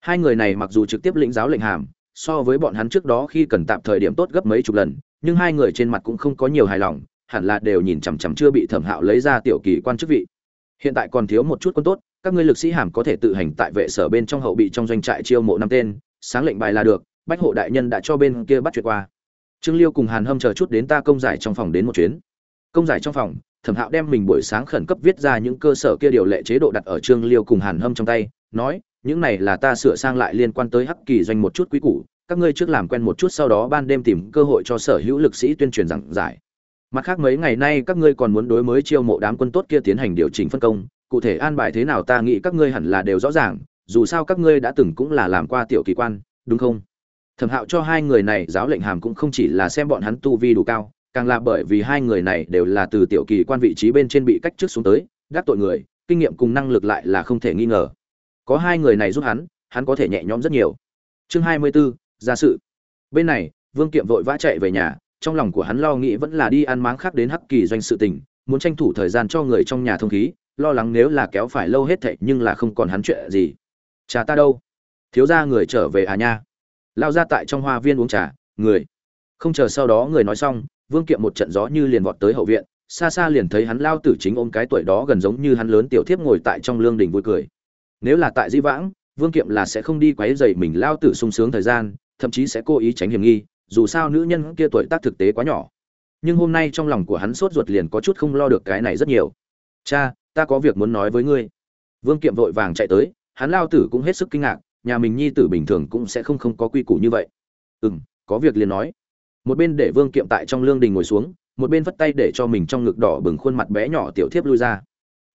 Hai người này mặc dù trực tiếp lĩnh giáo lệnh hàm, so với bọn hắn trước đó khi cần tạm thời điểm tốt gấp mấy chục lần, nhưng hai người trên mặt cũng không có nhiều hài lòng, hẳn là đều nhìn chằm chằm chưa bị thẩm hạo lấy ra tiểu kỳ quan chức vị. Hiện tại còn thiếu một chút quân tốt các ngươi lực sĩ hàm có thể tự hành tại vệ sở bên trong hậu bị trong doanh trại chiêu mộ năm tên, sáng lệnh bài là được, bách hộ đại nhân đã cho bên kia bắt chuyện qua. Trương liêu cùng hàn hâm chờ chút đến ta công giải trong phòng đến một chuyến. Công giải trong phòng, thẩm hạo đem mình buổi sáng khẩn cấp viết ra những cơ sở kia điều lệ chế độ đặt ở trương liêu cùng hàn hâm trong tay, nói, những này là ta sửa sang lại liên quan tới hắc kỳ doanh một chút quý củ, các ngươi trước làm quen một chút sau đó ban đêm tìm cơ hội cho sở hữu lực sĩ tuyên truyền giảng giải. Mặt khác mấy ngày nay các ngươi còn muốn đối mới chiêu mộ đám quân tốt kia tiến hành điều chỉnh phân công cụ thể an bài thế nào ta nghĩ các ngươi hẳn là đều rõ ràng dù sao các ngươi đã từng cũng là làm qua tiểu kỳ quan đúng không? Thẩm hạo cho hai người này giáo lệnh hàm cũng không chỉ là xem bọn hắn tu vi đủ cao càng là bởi vì hai người này đều là từ tiểu kỳ quan vị trí bên trên bị cách trước xuống tới gác tội người kinh nghiệm cùng năng lực lại là không thể nghi ngờ. Có hai người này giúp hắn hắn có thể nhẹ nhõm rất nhiều. Chương hai mươi 24, gia sự. Bên này vương kiệm vội vã chạy về nhà trong lòng của hắn lo nghĩ vẫn là đi ăn máng khác đến hắc kỳ doanh sự tình muốn tranh thủ thời gian cho người trong nhà thông khí lo lắng nếu là kéo phải lâu hết thệ nhưng là không còn hắn chuyện gì. Cha ta đâu? Thiếu ra người trở về à nha? Lao ra tại trong hoa viên uống trà, người. Không chờ sau đó người nói xong, vương kiệm một trận gió như liền vọt tới hậu viện, xa xa liền thấy hắn lao tử chính ôm cái tuổi đó gần giống như hắn lớn tiểu thiếp ngồi tại trong lương đình vui cười. Nếu là tại di vãng, vương kiệm là sẽ không đi quấy dày mình lao tử sung sướng thời gian, thậm chí sẽ cố ý tránh hiểm nghi, dù sao nữ nhân kia tuổi tác thực tế quá nhỏ. Nhưng hôm nay trong lòng của hắn sốt ruột liền có chút không lo được cái này rất nhiều. Cha ta có việc muốn nói với ngươi. Vương kiệm vội vàng chạy tới, hắn lao tử cũng hết sức kinh ngạc, nhà mình nhi tử bình thường cũng sẽ không không có quy củ như vậy. Ừ m có việc liền nói. Một bên để vương kiệm tại trong lương đình ngồi xuống, một bên vất tay để cho mình trong ngực đỏ bừng khuôn mặt bé nhỏ tiểu thiếp lui ra.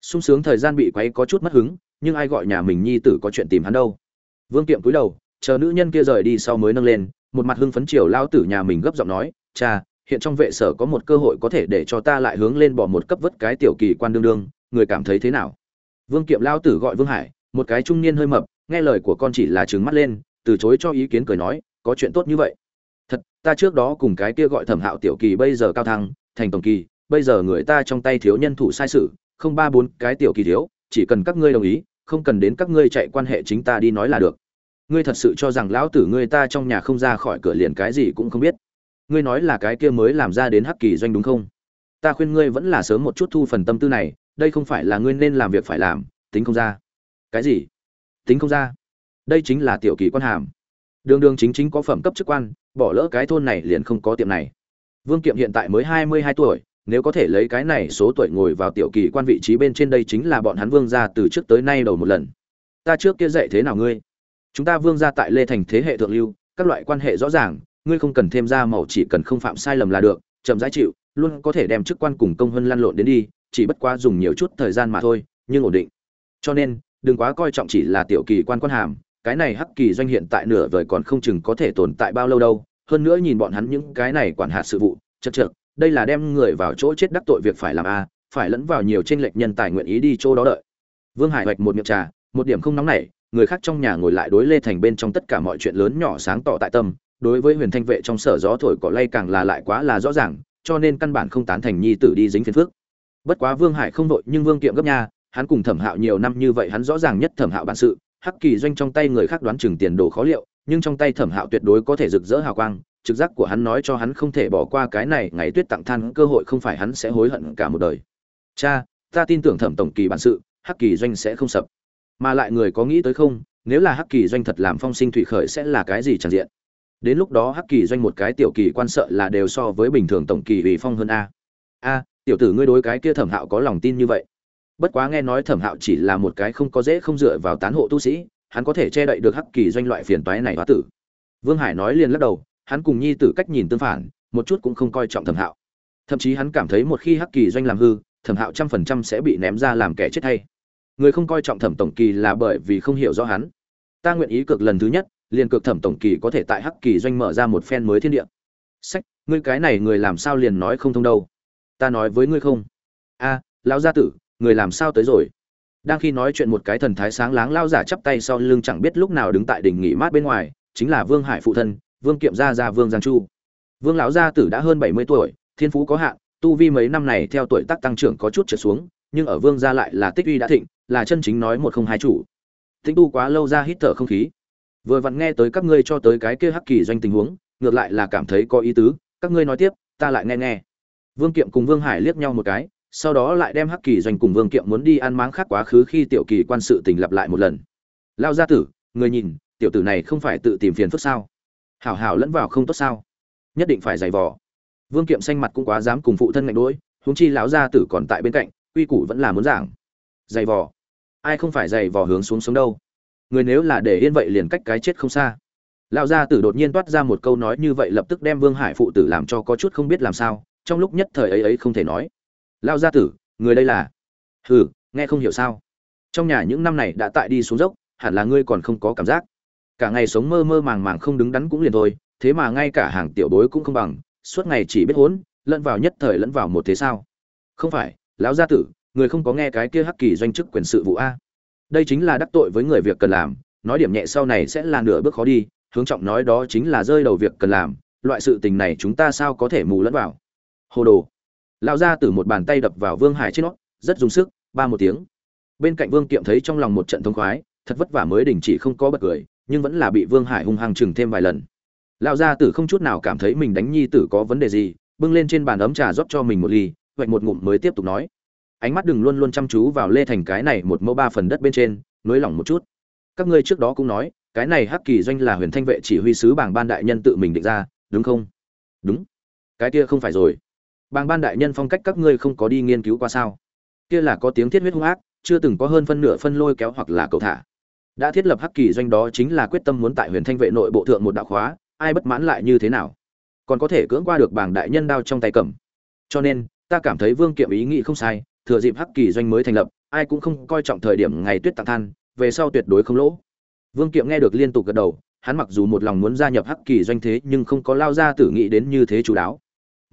Sung sướng thời gian bị quấy có chút mất hứng, nhưng ai gọi nhà mình nhi tử có chuyện tìm hắn đâu. Vương kiệm cúi đầu, chờ nữ nhân kia rời đi sau mới nâng lên, một mặt hưng phấn chiều lao tử nhà mình gấp giọng nói, cha, hiện trong vệ sở có một cơ hội có thể để cho ta lại hướng lên bỏ một cấp vất cái tiểu kỳ quan đương đương người cảm thấy thế nào? Vương kiệm lao tử gọi vương hải, một cái trung niên hơi mập, nghe lời của con chỉ là trừng mắt lên, từ chối cho ý kiến cười nói, có chuyện tốt như vậy. Thật, ta trước đó cùng cái kia gọi thẩm hạo tiểu kỳ bây giờ cao thăng, thành tổng kỳ, bây giờ người ta trong tay thiếu nhân thủ sai sự, không ba bốn cái tiểu kỳ thiếu, chỉ cần các ngươi đồng ý, không cần đến các ngươi chạy quan hệ chính ta đi nói là được. Ngươi thật sự cho rằng lão tử ngươi ta trong nhà không ra khỏi cửa liền cái gì cũng không biết? Ngươi nói là cái kia mới làm ra đến hắc kỳ doanh đúng không? Ta khuyên ngươi vẫn là sớm một chút thu phần tâm tư này đây không phải là ngươi nên làm việc phải làm, tính không ra. Cái gì? Tính không ra. Đây chính là tiểu kỳ quan hàm. Đường đường chính chính có phẩm cấp chức quan, bỏ lỡ cái thôn này liền không có tiệm này. Vương kiệm hiện tại mới hai mươi hai tuổi, nếu có thể lấy cái này số tuổi ngồi vào tiểu kỳ quan vị trí bên trên đây chính là bọn hắn vương gia từ trước tới nay đầu một lần. Ta trước kia dạy thế nào ngươi? Chúng ta vương gia tại lê thành thế hệ thượng lưu, các loại quan hệ rõ ràng, ngươi không cần thêm ra màu chỉ cần không phạm sai lầm là được, chậm giải chịu, luôn có thể đem chức quan cùng công hơn lăn lộn đến đi chỉ bất quá dùng nhiều chút thời gian mà thôi, nhưng ổn định. Cho nên, đừng quá coi trọng chỉ là tiểu kỳ quan quan hàm, cái này hắc kỳ doanh hiện tại nửa vời còn không chừng có thể tồn tại bao lâu đâu, hơn nữa nhìn bọn hắn những cái này quản hạt sự vụ, chật chật đây là đem người vào chỗ chết đắc tội việc phải làm a, phải lẫn vào nhiều tranh lệch nhân tài nguyện ý đi chỗ đó đợi. Vương hải hoạch một miệng trà, một điểm không nóng nảy, người khác trong nhà ngồi lại đối lê thành bên trong tất cả mọi chuyện lớn nhỏ sáng tỏ tại tâm, đối với huyền thanh vệ trong sở gió thổi cỏ lay càng là lại quá là rõ ràng, cho nên căn bản không tán thành nhi tử đi dính phiền phước bất quá vương hải không đội nhưng vương kiệm gấp nha, hắn cùng thẩm hạo nhiều năm như vậy hắn rõ ràng nhất thẩm hạo bản sự, hắc kỳ doanh trong tay người khác đoán chừng tiền đồ khó liệu, nhưng trong tay thẩm hạo tuyệt đối có thể rực rỡ hào quang, trực giác của hắn nói cho hắn không thể bỏ qua cái này, ngày tuyết tặng than cơ hội không phải hắn sẽ hối hận cả một đời. Cha, ta tin tưởng thẩm tổng kỳ bản sự, hắc kỳ doanh sẽ không sập. Mà lại người có nghĩ tới không, nếu là hắc kỳ doanh thật làm phong sinh thủy khởi sẽ là cái gì tràn diện? Đến lúc đó hắc kỳ doanh một cái tiểu kỳ quan sợ là đều so với bình thường tổng kỳ ủy phong hơn a. A tiểu tử ngươi đối cái kia thẩm hạo có lòng tin như vậy. Bất quá nghe nói thẩm hạo chỉ là một cái không có dễ không dựa vào tán hộ tu sĩ, hắn có thể che đậy được hắc kỳ doanh loại phiền toái này hóa tử. Vương hải nói liền lắc đầu, hắn cùng nhi tử cách nhìn tương phản, một chút cũng không coi trọng thẩm hạo. Thậm chí hắn cảm thấy một khi hắc kỳ doanh làm hư, thẩm hạo trăm phần trăm sẽ bị ném ra làm kẻ chết hay người không coi trọng thẩm tổng kỳ là bởi vì không hiểu rõ hắn. Ta nguyện ý cược lần thứ nhất, liền cược thẩm tổng kỳ có thể tại hắc kỳ doanh mở ra một phen mới thiên địa. Sách, ngươi cái này người làm sao liền nói không thông đâu? Ta nói với ngươi không? A, lão gia tử, người làm sao tới rồi? Đang khi nói chuyện một cái thần thái sáng láng lao giả chắp tay sau lưng chẳng biết lúc nào đứng tại đỉnh nghỉ mát bên ngoài, chính là vương hải phụ thân, vương kiệm gia gia vương giang chu. Vương lão gia tử đã hơn bảy mươi tuổi, thiên phú có hạn, tu vi mấy năm này theo tuổi tác tăng trưởng có chút trở xuống, nhưng ở vương gia lại là tích uy đã thịnh, là chân chính nói một không hai chủ. Tĩnh tu quá lâu ra hít thở không khí. Vừa vặn nghe tới các ngươi cho tới cái kia hắc kỳ doanh tình huống, ngược lại là cảm thấy có ý tứ, các ngươi nói tiếp, ta lại nghe nghe vương kiệm cùng vương hải liếc nhau một cái sau đó lại đem hắc kỳ doanh cùng vương kiệm muốn đi ăn máng khác quá khứ khi tiểu kỳ quan sự tình lặp lại một lần. Lao gia tử người nhìn tiểu tử này không phải tự tìm phiền phức sao? Hảo hảo lẫn vào không tốt sao? Nhất định phải giày vò. Vương kiệm xanh mặt cũng quá dám cùng phụ thân ngạnh đối, huống chi lão gia tử còn tại bên cạnh quy củ vẫn là muốn giảng. Giày vò. Ai không phải giày vò hướng xuống sống đâu? Người nếu là để yên vậy liền cách cái chết không xa. Lão gia tử đột nhiên toát ra một câu nói như vậy lập tức đem vương hải phụ tử làm cho có chút không biết làm sao trong lúc nhất thời ấy ấy không thể nói. Lão gia tử người đây là? Hừ nghe không hiểu sao? Trong nhà những năm này đã tại đi xuống dốc hẳn là ngươi còn không có cảm giác. Cả ngày sống mơ mơ màng màng không đứng đắn cũng liền thôi thế mà ngay cả hàng tiểu bối cũng không bằng suốt ngày chỉ biết hốn, lẫn vào nhất thời lẫn vào một thế sao? Không phải lão gia tử người không có nghe cái kia hắc kỳ doanh chức quyền sự vụ a? Đây chính là đắc tội với người việc cần làm nói điểm nhẹ sau này sẽ là nửa bước khó đi hướng trọng nói đó chính là rơi đầu việc cần làm loại sự tình này chúng ta sao có thể mù lẫn vào? Hồ đồ. Lão gia tử một bàn tay đập vào vương hải trên nót rất dùng sức, ba một tiếng. Bên cạnh vương kiệm thấy trong lòng một trận thông khoái, thật vất vả mới đình chỉ không có bật cười, nhưng vẫn là bị vương hải hung hăng chừng thêm vài lần. Lão gia tử không chút nào cảm thấy mình đánh nhi tử có vấn đề gì, bưng lên trên bàn ấm trà rót cho mình một ly vạch một ngụm mới tiếp tục nói. Ánh mắt đừng luôn luôn chăm chú vào lê thành cái này một mẫu ba phần đất bên trên, nới lỏng một chút. Các ngươi trước đó cũng nói, cái này hắc kỳ doanh là huyền thanh vệ chỉ huy sứ bảng ban đại nhân tự mình định ra, đúng không? Đúng. Cái kia không phải rồi. Bàng ban đại nhân phong cách các ngươi không có đi nghiên cứu qua sao? Kia là có tiếng thiết huyết hung ác, chưa từng có hơn phân nửa phân lôi kéo hoặc là cầu thả. Đã thiết lập hắc kỳ doanh đó chính là quyết tâm muốn tại huyền thanh vệ nội bộ thượng một đạo khóa, ai bất mãn lại như thế nào? Còn có thể cưỡng qua được bảng đại nhân đao trong tay cầm. Cho nên, ta cảm thấy vương kiệm ý nghĩ không sai, thừa dịp hắc kỳ doanh mới thành lập, ai cũng không coi trọng thời điểm ngày tuyết tặng than, về sau tuyệt đối không lỗ. Vương kiệm nghe được liên tục gật đầu, hắn mặc dù một lòng muốn gia nhập hắc kỳ doanh thế nhưng không có lao ra tử nghĩ đến như thế chú đáo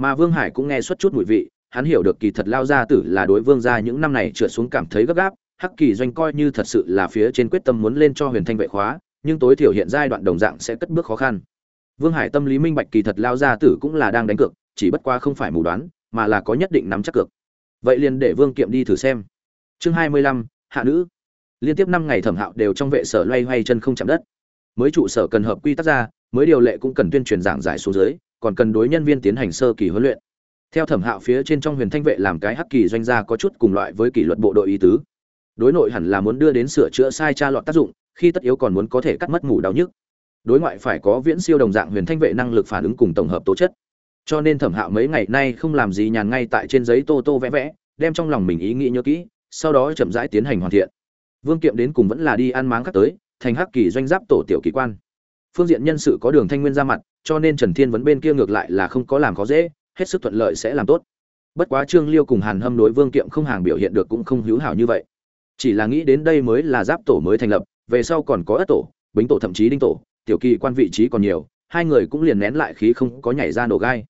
mà vương hải cũng nghe xuất chút mùi vị, hắn hiểu được kỳ thật lao gia tử là đối vương gia những năm này trượt xuống cảm thấy gấp gáp, hắc kỳ doanh coi như thật sự là phía trên quyết tâm muốn lên cho huyền thanh vệ khóa, nhưng tối thiểu hiện giai đoạn đồng dạng sẽ cất bước khó khăn. Vương hải tâm lý minh bạch kỳ thật lao gia tử cũng là đang đánh cược, chỉ bất qua không phải mù đoán, mà là có nhất định nắm chắc cược. Vậy liền để vương kiệm đi thử xem. Chương hai mươi lăm, hạ nữ. Liên tiếp năm ngày thẩm hạo đều trong vệ sở loay hoay chân không chạm đất. Mới trụ sở cần hợp quy tắc ra, mới điều lệ cũng cần tuyên truyền giảng giải xuống dưới còn cần đối nhân viên tiến hành sơ kỳ huấn luyện. Theo thẩm hạo phía trên trong huyền thanh vệ làm cái hắc kỳ doanh gia có chút cùng loại với kỷ luật bộ đội ý tứ. Đối nội hẳn là muốn đưa đến sửa chữa sai tra lọt tác dụng, khi tất yếu còn muốn có thể cắt mất ngủ đau nhức. Đối ngoại phải có viễn siêu đồng dạng huyền thanh vệ năng lực phản ứng cùng tổng hợp tố chất. Cho nên thẩm hạo mấy ngày nay không làm gì nhàn ngay tại trên giấy tô tô vẽ vẽ, đem trong lòng mình ý nghĩ nhớ kỹ, sau đó chậm rãi tiến hành hoàn thiện. Vương kiệm đến cùng vẫn là đi ăn máng cắt tới, thành hắc kỳ doanh giáp tổ tiểu kỳ quan. Phương diện nhân sự có đường thanh nguyên ra mặt cho nên trần thiên vấn bên kia ngược lại là không có làm khó dễ hết sức thuận lợi sẽ làm tốt. Bất quá trương liêu cùng hàn hâm đối vương kiệm không hàng biểu hiện được cũng không hữu hảo như vậy. Chỉ là nghĩ đến đây mới là giáp tổ mới thành lập về sau còn có ất tổ bính tổ thậm chí đinh tổ tiểu kỳ quan vị trí còn nhiều hai người cũng liền nén lại khí không có nhảy ra nổ gai.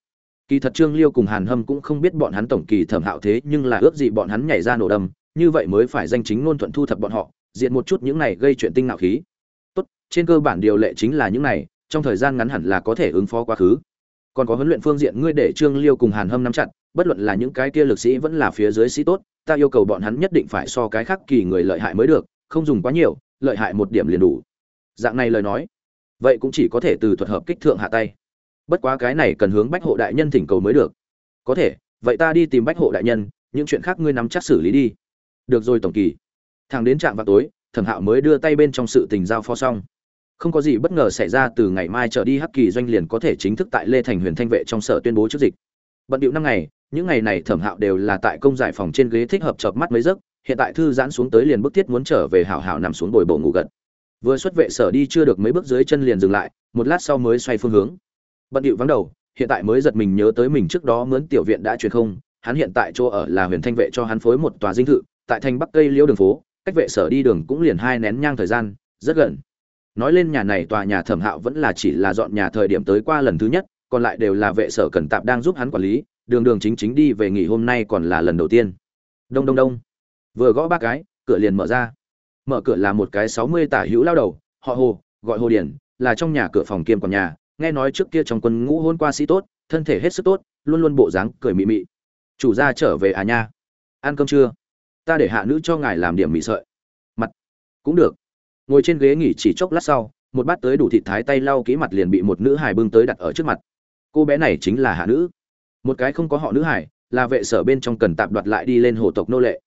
Kỳ thật trương liêu cùng hàn hâm cũng không biết bọn hắn tổng kỳ thẩm hạo thế nhưng là ước gì bọn hắn nhảy ra nổ đầm, như vậy mới phải danh chính ngôn thuận thu thập bọn họ diện một chút những này gây chuyện tinh nạo khí. Tốt trên cơ bản điều lệ chính là những này trong thời gian ngắn hẳn là có thể ứng phó quá khứ. Còn có huấn luyện phương diện, ngươi để trương liêu cùng hàn hâm nắm chặt, bất luận là những cái kia lực sĩ vẫn là phía dưới sĩ tốt, ta yêu cầu bọn hắn nhất định phải so cái khác kỳ người lợi hại mới được, không dùng quá nhiều, lợi hại một điểm liền đủ. Dạng này lời nói, vậy cũng chỉ có thể từ thuật hợp kích thượng hạ tay. Bất quá cái này cần hướng bách hộ đại nhân thỉnh cầu mới được. Có thể, vậy ta đi tìm bách hộ đại nhân, những chuyện khác ngươi nắm chắc xử lý đi. Được rồi tổng kỳ. Thằng đến trạm vào tối, thẩm hạo mới đưa tay bên trong sự tình giao phó xong không có gì bất ngờ xảy ra từ ngày mai trở đi hắc kỳ doanh liền có thể chính thức tại lê thành huyền thanh vệ trong sở tuyên bố trước dịch. Bận điệu năm ngày, những ngày này thẩm hạo đều là tại công giải phòng trên ghế thích hợp chợp mắt mấy giấc, hiện tại thư giãn xuống tới liền bức thiết muốn trở về hảo hảo nằm xuống bồi bộ ngủ gật. Vừa xuất vệ sở đi chưa được mấy bước dưới chân liền dừng lại, một lát sau mới xoay phương hướng. Bận điệu vắng đầu, hiện tại mới giật mình nhớ tới mình trước đó mướn tiểu viện đã truyền không, hắn hiện tại chỗ ở là huyền thanh vệ cho hắn phối một tòa dinh thự, tại thành bắc cây liễu đường phố, cách vệ sở đi đường cũng liền hai nén nhang thời gian, rất gần nói lên nhà này tòa nhà thẩm hạo vẫn là chỉ là dọn nhà thời điểm tới qua lần thứ nhất, còn lại đều là vệ sở cần tạp đang giúp hắn quản lý, đường đường chính chính đi về nghỉ hôm nay còn là lần đầu tiên. Đông đông đông. Vừa gõ ba cái, cửa liền mở ra. Mở cửa là một cái sáu mươi tả hữu lao đầu, họ hồ, gọi hồ điển, là trong nhà cửa phòng kiêm còn nhà, nghe nói trước kia trong quân ngũ hôn qua sĩ tốt, thân thể hết sức tốt, luôn luôn bộ dáng cười mị mị. Chủ gia trở về à nha. Ăn cơm chưa? Ta để hạ nữ cho ngài làm điểm mị sợi. Mặt. Cũng được ngồi trên ghế nghỉ chỉ chốc lát sau, một bát tới đủ thịt thái tay lau kỹ mặt liền bị một nữ hải bưng tới đặt ở trước mặt. Cô bé này chính là hạ nữ. Một cái không có họ nữ hải là vệ sở bên trong cần tạm đoạt lại đi lên hồ tộc nô lệ.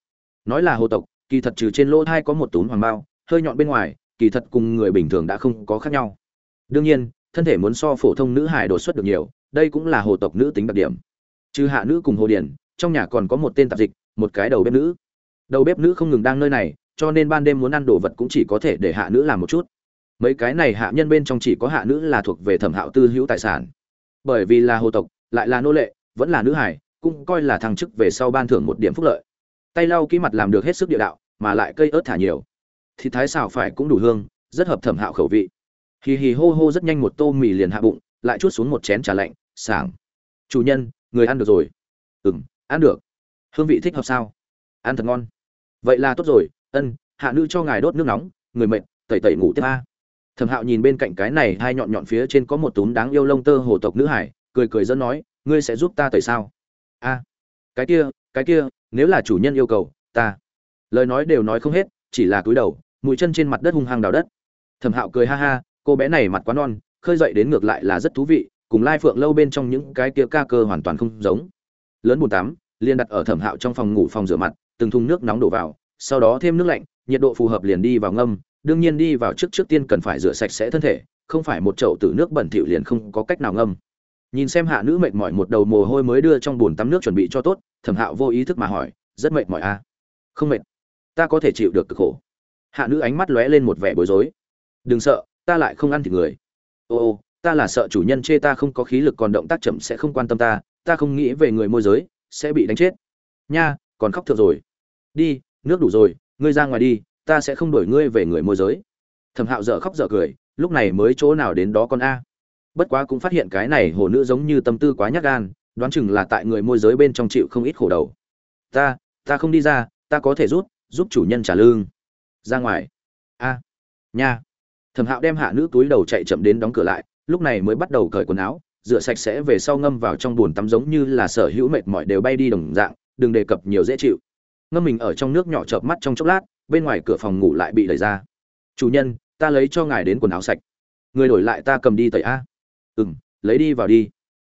Nói là hồ tộc, kỳ thật trừ trên lỗ thai có một túm hoàng bao, hơi nhọn bên ngoài, kỳ thật cùng người bình thường đã không có khác nhau. Đương nhiên, thân thể muốn so phổ thông nữ hải đột xuất được nhiều, đây cũng là hồ tộc nữ tính đặc điểm. Trừ hạ nữ cùng hồ điển, trong nhà còn có một tên tạp dịch, một cái đầu bếp nữ. Đầu bếp nữ không ngừng đang nơi này cho nên ban đêm muốn ăn đồ vật cũng chỉ có thể để hạ nữ làm một chút. Mấy cái này hạ nhân bên trong chỉ có hạ nữ là thuộc về thẩm hạo tư hữu tài sản. Bởi vì là hồ tộc, lại là nô lệ, vẫn là nữ hải cũng coi là thăng chức về sau ban thưởng một điểm phúc lợi. Tay lau kỹ mặt làm được hết sức địa đạo, mà lại cây ớt thả nhiều. Thì thái xào phải cũng đủ hương, rất hợp thẩm hạo khẩu vị. Hì hì hô hô rất nhanh một tô mì liền hạ bụng, lại chút xuống một chén trà lạnh, sảng. Chủ nhân, người ăn được rồi. Ừ m ăn được. Hương vị thích hợp sao? Ăn thật ngon. Vậy là tốt rồi ân, hạ nữ cho ngài đốt nước nóng, người mệt, tẩy tẩy ngủ tiếp a. Thẩm hạo nhìn bên cạnh cái này hai nhọn nhọn phía trên có một túm đáng yêu lông tơ hồ tộc nữ hải, cười cười dẫn nói, ngươi sẽ giúp ta tẩy sao? A, cái kia cái kia, nếu là chủ nhân yêu cầu, ta. Lời nói đều nói không hết, chỉ là cúi đầu, mũi chân trên mặt đất hung hăng đào đất. Thẩm hạo cười ha ha, cô bé này mặt quá non, khơi dậy đến ngược lại là rất thú vị, cùng lai phượng lâu bên trong những cái kia ca cơ hoàn toàn không giống. Lớn bùn tắm, liền đặt ở thẩm hạo trong phòng ngủ phòng rửa mặt, từng thùng nước nóng đổ vào sau đó thêm nước lạnh, nhiệt độ phù hợp liền đi vào ngâm. Đương nhiên đi vào trước trước tiên cần phải rửa sạch sẽ thân thể, không phải một chậu tử nước bẩn thỉu liền không có cách nào ngâm. Nhìn xem hạ nữ mệt mỏi một đầu mồ hôi mới đưa trong bồn tắm nước chuẩn bị cho tốt, thẩm hạo vô ý thức mà hỏi, rất mệt mỏi à? không mệt. Ta có thể chịu được cực khổ. Hạ nữ ánh mắt lóe lên một vẻ bối rối. Đừng sợ, ta lại không ăn thịt người. Ô ô, ta là sợ chủ nhân chê ta không có khí lực còn động tác chậm sẽ không quan tâm ta ta không nghĩ về người môi giới, sẽ bị đánh chết. Nha, còn khóc thượng rồi. Đi nước đủ rồi, ngươi ra ngoài đi, ta sẽ không đổi ngươi về người môi giới. Thẩm hạo dở khóc dở cười, lúc này mới chỗ nào đến đó con a. Bất quá cũng phát hiện cái này hồ nữ giống như tâm tư quá nhát gan, đoán chừng là tại người môi giới bên trong chịu không ít khổ đầu. Ta ta không đi ra, ta có thể rút, giúp chủ nhân trả lương. Ra ngoài. A. Nha. Thẩm hạo đem hạ nữ túi đầu chạy chậm đến đóng cửa lại, lúc này mới bắt đầu cởi quần áo, rửa sạch sẽ về sau ngâm vào trong bồn tắm giống như là sở hữu mệt mỏi đều bay đi đồng dạng, đừng đề cập nhiều dễ chịu ngâm mình ở trong nước nhỏ chợp mắt trong chốc lát, bên ngoài cửa phòng ngủ lại bị đẩy ra. Chủ nhân, ta lấy cho ngài đến quần áo sạch. Người đổi lại ta cầm đi tẩy a. Ừ m lấy đi vào đi.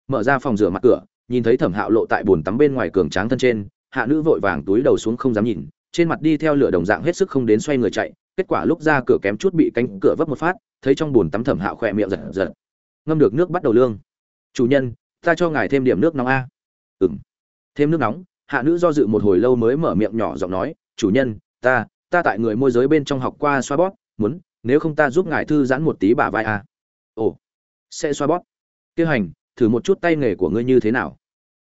Mở ra phòng rửa mặt cửa, nhìn thấy thẩm hạo lộ tại bồn tắm bên ngoài cường tráng thân trên, hạ nữ vội vàng túi đầu xuống không dám nhìn, trên mặt đi theo lửa đồng dạng hết sức không đến xoay người chạy, kết quả lúc ra cửa kém chút bị cánh cửa vấp một phát, thấy trong bồn tắm thẩm hạo khỏe miệng giật giật. Ngâm được nước bắt đầu lương. Chủ nhân, ta cho ngài thêm điểm nước nóng a. Ừng thêm nước nóng? Hạ nữ do dự một hồi lâu mới mở miệng nhỏ giọng nói, chủ nhân, ta ta tại người môi giới bên trong học qua xoa bóp, muốn, nếu không ta giúp ngài thư giãn một tí bả vai à? ồ, sẽ xoa bóp. Tiêu hành, thử một chút tay nghề của ngươi như thế nào.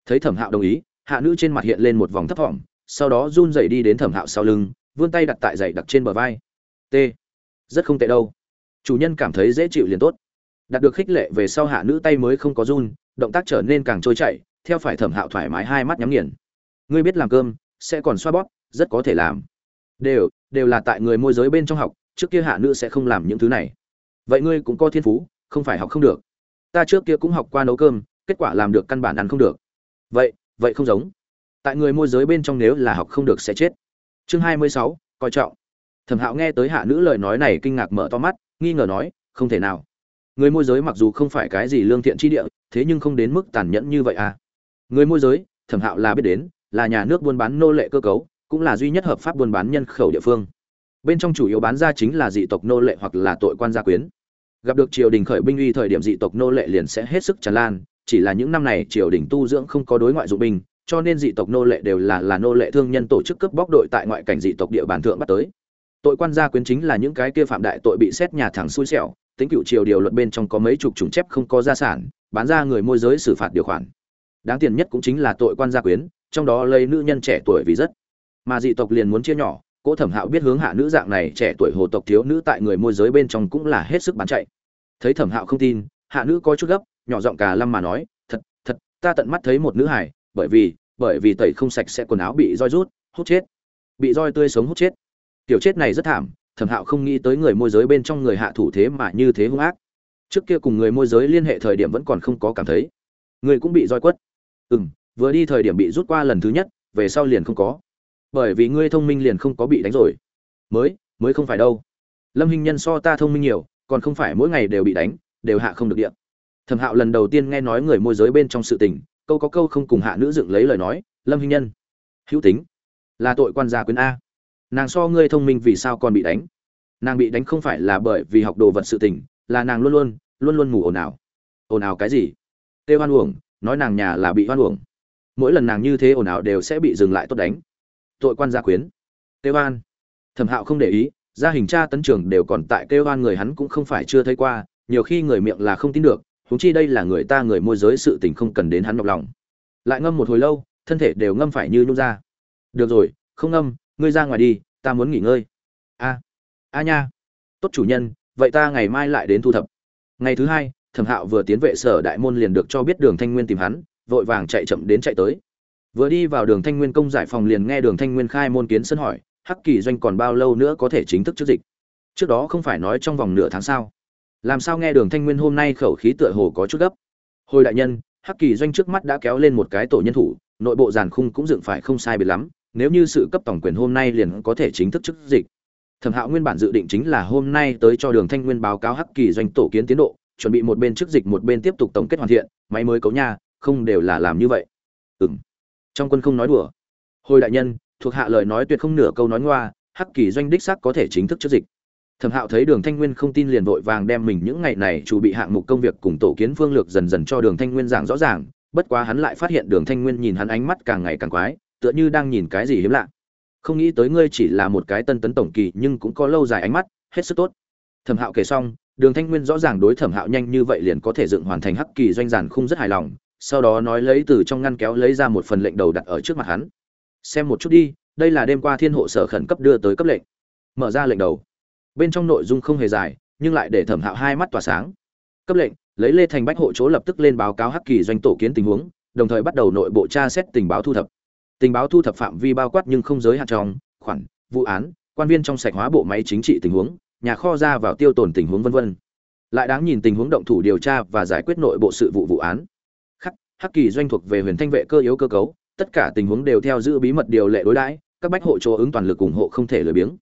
Thấy thẩm hạo đồng ý, hạ nữ trên mặt hiện lên một vòng thấp thỏm, sau đó run dậy đi đến thẩm hạo sau lưng, vươn tay đặt tại dậy đặt trên bờ vai. T, rất không tệ đâu. Chủ nhân cảm thấy dễ chịu liền tốt. Đạt được khích lệ về sau hạ nữ tay mới không có run, động tác trở nên càng trôi chảy, theo phải thẩm hạo thoải mái hai mắt nhắm nghiền ngươi biết làm cơm, sẽ còn xoa bóp, rất có thể làm. Đều đều là tại người môi giới bên trong học, trước kia hạ nữ sẽ không làm những thứ này. Vậy ngươi cũng có thiên phú, không phải học không được. Ta trước kia cũng học qua nấu cơm, kết quả làm được căn bản ăn không được. Vậy vậy không giống. Tại người môi giới bên trong nếu là học không được sẽ chết. Chương hai mươi sáu, coi trọng. Thẩm hạo nghe tới hạ nữ lời nói này kinh ngạc mở to mắt, nghi ngờ nói, không thể nào. Người môi giới mặc dù không phải cái gì lương thiện chi địa, thế nhưng không đến mức tàn nhẫn như vậy à. Người môi giới, thẩm hạo là biết đến là nhà nước buôn bán nô lệ cơ cấu, cũng là duy nhất hợp pháp buôn bán nhân khẩu địa phương. Bên trong chủ yếu bán ra chính là dị tộc nô lệ hoặc là tội quan gia quyến. Gặp được triều đình khởi binh uy thời điểm dị tộc nô lệ liền sẽ hết sức tràn lan, chỉ là những năm này triều đình tu dưỡng không có đối ngoại dụng binh, cho nên dị tộc nô lệ đều là là nô lệ thương nhân tổ chức cướp bóc đội tại ngoại cảnh dị tộc địa bàn thượng bắt tới. Tội quan gia quyến chính là những cái kia phạm đại tội bị xét nhà thẳng xui xẻo, tính cựu triều điều luật bên trong có mấy chục chủng chép không có gia sản, bán ra người môi giới xử phạt điều khoản. Đáng tiền nhất cũng chính là tội quan gia quyến trong đó lấy nữ nhân trẻ tuổi vì rất. Mà dị tộc liền muốn chia nhỏ cỗ thẩm hạo biết hướng hạ nữ dạng này trẻ tuổi hồ tộc thiếu nữ tại người môi giới bên trong cũng là hết sức bán chạy. Thấy thẩm hạo không tin, hạ nữ có chút gấp, nhỏ giọng cả lâm mà nói, thật thật, ta tận mắt thấy một nữ hải bởi vì bởi vì tẩy không sạch sẽ quần áo bị roi rút, hút chết. Bị roi tươi sống hút chết. Tiểu chết này rất thảm, thẩm hạo không nghĩ tới người môi giới bên trong người hạ thủ thế mà như thế hung ác. Trước kia cùng người môi giới liên hệ thời điểm vẫn còn không có cảm thấy. Người cũng bị roi quất. Ừ m vừa đi thời điểm bị rút qua lần thứ nhất, về sau liền không có. Bởi vì ngươi thông minh liền không có bị đánh rồi. Mới mới không phải đâu. Lâm hình nhân so ta thông minh nhiều, còn không phải mỗi ngày đều bị đánh, đều hạ không được điện thẩm hạo lần đầu tiên nghe nói người môi giới bên trong sự tình, câu có câu không cùng hạ nữ dựng lấy lời nói, lâm hình nhân, hữu tính, là tội quan gia quyến a. Nàng so ngươi thông minh vì sao còn bị đánh? Nàng bị đánh không phải là bởi vì học đồ vật sự tình, là nàng luôn luôn luôn luôn ngủ ồn ào. Ồn ào cái gì? Tê hoan uổng, nói nàng nhà là bị hoan uổng mỗi lần nàng như thế ồn ào đều sẽ bị dừng lại tốt đánh. Tội quan gia quyến. Tê oan thẩm hạo không để ý, gia hình tra tấn trường đều còn tại kêu oan người hắn cũng không phải chưa thấy qua, nhiều khi người miệng là không tin được, huống chi đây là người ta người môi giới sự tình không cần đến hắn nhọc lòng. Lại ngâm một hồi lâu, thân thể đều ngâm phải như nhung ra. Được rồi, không ngâm, ngươi ra ngoài đi, ta muốn nghỉ ngơi. A. A nha. Tốt chủ nhân, vậy ta ngày mai lại đến thu thập. Ngày thứ hai, thẩm hạo vừa tiến vệ sở đại môn liền được cho biết đường thanh nguyên tìm hắn vội vàng chạy chậm đến chạy tới. Vừa đi vào đường thanh nguyên công giải phòng liền nghe đường thanh nguyên khai môn kiến sân hỏi, hắc kỳ doanh còn bao lâu nữa có thể chính thức trước dịch? Trước đó không phải nói trong vòng nửa tháng sao? Làm sao nghe đường thanh nguyên hôm nay khẩu khí tựa hồ có chút gấp? Hồi đại nhân, hắc kỳ doanh trước mắt đã kéo lên một cái tổ nhân thủ, nội bộ giàn khung cũng dựng phải không sai biệt lắm, nếu như sự cấp tổng quyền hôm nay liền có thể chính thức chức dịch. Thẩm hạo nguyên bản dự định chính là hôm nay tới cho đường thanh nguyên báo cáo hắc kỳ doanh tổ kiến tiến độ, chuẩn bị một bên chức dịch một bên tiếp tục tổng kết hoàn thiện, máy mới cấu nhà không đều là làm như vậy. Ừ m trong quân không nói đùa. Hồi đại nhân, thuộc hạ lời nói tuyệt không nửa câu nói ngoa, hắc kỳ doanh đích xác có thể chính thức chức dịch. Thẩm hạo thấy đường thanh nguyên không tin liền vội vàng đem mình những ngày này chủ bị hạng mục công việc cùng tổ kiến phương lược dần dần cho đường thanh nguyên giảng rõ ràng, bất quá hắn lại phát hiện đường thanh nguyên nhìn hắn ánh mắt càng ngày càng quái, tựa như đang nhìn cái gì hiếm lạ. Không nghĩ tới ngươi chỉ là một cái tân tấn tổng kỳ nhưng cũng có lâu dài ánh mắt, hết sức tốt. Thẩm hạo kể xong, đường thanh nguyên rõ ràng đối thẩm hạo nhanh như vậy liền có thể dựng hoàn thành hắc kỳ doanh giản khung rất hài lòng sau đó nói lấy từ trong ngăn kéo lấy ra một phần lệnh đầu đặt ở trước mặt hắn. Xem một chút đi, đây là đêm qua thiên hộ sở khẩn cấp đưa tới cấp lệnh. Mở ra lệnh đầu. Bên trong nội dung không hề dài, nhưng lại để thẩm hạo hai mắt tỏa sáng. Cấp lệnh, lấy lê thành bách hộ chỗ lập tức lên báo cáo hắc kỳ doanh tổ kiến tình huống, đồng thời bắt đầu nội bộ tra xét tình báo thu thập. Tình báo thu thập phạm vi bao quát nhưng không giới hạn trong, khoản, vụ án, quan viên trong sạch hóa bộ máy chính trị tình huống, nhà kho ra vào tiêu tồn tình huống vân vân. Lại đáng nhìn tình huống động thủ điều tra và giải quyết nội bộ sự vụ vụ án hắc kỳ doanh thuộc về huyền thanh vệ cơ yếu cơ cấu, tất cả tình huống đều theo giữ bí mật điều lệ đối đãi, các bách hộ chỗ ứng toàn lực ủng hộ không thể lười biếng.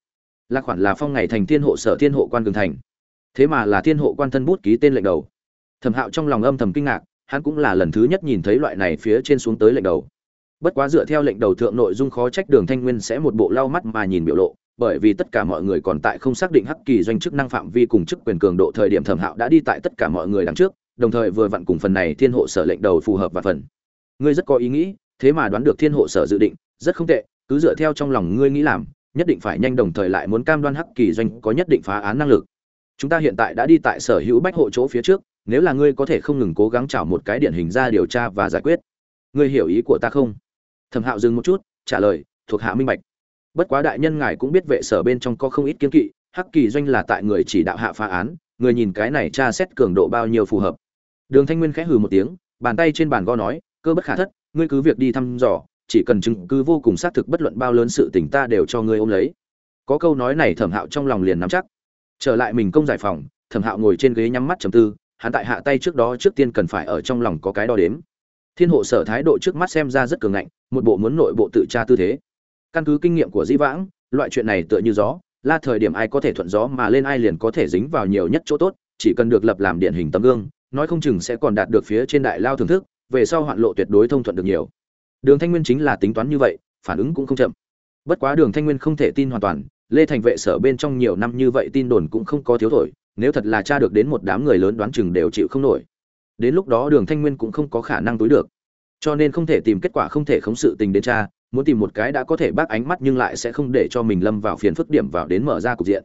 Là khoản là phong ngày thành thiên hộ sở thiên hộ quan cường thành. Thế mà là thiên hộ quan thân bút ký tên lệnh đầu. Thẩm hạo trong lòng âm thầm kinh ngạc, hắn cũng là lần thứ nhất nhìn thấy loại này phía trên xuống tới lệnh đầu. Bất quá dựa theo lệnh đầu thượng nội dung khó trách đường thanh nguyên sẽ một bộ lau mắt mà nhìn biểu lộ, bởi vì tất cả mọi người còn tại không xác định hắc kỳ doanh chức năng phạm vi cùng chức quyền cường độ thời điểm thẩm hạo đã đi tại tất cả mọi người đằng trước đồng thời vừa vặn cùng phần này thiên hộ sở lệnh đầu phù hợp và phần. Ngươi rất có ý nghĩ, thế mà đoán được thiên hộ sở dự định, rất không tệ, cứ dựa theo trong lòng ngươi nghĩ làm, nhất định phải nhanh đồng thời lại muốn cam đoan hắc kỳ doanh có nhất định phá án năng lực. Chúng ta hiện tại đã đi tại sở hữu bách hộ chỗ phía trước, nếu là ngươi có thể không ngừng cố gắng trả một cái điển hình ra điều tra và giải quyết. Ngươi hiểu ý của ta không? Thẩm hạo dừng một chút, trả lời, thuộc hạ minh bạch. Bất quá đại nhân ngài cũng biết vệ sở bên trong có không ít kiến kỵ, hắc kỳ doanh là tại người chỉ đạo hạ phá án, người nhìn cái này tra xét cường độ bao nhiêu phù hợp đường thanh nguyên khẽ hừ một tiếng, bàn tay trên bàn gõ nói, cơ bất khả thất, ngươi cứ việc đi thăm dò, chỉ cần chứng cứ vô cùng xác thực bất luận bao lớn sự tình ta đều cho ngươi ôm lấy. Có câu nói này thẩm hạo trong lòng liền nắm chắc. Trở lại mình công giải phòng, thẩm hạo ngồi trên ghế nhắm mắt trầm tư, hắn tại hạ tay trước đó trước tiên cần phải ở trong lòng có cái đo đếm. Thiên hộ sở thái độ trước mắt xem ra rất cường ngạnh, một bộ muốn nội bộ tự tra tư thế. Căn cứ kinh nghiệm của dĩ vãng, loại chuyện này tựa như gió, là thời điểm ai có thể thuận gió mà lên ai liền có thể dính vào nhiều nhất chỗ tốt, chỉ cần được lập làm điển hình tấm gương nói không chừng sẽ còn đạt được phía trên đại lao thưởng thức, về sau hoạn lộ tuyệt đối thông thuận được nhiều. Đường thanh nguyên chính là tính toán như vậy, phản ứng cũng không chậm. Bất quá đường thanh nguyên không thể tin hoàn toàn, lê thành vệ sở bên trong nhiều năm như vậy tin đồn cũng không có thiếu thổi, nếu thật là tra được đến một đám người lớn đoán chừng đều chịu không nổi. Đến lúc đó đường thanh nguyên cũng không có khả năng túi được. Cho nên không thể tìm kết quả, không thể khống sự tình đến cha muốn tìm một cái đã có thể bác ánh mắt nhưng lại sẽ không để cho mình lâm vào phiền phức điểm vào đến mở ra cục diện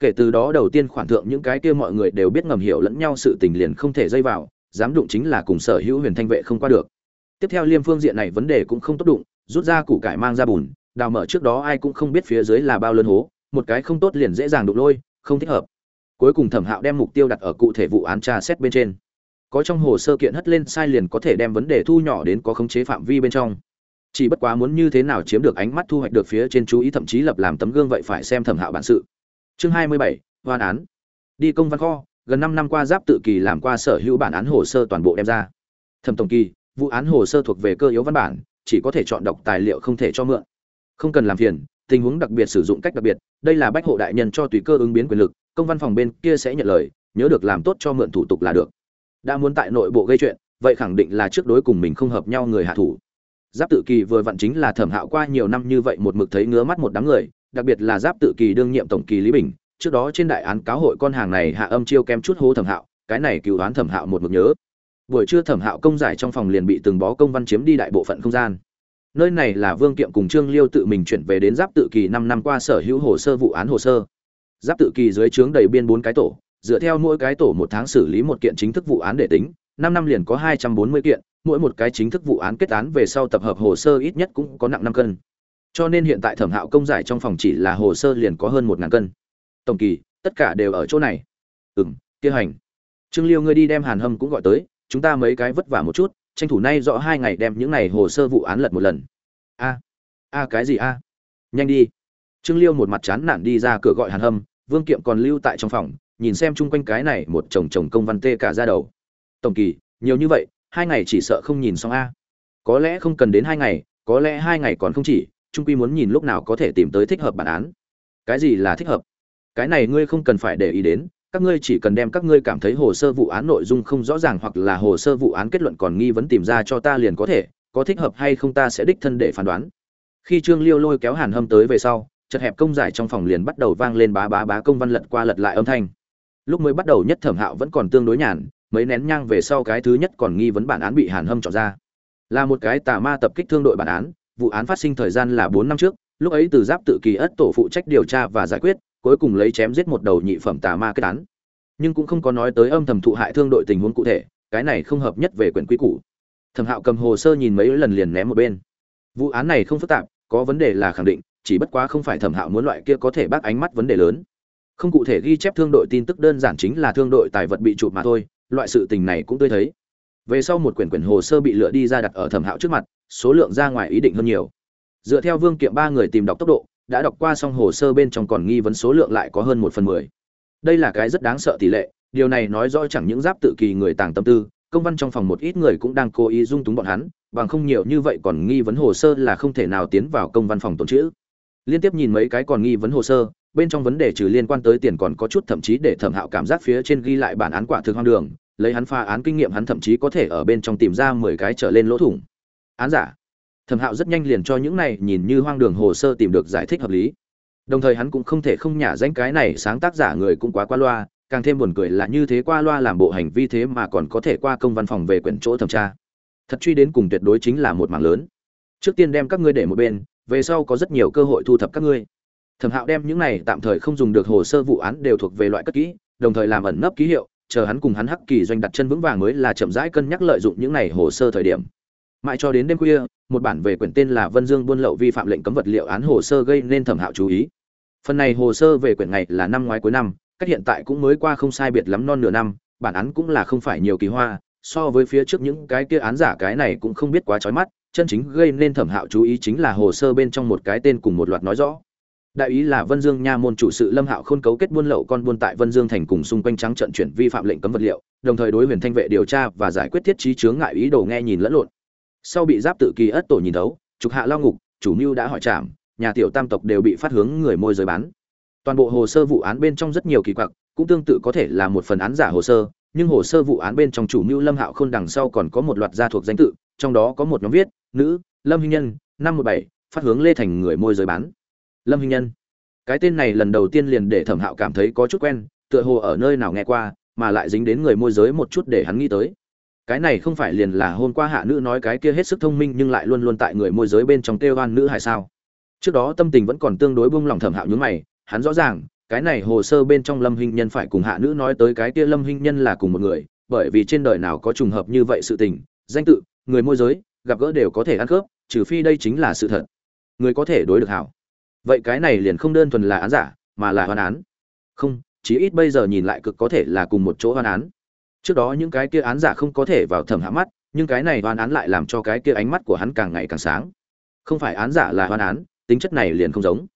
kể từ đó đầu tiên khoản thượng những cái kia mọi người đều biết ngầm hiểu lẫn nhau sự tình liền không thể dây vào, dám đụng chính là cùng sở hữu huyền thanh vệ không qua được. Tiếp theo liêm phương diện này vấn đề cũng không tốt đụng, rút ra củ cải mang ra bùn, đào mở trước đó ai cũng không biết phía dưới là bao lớn hố, một cái không tốt liền dễ dàng đụng lôi, không thích hợp. Cuối cùng thẩm hạo đem mục tiêu đặt ở cụ thể vụ án tra xét bên trên. Có trong hồ sơ kiện hất lên sai liền có thể đem vấn đề thu nhỏ đến có khống chế phạm vi bên trong. Chỉ bất quá muốn như thế nào chiếm được ánh mắt thu hoạch được phía trên chú ý thậm chí lập làm tấm gương vậy phải xem thẩm hạo bản sự chương hai mươi bảy, hoan án. Đi công văn kho, gần năm năm qua giáp tự kỳ làm qua sở hữu bản án hồ sơ toàn bộ đem ra. Thẩm tổng kỳ, vụ án hồ sơ thuộc về cơ yếu văn bản, chỉ có thể chọn đọc tài liệu không thể cho mượn. Không cần làm phiền, tình huống đặc biệt sử dụng cách đặc biệt, đây là bách hộ đại nhân cho tùy cơ ứng biến quyền lực, công văn phòng bên kia sẽ nhận lời, nhớ được làm tốt cho mượn thủ tục là được. Đã muốn tại nội bộ gây chuyện, vậy khẳng định là trước đối cùng mình không hợp nhau người hạ thủ. Giáp tự kỳ vừa vặn chính là thẩm hạo qua nhiều năm như vậy một mực thấy ngứa mắt một đám người đặc biệt là giáp tự kỳ đương nhiệm tổng kỳ lý bình, trước đó trên đại án cáo hội con hàng này hạ âm chiêu kem chút hô thẩm hạo, cái này cứu đoán thẩm hạo một mực nhớ. Buổi trưa thẩm hạo công giải trong phòng liền bị từng bó công văn chiếm đi đại bộ phận không gian. Nơi này là vương kiệm cùng trương liêu tự mình chuyển về đến giáp tự kỳ năm năm qua sở hữu hồ sơ vụ án hồ sơ. Giáp tự kỳ dưới trướng đầy biên bốn cái tổ, dựa theo mỗi cái tổ một tháng xử lý một kiện chính thức vụ án để tính, năm năm liền có hai trăm bốn mươi kiện, mỗi một cái chính thức vụ án kết án về sau tập hợp hồ sơ ít nhất cũng có nặng năm cân cho nên hiện tại thẩm hạo công giải trong phòng chỉ là hồ sơ liền có hơn một ngàn cân. Tổng kỳ, tất cả đều ở chỗ này. Ừ m kia hành. Trương liêu ngươi đi đem hàn hâm cũng gọi tới, chúng ta mấy cái vất vả một chút, tranh thủ nay rõ hai ngày đem những này hồ sơ vụ án lật một lần. A a cái gì a? Nhanh đi. Trương liêu một mặt chán nản đi ra cửa gọi hàn hâm, vương kiệm còn lưu tại trong phòng, nhìn xem chung quanh cái này một chồng chồng công văn tê cả ra đầu. Tổng kỳ, nhiều như vậy, hai ngày chỉ sợ không nhìn xong a. Có lẽ không cần đến hai ngày, có lẽ hai ngày còn không chỉ trung quy muốn nhìn lúc nào có thể tìm tới thích hợp bản án. Cái gì là thích hợp? Cái này ngươi không cần phải để ý đến, các ngươi chỉ cần đem các ngươi cảm thấy hồ sơ vụ án nội dung không rõ ràng hoặc là hồ sơ vụ án kết luận còn nghi vấn tìm ra cho ta liền có thể, có thích hợp hay không ta sẽ đích thân để phán đoán. Khi trương liêu lôi kéo hàn hâm tới về sau chật hẹp công giải trong phòng liền bắt đầu vang lên bá bá bá công văn lật qua lật lại âm thanh. Lúc mới bắt đầu nhất thẩm hạo vẫn còn tương đối nhàn, mấy nén nhang về sau cái thứ nhất còn nghi vấn bản án bị hàn hâm chọn ra. Là một cái tà ma tập kích thương đội bản án vụ án phát sinh thời gian là bốn năm trước, lúc ấy từ giáp tự kỳ ất tổ phụ trách điều tra và giải quyết, cuối cùng lấy chém giết một đầu nhị phẩm tà ma kết án. Nhưng cũng không có nói tới âm thầm thụ hại thương đội tình huống cụ thể, cái này không hợp nhất về quyển quy củ thẩm hạo cầm hồ sơ nhìn mấy lần liền ném một bên. Vụ án này không phức tạp, có vấn đề là khẳng định, chỉ bất quá không phải thẩm hạo muốn loại kia có thể bác ánh mắt vấn đề lớn. Không cụ thể ghi chép thương đội tin tức đơn giản chính là thương đội tài vật bị chụp mà thôi, loại sự tình này cũng tôi thấy. Về sau một quyển quyển hồ sơ bị lựa đi ra đặt ở thẩm hạo trước mặt số lượng ra ngoài ý định hơn nhiều. Dựa theo vương kiệm ba người tìm đọc tốc độ, đã đọc qua xong hồ sơ bên trong còn nghi vấn số lượng lại có hơn một phần mười. Đây là cái rất đáng sợ tỷ lệ, điều này nói rõ chẳng những giáp tự kỳ người tàng tâm tư, công văn trong phòng một ít người cũng đang cố ý dung túng bọn hắn, bằng không nhiều như vậy còn nghi vấn hồ sơ là không thể nào tiến vào công văn phòng tồn chữ liên tiếp nhìn mấy cái còn nghi vấn hồ sơ, bên trong vấn đề trừ liên quan tới tiền còn có chút thậm chí để thẩm hạo cảm giác phía trên ghi lại bản án quả thực hoang đường, lấy hắn pha án kinh nghiệm hắn thậm chí có thể ở bên trong tìm ra mười cái trở lên lỗ thủng án giả. Thẩm hạo rất nhanh liền cho những này nhìn như hoang đường hồ sơ tìm được giải thích hợp lý. Đồng thời hắn cũng không thể không nhả danh cái này sáng tác giả người cũng quá qua loa, càng thêm buồn cười là như thế qua loa làm bộ hành vi thế mà còn có thể qua công văn phòng về quyển chỗ thẩm tra. Thật truy đến cùng tuyệt đối chính là một mảng lớn. Trước tiên đem các ngươi để một bên, về sau có rất nhiều cơ hội thu thập các ngươi. Thẩm hạo đem những này tạm thời không dùng được hồ sơ vụ án đều thuộc về loại cất kỹ, đồng thời làm ẩn nấp ký hiệu, chờ hắn cùng hắn hắc kỳ doanh đặt chân vững vàng mới là chậm rãi cân nhắc lợi dụng những này hồ sơ thời điểm mãi cho đến đêm khuya, một bản về quyển tên là vân dương buôn lậu vi phạm lệnh cấm vật liệu án hồ sơ gây nên thẩm hạo chú ý. Phần này hồ sơ về quyển ngày là năm ngoái cuối năm, cách hiện tại cũng mới qua không sai biệt lắm non nửa năm, bản án cũng là không phải nhiều kỳ hoa, so với phía trước những cái kia án giả cái này cũng không biết quá trói mắt, chân chính gây nên thẩm hạo chú ý chính là hồ sơ bên trong một cái tên cùng một loạt nói rõ. Đại ý là vân dương nha môn chủ sự lâm hạo khôn cấu kết buôn lậu con buôn tại vân dương thành cùng xung quanh trắng trận chuyển vi phạm lệnh cấm vật liệu, đồng thời đối huyền thanh vệ điều tra và giải quyết thiết trí chướng ngại ý đồ nghe nhìn lẫn lộn sau bị giáp tự kỳ ất tổ nhìn thấu, trục hạ lao ngục, chủ mưu đã hỏi trảm, nhà tiểu tam tộc đều bị phát hướng người môi giới bán. Toàn bộ hồ sơ vụ án bên trong rất nhiều kỳ quặc, cũng tương tự có thể là một phần án giả hồ sơ, nhưng hồ sơ vụ án bên trong chủ mưu lâm hạo khôn đằng sau còn có một loạt gia thuộc danh tự, trong đó có một nhóm viết, nữ, lâm hinh nhân, năm một bảy, phát hướng lê thành người môi giới bán. Lâm hinh nhân. Cái tên này lần đầu tiên liền để thẩm hạo cảm thấy có chút quen, tựa hồ ở nơi nào nghe qua, mà lại dính đến người môi giới một chút để hắn nghĩ tới cái này không phải liền là hôm qua hạ nữ nói cái kia hết sức thông minh nhưng lại luôn luôn tại người môi giới bên trong kêu oan nữ hay sao? Trước đó tâm tình vẫn còn tương đối buông lỏng thẩm hạo nhướng mày, hắn rõ ràng, cái này hồ sơ bên trong lâm hình nhân phải cùng hạ nữ nói tới cái kia lâm hình nhân là cùng một người, bởi vì trên đời nào có trùng hợp như vậy sự tình, danh tự, người môi giới, gặp gỡ đều có thể ăn khớp, trừ phi đây chính là sự thật. Người có thể đối được hảo. Vậy cái này liền không đơn thuần là án giả, mà là hoàn án. Không, chí ít bây giờ nhìn lại cực có thể là cùng một chỗ hoàn án trước đó những cái kia án giả không có thể vào thẩm hạ mắt, nhưng cái này hoan án lại làm cho cái kia ánh mắt của hắn càng ngày càng sáng. Không phải án giả là hoan án, tính chất này liền không giống.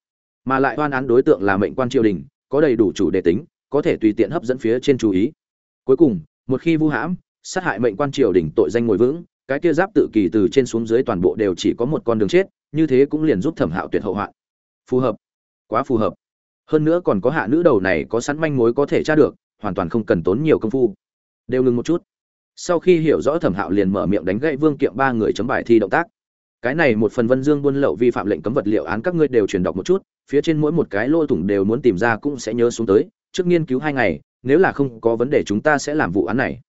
Mà lại hoan án đối tượng là mệnh quan triều đình, có đầy đủ chủ đề tính, có thể tùy tiện hấp dẫn phía trên chú ý. Cuối cùng, một khi vu hãm, sát hại mệnh quan triều đình tội danh ngồi vững, cái kia giáp tự kỳ từ trên xuống dưới toàn bộ đều chỉ có một con đường chết, như thế cũng liền giúp thẩm hạo tuyệt hậu hoạn. Phù hợp. Quá phù hợp. Hơn nữa còn có hạ nữ đầu này có sẵn manh mối có thể tra được, hoàn toàn không cần tốn nhiều công phu đều ngừng một chút. Sau khi hiểu rõ thẩm hạo liền mở miệng đánh gậy vương kiệm ba người chấm bài thi động tác. Cái này một phần vân dương buôn lậu vi phạm lệnh cấm vật liệu án các ngươi đều truyền đọc một chút, phía trên mỗi một cái lô thủng đều muốn tìm ra cũng sẽ nhớ xuống tới, trước nghiên cứu hai ngày, nếu là không có vấn đề chúng ta sẽ làm vụ án này.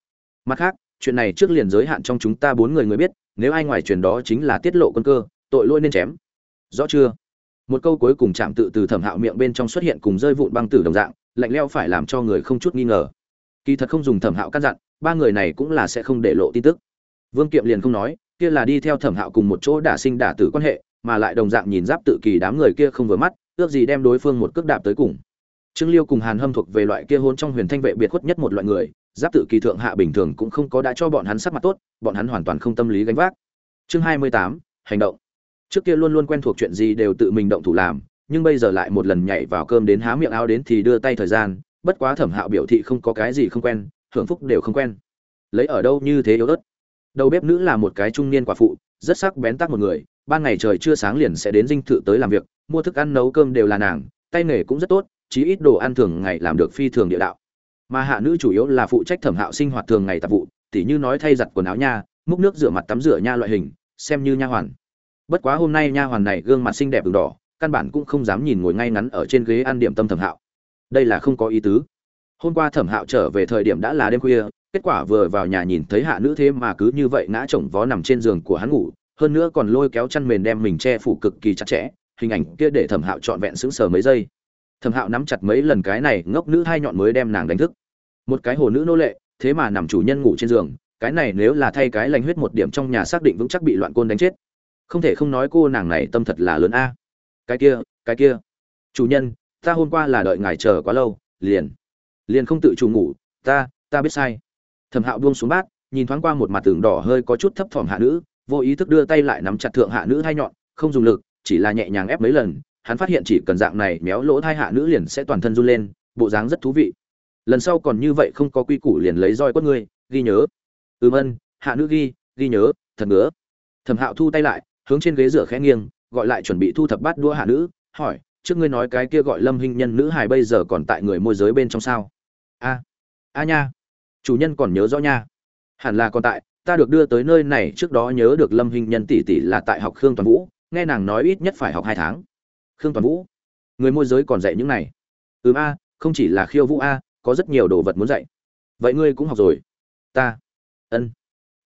Mặt khác, chuyện này trước liền giới hạn trong chúng ta bốn người người biết, nếu ai ngoài truyền đó chính là tiết lộ quân cơ, tội lỗi nên chém. Rõ chưa? Một câu cuối cùng chạm tự từ thẩm hạo miệng bên trong xuất hiện cùng rơi vụn băng tử đồng dạng, lạnh leo phải làm cho người không chút nghi ngờ kỳ thật không dùng thẩm hạo căn dặn, ba người này cũng là sẽ không để lộ tin tức. Vương kiệm liền không nói, kia là đi theo thẩm hạo cùng một chỗ đả sinh đả tử quan hệ, mà lại đồng dạng nhìn giáp tự kỳ đám người kia không vừa mắt, ước gì đem đối phương một cước đạp tới cùng. Trương liêu cùng hàn hâm thuộc về loại kia hôn trong huyền thanh vệ biệt khuất nhất một loại người, giáp tự kỳ thượng hạ bình thường cũng không có đã cho bọn hắn sắc mặt tốt, bọn hắn hoàn toàn không tâm lý gánh vác. Chương hai mươi tám, hành động. Trước kia luôn luôn quen thuộc chuyện gì đều tự mình động thủ làm, nhưng bây giờ lại một lần nhảy vào cơm đến há miệng áo đến thì đưa tay thời gian bất quá thẩm hạo biểu thị không có cái gì không quen, hưởng phúc đều không quen. Lấy ở đâu như thế yếu ớt. Đầu bếp nữ là một cái trung niên quả phụ, rất sắc bén tắc một người, ban ngày trời chưa sáng liền sẽ đến dinh thự tới làm việc, mua thức ăn nấu cơm đều là nàng, tay nghề cũng rất tốt, chí ít đồ ăn thường ngày làm được phi thường địa đạo. Mà hạ nữ chủ yếu là phụ trách thẩm hạo sinh hoạt thường ngày tạp vụ, tỉ như nói thay giặt quần áo nha, múc nước rửa mặt tắm rửa nha loại hình, xem như nha hoàn. Bất quá hôm nay nha hoàn này gương mặt xinh đẹp đường đỏ, căn bản cũng không dám nhìn ngồi ngay ngắn ở trên ghế ăn điểm tâm thẩm hạo đây là không có ý tứ. Hôm qua thẩm hạo trở về thời điểm đã là đêm khuya, kết quả vừa vào nhà nhìn thấy hạ nữ thế mà cứ như vậy ngã chồng vó nằm trên giường của hắn ngủ, hơn nữa còn lôi kéo chăn mền đem mình che phủ cực kỳ chặt chẽ, hình ảnh kia để thẩm hạo trọn vẹn sững sờ mấy giây. Thẩm hạo nắm chặt mấy lần cái này, ngốc nữ hai nhọn mới đem nàng đánh thức. Một cái hồ nữ nô lệ, thế mà nằm chủ nhân ngủ trên giường, cái này nếu là thay cái lành huyết một điểm trong nhà xác định vững chắc bị loạn côn đánh chết. Không thể không nói cô nàng này tâm thật là lớn a. Cái kia cái kia. Chủ nhân ta hôm qua là đợi ngài chờ quá lâu, liền liền không tự chủ ngủ, ta ta biết sai. Thẩm hạo buông xuống bát, nhìn thoáng qua một mặt tường đỏ hơi có chút thấp thỏm hạ nữ, vô ý thức đưa tay lại nắm chặt thượng hạ nữ hai nhọn, không dùng lực, chỉ là nhẹ nhàng ép mấy lần, hắn phát hiện chỉ cần dạng này méo lỗ thai hạ nữ liền sẽ toàn thân run lên, bộ dáng rất thú vị. Lần sau còn như vậy không có quy củ liền lấy roi quất ngươi, ghi nhớ. Ừm ân hạ nữ ghi ghi nhớ, thật ngứa. Thẩm hạo thu tay lại, hướng trên ghế rửa khẽ nghiêng, gọi lại chuẩn bị thu thập bát đũa hạ nữ, hỏi trước ngươi nói cái kia gọi lâm hình nhân nữ hài bây giờ còn tại người môi giới bên trong sao? A a nha, chủ nhân còn nhớ rõ nha. Hẳn là còn tại, ta được đưa tới nơi này trước đó nhớ được lâm hình nhân tỷ tỷ là tại học khương toàn vũ, nghe nàng nói ít nhất phải học hai tháng. Khương toàn vũ, người môi giới còn dạy những này. Ừm a, không chỉ là khiêu vũ a, có rất nhiều đồ vật muốn dạy. Vậy ngươi cũng học rồi. Ta, ân.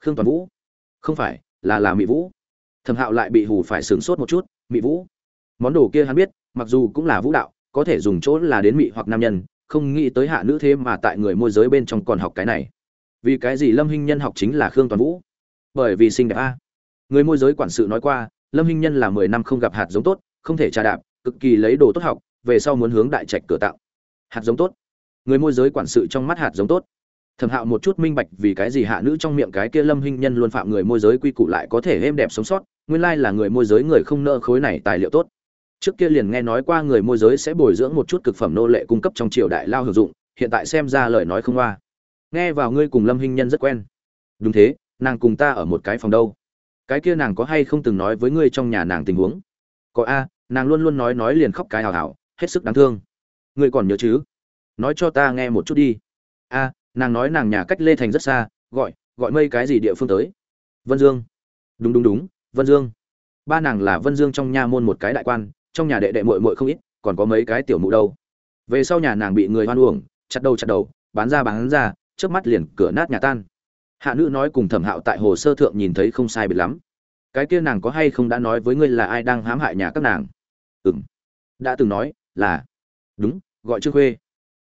Khương toàn vũ, không phải, là là mỹ vũ. Thẩm hạo lại bị hù phải sửng sốt một chút. Mỹ vũ, món đồ kia hắn biết mặc dù cũng là vũ đạo, có thể dùng chỗ là đến mỹ hoặc nam nhân, không nghĩ tới hạ nữ thế mà tại người môi giới bên trong còn học cái này. Vì cái gì lâm hinh nhân học chính là khương toàn vũ? Bởi vì sinh đẹp a. Người môi giới quản sự nói qua, lâm hinh nhân là mười năm không gặp hạt giống tốt, không thể trà đạp, cực kỳ lấy đồ tốt học, về sau muốn hướng đại trạch cửa tạo. Hạt giống tốt. Người môi giới quản sự trong mắt hạt giống tốt. Thẩm hạo một chút minh bạch vì cái gì hạ nữ trong miệng cái kia lâm hinh nhân luôn phạm người môi giới quy củ lại có thể êm đẹp sống sót, nguyên lai là người môi giới người không nợ khối này tài liệu tốt trước kia liền nghe nói qua người môi giới sẽ bồi dưỡng một chút cực phẩm nô lệ cung cấp trong triều đại lao hữu dụng, hiện tại xem ra lời nói không qua nghe vào ngươi cùng lâm hinh nhân rất quen. Đúng thế, nàng cùng ta ở một cái phòng đâu. Cái kia nàng có hay không từng nói với ngươi trong nhà nàng tình huống? Có a, nàng luôn luôn nói nói liền khóc cái hào hào, hết sức đáng thương. Ngươi còn nhớ chứ? Nói cho ta nghe một chút đi. A, nàng nói nàng nhà cách lê thành rất xa, gọi gọi mây cái gì địa phương tới? Vân dương. Đúng đúng đúng, vân dương. Ba nàng là vân dương trong nha môn một cái đại quan trong nhà đệ đệ muội muội không ít, còn có mấy cái tiểu mụ đâu. Về sau nhà nàng bị người hoan uổng, chặt đầu chặt đầu, bán ra bán ra trước mắt liền cửa nát nhà tan. Hạ nữ nói cùng thẩm hạo tại hồ sơ thượng nhìn thấy không sai biệt lắm. Cái kia nàng có hay không đã nói với ngươi là ai đang hãm hại nhà các nàng? Ừm. đã từng nói là, đúng, gọi trương khuê.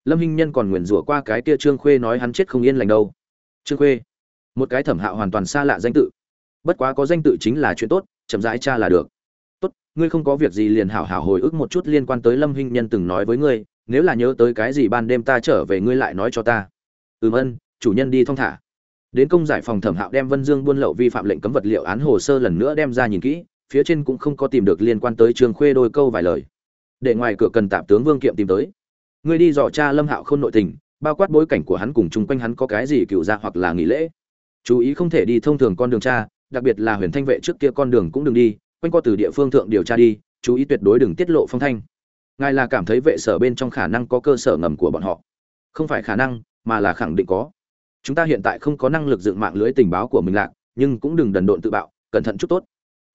Lâm hinh nhân còn nguyền rủa qua cái kia trương khuê nói hắn chết không yên lành đâu. Trương khuê, một cái thẩm hạo hoàn toàn xa lạ danh tự. Bất quá có danh tự chính là chuyện tốt, chậm rãi tra là được ngươi không có việc gì liền hảo hảo hồi ức một chút liên quan tới lâm hinh nhân từng nói với ngươi nếu là nhớ tới cái gì ban đêm ta trở về ngươi lại nói cho ta. Ừm ân chủ nhân đi thong thả. Đến công giải phòng thẩm hạo đem vân dương buôn lậu vi phạm lệnh cấm vật liệu án hồ sơ lần nữa đem ra nhìn kỹ phía trên cũng không có tìm được liên quan tới Trường khuê đôi câu vài lời. Để ngoài cửa cần tạm tướng vương kiệm tìm tới. Ngươi đi dò cha lâm hạo khôn nội tình bao quát bối cảnh của hắn cùng chung quanh hắn có cái gì cựu ra hoặc là nghỉ lễ. Chú ý không thể đi thông thường con đường cha, đặc biệt là huyền thanh vệ trước kia con đường cũng đừng đi quanh co từ địa phương thượng điều tra đi, chú ý tuyệt đối đừng tiết lộ phong thanh. Ngài là cảm thấy vệ sở bên trong khả năng có cơ sở ngầm của bọn họ. Không phải khả năng, mà là khẳng định có. Chúng ta hiện tại không có năng lực dựng mạng lưới tình báo của mình lạc, nhưng cũng đừng đần độn tự bạo, cẩn thận chút tốt.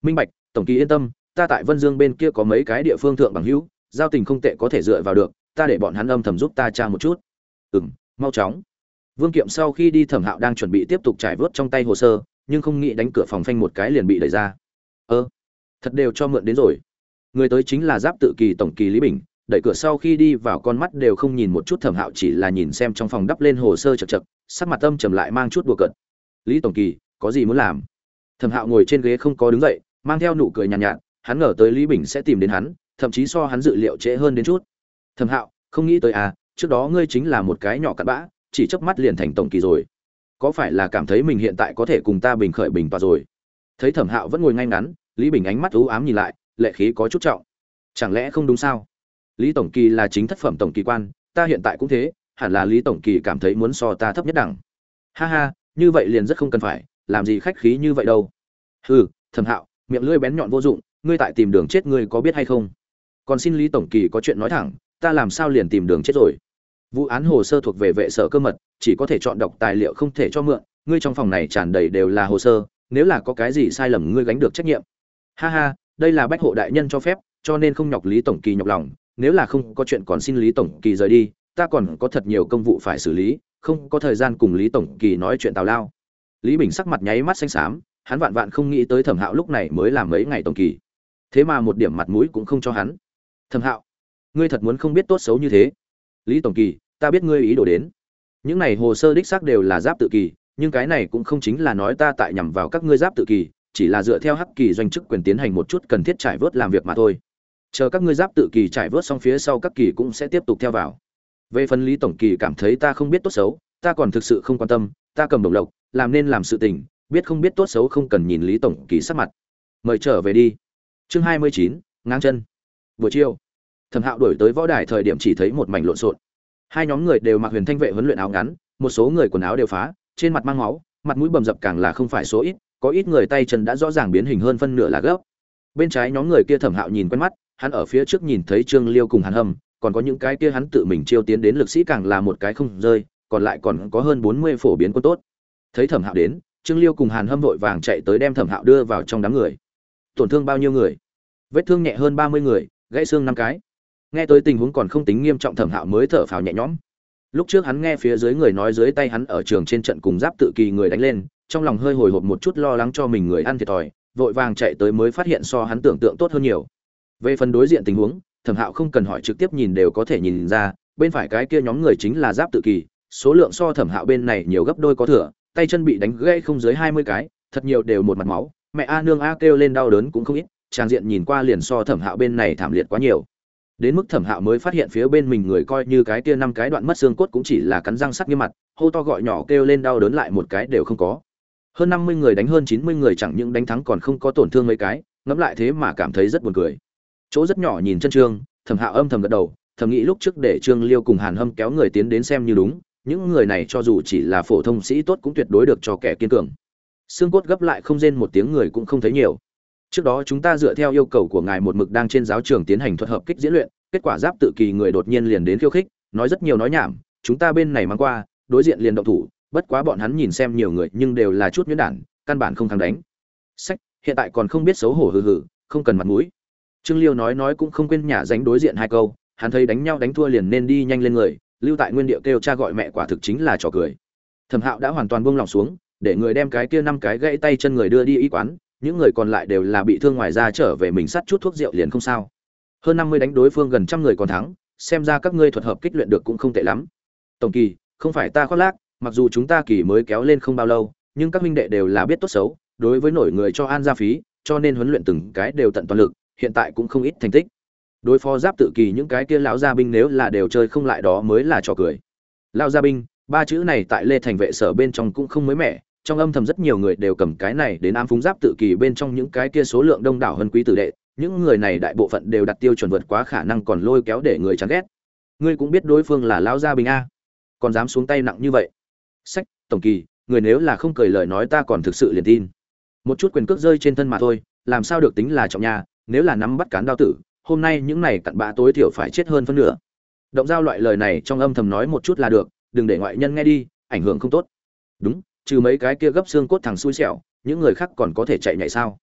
Minh bạch, tổng kỳ yên tâm, ta tại vân dương bên kia có mấy cái địa phương thượng bằng hữu, giao tình không tệ có thể dựa vào được, ta để bọn hắn âm thầm giúp ta tra một chút. Ừ m mau chóng. Vương kiệm sau khi đi thẩm hạo đang chuẩn bị tiếp tục trải vớt trong tay hồ sơ, nhưng không nghĩ đánh cửa phòng phanh một cái liền bị đẩy ra. Ơ thật đều cho mượn đến rồi. Người tới chính là giáp tự kỳ tổng kỳ lý bình đẩy cửa sau khi đi vào con mắt đều không nhìn một chút thẩm hạo chỉ là nhìn xem trong phòng đắp lên hồ sơ chật chật sắc mặt tâm trầm lại mang chút bùa cợt. Lý tổng kỳ có gì muốn làm? Thẩm hạo ngồi trên ghế không có đứng dậy mang theo nụ cười nhàn nhạt, nhạt hắn ngờ tới lý bình sẽ tìm đến hắn thậm chí so hắn dự liệu trễ hơn đến chút. Thẩm hạo không nghĩ tới à trước đó ngươi chính là một cái nhỏ cặn bã chỉ chớp mắt liền thành tổng kỳ rồi. Có phải là cảm thấy mình hiện tại có thể cùng ta bình khởi bình tọa rồi? Thấy thẩm hạo vẫn ngồi ngay ngắn lý bình ánh mắt u ám nhìn lại, lệ khí có chút trọng. Chẳng lẽ không đúng sao? Lý tổng kỳ là chính thất phẩm tổng kỳ quan, ta hiện tại cũng thế, hẳn là lý tổng kỳ cảm thấy muốn so ta thấp nhất đẳng. Ha ha, như vậy liền rất không cần phải, làm gì khách khí như vậy đâu. Hừ thẩm hạo, miệng lưỡi bén nhọn vô dụng, ngươi tại tìm đường chết ngươi có biết hay không? Còn xin lý tổng kỳ có chuyện nói thẳng, ta làm sao liền tìm đường chết rồi? Vụ án hồ sơ thuộc về vệ sở cơ mật, chỉ có thể chọn đọc tài liệu không thể cho mượn, ngươi trong phòng này tràn đầy đều là hồ sơ, nếu là có cái gì sai lầm ngươi gánh được trách nhiệm ha ha, đây là bách hộ đại nhân cho phép, cho nên không nhọc lý tổng kỳ nhọc lòng. Nếu là không có chuyện còn xin lý tổng kỳ rời đi, ta còn có thật nhiều công vụ phải xử lý, không có thời gian cùng lý tổng kỳ nói chuyện tào lao. Lý bình sắc mặt nháy mắt xanh xám, hắn vạn vạn không nghĩ tới thẩm hạo lúc này mới làm mấy ngày tổng kỳ. Thế mà một điểm mặt mũi cũng không cho hắn. Thẩm hạo, ngươi thật muốn không biết tốt xấu như thế. Lý tổng kỳ, ta biết ngươi ý đồ đến. Những này hồ sơ đích xác đều là giáp tự kỳ, nhưng cái này cũng không chính là nói ta tại nhằm vào các ngươi giáp tự kỳ chỉ là dựa theo hắc kỳ doanh chức quyền tiến hành một chút cần thiết trải vớt làm việc mà thôi. Chờ các ngươi giáp tự kỳ trải vớt xong phía sau các kỳ cũng sẽ tiếp tục theo vào. Về phần lý tổng kỳ cảm thấy ta không biết tốt xấu, ta còn thực sự không quan tâm, ta cầm đồng lộc, làm nên làm sự tình, biết không biết tốt xấu không cần nhìn lý tổng kỳ sắc mặt. Mời trở về đi. Chương hai mươi chín, ngang chân. Buổi chiều, thẩm hạo đổi tới võ đài thời điểm chỉ thấy một mảnh lộn xộn. Hai nhóm người đều mặc huyền thanh vệ huấn luyện áo ngắn, một số người quần áo đều phá, trên mặt mang máu, mặt mũi bầm dập càng là không phải số ít có ít người tay chân đã rõ ràng biến hình hơn phân nửa là gấp bên trái nhóm người kia thẩm hạo nhìn quen mắt, hắn ở phía trước nhìn thấy trương liêu cùng hàn hâm, còn có những cái kia hắn tự mình chiêu tiến đến lực sĩ càng là một cái không rơi, còn lại còn có hơn bốn mươi phổ biến quân tốt. Thấy thẩm hạo đến, trương liêu cùng hàn hâm vội vàng chạy tới đem thẩm hạo đưa vào trong đám người. Tổn thương bao nhiêu người? Vết thương nhẹ hơn ba mươi người, gãy xương năm cái. Nghe tới tình huống còn không tính nghiêm trọng, thẩm hạo mới thở phào nhẹ nhõm. Lúc trước hắn nghe phía dưới người nói dưới tay hắn ở trường trên trận cùng giáp tự kỳ người đánh lên trong lòng hơi hồi hộp một chút lo lắng cho mình người ăn thiệt thòi, vội vàng chạy tới mới phát hiện so hắn tưởng tượng tốt hơn nhiều. Về phần đối diện tình huống, thẩm hạo không cần hỏi trực tiếp nhìn đều có thể nhìn ra, bên phải cái kia nhóm người chính là giáp tự kỳ, số lượng so thẩm hạo bên này nhiều gấp đôi có thừa, tay chân bị đánh gãy không dưới hai mươi cái, thật nhiều đều một mặt máu, mẹ a nương a kêu lên đau đớn cũng không ít trang diện nhìn qua liền so thẩm hạo bên này thảm liệt quá nhiều. Đến mức thẩm hạo mới phát hiện phía bên mình người coi như cái kia năm cái đoạn mất xương cốt cũng chỉ là cắn răng sắt nghiêm mặt, hô to gọi nhỏ kêu lên đau đớn lại một cái đều không có hơn năm mươi người đánh hơn chín mươi người chẳng những đánh thắng còn không có tổn thương mấy cái, ngẫm lại thế mà cảm thấy rất buồn cười. Chỗ rất nhỏ nhìn chân trương thẩm hạ âm thầm gật đầu, thầm nghĩ lúc trước để trương liêu cùng hàn hâm kéo người tiến đến xem như đúng, những người này cho dù chỉ là phổ thông sĩ tốt cũng tuyệt đối được cho kẻ kiên cường. Xương cốt gấp lại không rên một tiếng người cũng không thấy nhiều. Trước đó chúng ta dựa theo yêu cầu của ngài một mực đang trên giáo trường tiến hành thuật hợp kích diễn luyện, kết quả giáp tự kỳ người đột nhiên liền đến khiêu khích, nói rất nhiều nói nhảm, chúng ta bên này mang qua, đối diện liền động thủ bất quá bọn hắn nhìn xem nhiều người nhưng đều là chút nhuyễn đản, căn bản không thắng đánh. Sách, hiện tại còn không biết xấu hổ hừ hừ, không cần mặt mũi. Trương liêu nói nói cũng không quên nhả dánh đối diện hai câu, hắn thấy đánh nhau đánh thua liền nên đi nhanh lên người, lưu tại nguyên địa kêu cha gọi mẹ quả thực chính là trò cười. Thẩm hạo đã hoàn toàn buông lòng xuống, để người đem cái kia năm cái gãy tay chân người đưa đi y quán, những người còn lại đều là bị thương ngoài ra trở về mình sắt chút thuốc rượu liền không sao. Hơn năm mươi đánh đối phương gần trăm người còn thắng, xem ra các ngươi thuật hợp kích luyện được cũng không tệ lắm. Tổng kỳ, không phải ta khoác lác mặc dù chúng ta kỳ mới kéo lên không bao lâu, nhưng các minh đệ đều là biết tốt xấu, đối với nổi người cho an gia phí, cho nên huấn luyện từng cái đều tận toàn lực, hiện tại cũng không ít thành tích. Đối phó giáp tự kỳ những cái kia lão gia binh nếu là đều chơi không lại đó mới là trò cười. Lão gia binh, ba chữ này tại lê thành vệ sở bên trong cũng không mới mẻ, trong âm thầm rất nhiều người đều cầm cái này đến ám phúng giáp tự kỳ bên trong những cái kia số lượng đông đảo hơn quý tử đệ, những người này đại bộ phận đều đặt tiêu chuẩn vượt quá khả năng còn lôi kéo để người chán ghét. Ngươi cũng biết đối phương là lão gia binh a. Còn dám xuống tay nặng như vậy sách, tổng kỳ, người nếu là không cười lời nói ta còn thực sự liền tin. Một chút quyền cước rơi trên thân mà thôi, làm sao được tính là trọng nhà, nếu là nắm bắt cán đao tử, hôm nay những này cặn bã tối thiểu phải chết hơn phân nửa. Động giao loại lời này trong âm thầm nói một chút là được, đừng để ngoại nhân nghe đi, ảnh hưởng không tốt. Đúng, trừ mấy cái kia gấp xương cốt thằng xui xẻo, những người khác còn có thể chạy nhảy sao?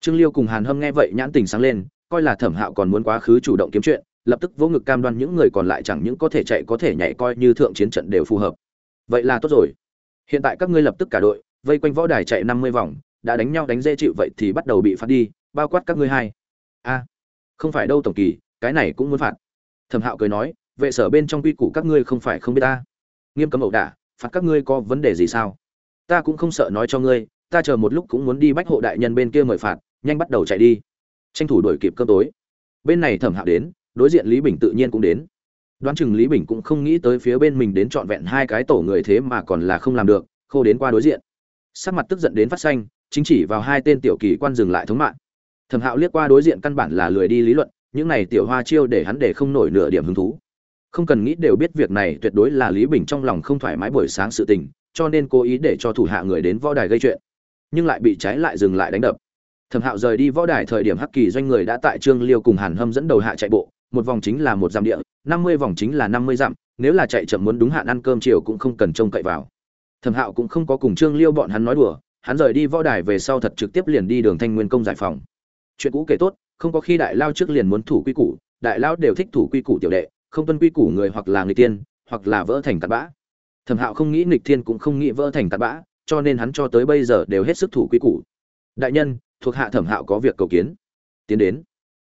Trương liêu cùng hàn hâm nghe vậy nhãn tình sáng lên, coi là thẩm hạo còn muốn quá khứ chủ động kiếm chuyện, lập tức vỗ ngực cam đoan những người còn lại chẳng những có thể chạy có thể nhảy coi như thượng chiến trận đều phù hợp vậy là tốt rồi. Hiện tại các ngươi lập tức cả đội, vây quanh võ đài chạy năm mươi vòng, đã đánh nhau đánh dễ chịu vậy thì bắt đầu bị phạt đi, bao quát các ngươi hai. A, không phải đâu tổng kỳ, cái này cũng muốn phạt. Thẩm hạo cười nói, vệ sở bên trong quy củ các ngươi không phải không biết ta. Nghiêm cấm ẩu đả, phạt các ngươi có vấn đề gì sao? Ta cũng không sợ nói cho ngươi, ta chờ một lúc cũng muốn đi bách hộ đại nhân bên kia mời phạt, nhanh bắt đầu chạy đi. Tranh thủ đổi kịp cơm tối. Bên này thẩm hạo đến, đối diện lý bình tự nhiên cũng đến đoán chừng lý bình cũng không nghĩ tới phía bên mình đến trọn vẹn hai cái tổ người thế mà còn là không làm được, khô đến qua đối diện. Sắc mặt tức giận đến phát xanh, chính chỉ vào hai tên tiểu kỳ quan dừng lại thống mạng. Thẩm hạo liếc qua đối diện căn bản là lười đi lý luận, những này tiểu hoa chiêu để hắn để không nổi nửa điểm hứng thú. Không cần nghĩ đều biết việc này tuyệt đối là lý bình trong lòng không thoải mái buổi sáng sự tình, cho nên cố ý để cho thủ hạ người đến võ đài gây chuyện, nhưng lại bị trái lại dừng lại đánh đập. Thẩm hạo rời đi võ đài thời điểm hắc kỳ doanh người đã tại trương liêu cùng hàn hâm dẫn đầu hạ chạy bộ một vòng chính là một dặm địa, năm mươi vòng chính là năm mươi dặm, nếu là chạy chậm muốn đúng hạn ăn cơm chiều cũng không cần trông cậy vào. Thẩm hạo cũng không có cùng trương liêu bọn hắn nói đùa, hắn rời đi võ đài về sau thật trực tiếp liền đi đường thanh nguyên công giải phòng chuyện cũ kể tốt, không có khi đại lao trước liền muốn thủ quy củ, đại lao đều thích thủ quy củ tiểu đệ, không tuân quy củ người hoặc là người tiên, hoặc là vỡ thành tạt bã. Thẩm hạo không nghĩ nghịch thiên cũng không nghĩ vỡ thành tạt bã, cho nên hắn cho tới bây giờ đều hết sức thủ quy củ. Đại nhân, thuộc hạ thẩm hạo có việc cầu kiến. Tiến đến.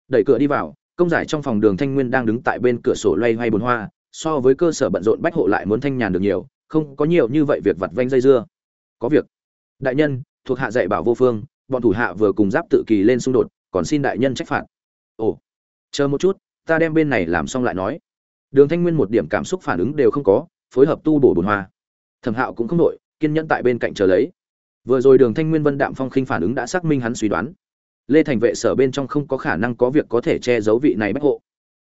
Đẩy cửa đi vào công giải trong phòng đường thanh nguyên đang đứng tại bên cửa sổ loay hoay bồn hoa, so với cơ sở bận rộn bách hộ lại muốn thanh nhàn được nhiều, không có nhiều như vậy việc vặt vanh dây dưa. Có việc. Đại nhân, thuộc hạ dạy bảo vô phương, bọn thủ hạ vừa cùng giáp tự kỳ lên xung đột, còn xin đại nhân trách phạt. Ồ, chờ một chút, ta đem bên này làm xong lại nói. Đường thanh nguyên một điểm cảm xúc phản ứng đều không có, phối hợp tu bổ bồn hoa. Thẩm hạo cũng không đội kiên nhẫn tại bên cạnh chờ lấy. Vừa rồi đường thanh nguyên vân đạm phong khinh phản ứng đã xác minh hắn suy đoán lê thành vệ sở bên trong không có khả năng có việc có thể che giấu vị này bách hộ.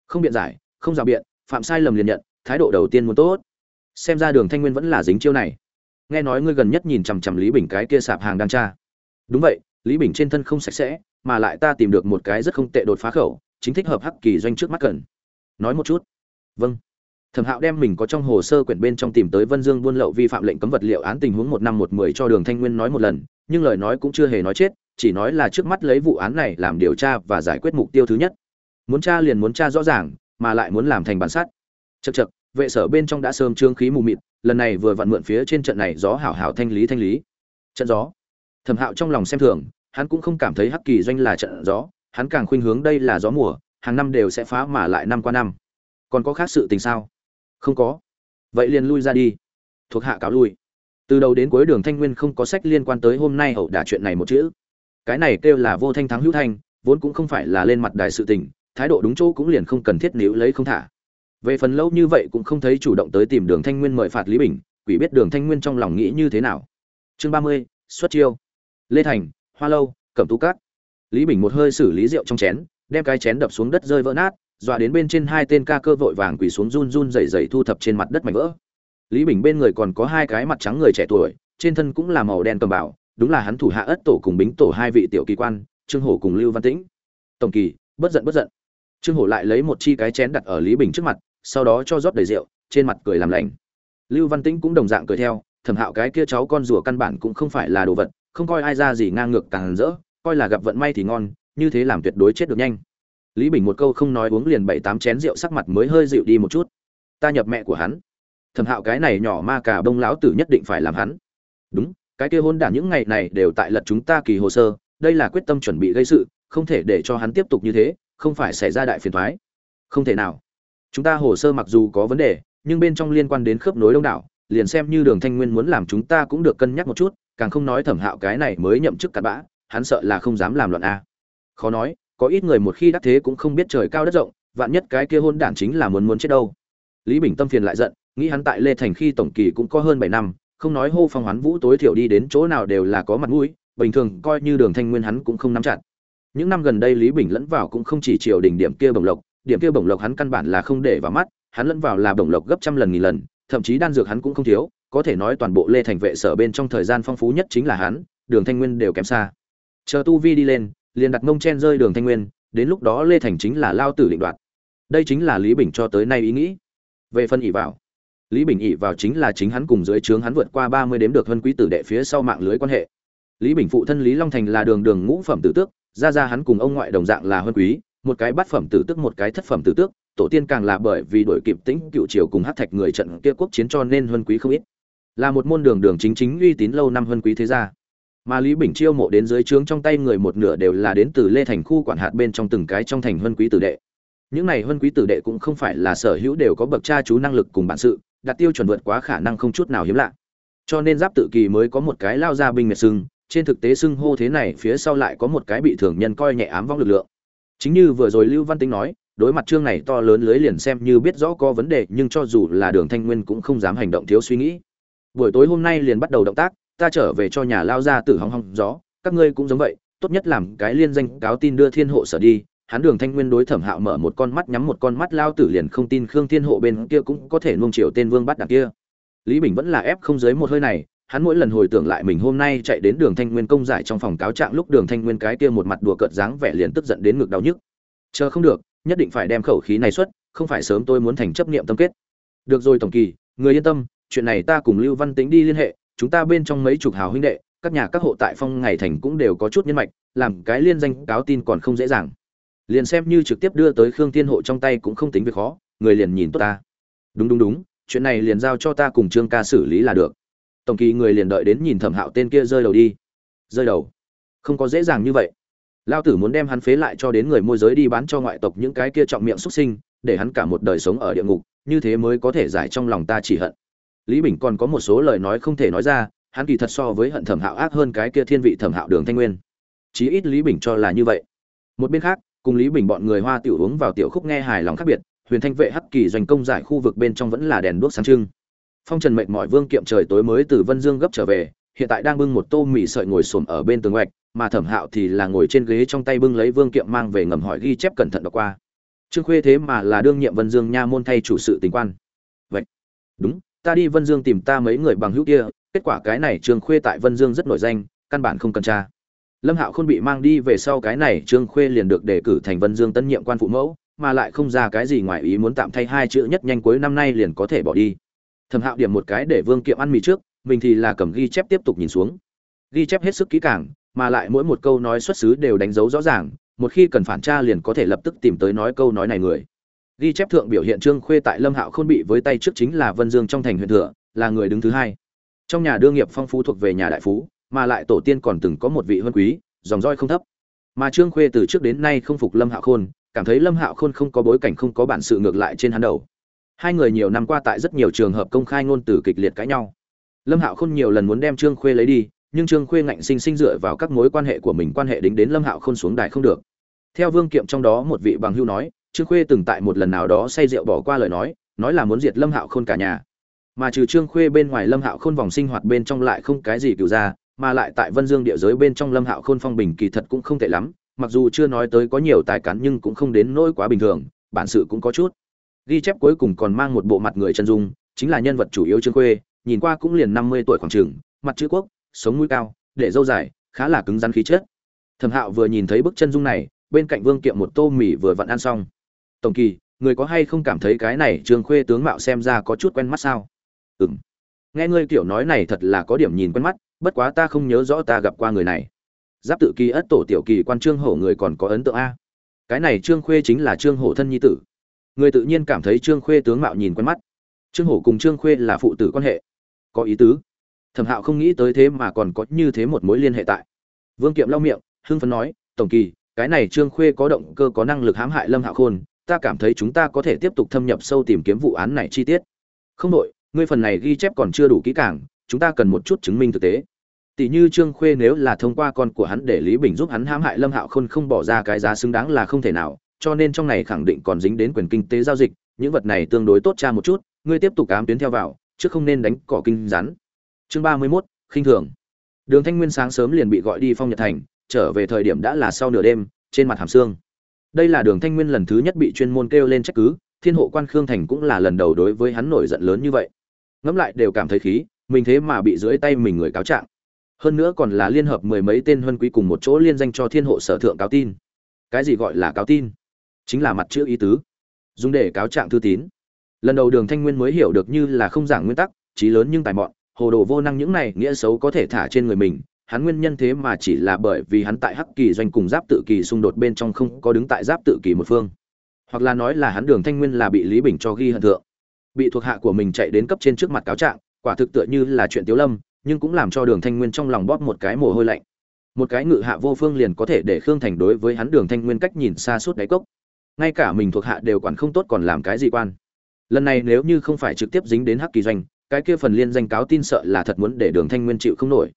Không biện giải, không rào biện, phạm sai lầm liền nhận, thái độ đầu tiên muốn tốt. Xem ra đường thanh nguyên vẫn là dính chiêu này. Nghe nói ngươi gần nhất nhìn chằm chằm lý bình cái kia sạp hàng đang tra. Đúng vậy, lý bình trên thân không sạch sẽ, mà lại ta tìm được một cái rất không tệ đột phá khẩu, chính thích hợp hắc kỳ doanh trước mắt cần. Nói một chút. Vâng. Thẩm hạo đem mình có trong hồ sơ quyển bên trong tìm tới vân dương buôn lậu vi phạm lệnh cấm vật liệu án tình huống một năm một mười cho đường thanh nguyên nói một lần, nhưng lời nói cũng chưa hề nói chết chỉ nói là trước mắt lấy vụ án này làm điều tra và giải quyết mục tiêu thứ nhất. Muốn tra liền muốn tra rõ ràng, mà lại muốn làm thành bản sát. Chật chật vệ sở bên trong đã sơm trương khí mù mịt, lần này vừa vặn mượn phía trên trận này gió hảo hảo thanh lý thanh lý. Trận gió. Thẩm hạo trong lòng xem thường, hắn cũng không cảm thấy hắc kỳ doanh là trận gió, hắn càng khuynh hướng đây là gió mùa, hàng năm đều sẽ phá mà lại năm qua năm. Còn có khác sự tình sao? Không có. Vậy liền lui ra đi. Thuộc hạ cáo lui. Từ đầu đến cuối đường thanh nguyên không có sách liên quan tới hôm nay hậu đả chuyện này một chữ cái này kêu là vô thanh thắng hữu thanh, vốn cũng không phải là lên mặt đài sự tình, thái độ đúng chỗ cũng liền không cần thiết níu lấy không thả. Về phần lâu như vậy cũng không thấy chủ động tới tìm đường thanh nguyên mời phạt lý bình, quỷ biết đường thanh nguyên trong lòng nghĩ như thế nào. Chương ba mươi, xuất chiêu. Lê thành, hoa lâu, cẩm tú cát. Lý bình một hơi xử lý rượu trong chén, đem cái chén đập xuống đất rơi vỡ nát, dọa đến bên trên hai tên ca cơ vội vàng quỳ xuống run run rẩy rẩy thu thập trên mặt đất mảnh vỡ. Lý bình bên người còn có hai cái mặt trắng người trẻ tuổi, trên thân cũng là màu đen cầm bảo đúng là hắn thủ hạ ất tổ cùng bính tổ hai vị tiểu kỳ quan, trương hổ cùng lưu văn tĩnh. Tổng kỳ, bất giận bất giận. Trương hổ lại lấy một chi cái chén đặt ở lý bình trước mặt, sau đó cho rót đầy rượu, trên mặt cười làm lành. Lưu văn tĩnh cũng đồng dạng cười theo, thẩm hạo cái kia cháu con rùa căn bản cũng không phải là đồ vật, không coi ai ra gì ngang ngược càng rỡ, coi là gặp vận may thì ngon, như thế làm tuyệt đối chết được nhanh. Lý bình một câu không nói uống liền bảy tám chén rượu sắc mặt mới hơi dịu đi một chút. Ta nhập mẹ của hắn. Thẩm hạo cái này nhỏ ma cả bông lão tử nhất định phải làm hắn. Đúng cái kia hôn đản những ngày này đều tại lật chúng ta kỳ hồ sơ, đây là quyết tâm chuẩn bị gây sự, không thể để cho hắn tiếp tục như thế, không phải xảy ra đại phiền thoái. Không thể nào. Chúng ta hồ sơ mặc dù có vấn đề, nhưng bên trong liên quan đến khớp nối đông đảo, liền xem như đường thanh nguyên muốn làm chúng ta cũng được cân nhắc một chút, càng không nói thẩm hạo cái này mới nhậm chức cặn bã, hắn sợ là không dám làm loạn a. Khó nói, có ít người một khi đắc thế cũng không biết trời cao đất rộng, vạn nhất cái kia hôn đản chính là muốn muốn chết đâu. Lý bình tâm phiền lại giận, nghĩ hắn tại lê thành khi tổng kỳ cũng có hơn bảy năm không nói hô phong hoán vũ tối thiểu đi đến chỗ nào đều là có mặt mũi, bình thường coi như đường thanh nguyên hắn cũng không nắm chặt. Những năm gần đây lý bình lẫn vào cũng không chỉ triều đỉnh điểm kia bổng lộc, điểm kia bổng lộc hắn căn bản là không để vào mắt, hắn lẫn vào là bổng lộc gấp trăm lần nghìn lần, thậm chí đan dược hắn cũng không thiếu, có thể nói toàn bộ lê thành vệ sở bên trong thời gian phong phú nhất chính là hắn, đường thanh nguyên đều kém xa. Chờ tu vi đi lên, liền đặt mông chen rơi đường thanh nguyên, đến lúc đó lê thành chính là lao tử định đoạt. Đây chính là lý bình cho tới nay ý nghĩ. Về phần ỷ vào lý bình ỷ vào chính là chính hắn cùng dưới trướng hắn vượt qua ba mươi đếm được hơn quý tử đệ phía sau mạng lưới quan hệ. Lý bình phụ thân lý long thành là đường đường ngũ phẩm tử tước, ra ra hắn cùng ông ngoại đồng dạng là hơn quý, một cái bát phẩm tử tước, một cái thất phẩm tử tước, tổ tiên càng là bởi vì đổi kịp tĩnh cựu triều cùng hát thạch người trận kia quốc chiến cho nên hơn quý không ít. Là một môn đường đường chính chính uy tín lâu năm hơn quý thế gia. Mà lý bình chiêu mộ đến dưới trướng trong tay người một nửa đều là đến từ lê thành khu quản hạt bên trong từng cái trong thành huân quý tử đệ. Những này huân quý tử đệ cũng không phải là sở hữu đều có bậc cha chú năng lực cùng bản sự đặt tiêu chuẩn vượt quá khả năng không chút nào hiếm lạ. Cho nên giáp tự kỳ mới có một cái lao ra binh miệt sưng trên thực tế sưng hô thế này phía sau lại có một cái bị thường nhân coi nhẹ ám vong lực lượng. Chính như vừa rồi lưu văn tính nói, đối mặt chương này to lớn lưới liền xem như biết rõ có vấn đề, nhưng cho dù là đường thanh nguyên cũng không dám hành động thiếu suy nghĩ. Buổi tối hôm nay liền bắt đầu động tác, ta trở về cho nhà lao ra tử hong hong gió, các ngươi cũng giống vậy, tốt nhất làm cái liên danh cáo tin đưa thiên hộ sở đi hắn đường thanh nguyên đối thẩm hạo mở một con mắt nhắm một con mắt, lao tử liền không tin khương thiên hộ bên kia cũng có thể nuông chiều tên vương bắt đằng kia. Lý bình vẫn là ép không dưới một hơi này, hắn mỗi lần hồi tưởng lại mình hôm nay chạy đến đường thanh nguyên công giải trong phòng cáo trạng, lúc đường thanh nguyên cái kia một mặt đùa cợt dáng vẻ liền tức giận đến ngực đau nhức. Chờ không được, nhất định phải đem khẩu khí này xuất, không phải sớm tôi muốn thành chấp niệm tâm kết. Được rồi tổng kỳ, người yên tâm, chuyện này ta cùng lưu văn tính đi liên hệ, chúng ta bên trong mấy chục hào huynh đệ, các nhà các hộ tại phong ngày thành cũng đều có chút nhân mạch, làm cái liên danh cáo tin còn không dễ dàng liền xem như trực tiếp đưa tới khương thiên hộ trong tay cũng không tính việc khó, người liền nhìn tốt ta. Đúng đúng đúng, chuyện này liền giao cho ta cùng trương ca xử lý là được. Tổng kỳ người liền đợi đến nhìn thẩm hạo tên kia rơi đầu đi. Rơi đầu? Không có dễ dàng như vậy. Lao tử muốn đem hắn phế lại cho đến người môi giới đi bán cho ngoại tộc những cái kia trọng miệng xuất sinh, để hắn cả một đời sống ở địa ngục, như thế mới có thể giải trong lòng ta chỉ hận. Lý bình còn có một số lời nói không thể nói ra, hắn kỳ thật so với hận thẩm hạo ác hơn cái kia thiên vị thẩm hạo đường thanh nguyên. Chí ít lý bình cho là như vậy. Một bên khác cùng lý bình bọn người hoa tiểu uống vào tiểu khúc nghe hài lòng khác biệt, huyền thanh vệ hắc kỳ doanh công giải khu vực bên trong vẫn là đèn đuốc sáng trưng. Phong trần mệnh mọi vương kiệm trời tối mới từ vân dương gấp trở về, hiện tại đang bưng một tô mì sợi ngồi xổm ở bên tường oạch mà thẩm hạo thì là ngồi trên ghế trong tay bưng lấy vương kiệm mang về ngầm hỏi ghi chép cẩn thận đọc qua. Trương khuê thế mà là đương nhiệm vân dương nha môn thay chủ sự tình quan. Vậy, đúng, ta đi vân dương tìm ta mấy người bằng hữu kia, kết quả cái này trương khuê tại vân dương rất nổi danh, căn bản không cần tra lâm hạo Khôn bị mang đi về sau cái này trương khuê liền được đề cử thành vân dương tân nhiệm quan phụ mẫu, mà lại không ra cái gì ngoài ý muốn tạm thay hai chữ nhất nhanh cuối năm nay liền có thể bỏ đi. Thẩm hạo điểm một cái để vương kiệm ăn mì trước, mình thì là cầm ghi chép tiếp tục nhìn xuống. Ghi chép hết sức kỹ càng, mà lại mỗi một câu nói xuất xứ đều đánh dấu rõ ràng, một khi cần phản tra liền có thể lập tức tìm tới nói câu nói này người. Ghi chép thượng biểu hiện trương khuê tại lâm hạo khôn bị với tay trước chính là vân dương trong thành huyện thừa, là người đứng thứ hai. Trong nhà đương nghiệp phong phú thuộc về nhà đại phú mà lại tổ tiên còn từng có một vị huân quý, dòng roi không thấp. Mà trương khuê từ trước đến nay không phục lâm hạo khôn, cảm thấy lâm hạo khôn không có bối cảnh, không có bản sự ngược lại trên hắn đầu. Hai người nhiều năm qua tại rất nhiều trường hợp công khai ngôn từ kịch liệt cãi nhau. Lâm hạo khôn nhiều lần muốn đem trương khuê lấy đi, nhưng trương khuê ngạnh sinh sinh dựa vào các mối quan hệ của mình quan hệ đính đến lâm hạo khôn xuống đài không được. Theo vương kiệm trong đó một vị bằng hưu nói, trương khuê từng tại một lần nào đó say rượu bỏ qua lời nói nói là muốn diệt lâm hạo khôn cả nhà. Mà trừ trương khuê bên ngoài lâm hạo khôn vòng sinh hoạt bên trong lại không cái gì cựu ra mà lại tại vân dương địa giới bên trong lâm hạo khôn phong bình kỳ thật cũng không tệ lắm mặc dù chưa nói tới có nhiều tài cán nhưng cũng không đến nỗi quá bình thường bản sự cũng có chút. Ghi chép cuối cùng còn mang một bộ mặt người chân dung chính là nhân vật chủ yếu trương khuê nhìn qua cũng liền năm mươi tuổi khoảng trường mặt chữ quốc sống mũi cao để râu dài khá là cứng rắn khí chất. Thẩm hạo vừa nhìn thấy bức chân dung này bên cạnh vương kiệm một tô mì vừa vặn ăn xong. Tổng kỳ người có hay không cảm thấy cái này trương khuê tướng mạo xem ra có chút quen mắt sao? Ừm, nghe ngươi kiểu nói này thật là có điểm nhìn quen mắt bất quá ta không nhớ rõ ta gặp qua người này. Giáp tự kỳ ất tổ tiểu kỳ quan trương hổ người còn có ấn tượng a. Cái này trương khuê chính là trương hổ thân nhi tử. Người tự nhiên cảm thấy trương khuê tướng mạo nhìn quen mắt. Trương hổ cùng trương khuê là phụ tử quan hệ. Có ý tứ. Thẩm hạo không nghĩ tới thế mà còn có như thế một mối liên hệ tại. Vương kiệm lau miệng, hưng phấn nói, tổng kỳ, cái này trương khuê có động cơ có năng lực hãm hại lâm hạo khôn, ta cảm thấy chúng ta có thể tiếp tục thâm nhập sâu tìm kiếm vụ án này chi tiết. Không đội, ngươi phần này ghi chép còn chưa đủ kỹ càng, chúng ta cần một chút chứng minh thực tế tỷ như trương khuê nếu là thông qua con của hắn để lý bình giúp hắn hãm hại lâm hạo khôn không bỏ ra cái giá xứng đáng là không thể nào, cho nên trong này khẳng định còn dính đến quyền kinh tế giao dịch, những vật này tương đối tốt cha một chút, ngươi tiếp tục ám tuyến theo vào, chứ không nên đánh cỏ kinh rắn. Chương ba mươi mốt, khinh thường. Đường thanh nguyên sáng sớm liền bị gọi đi phong nhật thành, trở về thời điểm đã là sau nửa đêm, trên mặt hàm xương. Đây là đường thanh nguyên lần thứ nhất bị chuyên môn kêu lên trách cứ, thiên hộ quan khương thành cũng là lần đầu đối với hắn nổi giận lớn như vậy. Ngẫm lại đều cảm thấy khí, mình thế mà bị dưới tay mình người cáo trạng hơn nữa còn là liên hợp mười mấy tên huân quý cùng một chỗ liên danh cho thiên hộ sở thượng cáo tin. Cái gì gọi là cáo tin? Chính là mặt chữ ý tứ. Dùng để cáo trạng thư tín. Lần đầu đường thanh nguyên mới hiểu được như là không giảng nguyên tắc, trí lớn nhưng tài mọn, hồ đồ vô năng những này nghĩa xấu có thể thả trên người mình. Hắn nguyên nhân thế mà chỉ là bởi vì hắn tại hắc kỳ doanh cùng giáp tự kỳ xung đột bên trong không có đứng tại giáp tự kỳ một phương. Hoặc là nói là hắn đường thanh nguyên là bị lý bình cho ghi hận thượng. Bị thuộc hạ của mình chạy đến cấp trên trước mặt cáo trạng, quả thực tựa như là chuyện tiếu lâm nhưng cũng làm cho đường thanh nguyên trong lòng bóp một cái mồ hôi lạnh. Một cái ngự hạ vô phương liền có thể để khương thành đối với hắn đường thanh nguyên cách nhìn xa suốt đáy cốc. Ngay cả mình thuộc hạ đều quản không tốt còn làm cái gì quan. Lần này nếu như không phải trực tiếp dính đến hắc kỳ doanh, cái kia phần liên danh cáo tin sợ là thật muốn để đường thanh nguyên chịu không nổi.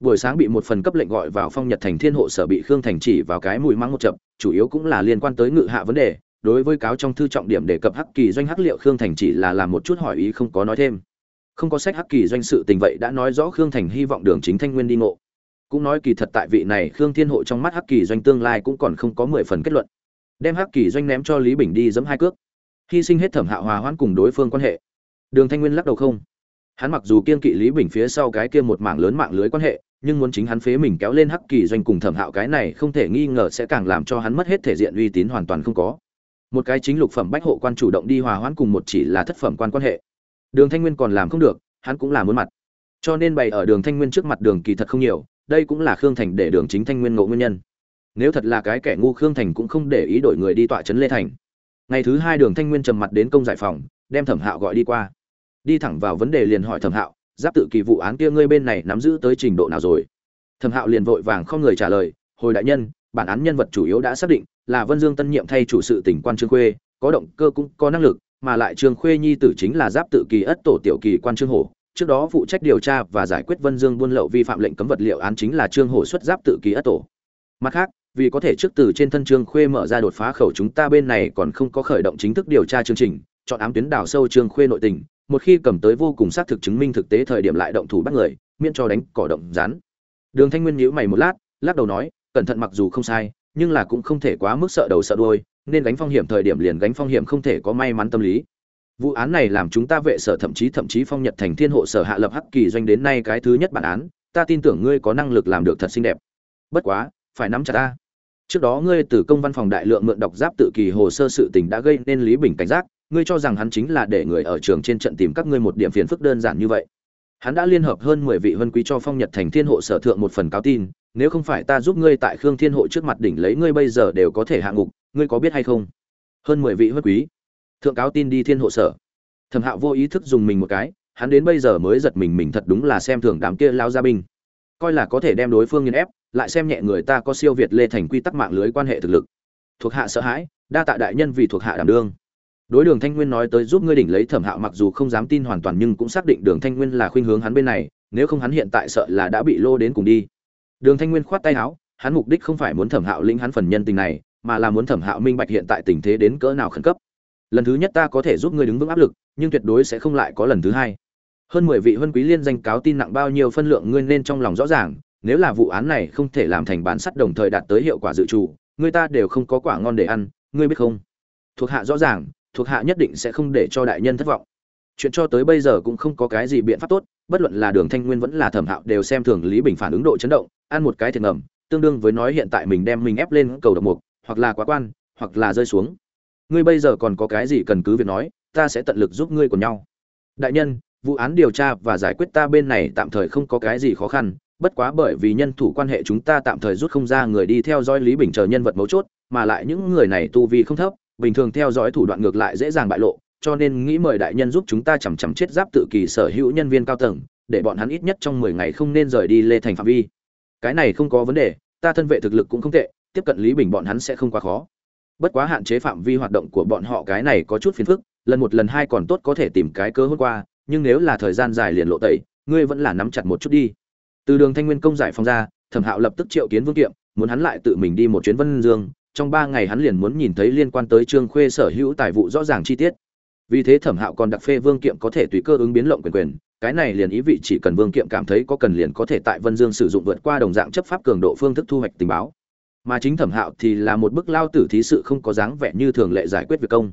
Buổi sáng bị một phần cấp lệnh gọi vào phong nhật thành thiên hộ sở bị khương thành chỉ vào cái mùi mắng một chậm chủ yếu cũng là liên quan tới ngự hạ vấn đề. Đối với cáo trong thư trọng điểm đề cập hắc kỳ doanh hắc liệu, khương thành chỉ là làm một chút hỏi ý không có nói thêm không có sách hắc kỳ doanh sự tình vậy đã nói rõ khương thành hy vọng đường chính thanh nguyên đi ngộ. Cũng nói kỳ thật tại vị này khương thiên hộ trong mắt hắc kỳ doanh tương lai cũng còn không có mười phần kết luận. Đem hắc kỳ doanh ném cho lý bình đi giẫm hai cước. Hy sinh hết thẩm hạ hòa hoãn cùng đối phương quan hệ. Đường thanh nguyên lắc đầu không. Hắn mặc dù kiên kỵ lý bình phía sau cái kia một mảng lớn mạng lưới quan hệ, nhưng muốn chính hắn phế mình kéo lên hắc kỳ doanh cùng thẩm hạo cái này không thể nghi ngờ sẽ càng làm cho hắn mất hết thể diện uy tín hoàn toàn không có. Một cái chính lục phẩm bách hộ quan chủ động đi hòa hoãn cùng một chỉ là thất phẩm quan quan hệ đường thanh nguyên còn làm không được, hắn cũng là muốn mặt. Cho nên bày ở đường thanh nguyên trước mặt đường kỳ thật không nhiều, đây cũng là khương thành để đường chính thanh nguyên ngộ nguyên nhân. Nếu thật là cái kẻ ngu, khương thành cũng không để ý đổi người đi tọa trấn lê thành. Ngày thứ hai đường thanh nguyên trầm mặt đến công giải phòng, đem thẩm hạo gọi đi qua. Đi thẳng vào vấn đề liền hỏi thẩm hạo, giáp tự kỳ vụ án kia ngươi bên này nắm giữ tới trình độ nào rồi? Thẩm hạo liền vội vàng không người trả lời, hồi đại nhân, bản án nhân vật chủ yếu đã xác định là vân dương tân nhiệm thay chủ sự tỉnh quan trương khuê, có động cơ cũng có năng lực mà lại trương khuê nhi tử chính là giáp tự kỳ ất tổ tiểu kỳ quan trương hổ. Trước đó phụ trách điều tra và giải quyết vân dương buôn lậu vi phạm lệnh cấm vật liệu án chính là trương hổ xuất giáp tự kỳ ất tổ. Mặt khác, vì có thể trước từ trên thân trương khuê mở ra đột phá khẩu chúng ta bên này còn không có khởi động chính thức điều tra chương trình, chọn ám tuyến đào sâu trương khuê nội tình, một khi cầm tới vô cùng xác thực chứng minh thực tế thời điểm lại động thủ bắt người, miễn cho đánh cỏ động rán đường thanh nguyên nhíu mày một lát, lắc đầu nói, cẩn thận mặc dù không sai, nhưng là cũng không thể quá mức sợ đầu sợ đuôi nên gánh phong hiểm thời điểm liền gánh phong hiểm không thể có may mắn tâm lý. Vụ án này làm chúng ta vệ sở thậm chí thậm chí phong nhật thành thiên hộ sở hạ lập hắc kỳ doanh đến nay cái thứ nhất bản án, ta tin tưởng ngươi có năng lực làm được thật xinh đẹp. Bất quá, phải nắm chặt ta. Trước đó ngươi từ công văn phòng đại lượng mượn đọc giáp tự kỳ hồ sơ sự tình đã gây nên lý bình cảnh giác, ngươi cho rằng hắn chính là để người ở trường trên trận tìm các ngươi một điểm phiền phức đơn giản như vậy. Hắn đã liên hợp hơn mười vị vân quý cho phong nhật thành thiên hộ sở thượng một phần cáo tin, nếu không phải ta giúp ngươi tại khương thiên hộ trước mặt đỉnh lấy ngươi bây giờ đều có thể hạ ngục ngươi có biết hay không? Hơn mười vị vân quý. Thượng cáo tin đi thiên hộ sở. Thẩm hạo vô ý thức dùng mình một cái, hắn đến bây giờ mới giật mình mình thật đúng là xem thường đám kia lao gia binh. Coi là có thể đem đối phương nghiền ép, lại xem nhẹ người ta có siêu việt lê thành quy tắc mạng lưới quan hệ thực lực. Thuộc hạ sợ hãi, đa tạ đại nhân vì thuộc hạ đảm đương. Đối đường thanh nguyên nói tới giúp ngươi đỉnh lấy thẩm hạo mặc dù không dám tin hoàn toàn nhưng cũng xác định đường thanh nguyên là khuynh hướng hắn bên này, nếu không hắn hiện tại sợ là đã bị lô đến cùng đi. Đường thanh nguyên khoát tay áo, hắn mục đích không phải muốn thẩm hạo lĩnh hắn phần nhân tình này mà là muốn thẩm hạo minh bạch hiện tại tình thế đến cỡ nào khẩn cấp. Lần thứ nhất ta có thể giúp ngươi đứng vững áp lực, nhưng tuyệt đối sẽ không lại có lần thứ hai. Hơn mười vị huân quý liên danh cáo tin nặng bao nhiêu phân lượng ngươi nên trong lòng rõ ràng, nếu là vụ án này không thể làm thành bán sắt đồng thời đạt tới hiệu quả dự trù, người ta đều không có quả ngon để ăn, ngươi biết không? Thuộc hạ rõ ràng, thuộc hạ nhất định sẽ không để cho đại nhân thất vọng. Chuyện cho tới bây giờ cũng không có cái gì biện pháp tốt, bất luận là đường thanh nguyên vẫn là thẩm hạo đều xem thường lý bình phản ứng độ chấn động, ăn một cái thiệt ngầm, tương đương với nói hiện tại mình đem mình ép lên cầu độc mục hoặc là quá quan, hoặc là rơi xuống. Ngươi bây giờ còn có cái gì cần cứ việc nói, ta sẽ tận lực giúp ngươi của nhau. Đại nhân, vụ án điều tra và giải quyết ta bên này tạm thời không có cái gì khó khăn, bất quá bởi vì nhân thủ quan hệ chúng ta tạm thời rút không ra người đi theo dõi lý bình chờ nhân vật mấu chốt, mà lại những người này tu vi không thấp, bình thường theo dõi thủ đoạn ngược lại dễ dàng bại lộ, cho nên nghĩ mời đại nhân giúp chúng ta chằm chằm chết giáp tự kỳ sở hữu nhân viên cao tầng, để bọn hắn ít nhất trong mười ngày không nên rời đi lê thành phạm vi. Cái này không có vấn đề, ta thân vệ thực lực cũng không tệ tiếp cận lý bình bọn hắn sẽ không quá khó. Bất quá hạn chế phạm vi hoạt động của bọn họ cái này có chút phiền phức, lần một lần hai còn tốt có thể tìm cái cơ hội qua, nhưng nếu là thời gian dài liền lộ tẩy, ngươi vẫn là nắm chặt một chút đi. Từ đường thanh nguyên công giải phóng ra, thẩm hạo lập tức triệu kiến vương kiệm, muốn hắn lại tự mình đi một chuyến vân dương. Trong ba ngày hắn liền muốn nhìn thấy liên quan tới trương khuê sở hữu tài vụ rõ ràng chi tiết. Vì thế thẩm hạo còn đặc phê vương kiệm có thể tùy cơ ứng biến lộng quyền quyền, cái này liền ý vị chỉ cần vương kiệm cảm thấy có cần liền có thể tại vân dương sử dụng vượt qua đồng dạng chấp pháp cường độ phương thức thu hoạch tình báo mà chính thẩm hạo thì là một bức lao tử thí sự không có dáng vẻ như thường lệ giải quyết việc công.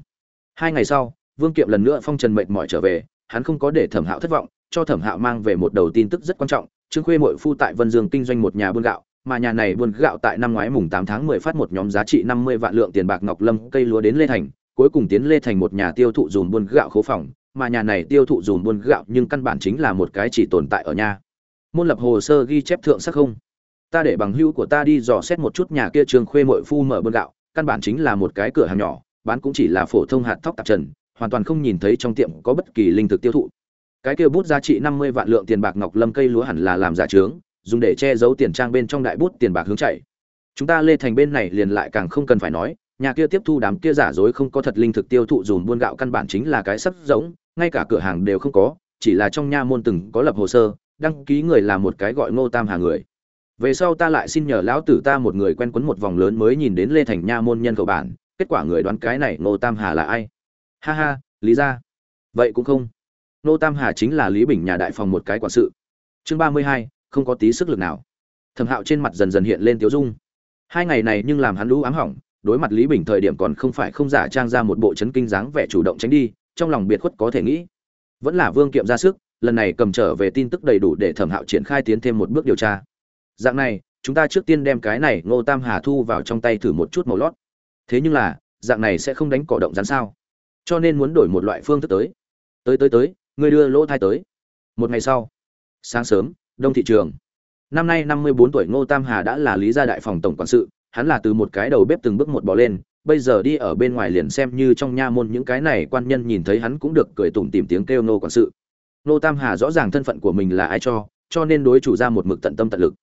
Hai ngày sau, vương kiệm lần nữa phong trần mệt mỏi trở về, hắn không có để thẩm hạo thất vọng, cho thẩm hạo mang về một đầu tin tức rất quan trọng, trương khuê mội phu tại vân dương kinh doanh một nhà buôn gạo, mà nhà này buôn gạo tại năm ngoái mùng tám tháng mười phát một nhóm giá trị năm mươi vạn lượng tiền bạc ngọc lâm cây lúa đến lê thành, cuối cùng tiến lê thành một nhà tiêu thụ dùm buôn gạo khố phòng, mà nhà này tiêu thụ dùm buôn gạo nhưng căn bản chính là một cái chỉ tồn tại ở nhà. Môn lập hồ sơ ghi chép thượng sắc không? Ta để bằng hữu của ta đi dò xét một chút nhà kia trường khuê mội phu mở buôn gạo, căn bản chính là một cái cửa hàng nhỏ, bán cũng chỉ là phổ thông hạt thóc tạp trần, hoàn toàn không nhìn thấy trong tiệm có bất kỳ linh thực tiêu thụ. Cái kia bút giá trị năm mươi vạn lượng tiền bạc ngọc lâm cây lúa hẳn là làm giả trướng, dùng để che giấu tiền trang bên trong đại bút tiền bạc hướng chạy. Chúng ta lê thành bên này liền lại càng không cần phải nói, nhà kia tiếp thu đám kia giả dối không có thật linh thực tiêu thụ dùm buôn gạo căn bản chính là cái sắp giống ngay cả cửa hàng đều không có, chỉ là trong nha môn từng có lập hồ sơ, đăng ký người là một cái gọi ngô tam hà người về sau ta lại xin nhờ lão tử ta một người quen quấn một vòng lớn mới nhìn đến lê thành nha môn nhân khẩu bản, kết quả người đoán cái này ngô tam hà là ai? Ha ha, lý ra vậy cũng không. Ngô tam hà chính là lý bình nhà đại phòng một cái quản sự. Chương ba mươi hai, không có tí sức lực nào. Thẩm hạo trên mặt dần dần hiện lên tiếu dung. Hai ngày này nhưng làm hắn lũ ám hỏng, đối mặt lý bình thời điểm còn không phải không giả trang ra một bộ chấn kinh dáng vẻ chủ động tránh đi, trong lòng biệt khuất có thể nghĩ. Vẫn là vương kiệm ra sức, lần này cầm trở về tin tức đầy đủ để thẩm hạo triển khai tiến thêm một bước điều tra dạng này, chúng ta trước tiên đem cái này ngô tam hà thu vào trong tay thử một chút màu lót. Thế nhưng là, dạng này sẽ không đánh cỏ động rắn sao? Cho nên muốn đổi một loại phương thức tới. Tới tới tới người đưa lỗ thai tới. Một ngày sau, sáng sớm, đông thị trường. Năm nay năm mươi bốn tuổi ngô tam hà đã là lý gia đại phòng tổng quản sự, hắn là từ một cái đầu bếp từng bước một bỏ lên, bây giờ đi ở bên ngoài liền xem như trong nha môn những cái này quan nhân nhìn thấy hắn cũng được cười tủm tìm tiếng kêu nô quản sự. Nô tam hà rõ ràng thân phận của mình là ai cho cho nên đối chủ ra một mực tận tâm tận lực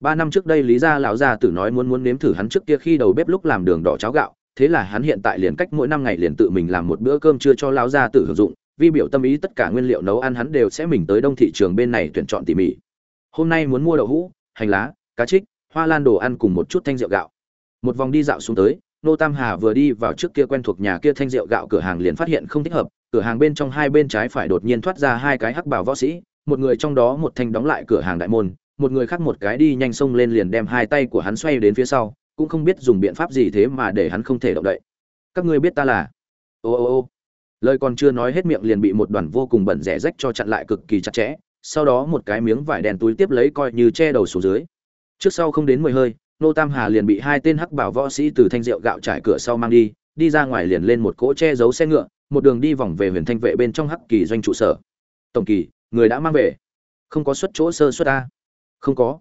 ba năm trước đây lý gia lão gia tử nói muốn muốn nếm thử hắn trước kia khi đầu bếp lúc làm đường đỏ cháo gạo, thế là hắn hiện tại liền cách mỗi năm ngày liền tự mình làm một bữa cơm trưa cho lão gia tử hưởng dụng vi biểu tâm ý tất cả nguyên liệu nấu ăn hắn đều sẽ mình tới đông thị trường bên này tuyển chọn tỉ mỉ. Hôm nay muốn mua đậu hũ, hành lá, cá trích, hoa lan đồ ăn cùng một chút thanh rượu gạo. Một vòng đi dạo xuống tới, nô tam hà vừa đi vào trước kia quen thuộc nhà kia thanh rượu gạo cửa hàng liền phát hiện không thích hợp, cửa hàng bên trong hai bên trái phải đột nhiên thoát ra hai cái hắc bảo võ sĩ, một người trong đó một thanh đóng lại cửa hàng đại môn một người khác một cái đi nhanh xông lên liền đem hai tay của hắn xoay đến phía sau, cũng không biết dùng biện pháp gì thế mà để hắn không thể động đậy. Các ngươi biết ta là? Ô ô ô. Lời còn chưa nói hết miệng liền bị một đoàn vô cùng bẩn rẻ rách cho chặn lại cực kỳ chặt chẽ, sau đó một cái miếng vải đèn túi tiếp lấy coi như che đầu xuống dưới. Trước sau không đến mười hơi, nô tam hà liền bị hai tên hắc bảo võ sĩ từ thanh rượu gạo trải cửa sau mang đi đi ra ngoài liền lên một cỗ che giấu xe ngựa, một đường đi vòng về huyền thanh vệ bên trong hắc kỳ doanh trụ sở. Tổng kỳ, người đã mang về. Không có xuất chỗ sơ xuất ta không có.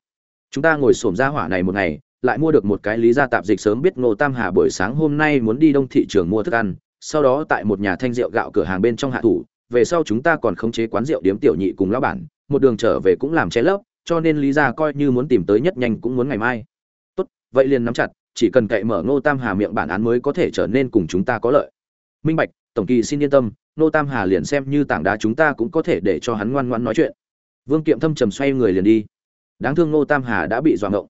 Chúng ta ngồi xổm ra hỏa này một ngày, lại mua được một cái lý gia tạp dịch sớm biết ngô tam hà buổi sáng hôm nay muốn đi đông thị trường mua thức ăn, sau đó tại một nhà thanh rượu gạo cửa hàng bên trong hạ thủ, về sau chúng ta còn khống chế quán rượu điếm tiểu nhị cùng lão bản, một đường trở về cũng làm che lấp, cho nên lý gia coi như muốn tìm tới nhất nhanh cũng muốn ngày mai. Tốt, vậy liền nắm chặt, chỉ cần cậy mở ngô tam hà miệng bản án mới có thể trở nên cùng chúng ta có lợi. Minh bạch, tổng kỳ xin yên tâm, ngô tam hà liền xem như tảng đá chúng ta cũng có thể để cho hắn ngoan ngoãn nói chuyện. Vương kiệm thâm trầm xoay người liền đi đáng thương ngô tam hà đã bị dọa ngộng.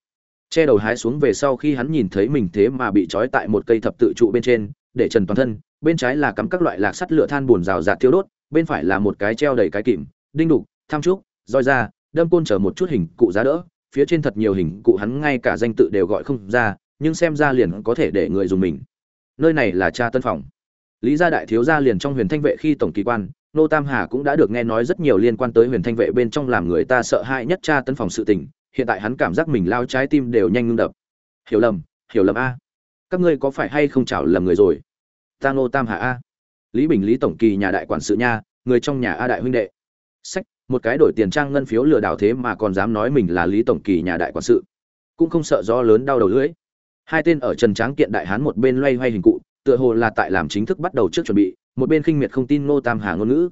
Che đầu hái xuống về sau khi hắn nhìn thấy mình thế mà bị trói tại một cây thập tự trụ bên trên, để trần toàn thân, bên trái là cắm các loại lạc sắt lửa than buồn rào rạt thiêu đốt, bên phải là một cái treo đầy cái kìm, đinh đục, tham trúc, roi ra, đâm côn chở một chút hình cụ giá đỡ, phía trên thật nhiều hình cụ hắn ngay cả danh tự đều gọi không ra, nhưng xem ra liền có thể để người dùng mình. Nơi này là cha tân phòng lý gia đại thiếu gia liền trong huyền thanh vệ khi tổng kỳ quan, nô tam hà cũng đã được nghe nói rất nhiều liên quan tới huyền thanh vệ bên trong làm người ta sợ hãi nhất cha tấn phòng sự tình, hiện tại hắn cảm giác mình lao trái tim đều nhanh ngưng đập. Hiểu lầm hiểu lầm a. Các ngươi có phải hay không chảo lầm người rồi? Ta nô tam hà a. Lý bình lý tổng kỳ nhà đại quản sự nha, người trong nhà a đại huynh đệ. Sách, một cái đổi tiền trang ngân phiếu lừa đảo thế mà còn dám nói mình là lý tổng kỳ nhà đại quản sự. Cũng không sợ do lớn đau đầu lưỡi. Hai tên ở trần tráng kiện đại hán một bên loay hoay hình cụ tựa hồ là tại làm chính thức bắt đầu trước chuẩn bị, một bên khinh miệt không tin ngô tam hà ngôn ngữ.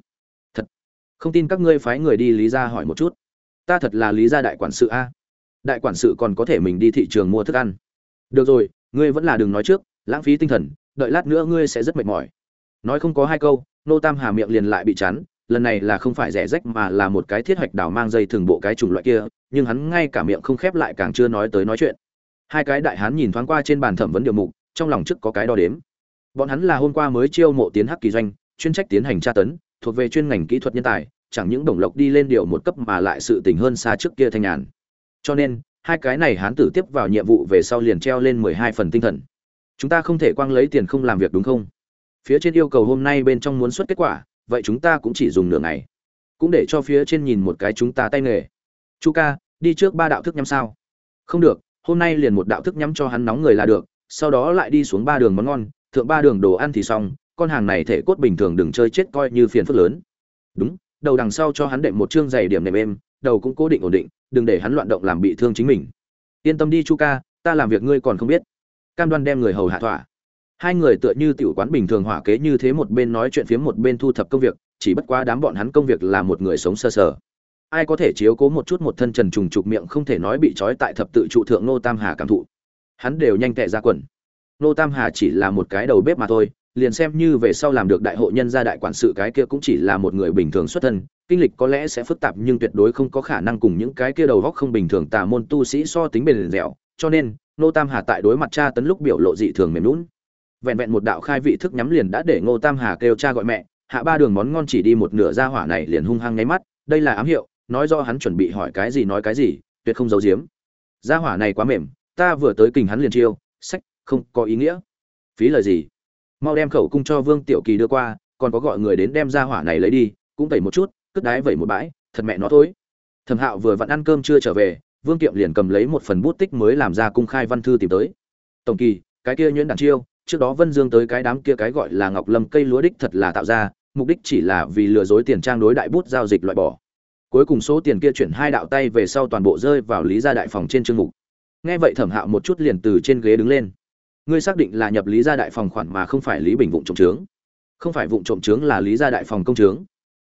Thật, không tin các ngươi phái người đi lý ra hỏi một chút. Ta thật là lý gia đại quản sự a. Đại quản sự còn có thể mình đi thị trường mua thức ăn. Được rồi, ngươi vẫn là đừng nói trước, lãng phí tinh thần, đợi lát nữa ngươi sẽ rất mệt mỏi. Nói không có hai câu nô tam hà miệng liền lại bị chắn lần này là không phải rẻ rách mà là một cái thiết hoạch đào mang dây thường bộ cái chủng loại kia, nhưng hắn ngay cả miệng không khép lại càng chưa nói tới nói chuyện. Hai cái đại hán nhìn thoáng qua trên bàn thẩm vấn điều mục, trong lòng trước có cái đo đếm bọn hắn là hôm qua mới chiêu mộ tiến hắc kỳ doanh, chuyên trách tiến hành tra tấn, thuộc về chuyên ngành kỹ thuật nhân tài, chẳng những đồng lộc đi lên điều một cấp mà lại sự tình hơn xa trước kia thanh nhàn. Cho nên, hai cái này hán tử tiếp vào nhiệm vụ về sau liền treo lên mười hai phần tinh thần. Chúng ta không thể quang lấy tiền không làm việc đúng không? Phía trên yêu cầu hôm nay bên trong muốn xuất kết quả, vậy chúng ta cũng chỉ dùng nửa ngày. Cũng để cho phía trên nhìn một cái chúng ta tay nghề. Chu ca, đi trước ba đạo thức nhắm sao? Không được, hôm nay liền một đạo thức nhắm cho hắn nóng người là được, sau đó lại đi xuống ba đường món ngon thượng ba đường đồ ăn thì xong, con hàng này thể cốt bình thường đừng chơi chết coi như phiền phức lớn. Đúng, đầu đằng sau cho hắn đệm một chương dày điểm nệm êm, đầu cũng cố định ổn định, đừng để hắn loạn động làm bị thương chính mình. Yên tâm đi chu ca, ta làm việc ngươi còn không biết. Cam đoan đem người hầu hạ thỏa. Hai người tựa như tiểu quán bình thường hỏa kế như thế một bên nói chuyện phiếm một bên thu thập công việc, chỉ bất quá đám bọn hắn công việc là một người sống sơ sờ. Ai có thể chiếu cố một chút một thân trần trùng trục miệng không thể nói bị trói tại thập tự trụ thượng nô tam hà cảm thụ. Hắn đều nhanh tệ ra quần nô tam hà chỉ là một cái đầu bếp mà thôi, liền xem như về sau làm được đại hội nhân gia đại quản sự cái kia cũng chỉ là một người bình thường xuất thân, kinh lịch có lẽ sẽ phức tạp nhưng tuyệt đối không có khả năng cùng những cái kia đầu góc không bình thường tà môn tu sĩ so tính bền dẻo, cho nên, nô tam hà tại đối mặt cha tấn lúc biểu lộ dị thường mềm lún vẹn vẹn một đạo khai vị thức nhắm liền đã để ngô tam hà kêu cha gọi mẹ, hạ ba đường món ngon chỉ đi một nửa ra hỏa này liền hung hăng nháy mắt, đây là ám hiệu, nói do hắn chuẩn bị hỏi cái gì nói cái gì, tuyệt không giấu giếm. Ra hỏa này quá mềm, ta vừa tới kình hắn liền chiêu, sách không có ý nghĩa. Phí lời gì? Mau đem khẩu cung cho vương tiểu kỳ đưa qua, còn có gọi người đến đem ra hỏa này lấy đi, cũng tẩy một chút, cất đái vẩy một bãi, thật mẹ nó thôi. Thẩm hạo vừa vặn ăn cơm chưa trở về, vương kiệm liền cầm lấy một phần bút tích mới làm ra cung khai văn thư tìm tới. Tổng kỳ, cái kia nhuyễn đản chiêu, trước đó vân dương tới cái đám kia cái gọi là ngọc lâm cây lúa đích thật là tạo ra, mục đích chỉ là vì lừa dối tiền trang đối đại bút giao dịch loại bỏ. Cuối cùng số tiền kia chuyển hai đạo tay về sau toàn bộ rơi vào lý gia đại phòng trên chương mục. Nghe vậy thẩm hạo một chút liền từ trên ghế đứng lên ngươi xác định là nhập lý gia đại phòng khoản mà không phải lý bình vụ trộm trướng. Không phải vụ trộm trướng là lý gia đại phòng công trướng.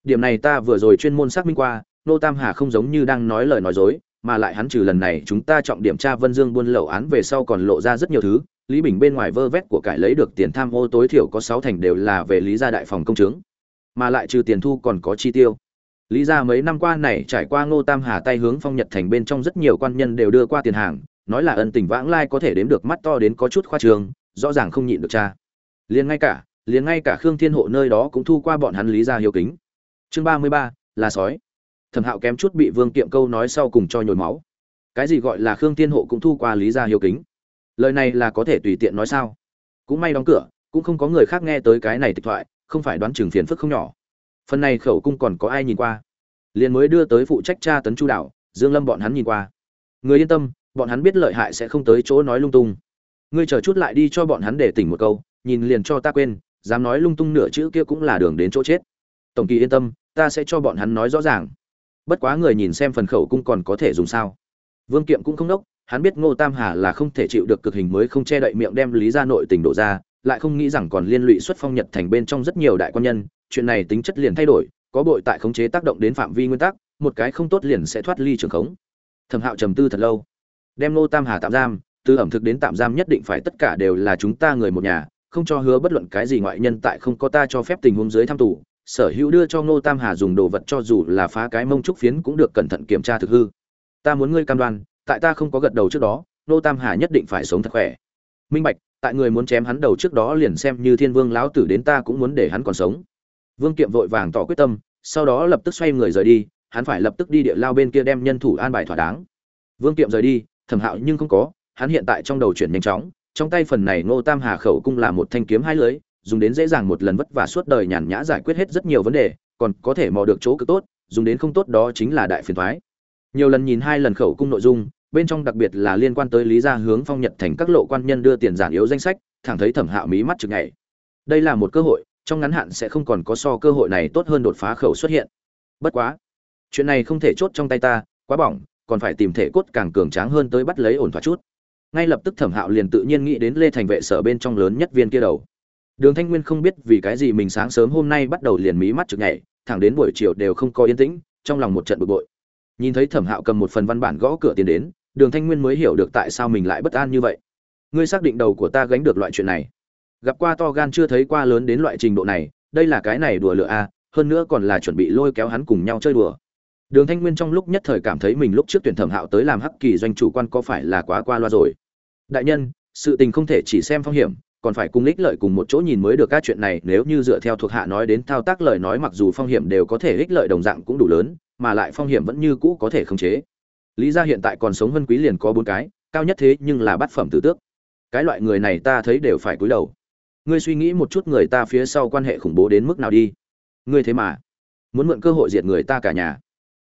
Điểm này ta vừa rồi chuyên môn xác minh qua, nô tam hà không giống như đang nói lời nói dối, mà lại hắn trừ lần này chúng ta trọng điểm tra vân dương buôn lậu án về sau còn lộ ra rất nhiều thứ, lý bình bên ngoài vơ vét của cải lấy được tiền tham ô tối thiểu có sáu thành đều là về lý gia đại phòng công trướng. Mà lại trừ tiền thu còn có chi tiêu. Lý gia mấy năm qua này trải qua ngô tam hà tay hướng phong nhật thành bên trong rất nhiều quan nhân đều đưa qua tiền hàng nói là ân tình vãng lai có thể đếm được mắt to đến có chút khoa trường rõ ràng không nhịn được cha. Liền ngay cả, liền ngay cả khương thiên hộ nơi đó cũng thu qua bọn hắn lý gia hiếu kính. Chương ba mươi ba, là sói. Thẩm hạo kém chút bị vương kiệm câu nói sau cùng cho nhồi máu. Cái gì gọi là khương thiên hộ cũng thu qua lý gia hiếu kính? Lời này là có thể tùy tiện nói sao? Cũng may đóng cửa, cũng không có người khác nghe tới cái này tịch thoại, không phải đoán chừng phiền phức không nhỏ. Phần này khẩu cung còn có ai nhìn qua? Liền mới đưa tới phụ trách tra tấn chu đảo, dương lâm bọn hắn nhìn qua. Người yên tâm bọn hắn biết lợi hại sẽ không tới chỗ nói lung tung. Ngươi chờ chút lại đi cho bọn hắn để tỉnh một câu, nhìn liền cho ta quên, dám nói lung tung nửa chữ kia cũng là đường đến chỗ chết. Tổng kỳ yên tâm, ta sẽ cho bọn hắn nói rõ ràng. Bất quá người nhìn xem phần khẩu cung còn có thể dùng sao? Vương kiệm cũng không đốc, hắn biết ngô tam hà là không thể chịu được cực hình mới không che đậy miệng đem lý ra nội tình đổ ra, lại không nghĩ rằng còn liên lụy xuất phong nhật thành bên trong rất nhiều đại quan nhân, chuyện này tính chất liền thay đổi, có bội tại khống chế tác động đến phạm vi nguyên tắc, một cái không tốt liền sẽ thoát ly trường khống. Thẩm hạo trầm tư thật lâu đem ngô tam hà tạm giam, từ ẩm thực đến tạm giam nhất định phải tất cả đều là chúng ta người một nhà, không cho hứa bất luận cái gì ngoại nhân tại không có ta cho phép tình huống dưới thăm tù. Sở hữu đưa cho ngô tam hà dùng đồ vật cho dù là phá cái mông trúc phiến cũng được cẩn thận kiểm tra thực hư. Ta muốn ngươi cam đoan, tại ta không có gật đầu trước đó, ngô tam hà nhất định phải sống thật khỏe. Minh bạch, tại người muốn chém hắn đầu trước đó liền xem như thiên vương lão tử đến ta cũng muốn để hắn còn sống. Vương kiệm vội vàng tỏ quyết tâm, sau đó lập tức xoay người rời đi, hắn phải lập tức đi địa lao bên kia đem nhân thủ an bài thỏa đáng. Vương kiệm rời đi thẩm hạo nhưng không có, hắn hiện tại trong đầu chuyển nhanh chóng, trong tay phần này ngô tam hà khẩu cung là một thanh kiếm hai lưới, dùng đến dễ dàng một lần vất vả suốt đời nhàn nhã giải quyết hết rất nhiều vấn đề, còn có thể mò được chỗ cực tốt, dùng đến không tốt đó chính là đại phiền thoái nhiều lần nhìn hai lần khẩu cung nội dung, bên trong đặc biệt là liên quan tới lý gia hướng phong nhật thành các lộ quan nhân đưa tiền giản yếu danh sách, thẳng thấy thẩm hạo mí mắt chực ngày đây là một cơ hội, trong ngắn hạn sẽ không còn có so cơ hội này tốt hơn đột phá khẩu xuất hiện. Bất quá, chuyện này không thể chốt trong tay ta, quá bỏng còn phải tìm thể cốt càng cường tráng hơn tới bắt lấy ổn thỏa chút. Ngay lập tức thẩm hạo liền tự nhiên nghĩ đến lê thành vệ sở bên trong lớn nhất viên kia đầu. Đường thanh nguyên không biết vì cái gì mình sáng sớm hôm nay bắt đầu liền mí mắt chực nhảy, thẳng đến buổi chiều đều không có yên tĩnh, trong lòng một trận bực bội. Nhìn thấy thẩm hạo cầm một phần văn bản gõ cửa tiền đến, đường thanh nguyên mới hiểu được tại sao mình lại bất an như vậy. Ngươi xác định đầu của ta gánh được loại chuyện này. Gặp qua to gan chưa thấy qua lớn đến loại trình độ này, đây là cái này đùa lựa a, hơn nữa còn là chuẩn bị lôi kéo hắn cùng nhau chơi đùa đường thanh nguyên trong lúc nhất thời cảm thấy mình lúc trước tuyển thẩm hạo tới làm hắc kỳ doanh chủ quan có phải là quá qua loa rồi. Đại nhân, sự tình không thể chỉ xem phong hiểm, còn phải cùng ích lợi cùng một chỗ nhìn mới được các chuyện này, nếu như dựa theo thuộc hạ nói đến thao tác lời nói mặc dù phong hiểm đều có thể ích lợi đồng dạng cũng đủ lớn, mà lại phong hiểm vẫn như cũ có thể khống chế. Lý gia hiện tại còn sống vân quý liền có bốn cái, cao nhất thế nhưng là bát phẩm tử tước. Cái loại người này ta thấy đều phải cúi đầu. Ngươi suy nghĩ một chút người ta phía sau quan hệ khủng bố đến mức nào đi. Ngươi thế mà muốn mượn cơ hội diệt người ta cả nhà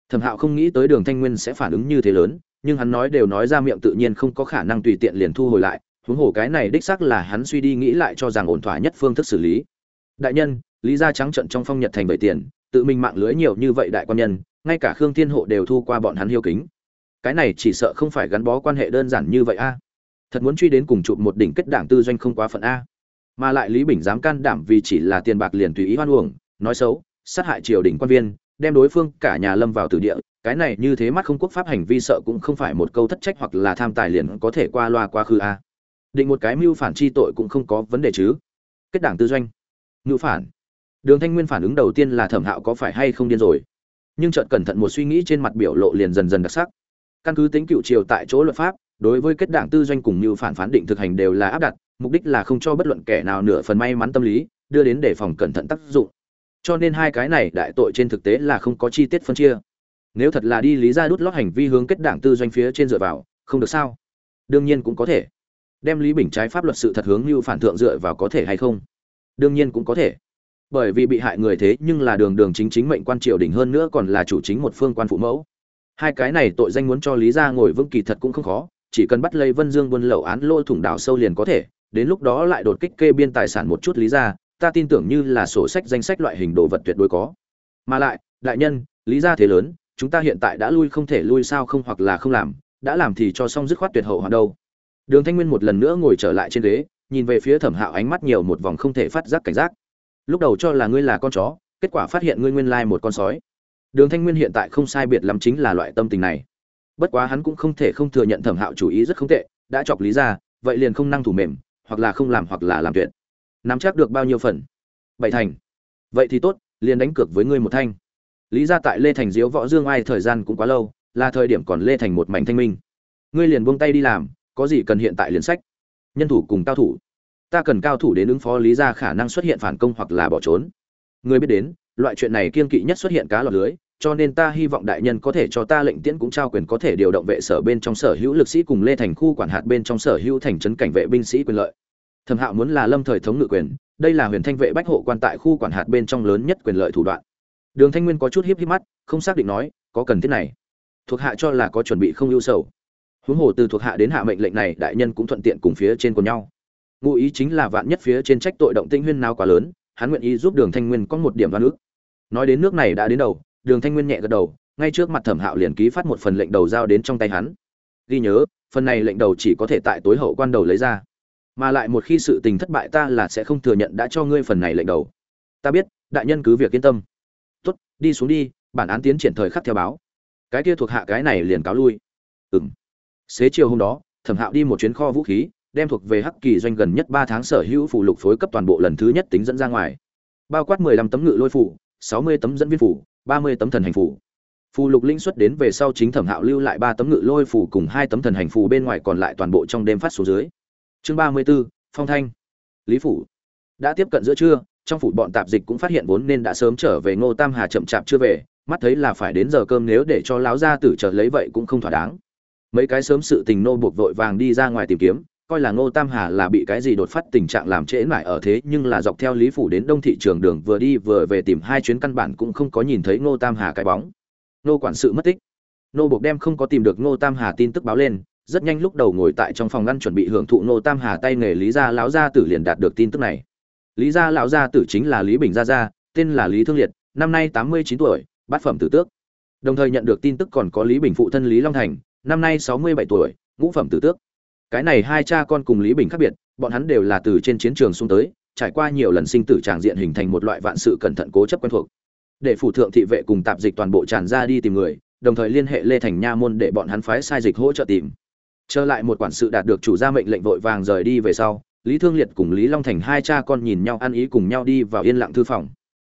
thẩm hạo không nghĩ tới đường thanh nguyên sẽ phản ứng như thế lớn, nhưng hắn nói đều nói ra miệng tự nhiên không có khả năng tùy tiện liền thu hồi lại, huống hồ cái này đích xác là hắn suy đi nghĩ lại cho rằng ổn thỏa nhất phương thức xử lý. Đại nhân, lý gia trắng trận trong phong nhật thành bảy tiền, tự mình mạng lưới nhiều như vậy đại quan nhân, ngay cả khương thiên hộ đều thu qua bọn hắn hiêu kính. Cái này chỉ sợ không phải gắn bó quan hệ đơn giản như vậy a. Thật muốn truy đến cùng chụp một đỉnh kết đảng tư doanh không quá phận a. Mà lại lý bình dám can đảm vì chỉ là tiền bạc liền tùy ý hoan uổng, nói xấu, sát hại triều đình quan viên đem đối phương cả nhà lâm vào tử địa, cái này như thế mắt không quốc pháp hành vi sợ cũng không phải một câu thất trách hoặc là tham tài liền có thể qua loa quá khứ a. Định một cái mưu phản chi tội cũng không có vấn đề chứ. Kết đảng tư doanh. Ngữ phản. Đường thanh nguyên phản ứng đầu tiên là thẩm hạo có phải hay không điên rồi. Nhưng chợt cẩn thận một suy nghĩ trên mặt biểu lộ liền dần dần đặc sắc. Căn cứ tính cựu triều tại chỗ luật pháp, đối với kết đảng tư doanh cùng như phản phán định thực hành đều là áp đặt, mục đích là không cho bất luận kẻ nào nửa phần may mắn tâm lý, đưa đến để phòng cẩn thận tác dụng cho nên hai cái này đại tội trên thực tế là không có chi tiết phân chia. Nếu thật là đi lý ra đút lót hành vi hướng kết đảng tư doanh phía trên dựa vào, không được sao? Đương nhiên cũng có thể. Đem lý bình trái pháp luật sự thật hướng như phản thượng dựa vào có thể hay không? Đương nhiên cũng có thể. Bởi vì bị hại người thế nhưng là đường đường chính chính mệnh quan triều đình hơn nữa còn là chủ chính một phương quan phụ mẫu. Hai cái này tội danh muốn cho lý ra ngồi vững kỳ thật cũng không khó, chỉ cần bắt lấy vân dương buôn lậu án lôi thủng đảo sâu liền có thể, đến lúc đó lại đột kích kê biên tài sản một chút lý ra ta tin tưởng như là sổ sách danh sách loại hình đồ vật tuyệt đối có. Mà lại, đại nhân, lý ra thế lớn, chúng ta hiện tại đã lui không thể lui sao không hoặc là không làm, đã làm thì cho xong dứt khoát tuyệt hậu hoàn đâu. Đường thanh nguyên một lần nữa ngồi trở lại trên ghế, nhìn về phía thẩm hạo ánh mắt nhiều một vòng không thể phát giác cảnh giác. Lúc đầu cho là ngươi là con chó, kết quả phát hiện ngươi nguyên lai một con sói. Đường thanh nguyên hiện tại không sai biệt lắm chính là loại tâm tình này. Bất quá hắn cũng không thể không thừa nhận thẩm hạo chủ ý rất không tệ, đã chọc lý ra, vậy liền không năng thủ mềm, hoặc là không làm hoặc là làm tuyệt nắm chắc được bao nhiêu phần? Bảy thành. Vậy thì tốt, liền đánh cược với ngươi một thanh. Lý ra tại lê thành diếu võ dương ai thời gian cũng quá lâu, là thời điểm còn lê thành một mảnh thanh minh. Ngươi liền buông tay đi làm, có gì cần hiện tại liền sách. Nhân thủ cùng cao thủ. Ta cần cao thủ đến ứng phó lý ra khả năng xuất hiện phản công hoặc là bỏ trốn. Ngươi biết đến, loại chuyện này kiên kỵ nhất xuất hiện cá lọt lưới, cho nên ta hy vọng đại nhân có thể cho ta lệnh tiễn cũng trao quyền có thể điều động vệ sở bên trong sở hữu lực sĩ cùng lê thành khu quản hạt bên trong sở hữu thành trấn cảnh vệ binh sĩ quyền lợi thẩm hạo muốn là lâm thời thống ngự quyền, đây là huyền thanh vệ bách hộ quan tại khu quản hạt bên trong lớn nhất quyền lợi thủ đoạn. Đường thanh nguyên có chút hiếp hiếp mắt, không xác định nói, có cần thiết này. Thuộc hạ cho là có chuẩn bị không ưu sầu. Huống hồ từ thuộc hạ đến hạ mệnh lệnh này, đại nhân cũng thuận tiện cùng phía trên cùng nhau. Ngụ ý chính là vạn nhất phía trên trách tội động tinh huyên nào quá lớn, hắn nguyện ý giúp đường thanh nguyên có một điểm văn ước nói đến nước này đã đến đầu, đường thanh nguyên nhẹ gật đầu, ngay trước mặt thẩm hạo liền ký phát một phần lệnh đầu giao đến trong tay hắn. Ghi nhớ, phần này lệnh đầu chỉ có thể tại tối hậu quan đầu lấy ra mà lại một khi sự tình thất bại ta là sẽ không thừa nhận đã cho ngươi phần này lệnh đầu. Ta biết, đại nhân cứ việc yên tâm. Tốt, đi xuống đi, bản án tiến triển thời khắc theo báo. Cái kia thuộc hạ cái này liền cáo lui. Ừ m xế chiều hôm đó, thẩm hạo đi một chuyến kho vũ khí, đem thuộc về hắc kỳ doanh gần nhất ba tháng sở hữu phụ lục phối cấp toàn bộ lần thứ nhất tính dẫn ra ngoài. Bao quát mười lăm tấm ngự lôi phủ, sáu mươi tấm dẫn viên phủ, ba mươi tấm thần hành phủ. Phù lục linh xuất đến về sau chính thẩm hạo lưu lại ba tấm ngự lôi phủ cùng hai tấm thần hành phù bên ngoài còn lại toàn bộ trong đêm phát số dưới chương ba mươi b ố phong thanh. Lý phủ. Đã tiếp cận giữa trưa, trong phủ bọn tạp dịch cũng phát hiện vốn nên đã sớm trở về ngô tam hà chậm chạp chưa về, mắt thấy là phải đến giờ cơm nếu để cho láo gia tử trở lấy vậy cũng không thỏa đáng. Mấy cái sớm sự tình nô buộc vội vàng đi ra ngoài tìm kiếm, coi là ngô tam hà là bị cái gì đột phát tình trạng làm trễ mãi ở thế, nhưng là dọc theo lý phủ đến đông thị trường đường vừa đi vừa về tìm hai chuyến căn bản cũng không có nhìn thấy ngô tam hà cái bóng. Nô quản sự mất tích. Nô buộc đem không có tìm được ngô tam hà tin tức báo lên rất nhanh lúc đầu ngồi tại trong phòng ngăn chuẩn bị hưởng thụ nô tam hà tay nghề, lý gia lão gia tử liền đạt được tin tức này. Lý gia lão gia tử chính là lý bình gia gia, tên là lý thương liệt, năm nay tám mươi chín tuổi, bát phẩm tử tước. Đồng thời nhận được tin tức còn có lý bình phụ thân lý long thành, năm nay sáu mươi bảy tuổi, ngũ phẩm tử tước. Cái này hai cha con cùng lý bình khác biệt, bọn hắn đều là từ trên chiến trường xuống tới, trải qua nhiều lần sinh tử tràng diện hình thành một loại vạn sự cẩn thận cố chấp quen thuộc. Để phủ thượng thị vệ cùng tạp dịch toàn bộ tràn ra đi tìm người, đồng thời liên hệ lê thành nha môn để bọn hắn phái sai dịch hỗ trợ tìm trở lại một quản sự đạt được chủ gia mệnh lệnh vội vàng rời đi về sau, lý thương liệt cùng lý long thành hai cha con nhìn nhau ăn ý cùng nhau đi vào yên lặng thư phòng.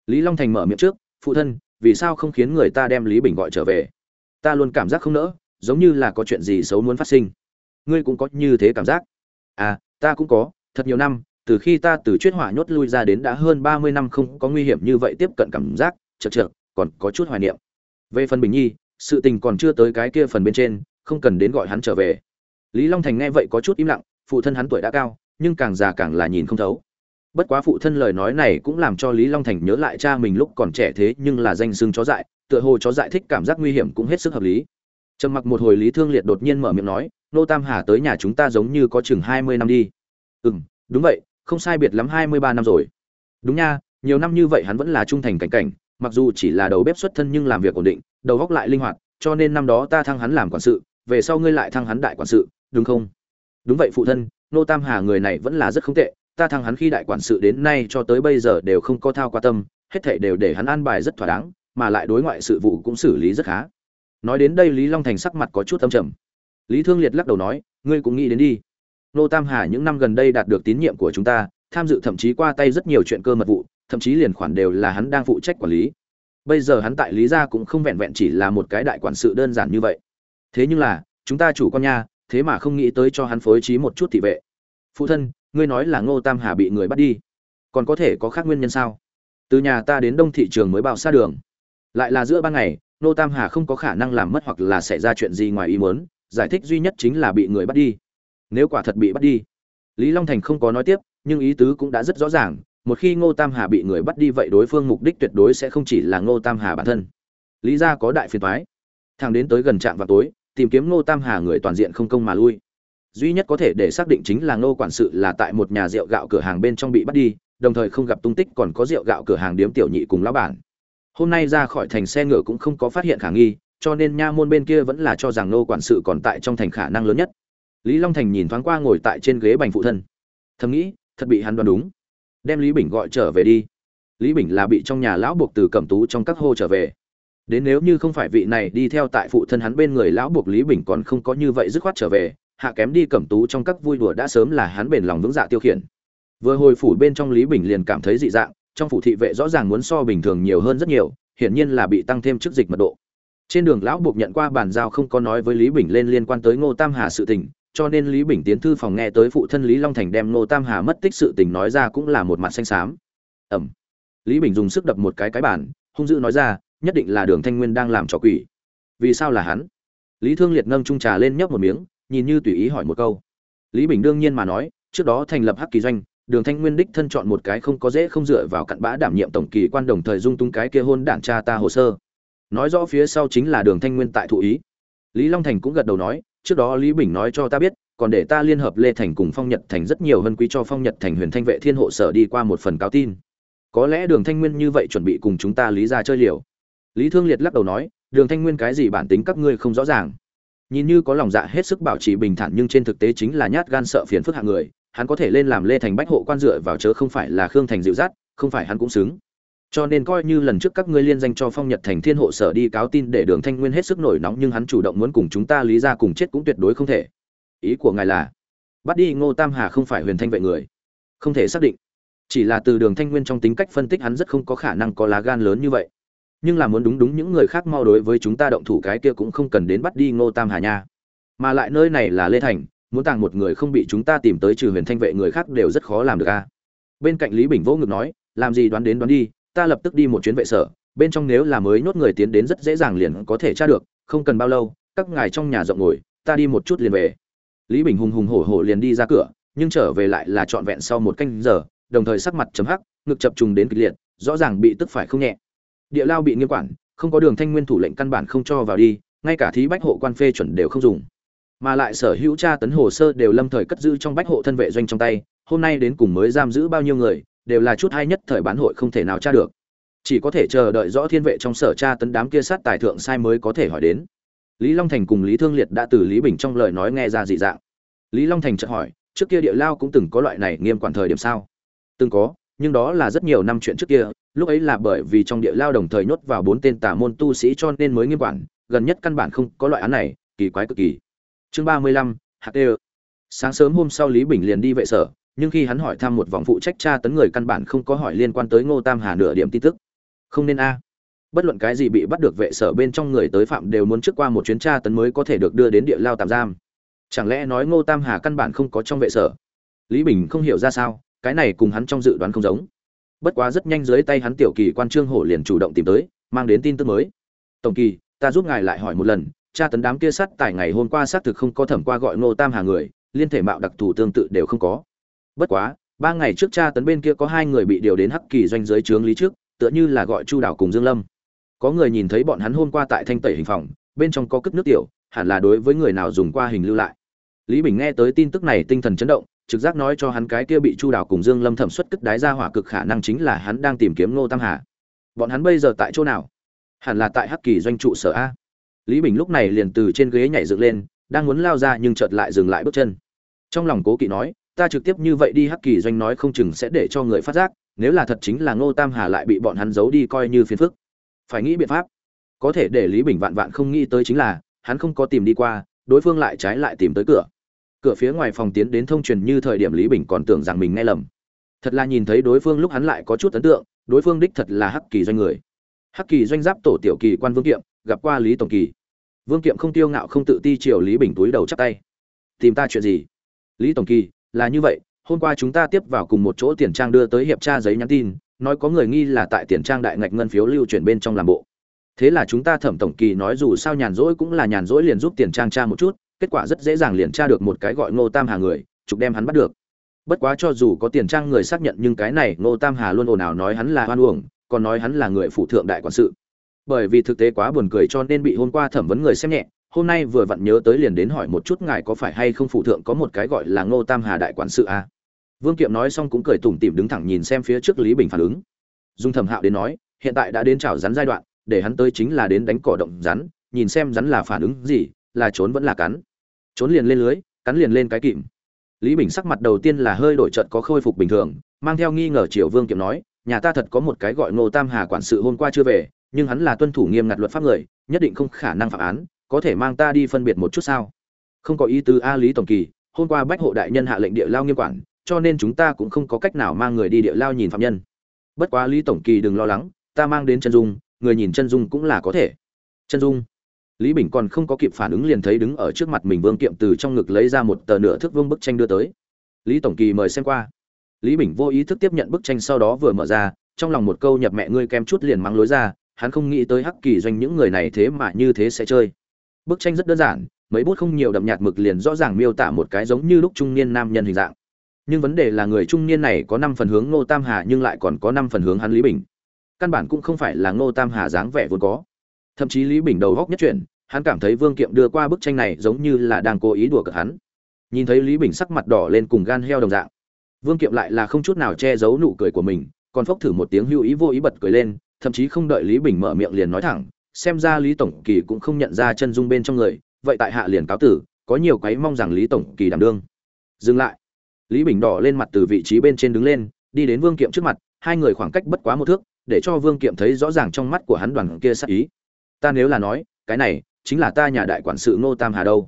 Lý long thành mở miệng trước, phụ thân, vì sao không khiến người ta đem lý bình gọi trở về? Ta luôn cảm giác không nỡ, giống như là có chuyện gì xấu muốn phát sinh. Ngươi cũng có như thế cảm giác. À ta cũng có, thật nhiều năm, từ khi ta từ chuyết hỏa nhốt lui ra đến đã hơn ba mươi năm không có nguy hiểm như vậy tiếp cận cảm giác, chật chật còn có chút hoài niệm. Về phần bình nhi, sự tình còn chưa tới cái kia phần bên trên, không cần đến gọi hắn trở về lý long thành nghe vậy có chút im lặng, phụ thân hắn tuổi đã cao, nhưng càng già càng là nhìn không thấu. Bất quá phụ thân lời nói này cũng làm cho lý long thành nhớ lại cha mình lúc còn trẻ thế nhưng là danh xưng chó dại, tựa hồ chó dại thích cảm giác nguy hiểm cũng hết sức hợp lý. Trầm mặc một hồi lý thương liệt đột nhiên mở miệng nói, nô tam hà tới nhà chúng ta giống như có chừng hai mươi năm đi. Ừ m đúng vậy, không sai biệt lắm hai mươi ba năm rồi. Đúng nha, nhiều năm như vậy hắn vẫn là trung thành cảnh cảnh, mặc dù chỉ là đầu bếp xuất thân nhưng làm việc ổn định, đầu góc lại linh hoạt, cho nên năm đó ta thăng hắn làm quản sự, về sau ngươi lại thăng hắn đại quản sự đúng không? Đúng vậy, phụ thân, nô tam hà người này vẫn là rất không tệ. Ta thăng hắn khi đại quản sự đến nay cho tới bây giờ đều không có thao qua tâm, hết thảy đều để hắn an bài rất thỏa đáng, mà lại đối ngoại sự vụ cũng xử lý rất khá. Nói đến đây lý long thành sắc mặt có chút âm trầm. Lý thương liệt lắc đầu nói, ngươi cũng nghĩ đến đi. Nô tam hà những năm gần đây đạt được tín nhiệm của chúng ta, tham dự thậm chí qua tay rất nhiều chuyện cơ mật vụ, thậm chí liền khoản đều là hắn đang phụ trách quản lý. Bây giờ hắn tại lý gia cũng không vẹn vẹn chỉ là một cái đại quản sự đơn giản như vậy. Thế nhưng là, chúng ta chủ con nha thế mà không nghĩ tới cho hắn phối trí một chút thị vệ. Phụ thân, ngươi nói là ngô tam hà bị người bắt đi. Còn có thể có khác nguyên nhân sao? Từ nhà ta đến đông thị trường mới bao xa đường. Lại là giữa ban ngày, ngô tam hà không có khả năng làm mất hoặc là xảy ra chuyện gì ngoài ý muốn, giải thích duy nhất chính là bị người bắt đi. Nếu quả thật bị bắt đi, lý long thành không có nói tiếp, nhưng ý tứ cũng đã rất rõ ràng, một khi ngô tam hà bị người bắt đi vậy đối phương mục đích tuyệt đối sẽ không chỉ là ngô tam hà bản thân. Lý ra có đại phiền thoái thằng đến tới gần trạm vào tối tìm kiếm ngô tam hà người toàn diện không công mà lui. Duy nhất có thể để xác định chính là ngô quản sự là tại một nhà rượu gạo cửa hàng bên trong bị bắt đi, đồng thời không gặp tung tích còn có rượu gạo cửa hàng điếm tiểu nhị cùng lão bản. Hôm nay ra khỏi thành xe ngựa cũng không có phát hiện khả nghi, cho nên nha môn bên kia vẫn là cho rằng ngô quản sự còn tại trong thành khả năng lớn nhất. Lý long thành nhìn thoáng qua ngồi tại trên ghế bành phụ thân. Thầm nghĩ, thật bị hắn đoán đúng. Đem lý bình gọi trở về đi. Lý bình là bị trong nhà lão buộc từ cẩm tú trong các hô trở về đến nếu như không phải vị này đi theo tại phụ thân hắn bên người lão buộc lý bình còn không có như vậy dứt khoát trở về, hạ kém đi cẩm tú trong các vui đùa đã sớm là hắn bền lòng vững dạ tiêu khiển. Vừa hồi phủ bên trong lý bình liền cảm thấy dị dạng, trong phủ thị vệ rõ ràng muốn so bình thường nhiều hơn rất nhiều, hiển nhiên là bị tăng thêm chức dịch mật độ. Trên đường lão buộc nhận qua bàn giao không có nói với lý bình lên liên quan tới ngô tam hà sự tình, cho nên lý bình tiến thư phòng nghe tới phụ thân lý long thành đem ngô tam hà mất tích sự tình nói ra cũng là một mặt xanh xám. Ẩm. Lý bình dùng sức đập một cái cái bàn, hung dữ nói ra nhất định là đường thanh nguyên đang làm trò quỷ. Vì sao là hắn? Lý thương liệt nâng trung trà lên nhấp một miếng, nhìn như tùy ý hỏi một câu. Lý bình đương nhiên mà nói, trước đó thành lập hắc kỳ doanh, đường thanh nguyên đích thân chọn một cái không có dễ không dựa vào cặn bã đảm nhiệm tổng kỳ quan đồng thời dung tung cái kia hôn đảng cha ta hồ sơ. Nói rõ phía sau chính là đường thanh nguyên tại thụ ý. Lý long thành cũng gật đầu nói, trước đó lý bình nói cho ta biết, còn để ta liên hợp lê thành cùng phong nhật thành rất nhiều hơn quý cho phong nhật thành huyền thanh vệ thiên hộ sở đi qua một phần cáo tin. Có lẽ đường thanh nguyên như vậy chuẩn bị cùng chúng ta lý ra chơi liều lý thương liệt lắc đầu nói, đường thanh nguyên cái gì bản tính các ngươi không rõ ràng. Nhìn như có lòng dạ hết sức bảo trì bình thản nhưng trên thực tế chính là nhát gan sợ phiền phức hạng người, hắn có thể lên làm lê thành bách hộ quan dựa vào chớ không phải là khương thành dịu dắt, không phải hắn cũng xứng. Cho nên coi như lần trước các ngươi liên danh cho phong nhật thành thiên hộ sở đi cáo tin để đường thanh nguyên hết sức nổi nóng nhưng hắn chủ động muốn cùng chúng ta lý ra cùng chết cũng tuyệt đối không thể. Ý của ngài là, bắt đi ngô tam hà không phải huyền thanh vệ người. Không thể xác định. Chỉ là từ đường thanh nguyên trong tính cách phân tích hắn rất không có khả năng có lá gan lớn như vậy nhưng là muốn đúng đúng những người khác mau đối với chúng ta động thủ cái kia cũng không cần đến bắt đi ngô tam hà nha. Mà lại nơi này là lê thành, muốn tàng một người không bị chúng ta tìm tới trừ huyền thanh vệ người khác đều rất khó làm được a. Bên cạnh lý bình vô ngực nói, làm gì đoán đến đoán đi, ta lập tức đi một chuyến vệ sở, bên trong nếu là mới nhốt người tiến đến rất dễ dàng liền có thể tra được, không cần bao lâu, các ngài trong nhà rộng ngồi, ta đi một chút liền về. Lý bình hùng hùng hổ hổ liền đi ra cửa, nhưng trở về lại là trọn vẹn sau một canh giờ, đồng thời sắc mặt chấm hắc, ngực chập trùng đến kịch liệt, rõ ràng bị tức phải không nhẹ địa lao bị nghiêm quản, không có đường thanh nguyên thủ lệnh căn bản không cho vào đi, ngay cả thí bách hộ quan phê chuẩn đều không dùng. Mà lại sở hữu tra tấn hồ sơ đều lâm thời cất giữ trong bách hộ thân vệ doanh trong tay, hôm nay đến cùng mới giam giữ bao nhiêu người, đều là chút hay nhất thời bán hội không thể nào tra được. Chỉ có thể chờ đợi rõ thiên vệ trong sở tra tấn đám kia sát tài thượng sai mới có thể hỏi đến. Lý long thành cùng lý thương liệt đã từ lý bình trong lời nói nghe ra dị dạng. Lý long thành chợt hỏi, trước kia địa lao cũng từng có loại này nghiêm quản thời điểm sao? Từng có, nhưng đó là rất nhiều năm chuyện trước kia lúc ấy là bởi vì trong địa lao đồng thời nhốt vào bốn tên tà môn tu sĩ cho nên mới nghiêm quản, gần nhất căn bản không có loại án này, kỳ quái cực kỳ. Chương ba mươi lăm ht sáng sớm hôm sau lý bình liền đi vệ sở, nhưng khi hắn hỏi thăm một vòng phụ trách tra tấn người căn bản không có hỏi liên quan tới ngô tam hà nửa điểm tin tức. Không nên a. Bất luận cái gì bị bắt được vệ sở bên trong người tới phạm đều muốn trước qua một chuyến tra tấn mới có thể được đưa đến địa lao tạm giam. Chẳng lẽ nói ngô tam hà căn bản không có trong vệ sở? Lý bình không hiểu ra sao, cái này cùng hắn trong dự đoán không giống bất quá rất nhanh dưới tay hắn tiểu kỳ quan trương hổ liền chủ động tìm tới, mang đến tin tức mới. Tổng kỳ, ta giúp ngài lại hỏi một lần, tra tấn đám kia sắt tại ngày hôm qua xác thực không có thẩm qua gọi ngô tam hà người, liên thể mạo đặc thù tương tự đều không có. Bất quá, ba ngày trước cha tấn bên kia có hai người bị điều đến hắc kỳ doanh giới trướng lý trước, tựa như là gọi chu đảo cùng dương lâm. Có người nhìn thấy bọn hắn hôm qua tại thanh tẩy hình phòng, bên trong có cất nước tiểu, hẳn là đối với người nào dùng qua hình lưu lại. Lý bình nghe tới tin tức này tinh thần chấn động trực giác nói cho hắn cái kia bị chu đào cùng dương lâm thẩm xuất cất đái ra hỏa cực khả năng chính là hắn đang tìm kiếm ngô tam hà. Bọn hắn bây giờ tại chỗ nào? Hẳn là tại hắc kỳ doanh trụ sở a. Lý bình lúc này liền từ trên ghế nhảy dựng lên, đang muốn lao ra nhưng chợt lại dừng lại bước chân. Trong lòng cố kỵ nói, ta trực tiếp như vậy đi hắc kỳ doanh nói không chừng sẽ để cho người phát giác, nếu là thật chính là ngô tam hà lại bị bọn hắn giấu đi coi như phiền phức. Phải nghĩ biện pháp. Có thể để lý bình vạn vạn không nghĩ tới chính là, hắn không có tìm đi qua, đối phương lại trái lại tìm tới cửa cửa phía ngoài phòng tiến đến thông truyền như thời điểm lý bình còn tưởng rằng mình nghe lầm. Thật là nhìn thấy đối phương lúc hắn lại có chút ấn tượng, đối phương đích thật là hắc kỳ doanh người. Hắc kỳ doanh giáp tổ tiểu kỳ quan vương kiệm, gặp qua lý tổng kỳ. Vương kiệm không tiêu ngạo không tự ti chiều lý bình túi đầu chắp tay. Tìm ta chuyện gì? Lý tổng kỳ, là như vậy, hôm qua chúng ta tiếp vào cùng một chỗ tiền trang đưa tới hiệp tra giấy nhắn tin, nói có người nghi là tại tiền trang đại ngạch ngân phiếu lưu chuyển bên trong làm bộ. Thế là chúng ta thẩm tổng kỳ nói dù sao nhàn rỗi cũng là nhàn rỗi liền giúp tiền trang tra một chút kết quả rất dễ dàng liền tra được một cái gọi ngô tam hà người trục đem hắn bắt được. Bất quá cho dù có tiền trang người xác nhận nhưng cái này ngô tam hà luôn ồn ào nói hắn là hoan uổng, còn nói hắn là người phụ thượng đại quản sự. Bởi vì thực tế quá buồn cười cho nên bị hôm qua thẩm vấn người xem nhẹ, hôm nay vừa vặn nhớ tới liền đến hỏi một chút ngài có phải hay không phụ thượng có một cái gọi là ngô tam hà đại quản sự à? vương kiệm nói xong cũng cười tủm tỉm đứng thẳng nhìn xem phía trước lý bình phản ứng. Dung thẩm hạo đến nói, hiện tại đã đến chảo rắn giai đoạn, để hắn tới chính là đến đánh cỏ động rắn, nhìn xem rắn là phản ứng gì, là trốn vẫn là cắn trốn liền lên lưới, cắn liền lên cái kìm. Lý bình sắc mặt đầu tiên là hơi đổi trận có khôi phục bình thường, mang theo nghi ngờ triều vương kiệm nói, nhà ta thật có một cái gọi ngô tam hà quản sự hôm qua chưa về, nhưng hắn là tuân thủ nghiêm ngặt luật pháp người, nhất định không khả năng phạm án, có thể mang ta đi phân biệt một chút sao? Không có ý tứ a lý tổng kỳ, hôm qua bách hộ đại nhân hạ lệnh địa lao nghiêm quản, cho nên chúng ta cũng không có cách nào mang người đi địa lao nhìn phạm nhân. Bất quá lý tổng kỳ đừng lo lắng, ta mang đến chân dung, người nhìn chân dung cũng là có thể. Chân dung? Lý bình còn không có kịp phản ứng liền thấy đứng ở trước mặt mình vương kiệm từ trong ngực lấy ra một tờ nửa thước vương bức tranh đưa tới. Lý tổng kỳ mời xem qua. Lý bình vô ý thức tiếp nhận bức tranh sau đó vừa mở ra, trong lòng một câu nhập mẹ ngươi kem chút liền mắng lối ra, hắn không nghĩ tới hắc kỳ doanh những người này thế mà như thế sẽ chơi. Bức tranh rất đơn giản, mấy bút không nhiều đậm nhạt mực liền rõ ràng miêu tả một cái giống như lúc trung niên nam nhân hình dạng. Nhưng vấn đề là người trung niên này có năm phần hướng ngô tam hà nhưng lại còn có năm phần hướng hắn lý bình. Căn bản cũng không phải là ngô tam hà dáng vẻ vốn có thậm chí lý bình đầu góc nhất chuyển, hắn cảm thấy vương kiệm đưa qua bức tranh này giống như là đang cố ý đùa cợt hắn. Nhìn thấy lý bình sắc mặt đỏ lên cùng gan heo đồng dạng, vương kiệm lại là không chút nào che giấu nụ cười của mình, còn phốc thử một tiếng hưu ý vô ý bật cười lên, thậm chí không đợi lý bình mở miệng liền nói thẳng, xem ra lý tổng kỳ cũng không nhận ra chân dung bên trong người, vậy tại hạ liền cáo tử, có nhiều cái mong rằng lý tổng kỳ đảm đương. Dừng lại. Lý bình đỏ lên mặt từ vị trí bên trên đứng lên, đi đến vương kiệm trước mặt, hai người khoảng cách bất quá một thước, để cho vương kiệm thấy rõ ràng trong mắt của hắn đoàn kia sắc ý ta nếu là nói, cái này, chính là ta nhà đại quản sự ngô tam hà đâu.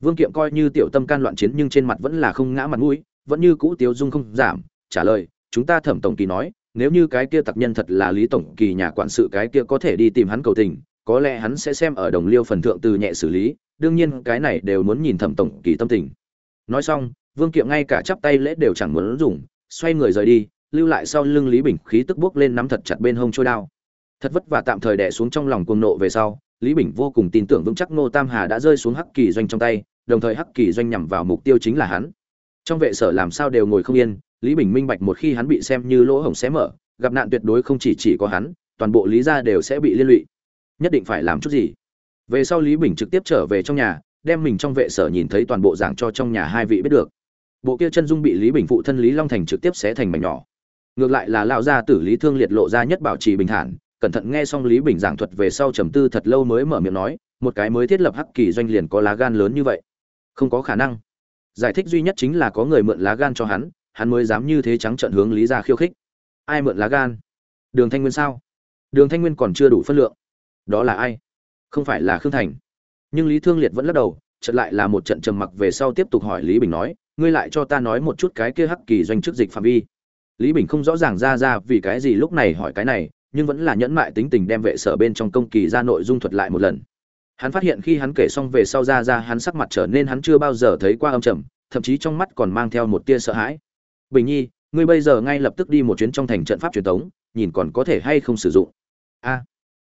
Vương kiệm coi như tiểu tâm can loạn chiến nhưng trên mặt vẫn là không ngã mặt mũi, vẫn như cũ tiêu dung không giảm, trả lời, chúng ta thẩm tổng kỳ nói, nếu như cái kia tặc nhân thật là lý tổng kỳ nhà quản sự cái kia có thể đi tìm hắn cầu tình, có lẽ hắn sẽ xem ở đồng liêu phần thượng từ nhẹ xử lý, đương nhiên cái này đều muốn nhìn thẩm tổng kỳ tâm tình. Nói xong, vương kiệm ngay cả chắp tay lễ đều chẳng muốn dùng, xoay người rời đi, lưu lại sau lưng lý bình khí tức bước lên nắm thật chặt bên hông trôi đao thật vất vả tạm thời đẻ xuống trong lòng cuồng nộ về sau, lý bình vô cùng tin tưởng vững chắc ngô tam hà đã rơi xuống hắc kỳ doanh trong tay, đồng thời hắc kỳ doanh nhằm vào mục tiêu chính là hắn. Trong vệ sở làm sao đều ngồi không yên, lý bình minh bạch một khi hắn bị xem như lỗ hổng xé mở, gặp nạn tuyệt đối không chỉ chỉ có hắn, toàn bộ lý gia đều sẽ bị liên lụy. Nhất định phải làm chút gì. Về sau lý bình trực tiếp trở về trong nhà, đem mình trong vệ sở nhìn thấy toàn bộ giảng cho trong nhà hai vị biết được. Bộ kia chân dung bị lý bình phụ thân lý long thành trực tiếp xé thành mảnh nhỏ. Ngược lại là lão gia tử lý thương liệt lộ ra nhất bảo trì bình thản cẩn thận nghe xong lý bình giảng thuật về sau trầm tư thật lâu mới mở miệng nói, một cái mới thiết lập hắc kỳ doanh liền có lá gan lớn như vậy. Không có khả năng. Giải thích duy nhất chính là có người mượn lá gan cho hắn hắn mới dám như thế trắng trợn hướng lý ra khiêu khích. Ai mượn lá gan? Đường thanh nguyên sao? Đường thanh nguyên còn chưa đủ phân lượng. Đó là ai? Không phải là khương thành. Nhưng lý thương liệt vẫn lắc đầu, chợt lại là một trận trầm mặc về sau tiếp tục hỏi lý bình nói, ngươi lại cho ta nói một chút cái kia hắc kỳ doanh chức dịch phạm vi? Lý bình không rõ ràng ra ra vì cái gì lúc này hỏi cái này nhưng vẫn là nhẫn mại tính tình đem vệ sở bên trong công kỳ ra nội dung thuật lại một lần. Hắn phát hiện khi hắn kể xong về sau ra ra, hắn sắc mặt trở nên hắn chưa bao giờ thấy qua âm trầm, thậm chí trong mắt còn mang theo một tia sợ hãi. Bình nhi, ngươi bây giờ ngay lập tức đi một chuyến trong thành trận pháp truyền thống, nhìn còn có thể hay không sử dụng? A,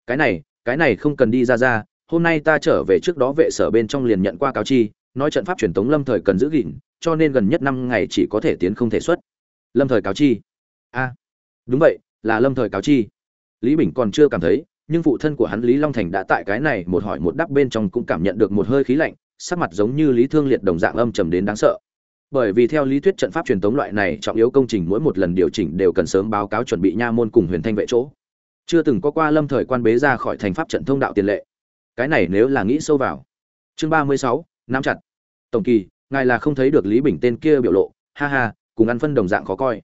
cái này cái này không cần đi ra ra, hôm nay ta trở về trước đó vệ sở bên trong liền nhận qua cáo chi, nói trận pháp truyền thống lâm thời cần giữ gìn, cho nên gần nhất năm ngày chỉ có thể tiến không thể xuất. Lâm thời cáo chi? A, đúng vậy, là lâm thời cáo chi lý bình còn chưa cảm thấy, nhưng phụ thân của hắn lý long thành đã tại cái này một hỏi một đáp bên trong cũng cảm nhận được một hơi khí lạnh, sắc mặt giống như lý thương liệt đồng dạng âm trầm đến đáng sợ. Bởi vì theo lý thuyết trận pháp truyền tống loại này trọng yếu công trình mỗi một lần điều chỉnh đều cần sớm báo cáo chuẩn bị nha môn cùng huyền thanh vệ chỗ. Chưa từng có qua lâm thời quan bế ra khỏi thành pháp trận thông đạo tiền lệ. Cái này nếu là nghĩ sâu vào. Chương ba mươi sáu, nắm chặt. Tổng kỳ, ngài là không thấy được lý bình tên kia biểu lộ. Ha ha, cùng ăn phân đồng dạng khó coi.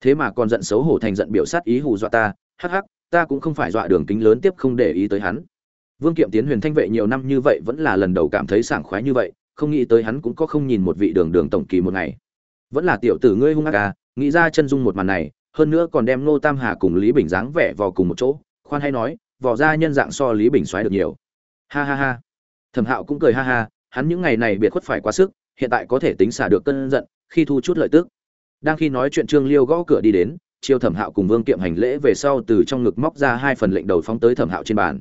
Thế mà còn giận xấu hổ thành giận biểu sát ý hù dọa ta. Hắc hắc ta cũng không phải dọa đường kính lớn tiếp không để ý tới hắn. Vương kiệm tiến huyền thanh vệ nhiều năm như vậy vẫn là lần đầu cảm thấy sảng khoái như vậy, không nghĩ tới hắn cũng có không nhìn một vị đường đường tổng kỳ một ngày. Vẫn là tiểu tử ngươi hung ác à nghĩ ra chân dung một màn này, hơn nữa còn đem nô tam hà cùng lý bình dáng vẻ vào cùng một chỗ, khoan hay nói vỏ ra nhân dạng so lý bình xoáy được nhiều. Ha ha ha. Thẩm hạo cũng cười ha ha, hắn những ngày này biệt khuất phải quá sức, hiện tại có thể tính xả được cơn giận, khi thu chút lợi tức. Đang khi nói chuyện trương liêu gõ cửa đi đến chiêu thẩm hạo cùng vương kiệm hành lễ về sau từ trong ngực móc ra hai phần lệnh đầu phóng tới thẩm hạo trên bàn.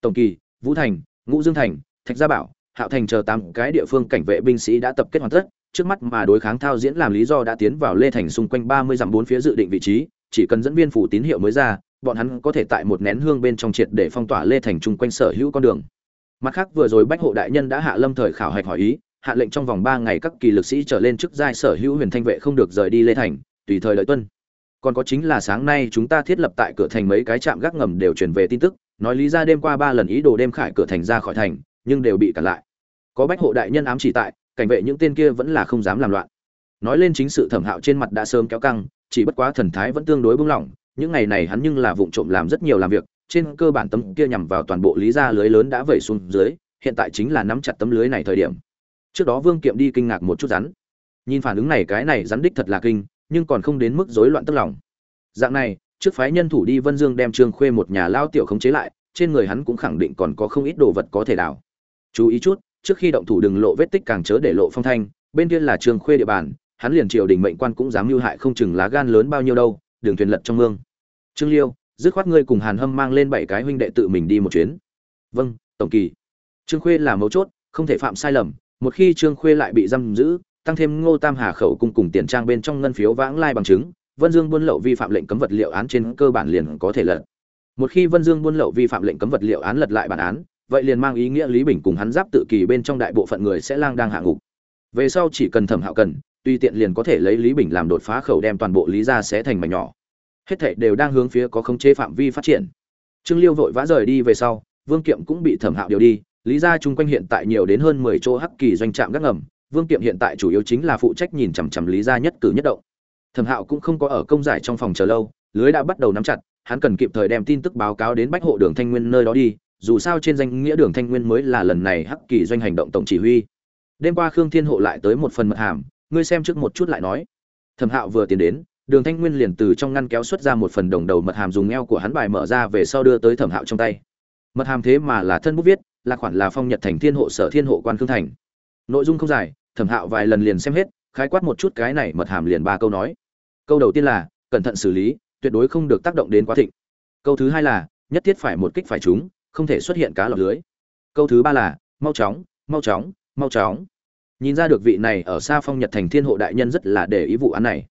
Tổng kỳ, vũ thành, ngũ dương thành, thạch gia bảo, hạo thành chờ tám cái địa phương cảnh vệ binh sĩ đã tập kết hoàn tất, trước mắt mà đối kháng thao diễn làm lý do đã tiến vào lê thành xung quanh ba mươi dặm bốn phía dự định vị trí, chỉ cần dẫn viên phủ tín hiệu mới ra, bọn hắn có thể tại một nén hương bên trong triệt để phong tỏa lê thành chung quanh sở hữu con đường. Mặt khác vừa rồi bách hộ đại nhân đã hạ lâm thời khảo hạch hỏi ý, hạ lệnh trong vòng ba ngày các kỳ lực sĩ trở lên chức giai sở hữu huyền thanh vệ không được rời đi lê thành, tùy thời lợi tuân còn có chính là sáng nay chúng ta thiết lập tại cửa thành mấy cái trạm gác ngầm đều truyền về tin tức, nói lý ra đêm qua ba lần ý đồ đêm khải cửa thành ra khỏi thành, nhưng đều bị cản lại. Có bách hộ đại nhân ám chỉ tại, cảnh vệ những tên kia vẫn là không dám làm loạn. Nói lên chính sự thẩm hạo trên mặt đã sớm kéo căng, chỉ bất quá thần thái vẫn tương đối bung lỏng, những ngày này hắn nhưng là vụng trộm làm rất nhiều làm việc, trên cơ bản tấm kia nhằm vào toàn bộ lý gia lưới lớn đã vẩy xuống dưới, hiện tại chính là nắm chặt tấm lưới này thời điểm. Trước đó vương kiệm đi kinh ngạc một chút rắn. Nhìn phản ứng này cái này rắn đích thật là kinh nhưng còn không đến mức rối loạn tức lòng. Dạng này, trước phái nhân thủ đi vân dương đem trương khuê một nhà lao tiểu khống chế lại, trên người hắn cũng khẳng định còn có không ít đồ vật có thể đào. Chú ý chút, trước khi động thủ đừng lộ vết tích càng chớ để lộ phong thanh, bên kia là trương khuê địa bàn, hắn liền triều đình mệnh quan cũng dám lưu hại không chừng lá gan lớn bao nhiêu đâu, đường thuyền lật trong mương. Trương liêu, dứt khoát ngươi cùng hàn hâm mang lên bảy cái huynh đệ tự mình đi một chuyến. Vâng tổng kỳ. Trương khuê là mấu chốt, không thể phạm sai lầm, một khi trương khuê lại bị giam giữ tăng thêm ngô tam hà khẩu cung cùng tiền trang bên trong ngân phiếu vãng lai bằng chứng, vân dương buôn lậu vi phạm lệnh cấm vật liệu án trên cơ bản liền có thể lật. Một khi vân dương buôn lậu vi phạm lệnh cấm vật liệu án lật lại bản án, vậy liền mang ý nghĩa lý bình cùng hắn giáp tự kỳ bên trong đại bộ phận người sẽ lang đang hạ ngục. Về sau chỉ cần thẩm hạo cần tùy tiện liền có thể lấy lý bình làm đột phá khẩu đem toàn bộ lý ra sẽ thành mảnh nhỏ. Hết thảy đều đang hướng phía có khống chế phạm vi phát triển. Trương liêu vội vã rời đi về sau, vương kiệm cũng bị thẩm hạo điều đi, lý ra chung quanh hiện tại nhiều đến hơn mười chỗ hắc kỳ doanh trạm gác ngầm vương kiệm hiện tại chủ yếu chính là phụ trách nhìn chằm chằm lý ra nhất cử nhất động. Thẩm hạo cũng không có ở công giải trong phòng chờ lâu, lưới đã bắt đầu nắm chặt, hắn cần kịp thời đem tin tức báo cáo đến bách hộ đường thanh nguyên nơi đó đi, dù sao trên danh nghĩa đường thanh nguyên mới là lần này hắc kỳ doanh hành động tổng chỉ huy. Đêm qua khương thiên hộ lại tới một phần mật hàm, ngươi xem trước một chút lại nói. Thẩm hạo vừa tiến đến, đường thanh nguyên liền từ trong ngăn kéo xuất ra một phần đồng đầu mật hàm dùng eo của hắn bài mở ra về sau đưa tới thẩm hạo trong tay. Mật hàm thế mà là thân bút viết, là khoản là phong nhật thành thiên hộ sở thiên hộ quan khương thành. Nội dung không dài thẩm hạo vài lần liền xem hết, khái quát một chút cái này mật hàm liền ba câu nói. Câu đầu tiên là, cẩn thận xử lý, tuyệt đối không được tác động đến quá thịnh. Câu thứ hai là, nhất thiết phải một kích phải chúng không thể xuất hiện cá lọc lưới. Câu thứ ba là, mau chóng mau chóng mau chóng. Nhìn ra được vị này ở xa phong nhật thành thiên hộ đại nhân rất là để ý vụ án này.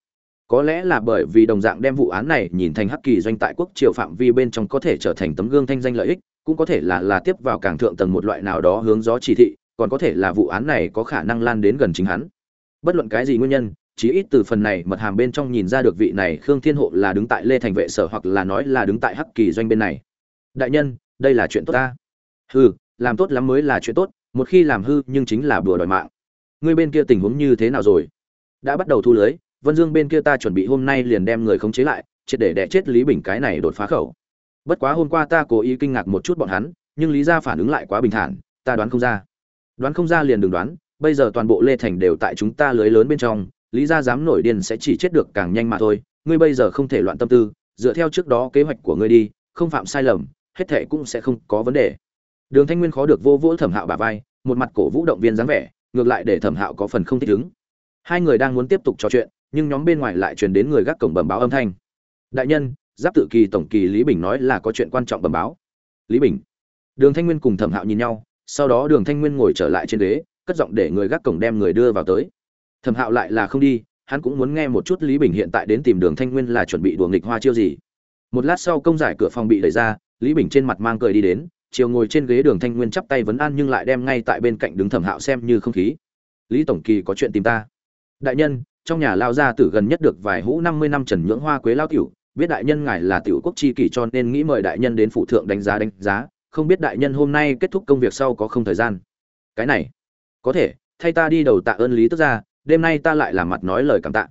Có lẽ là bởi vì đồng dạng đem vụ án này nhìn thành hắc kỳ doanh tại quốc triều phạm vi bên trong có thể trở thành tấm gương thanh danh lợi ích, cũng có thể là là tiếp vào càng thượng tầng một loại nào đó hướng gió chỉ thị còn có thể là vụ án này có khả năng lan đến gần chính hắn. Bất luận cái gì nguyên nhân, chí ít từ phần này mật hàm bên trong nhìn ra được vị này khương thiên hộ là đứng tại lê thành vệ sở hoặc là nói là đứng tại hắc kỳ doanh bên này. Đại nhân, đây là chuyện tốt ta. Hư làm tốt lắm mới là chuyện tốt, một khi làm hư nhưng chính là bừa đòi mạng. Ngươi bên kia tình huống như thế nào rồi? Đã bắt đầu thu lưới, vân dương bên kia ta chuẩn bị hôm nay liền đem người khống chế lại, triệt để đẻ chết lý bình cái này đột phá khẩu. Bất quá hôm qua ta cố ý kinh ngạc một chút bọn hắn, nhưng lý ra phản ứng lại quá bình thản, ta đoán không ra đoán không ra liền đừng đoán, bây giờ toàn bộ lê thành đều tại chúng ta lưới lớn bên trong, lý ra dám nổi điên sẽ chỉ chết được càng nhanh mà thôi, ngươi bây giờ không thể loạn tâm tư, dựa theo trước đó kế hoạch của ngươi đi, không phạm sai lầm, hết thệ cũng sẽ không có vấn đề. Đường thanh nguyên khó được vô vỗ thẩm hạo bà vai, một mặt cổ vũ động viên dáng vẻ, ngược lại để thẩm hạo có phần không thích ứng. Hai người đang muốn tiếp tục trò chuyện, nhưng nhóm bên ngoài lại truyền đến người gác cổng bẩm báo âm thanh. Đại nhân, giáp tự kỳ tổng kỳ lý bình nói là có chuyện quan trọng bẩm báo. Lý bình. Đường thanh nguyên cùng thẩm hạo nhìn nhau sau đó đường thanh nguyên ngồi trở lại trên ghế, cất giọng để người gác cổng đem người đưa vào tới. Thẩm hạo lại là không đi, hắn cũng muốn nghe một chút lý bình hiện tại đến tìm đường thanh nguyên là chuẩn bị đùa nghịch hoa chiêu gì. Một lát sau công giải cửa phòng bị đẩy ra, lý bình trên mặt mang cười đi đến, chiều ngồi trên ghế đường thanh nguyên chắp tay vấn an nhưng lại đem ngay tại bên cạnh đứng thẩm hạo xem như không khí. Lý tổng kỳ có chuyện tìm ta. Đại nhân, trong nhà lao gia tử gần nhất được vài hũ năm mươi năm trần nhưỡng hoa quế lao tiểu, biết đại nhân ngài là tiểu quốc chi kỷ cho nên nghĩ mời đại nhân đến phụ thượng đánh giá đánh giá không biết đại nhân hôm nay kết thúc công việc sau có không thời gian. Cái này, có thể, thay ta đi đầu tạ ơn lý tức ra đêm nay ta lại làm mặt nói lời cảm tạ.